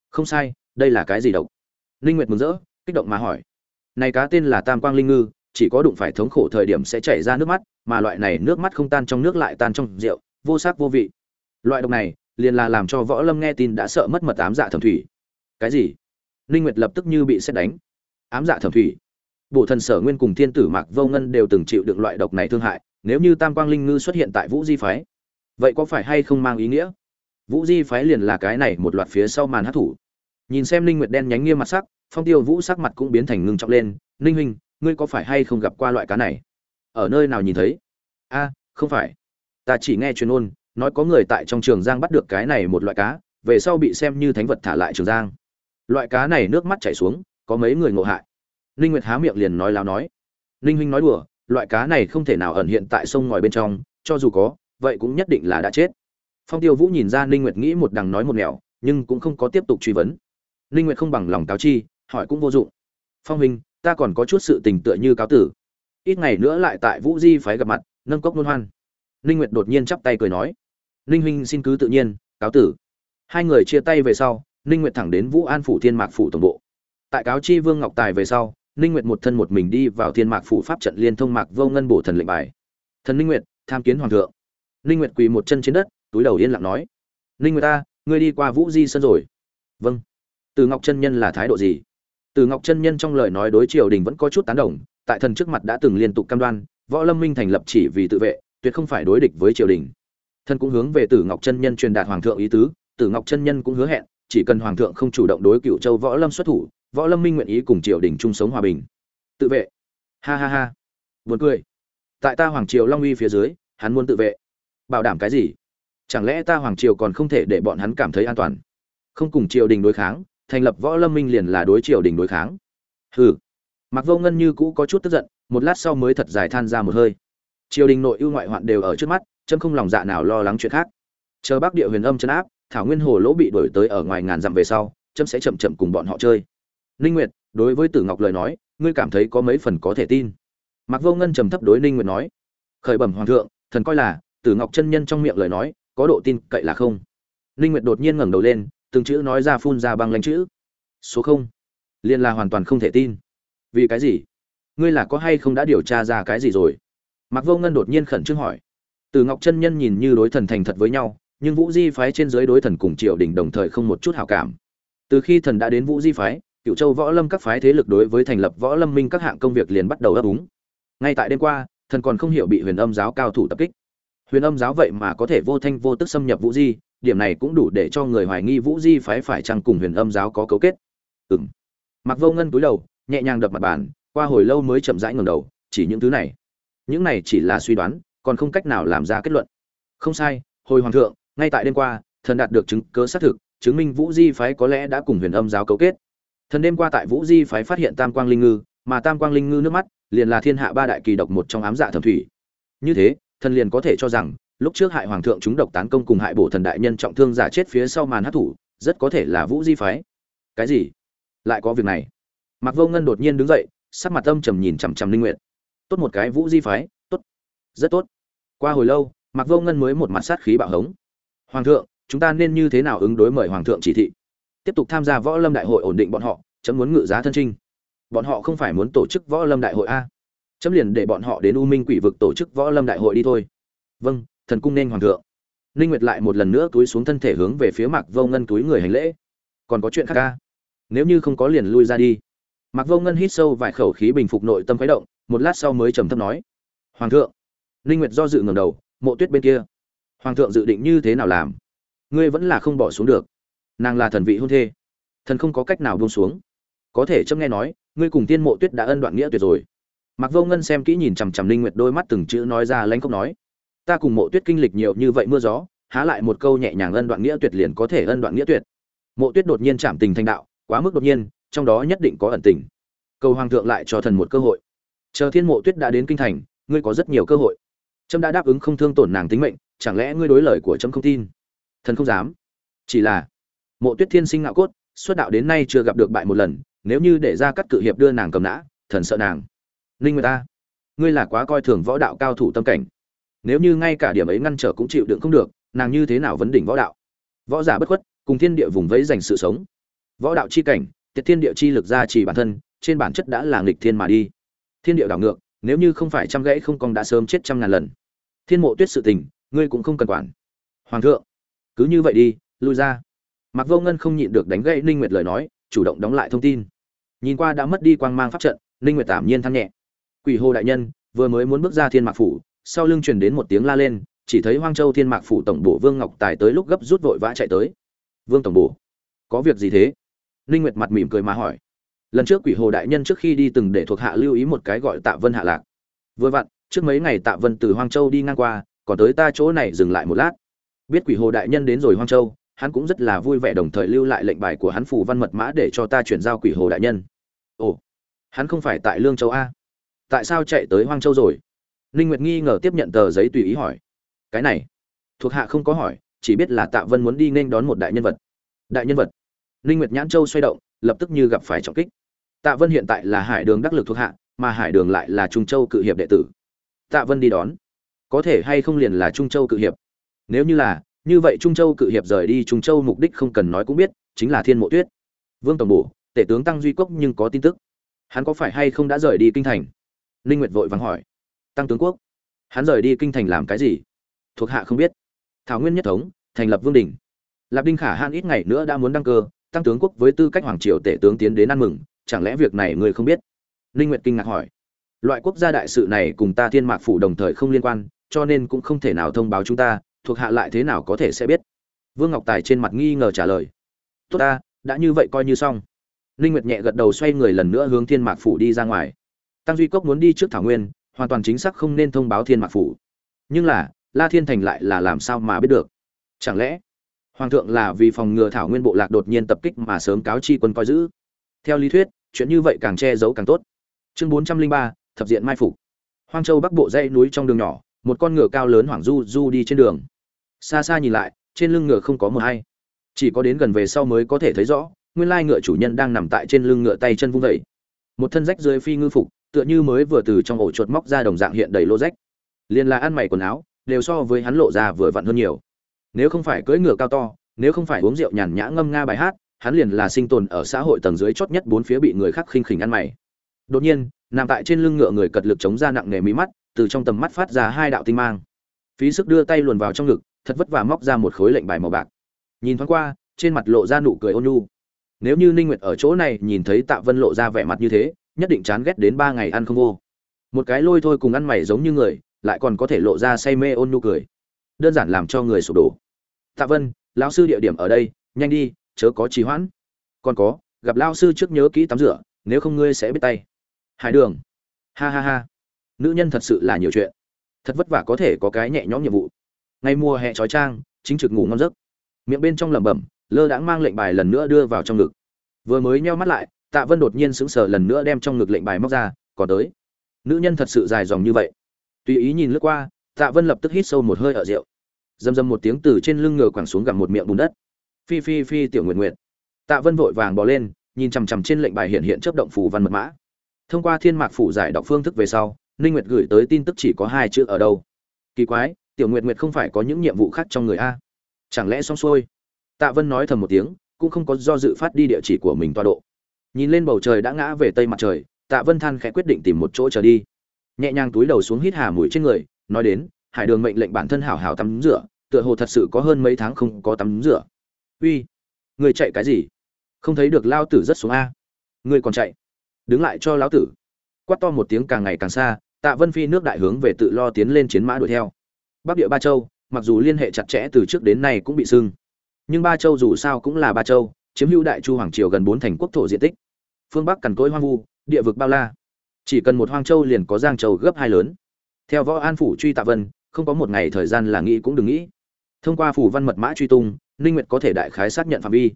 Không sai đây là cái gì độc? Linh nguyệt mừng rỡ kích động mà hỏi. Này cá tên là tam quang linh ngư chỉ có đụng phải thống khổ thời điểm sẽ chảy ra nước mắt mà loại này nước mắt không tan trong nước lại tan trong rượu vô sắc vô vị. Loại độc này liền là làm cho võ lâm nghe tin đã sợ mất mật ám dạ thẩm thủy. Cái gì? Linh nguyệt lập tức như bị xét đánh. Ám dạ thẩm thủy. Bổ thần sở nguyên cùng thiên tử Mạc Vô Ngân đều từng chịu đựng loại độc này thương hại, nếu như Tam Quang Linh Ngư xuất hiện tại Vũ Di phái, vậy có phải hay không mang ý nghĩa? Vũ Di phái liền là cái này một loạt phía sau màn hát thủ. Nhìn xem Linh Nguyệt đen nhánh nghiêm mặt sắc, Phong Tiêu Vũ sắc mặt cũng biến thành ngưng trọng lên, "Linh huynh, ngươi có phải hay không gặp qua loại cá này? Ở nơi nào nhìn thấy?" "A, không phải. Ta chỉ nghe truyền ngôn, nói có người tại trong Trường Giang bắt được cái này một loại cá, về sau bị xem như thánh vật thả lại Trường Giang. Loại cá này nước mắt chảy xuống, có mấy người ngộ hại." Ninh Nguyệt há miệng liền nói láo nói. Ninh huynh nói đùa, loại cá này không thể nào ẩn hiện tại sông ngòi bên trong, cho dù có, vậy cũng nhất định là đã chết. Phong Tiêu Vũ nhìn ra Ninh Nguyệt nghĩ một đằng nói một nẻo, nhưng cũng không có tiếp tục truy vấn. Ninh Nguyệt không bằng lòng cáo chi, hỏi cũng vô dụng. Phong huynh, ta còn có chút sự tình tựa như cáo tử. Ít ngày nữa lại tại Vũ Di phái gặp mặt, nâng cốc nôn hoan. Ninh Nguyệt đột nhiên chắp tay cười nói: "Ninh huynh xin cứ tự nhiên, cáo tử." Hai người chia tay về sau, Ninh Nguyệt thẳng đến Vũ An phủ Thiên Mạc phủ tổng bộ. Tại cáo chi Vương Ngọc Tài về sau, Ninh Nguyệt một thân một mình đi vào Thiên Mạc phủ pháp trận liên thông mạc vô ngân bổ thần lệnh bài. Thần Ninh Nguyệt, tham kiến hoàng thượng. Ninh Nguyệt quỳ một chân trên đất, túi đầu yên lặng nói: "Ninh Nguyệt ta, ngươi đi qua Vũ Di sơn rồi?" "Vâng." Từ Ngọc chân nhân là thái độ gì? Từ Ngọc chân nhân trong lời nói đối triều đình vẫn có chút tán đồng, tại thần trước mặt đã từng liên tục cam đoan, Võ Lâm Minh thành lập chỉ vì tự vệ, tuyệt không phải đối địch với triều đình. Thần cũng hướng về Tử Ngọc chân nhân truyền đạt hoàng thượng ý tứ, Tử Ngọc chân nhân cũng hứa hẹn, chỉ cần hoàng thượng không chủ động đối Cửu Châu Võ Lâm xuất thủ, võ lâm minh nguyện ý cùng triều đình chung sống hòa bình. Tự vệ. Ha ha ha. Buồn cười. Tại ta hoàng triều long uy phía dưới, hắn muốn tự vệ. Bảo đảm cái gì? Chẳng lẽ ta hoàng triều còn không thể để bọn hắn cảm thấy an toàn? Không cùng triều đình đối kháng, thành lập võ lâm minh liền là đối triều đình đối kháng. Hừ. Mặc vô ngân như cũ có chút tức giận, một lát sau mới thật dài than ra một hơi. Triều đình nội ưu ngoại hoạn đều ở trước mắt, chấm không lòng dạ nào lo lắng chuyện khác. Chờ bắc địa huyền âm chấn áp, thảo nguyên hồ lỗ bị đổi tới ở ngoài ngàn dặm về sau, chấm sẽ chậm chậm cùng bọn họ chơi. Ninh Nguyệt, đối với Tử Ngọc lời nói, ngươi cảm thấy có mấy phần có thể tin? Mặc Vô Ngân trầm thấp đối Ninh Nguyệt nói, khởi bẩm hoàng thượng, thần coi là Tử Ngọc chân nhân trong miệng lời nói, có độ tin cậy là không. Ninh Nguyệt đột nhiên ngẩng đầu lên, từng chữ nói ra phun ra băng lãnh chữ. Số không, liên là hoàn toàn không thể tin. Vì cái gì? Ngươi là có hay không đã điều tra ra cái gì rồi? Mặc Vô Ngân đột nhiên khẩn trương hỏi. Tử Ngọc chân nhân nhìn như đối thần thành thật với nhau, nhưng Vũ Di phái trên dưới đối thần cùng Triều đình đồng thời không một chút hảo cảm. Từ khi thần đã đến Vũ Di phái, cựu châu võ lâm các phái thế lực đối với thành lập võ lâm minh các hạng công việc liền bắt đầu ấp úng. Ngay tại đêm qua, thần còn không hiểu bị huyền âm giáo cao thủ tập kích. Huyền âm giáo vậy mà có thể vô thanh vô tức xâm nhập vũ di, điểm này cũng đủ để cho người hoài nghi vũ di phái phải chăng cùng huyền âm giáo có cấu kết. Ừng mặc vô ngân túi đầu, nhẹ nhàng đập mặt bàn, qua hồi lâu mới chậm rãi ngẩng đầu, chỉ những thứ này. Những này chỉ là suy đoán, còn không cách nào làm ra kết luận. Không sai, hồi hoàng thượng, ngay tại đêm qua, thần đạt được chứng cớ xác thực, chứng minh vũ di phái có lẽ đã cùng huyền âm giáo cấu kết thần đêm qua tại vũ di phái phát hiện tam quang linh ngư, mà tam quang linh ngư nước mắt liền là thiên hạ ba đại kỳ độc một trong ám dạ thẩm thủy. Như thế, thần liền có thể cho rằng, lúc trước hại hoàng thượng chúng độc tán công cùng hại bổ thần đại nhân trọng thương giả chết phía sau màn hát thủ rất có thể là vũ di phái. Cái gì? Lại có việc này. Mặc vô ngân đột nhiên đứng dậy, sắc mặt âm trầm nhìn chằm chằm linh nguyện tốt một cái vũ di phái, tốt. Rất tốt. Qua hồi lâu mặc vô ngân mới một mặt sát khí bạo hống. Hoàng thượng, chúng ta nên như thế nào ứng đối mời hoàng thượng chỉ thị? Tiếp tục tham gia võ lâm đại hội ổn định bọn họ, chấm muốn ngự giá thân trinh. Bọn họ không phải muốn tổ chức võ lâm đại hội a. Chấm liền để bọn họ đến u minh quỷ vực tổ chức võ lâm đại hội đi thôi. Vâng thần cung nên hoàng thượng. Ninh nguyệt lại một lần nữa túi xuống thân thể hướng về phía mạc vô ngân túi người hành lễ. Còn có chuyện khác ca nếu như không có liền lui ra đi. Mạc vô ngân hít sâu vài khẩu khí bình phục nội tâm khuấy động, một lát sau mới trầm thấp nói. Hoàng thượng. Ninh nguyệt do dự ngẩng đầu, mộ tuyết bên kia. Hoàng thượng dự định như thế nào làm? Ngươi vẫn là không bỏ xuống được nàng là thần vị hôn thê. Thần không có cách nào buông xuống. Có thể chấm nghe nói, ngươi cùng tiên mộ tuyết đã ân đoạn nghĩa tuyệt rồi. Mặc vô ngân xem kỹ nhìn chằm chằm linh nguyệt đôi mắt từng chữ nói ra lãnh không nói. Ta cùng mộ tuyết kinh lịch nhiều như vậy mưa gió, há lại một câu nhẹ nhàng ân đoạn nghĩa tuyệt liền có thể ân đoạn nghĩa tuyệt. Mộ tuyết đột nhiên chạm tình thanh đạo, quá mức đột nhiên, trong đó nhất định có ẩn tình. Cầu hoàng thượng lại cho thần một cơ hội. Chờ thiên mộ tuyết đã đến kinh thành, ngươi có rất nhiều cơ hội. Trâm đã đáp ứng không thương tổn nàng tính mệnh, chẳng lẽ ngươi đối lời của trâm không tin? Thần không dám. Chỉ là mộ tuyết thiên sinh ngạo cốt, xuất đạo đến nay chưa gặp được bại một lần, nếu như để ra cắt cự hiệp đưa nàng cầm nã, thần sợ nàng. Ninh người ta ngươi là quá coi thường võ đạo cao thủ tâm cảnh. Nếu như ngay cả điểm ấy ngăn trở cũng chịu đựng không được, nàng như thế nào vấn đỉnh võ đạo? Võ giả bất khuất, cùng thiên địa vùng vẫy dành sự sống. Võ đạo chi cảnh tiệt thiên địa chi lực ra chỉ bản thân, trên bản chất đã là nghịch thiên mà đi. Thiên địa đảo ngược, nếu như không phải trăm gãy không còn đã sớm chết trăm ngàn lần. Thiên mộ tuyết sự tình, ngươi cũng không cần quản. Hoàng thượng, cứ như vậy đi, lui ra. Mạc Vô Ngân không nhịn được đánh gãy Ninh Nguyệt lời nói, chủ động đóng lại thông tin. Nhìn qua đã mất đi quang mang pháp trận, Ninh Nguyệt tạm nhiên than nhẹ. Quỷ Hồ đại nhân vừa mới muốn bước ra Thiên Mạc phủ, sau lưng truyền đến một tiếng la lên, chỉ thấy Hoang Châu Thiên Mạc phủ tổng bổ Vương Ngọc Tài tới lúc gấp rút vội vã chạy tới. "Vương tổng bổ, có việc gì thế?" Ninh Nguyệt mặt mỉm cười mà hỏi. Lần trước Quỷ Hồ đại nhân trước khi đi từng để thuộc hạ lưu ý một cái gọi Tạ Vân hạ lạc. Vừa vặn, trước mấy ngày Tạ Vân từ Hoang Châu đi ngang qua, còn tới ta chỗ này dừng lại một lát. Biết Quỷ Hồ đại nhân đến rồi Hoang Châu, hắn cũng rất là vui vẻ đồng thời lưu lại lệnh bài của hắn phủ văn mật mã để cho ta chuyển giao quỷ hồ đại nhân. Ồ, hắn không phải tại lương châu a? Tại sao chạy tới hoang châu rồi? Ninh nguyệt nghi ngờ tiếp nhận tờ giấy tùy ý hỏi. Cái này, thuộc hạ không có hỏi, chỉ biết là tạ vân muốn đi nên đón một đại nhân vật. Đại nhân vật? Ninh nguyệt nhãn châu xoay động, lập tức như gặp phải trọng kích. Tạ vân hiện tại là hải đường đắc lực thuộc hạ, mà hải đường lại là trung châu cự hiệp đệ tử. Tạ vân đi đón. Có thể hay không liền là trung châu cự hiệp? Nếu như là như vậy trung châu cự hiệp rời đi trung châu mục đích không cần nói cũng biết, chính là thiên mộ tuyết. Vương tổng bổ, tể tướng tăng duy quốc nhưng có tin tức. Hắn có phải hay không đã rời đi kinh thành? Ninh nguyệt vội vàng hỏi. Tăng tướng quốc, hắn rời đi kinh thành làm cái gì? Thuộc hạ không biết. Thảo nguyên nhất thống, thành lập vương đình. Lạp đinh khả han ít ngày nữa đã muốn đăng cơ, tăng tướng quốc với tư cách hoàng triều tể tướng tiến đến ăn mừng, chẳng lẽ việc này người không biết? Ninh nguyệt kinh ngạc hỏi. Loại quốc gia đại sự này cùng ta thiên mạc phủ đồng thời không liên quan, cho nên cũng không thể nào thông báo chúng ta thuộc hạ lại thế nào có thể sẽ biết? Vương ngọc tài trên mặt nghi ngờ trả lời. Tốt ta đã như vậy coi như xong. Linh nguyệt nhẹ gật đầu xoay người lần nữa hướng thiên mạc phủ đi ra ngoài. Tăng duy cốc muốn đi trước thảo nguyên hoàn toàn chính xác không nên thông báo thiên mạc phủ. Nhưng là la thiên thành lại là làm sao mà biết được? Chẳng lẽ hoàng thượng là vì phòng ngừa thảo nguyên bộ lạc đột nhiên tập kích mà sớm cáo chi quân coi giữ? Theo lý thuyết chuyện như vậy càng che giấu càng tốt. Chương 403, thập diện mai phục. Hoang châu bắc bộ dãy núi trong đường nhỏ một con ngựa cao lớn hoảng du du đi trên đường xa xa nhìn lại, trên lưng ngựa không có mờ hay. Chỉ có đến gần về sau mới có thể thấy rõ, nguyên lai ngựa chủ nhân đang nằm tại trên lưng ngựa tay chân vung vẩy một thân rách dưới phi ngư phục, tựa như mới vừa từ trong ổ chuột móc ra đồng dạng hiện đầy lô rách. Liền là ăn mày quần áo, đều so với hắn lộ ra vừa vặn hơn nhiều. Nếu không phải cưỡi ngựa cao to, nếu không phải uống rượu nhàn nhã ngâm nga bài hát, hắn liền là sinh tồn ở xã hội tầng dưới chót nhất bốn phía bị người khác khinh khỉnh ăn mày. Đột nhiên, nằm tại trên lưng ngựa người cật lực chống ra nặng nề mí mắt, từ trong tầm mắt phát ra hai đạo tinh mang. Phí sức đưa tay luồn vào trong ngực thật vất vả móc ra một khối lệnh bài màu bạc. Nhìn thoáng qua, trên mặt lộ ra nụ cười ôn nhu. Nếu như ninh nguyệt ở chỗ này nhìn thấy tạ vân lộ ra vẻ mặt như thế, nhất định chán ghét đến ba ngày ăn không vô. Một cái lôi thôi cùng ăn mày giống như người, lại còn có thể lộ ra say mê ôn nhu cười. Đơn giản làm cho người sụp đổ. Tạ vân, lão sư địa điểm ở đây, nhanh đi, chớ có trì hoãn. Còn có, gặp lão sư trước nhớ kỹ tắm rửa, nếu không ngươi sẽ biết tay. Hải đường. Ha ha ha. Nữ nhân thật sự là nhiều chuyện. Thật vất vả có thể có cái nhẹ nhõm nhiệm vụ ngày mùa hè trói trang chính trực ngủ ngon giấc. Miệng bên trong lẩm bẩm, lơ đãng mang lệnh bài lần nữa đưa vào trong ngực. Vừa mới nheo mắt lại, tạ vân đột nhiên sững sờ lần nữa đem trong ngực lệnh bài móc ra, còn tới. Nữ nhân thật sự dài dòng như vậy. Tùy ý nhìn lướt qua, tạ vân lập tức hít sâu một hơi ở rượu. Dầm dầm một tiếng từ trên lưng ngựa quẳng xuống gặp một miệng bùn đất. Phi phi phi tiểu nguyện nguyện tạ vân vội vàng bỏ lên, nhìn chằm chằm trên lệnh bài hiện hiện chấp động phủ văn mật mã. Thông qua thiên mạc phủ giải đọc phương thức về sau, ninh nguyệt gửi tới tin tức chỉ có hai chữ ở đâu. Kỳ quái tiểu nguyệt nguyệt không phải có những nhiệm vụ khác trong người a. Chẳng lẽ xong xuôi? Tạ vân nói thầm một tiếng, cũng không có do dự phát đi địa chỉ của mình toa độ. Nhìn lên bầu trời đã ngã về tây mặt trời, tạ vân than khẽ quyết định tìm một chỗ chờ đi. Nhẹ nhàng túi đầu xuống hít hà mũi trên người, nói đến, hải đường mệnh lệnh bản thân hảo hảo tắm rửa, tựa hồ thật sự có hơn mấy tháng không có tắm rửa. Uy, người chạy cái gì? Không thấy được lao tử rất xuống a. Người còn chạy. Đứng lại cho lão tử. Quát to một tiếng càng ngày càng xa, tạ vân phi nước đại hướng về tự lo tiến lên chiến mã đuổi theo bắc địa ba châu, mặc dù liên hệ chặt chẽ từ trước đến nay cũng bị sưng. Nhưng ba châu dù sao cũng là ba châu, chiếm hữu đại chu hoàng triều gần bốn thành quốc thổ diện tích. Phương bắc cằn cỗi hoang vu, địa vực bao la. Chỉ cần một hoang châu liền có giang châu gấp hai lớn. Theo võ an phủ truy tạ vân, không có một ngày thời gian là nghĩ cũng đừng nghĩ. Thông qua phủ văn mật mã truy tung, ninh nguyệt có thể đại khái xác nhận phạm vi.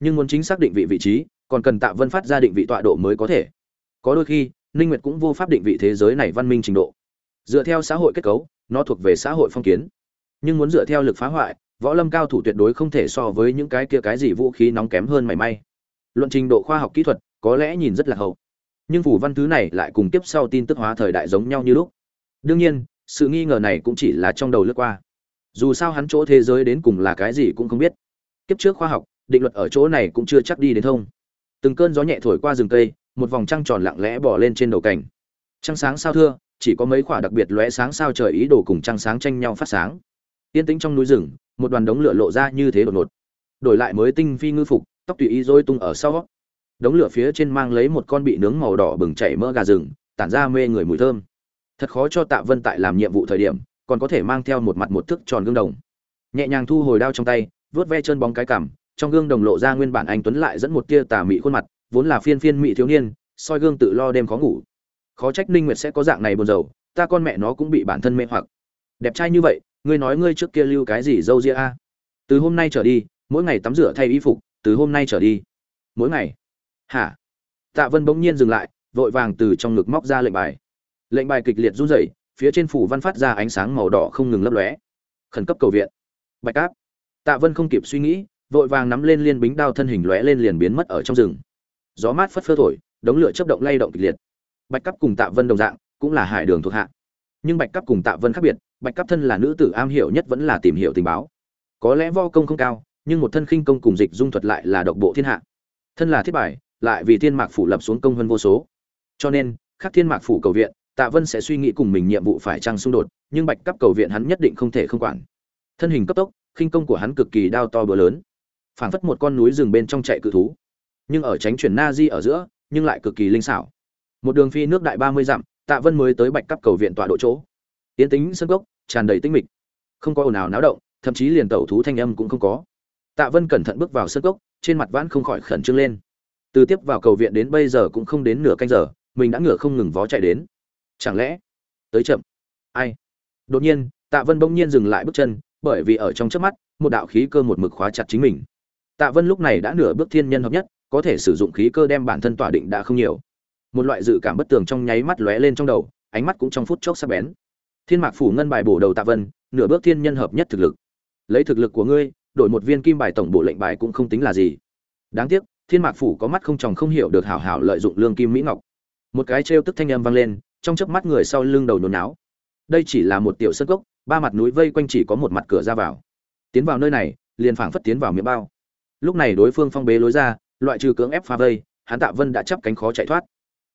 Nhưng muốn chính xác định vị vị trí, còn cần tạ vân phát ra định vị tọa độ mới có thể. Có đôi khi, ninh nguyệt cũng vô pháp định vị thế giới này văn minh trình độ dựa theo xã hội kết cấu, nó thuộc về xã hội phong kiến. Nhưng muốn dựa theo lực phá hoại, võ lâm cao thủ tuyệt đối không thể so với những cái kia cái gì vũ khí nóng kém hơn mảy may. Luận trình độ khoa học kỹ thuật, có lẽ nhìn rất là hậu. Nhưng phủ văn thứ này lại cùng tiếp sau tin tức hóa thời đại giống nhau như lúc. Đương nhiên, sự nghi ngờ này cũng chỉ là trong đầu lướt qua. Dù sao hắn chỗ thế giới đến cùng là cái gì cũng không biết. Kiếp trước khoa học, định luật ở chỗ này cũng chưa chắc đi đến thông. Từng cơn gió nhẹ thổi qua rừng cây, một vòng trăng tròn lặng lẽ bỏ lên trên đầu cảnh trăng sáng sao thưa chỉ có mấy quả đặc biệt lóe sáng sao trời ý đồ cùng trăng sáng tranh nhau phát sáng. Yên tĩnh trong núi rừng, một đoàn đống lửa lộ ra như thế đột ngột. Đổi lại mới tinh phi ngư phục, tóc tùy ý rối tung ở sau. Đống lửa phía trên mang lấy một con bị nướng màu đỏ bừng chảy mỡ gà rừng, tản ra mê người mùi thơm. Thật khó cho tạ vân tại làm nhiệm vụ thời điểm, còn có thể mang theo một mặt một thước tròn gương đồng. Nhẹ nhàng thu hồi đao trong tay, vớt ve chân bóng cái cảm trong gương đồng lộ ra nguyên bản anh tuấn lại dẫn một tia tà mị khuôn mặt, vốn là phiên phiên mị thiếu niên, soi gương tự lo đêm khó ngủ khó trách ninh nguyệt sẽ có dạng này buồn rầu, ta con mẹ nó cũng bị bản thân mê hoặc. Đẹp trai như vậy, ngươi nói ngươi trước kia lưu cái gì dâu ria a? Từ hôm nay trở đi, mỗi ngày tắm rửa thay y phục, từ hôm nay trở đi. Mỗi ngày. Hả? Tạ vân bỗng nhiên dừng lại, vội vàng từ trong ngực móc ra lệnh bài. Lệnh bài kịch liệt run rẩy, phía trên phủ văn phát ra ánh sáng màu đỏ không ngừng lấp lóe. Khẩn cấp cầu viện. Bạch áp tạ vân không kịp suy nghĩ, vội vàng nắm lên liên bính đao thân hình lóe lên liền biến mất ở trong rừng. Gió mát phất phơ thổi, đống lửa chớp động lay động kịch liệt bạch cấp cùng tạ vân đồng dạng, cũng là hải đường thuộc hạ. Nhưng bạch cấp cùng tạ vân khác biệt, bạch cấp thân là nữ tử am hiểu nhất vẫn là tìm hiểu tình báo. Có lẽ vo công không cao, nhưng một thân khinh công cùng dịch dung thuật lại là độc bộ thiên hạ. Thân là thiết bài, lại vì thiên mạc phủ lập xuống công hơn vô số. Cho nên khác thiên mạc phủ cầu viện, tạ vân sẽ suy nghĩ cùng mình nhiệm vụ phải trăng xung đột, nhưng bạch cấp cầu viện hắn nhất định không thể không quản. Thân hình cấp tốc, khinh công của hắn cực kỳ đao to bữa lớn. Phảng phất một con núi rừng bên trong chạy cự thú. Nhưng ở tránh chuyển na di ở giữa, nhưng lại cực kỳ linh xảo một đường phi nước đại ba mươi dặm, tạ vân mới tới bạch cấp cầu viện tọa độ chỗ. Tiến tính sân gốc, tràn đầy tinh mịch. Không có ồn ào náo động, thậm chí liền tẩu thú thanh âm cũng không có. Tạ vân cẩn thận bước vào sân gốc, trên mặt vãn không khỏi khẩn trương lên. Từ tiếp vào cầu viện đến bây giờ cũng không đến nửa canh giờ, mình đã ngửa không ngừng vó chạy đến. Chẳng lẽ, tới chậm? Ai? Đột nhiên, tạ vân bỗng nhiên dừng lại bước chân, bởi vì ở trong trước mắt, một đạo khí cơ một mực khóa chặt chính mình. Tạ vân lúc này đã nửa bước thiên nhân hợp nhất, có thể sử dụng khí cơ đem bản thân tỏa định đã không nhiều một loại dự cảm bất tường trong nháy mắt lóe lên trong đầu, ánh mắt cũng trong phút chốc sắc bén. Thiên mạc phủ ngân bài bổ đầu tạ vân, nửa bước thiên nhân hợp nhất thực lực. Lấy thực lực của ngươi, đổi một viên kim bài tổng bộ lệnh bài cũng không tính là gì. Đáng tiếc, thiên mạc phủ có mắt không tròng không hiểu được hảo hảo lợi dụng lương kim mỹ ngọc. Một cái trêu tức thanh âm vang lên, trong chớp mắt người sau lưng đầu nhốn náo đây chỉ là một tiểu sân cốc, ba mặt núi vây quanh chỉ có một mặt cửa ra vào. Tiến vào nơi này, liền phảng phất tiến vào miệng bao. Lúc này đối phương phong bế lối ra, loại trừ cưỡng ép phá vây, hắn tạ vân đã chắp cánh khó chạy thoát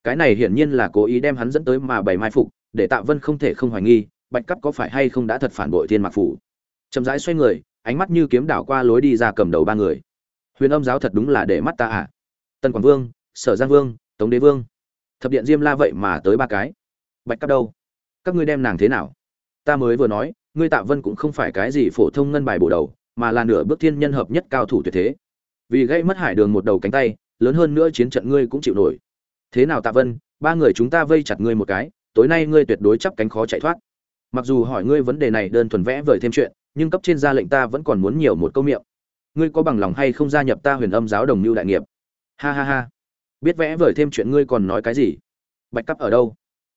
cái này hiển nhiên là cố ý đem hắn dẫn tới mà bày mai phục, để tạ vân không thể không hoài nghi, bạch cấp có phải hay không đã thật phản bội thiên mạc phủ. Chậm rãi xoay người, ánh mắt như kiếm đảo qua lối đi ra cầm đầu ba người. Huyền âm giáo thật đúng là để mắt ta à? Tần quảng vương, sở giang vương, tống đế vương. Thập điện diêm la vậy mà tới ba cái. Bạch cấp đâu? Các ngươi đem nàng thế nào? Ta mới vừa nói, ngươi tạ vân cũng không phải cái gì phổ thông ngân bài bổ đầu, mà là nửa bước thiên nhân hợp nhất cao thủ tuyệt thế. Vì gây mất hải đường một đầu cánh tay, lớn hơn nữa chiến trận ngươi cũng chịu nổi thế nào tạ vân, ba người chúng ta vây chặt ngươi một cái, tối nay ngươi tuyệt đối chắp cánh khó chạy thoát. Mặc dù hỏi ngươi vấn đề này đơn thuần vẽ vời thêm chuyện, nhưng cấp trên ra lệnh ta vẫn còn muốn nhiều một câu miệng. Ngươi có bằng lòng hay không gia nhập ta huyền âm giáo đồng mưu đại nghiệp? Ha ha ha. Biết vẽ vời thêm chuyện ngươi còn nói cái gì? Bạch cắp ở đâu?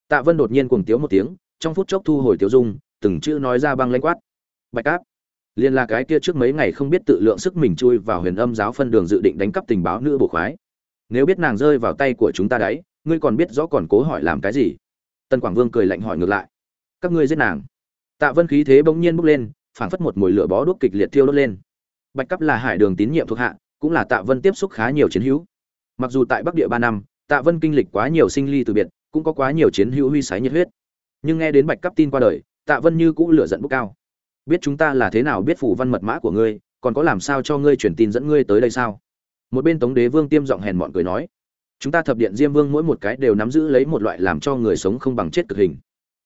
Tạ vân đột nhiên cuồng tiếu một tiếng, trong phút chốc thu hồi tiếu dung, từng chữ nói ra băng lanh quát. Bạch Cáp, liên là cái kia trước mấy ngày không biết tự lượng sức mình chui vào huyền âm giáo phân đường dự định đánh cắp tình báo nữ bộ khoái nếu biết nàng rơi vào tay của chúng ta đấy, ngươi còn biết rõ còn cố hỏi làm cái gì? Tần quảng vương cười lạnh hỏi ngược lại. Các ngươi giết nàng. Tạ vân khí thế bỗng nhiên bốc lên, phảng phất một mùi lửa bó đuốc kịch liệt thiêu đốt lên. Bạch cấp là hải đường tín nhiệm thuộc hạ, cũng là tạ vân tiếp xúc khá nhiều chiến hữu. Mặc dù tại bắc địa ba năm, tạ vân kinh lịch quá nhiều sinh ly từ biệt, cũng có quá nhiều chiến hữu huy sái nhiệt huyết. Nhưng nghe đến bạch cấp tin qua đời, tạ vân như cũ lửa giận bốc cao. Biết chúng ta là thế nào biết phủ văn mật mã của ngươi, còn có làm sao cho ngươi truyền tin dẫn ngươi tới đây sao? Một bên tống đế vương tiêm giọng hèn mọn cười nói, chúng ta thập điện diêm vương mỗi một cái đều nắm giữ lấy một loại làm cho người sống không bằng chết cực hình.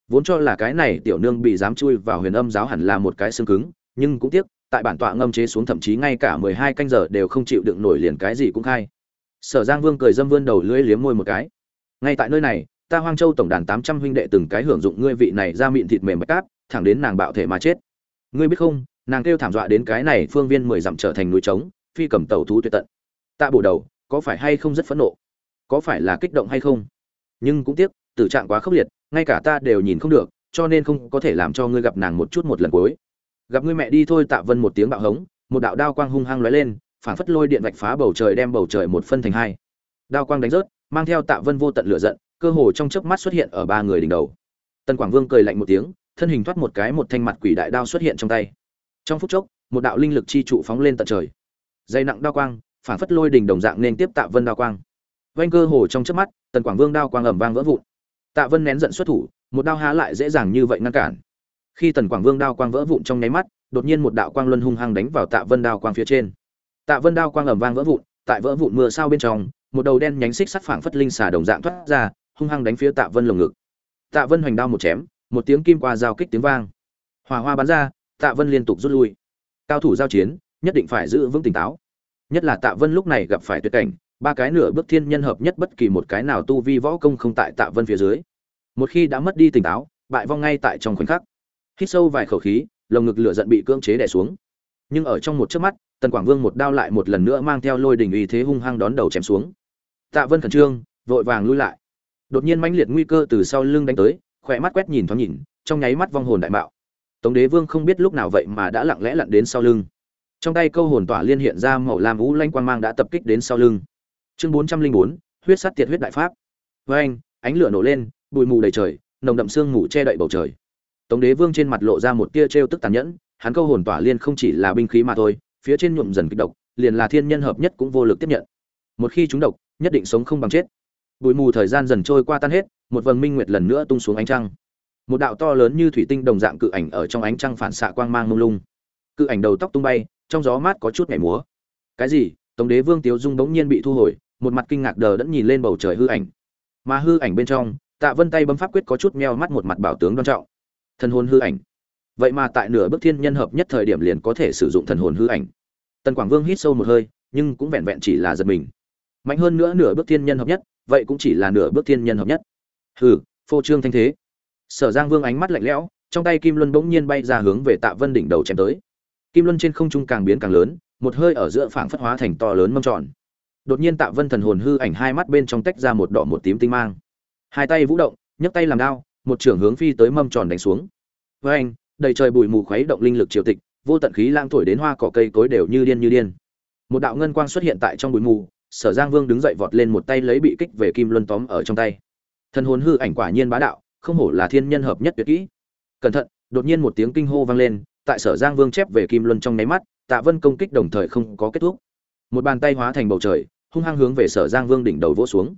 Vốn cho là cái này tiểu nương bị dám chui vào huyền âm giáo hẳn là một cái xương cứng, nhưng cũng tiếc, tại bản tọa ngâm chế xuống thậm chí ngay cả mười hai canh giờ đều không chịu đựng nổi liền cái gì cũng khai. Sở giang vương cười dâm vươn đầu lưỡi liếm môi một cái, ngay tại nơi này, ta hoang châu tổng đàn tám trăm huynh đệ từng cái hưởng dụng ngươi vị này ra miệng thịt mềm bạch cát, thẳng đến nàng bạo thể mà chết. Ngươi biết không, nàng kêu thảm dọa đến cái này phương viên mười dặm trở thành núi trống, phi cầm tàu thú tuyệt tận tạ bổ đầu, có phải hay không rất phẫn nộ? Có phải là kích động hay không? Nhưng cũng tiếc, tử trạng quá khốc liệt, ngay cả ta đều nhìn không được, cho nên không có thể làm cho ngươi gặp nàng một chút một lần cuối. Gặp ngươi mẹ đi thôi, tạ vân một tiếng bạo hống, một đạo đao quang hung hăng lóe lên phảng phất lôi điện vạch phá bầu trời đem bầu trời một phân thành hai. Đao quang đánh rớt, mang theo tạ vân vô tận lửa giận, cơ hồ trong chớp mắt xuất hiện ở ba người đỉnh đầu. Tần quảng vương cười lạnh một tiếng, thân hình thoát một cái một thanh mặt quỷ đại đao xuất hiện trong tay. Trong phút chốc, một đạo linh lực chi trụ phóng lên tận trời. Dây nặng đao quang phản phất lôi đình đồng dạng nên tiếp tạ vân đao quang. Vanh cơ hồ trong chớp mắt, tần quảng vương đao quang ầm vang vỡ vụn. Tạ vân nén giận xuất thủ, một đao há lại dễ dàng như vậy ngăn cản. Khi tần quảng vương đao quang vỡ vụn trong nháy mắt, đột nhiên một đạo quang luân hung hăng đánh vào tạ vân đao quang phía trên. Tạ vân đao quang ầm vang vỡ vụn, tại vỡ vụn mưa sao bên trong, một đầu đen nhánh xích sắt phảng phất linh xà đồng dạng thoát ra, hung hăng đánh phía tạ vân lồng ngực. Tạ vân hoành đao một chém, một tiếng kim qua giao kích tiếng vang. Hỏa hoa bắn ra, tạ vân liên tục rút lui. Cao thủ giao chiến, nhất định phải giữ vững tỉnh táo nhất là tạ vân lúc này gặp phải tuyệt cảnh, ba cái nửa bước thiên nhân hợp nhất bất kỳ một cái nào tu vi võ công không tại tạ vân phía dưới. Một khi đã mất đi tỉnh táo, bại vong ngay tại trong khoảnh khắc. Hít sâu vài khẩu khí, lồng ngực lửa giận bị cưỡng chế đè xuống. Nhưng ở trong một chớp mắt, tần quảng vương một đao lại một lần nữa mang theo lôi đình uy thế hung hăng đón đầu chém xuống. Tạ vân khẩn trương, vội vàng lui lại. Đột nhiên mãnh liệt nguy cơ từ sau lưng đánh tới, khỏe mắt quét nhìn thoáng nhìn, trong nháy mắt vong hồn đại mạo. Tống đế vương không biết lúc nào vậy mà đã lặng lẽ lặn đến sau lưng trong tay câu hồn tỏa liên hiện ra màu lam vũ lanh quang mang đã tập kích đến sau lưng. Chương bốn trăm linh bốn, huyết sắt tiệt huyết đại pháp. Với anh, ánh lửa nổ lên, bụi mù đầy trời, nồng đậm sương mù che đậy bầu trời. Tống đế vương trên mặt lộ ra một tia trêu tức tàn nhẫn, hắn câu hồn tỏa liên không chỉ là binh khí mà thôi, phía trên nhuộm dần kích độc, liền là thiên nhân hợp nhất cũng vô lực tiếp nhận. Một khi chúng độc, nhất định sống không bằng chết. Bụi mù thời gian dần trôi qua tan hết, một vầng minh nguyệt lần nữa tung xuống ánh trăng. Một đạo to lớn như thủy tinh đồng dạng cự ảnh ở trong ánh trăng phản xạ quang mang mông lung. Cự ảnh đầu tóc tung bay trong gió mát có chút nhảy múa. Cái gì? Tống đế vương tiếu dung bỗng nhiên bị thu hồi, một mặt kinh ngạc đờ đẫn nhìn lên bầu trời hư ảnh. Mà hư ảnh bên trong, tạ vân tay bấm pháp quyết có chút meo mắt một mặt bảo tướng đoan trọng. Thần hồn hư ảnh. Vậy mà tại nửa bước thiên nhân hợp nhất thời điểm liền có thể sử dụng thần hồn hư ảnh. Tần quảng vương hít sâu một hơi, nhưng cũng vẹn vẹn chỉ là giật mình. Mạnh hơn nữa nửa bước thiên nhân hợp nhất, vậy cũng chỉ là nửa bước thiên nhân hợp nhất. Hừ, phô trương thanh thế. Sở giang vương ánh mắt lạnh lẽo, trong tay kim luân bỗng nhiên bay ra hướng về tạ vân đỉnh đầu chém tới kim luân trên không trung càng biến càng lớn, một hơi ở giữa phảng phất hóa thành to lớn mâm tròn. Đột nhiên tạ vân thần hồn hư ảnh hai mắt bên trong tách ra một đỏ một tím tinh mang. Hai tay vũ động, nhấc tay làm đao, một trưởng hướng phi tới mâm tròn đánh xuống. Với anh, đầy trời bụi mù khuấy động linh lực triều tịch, vô tận khí lang thổi đến hoa cỏ cây cối đều như điên như điên. Một đạo ngân quang xuất hiện tại trong bụi mù, sở giang vương đứng dậy vọt lên một tay lấy bị kích về kim luân tóm ở trong tay. Thần hồn hư ảnh quả nhiên bá đạo, không hổ là thiên nhân hợp nhất tuyệt kỹ. Cẩn thận, đột nhiên một tiếng kinh hô vang lên tại sở giang vương chép về kim luân trong nháy mắt, tạ vân công kích đồng thời không có kết thúc. Một bàn tay hóa thành bầu trời, hung hăng hướng về sở giang vương đỉnh đầu vỗ xuống.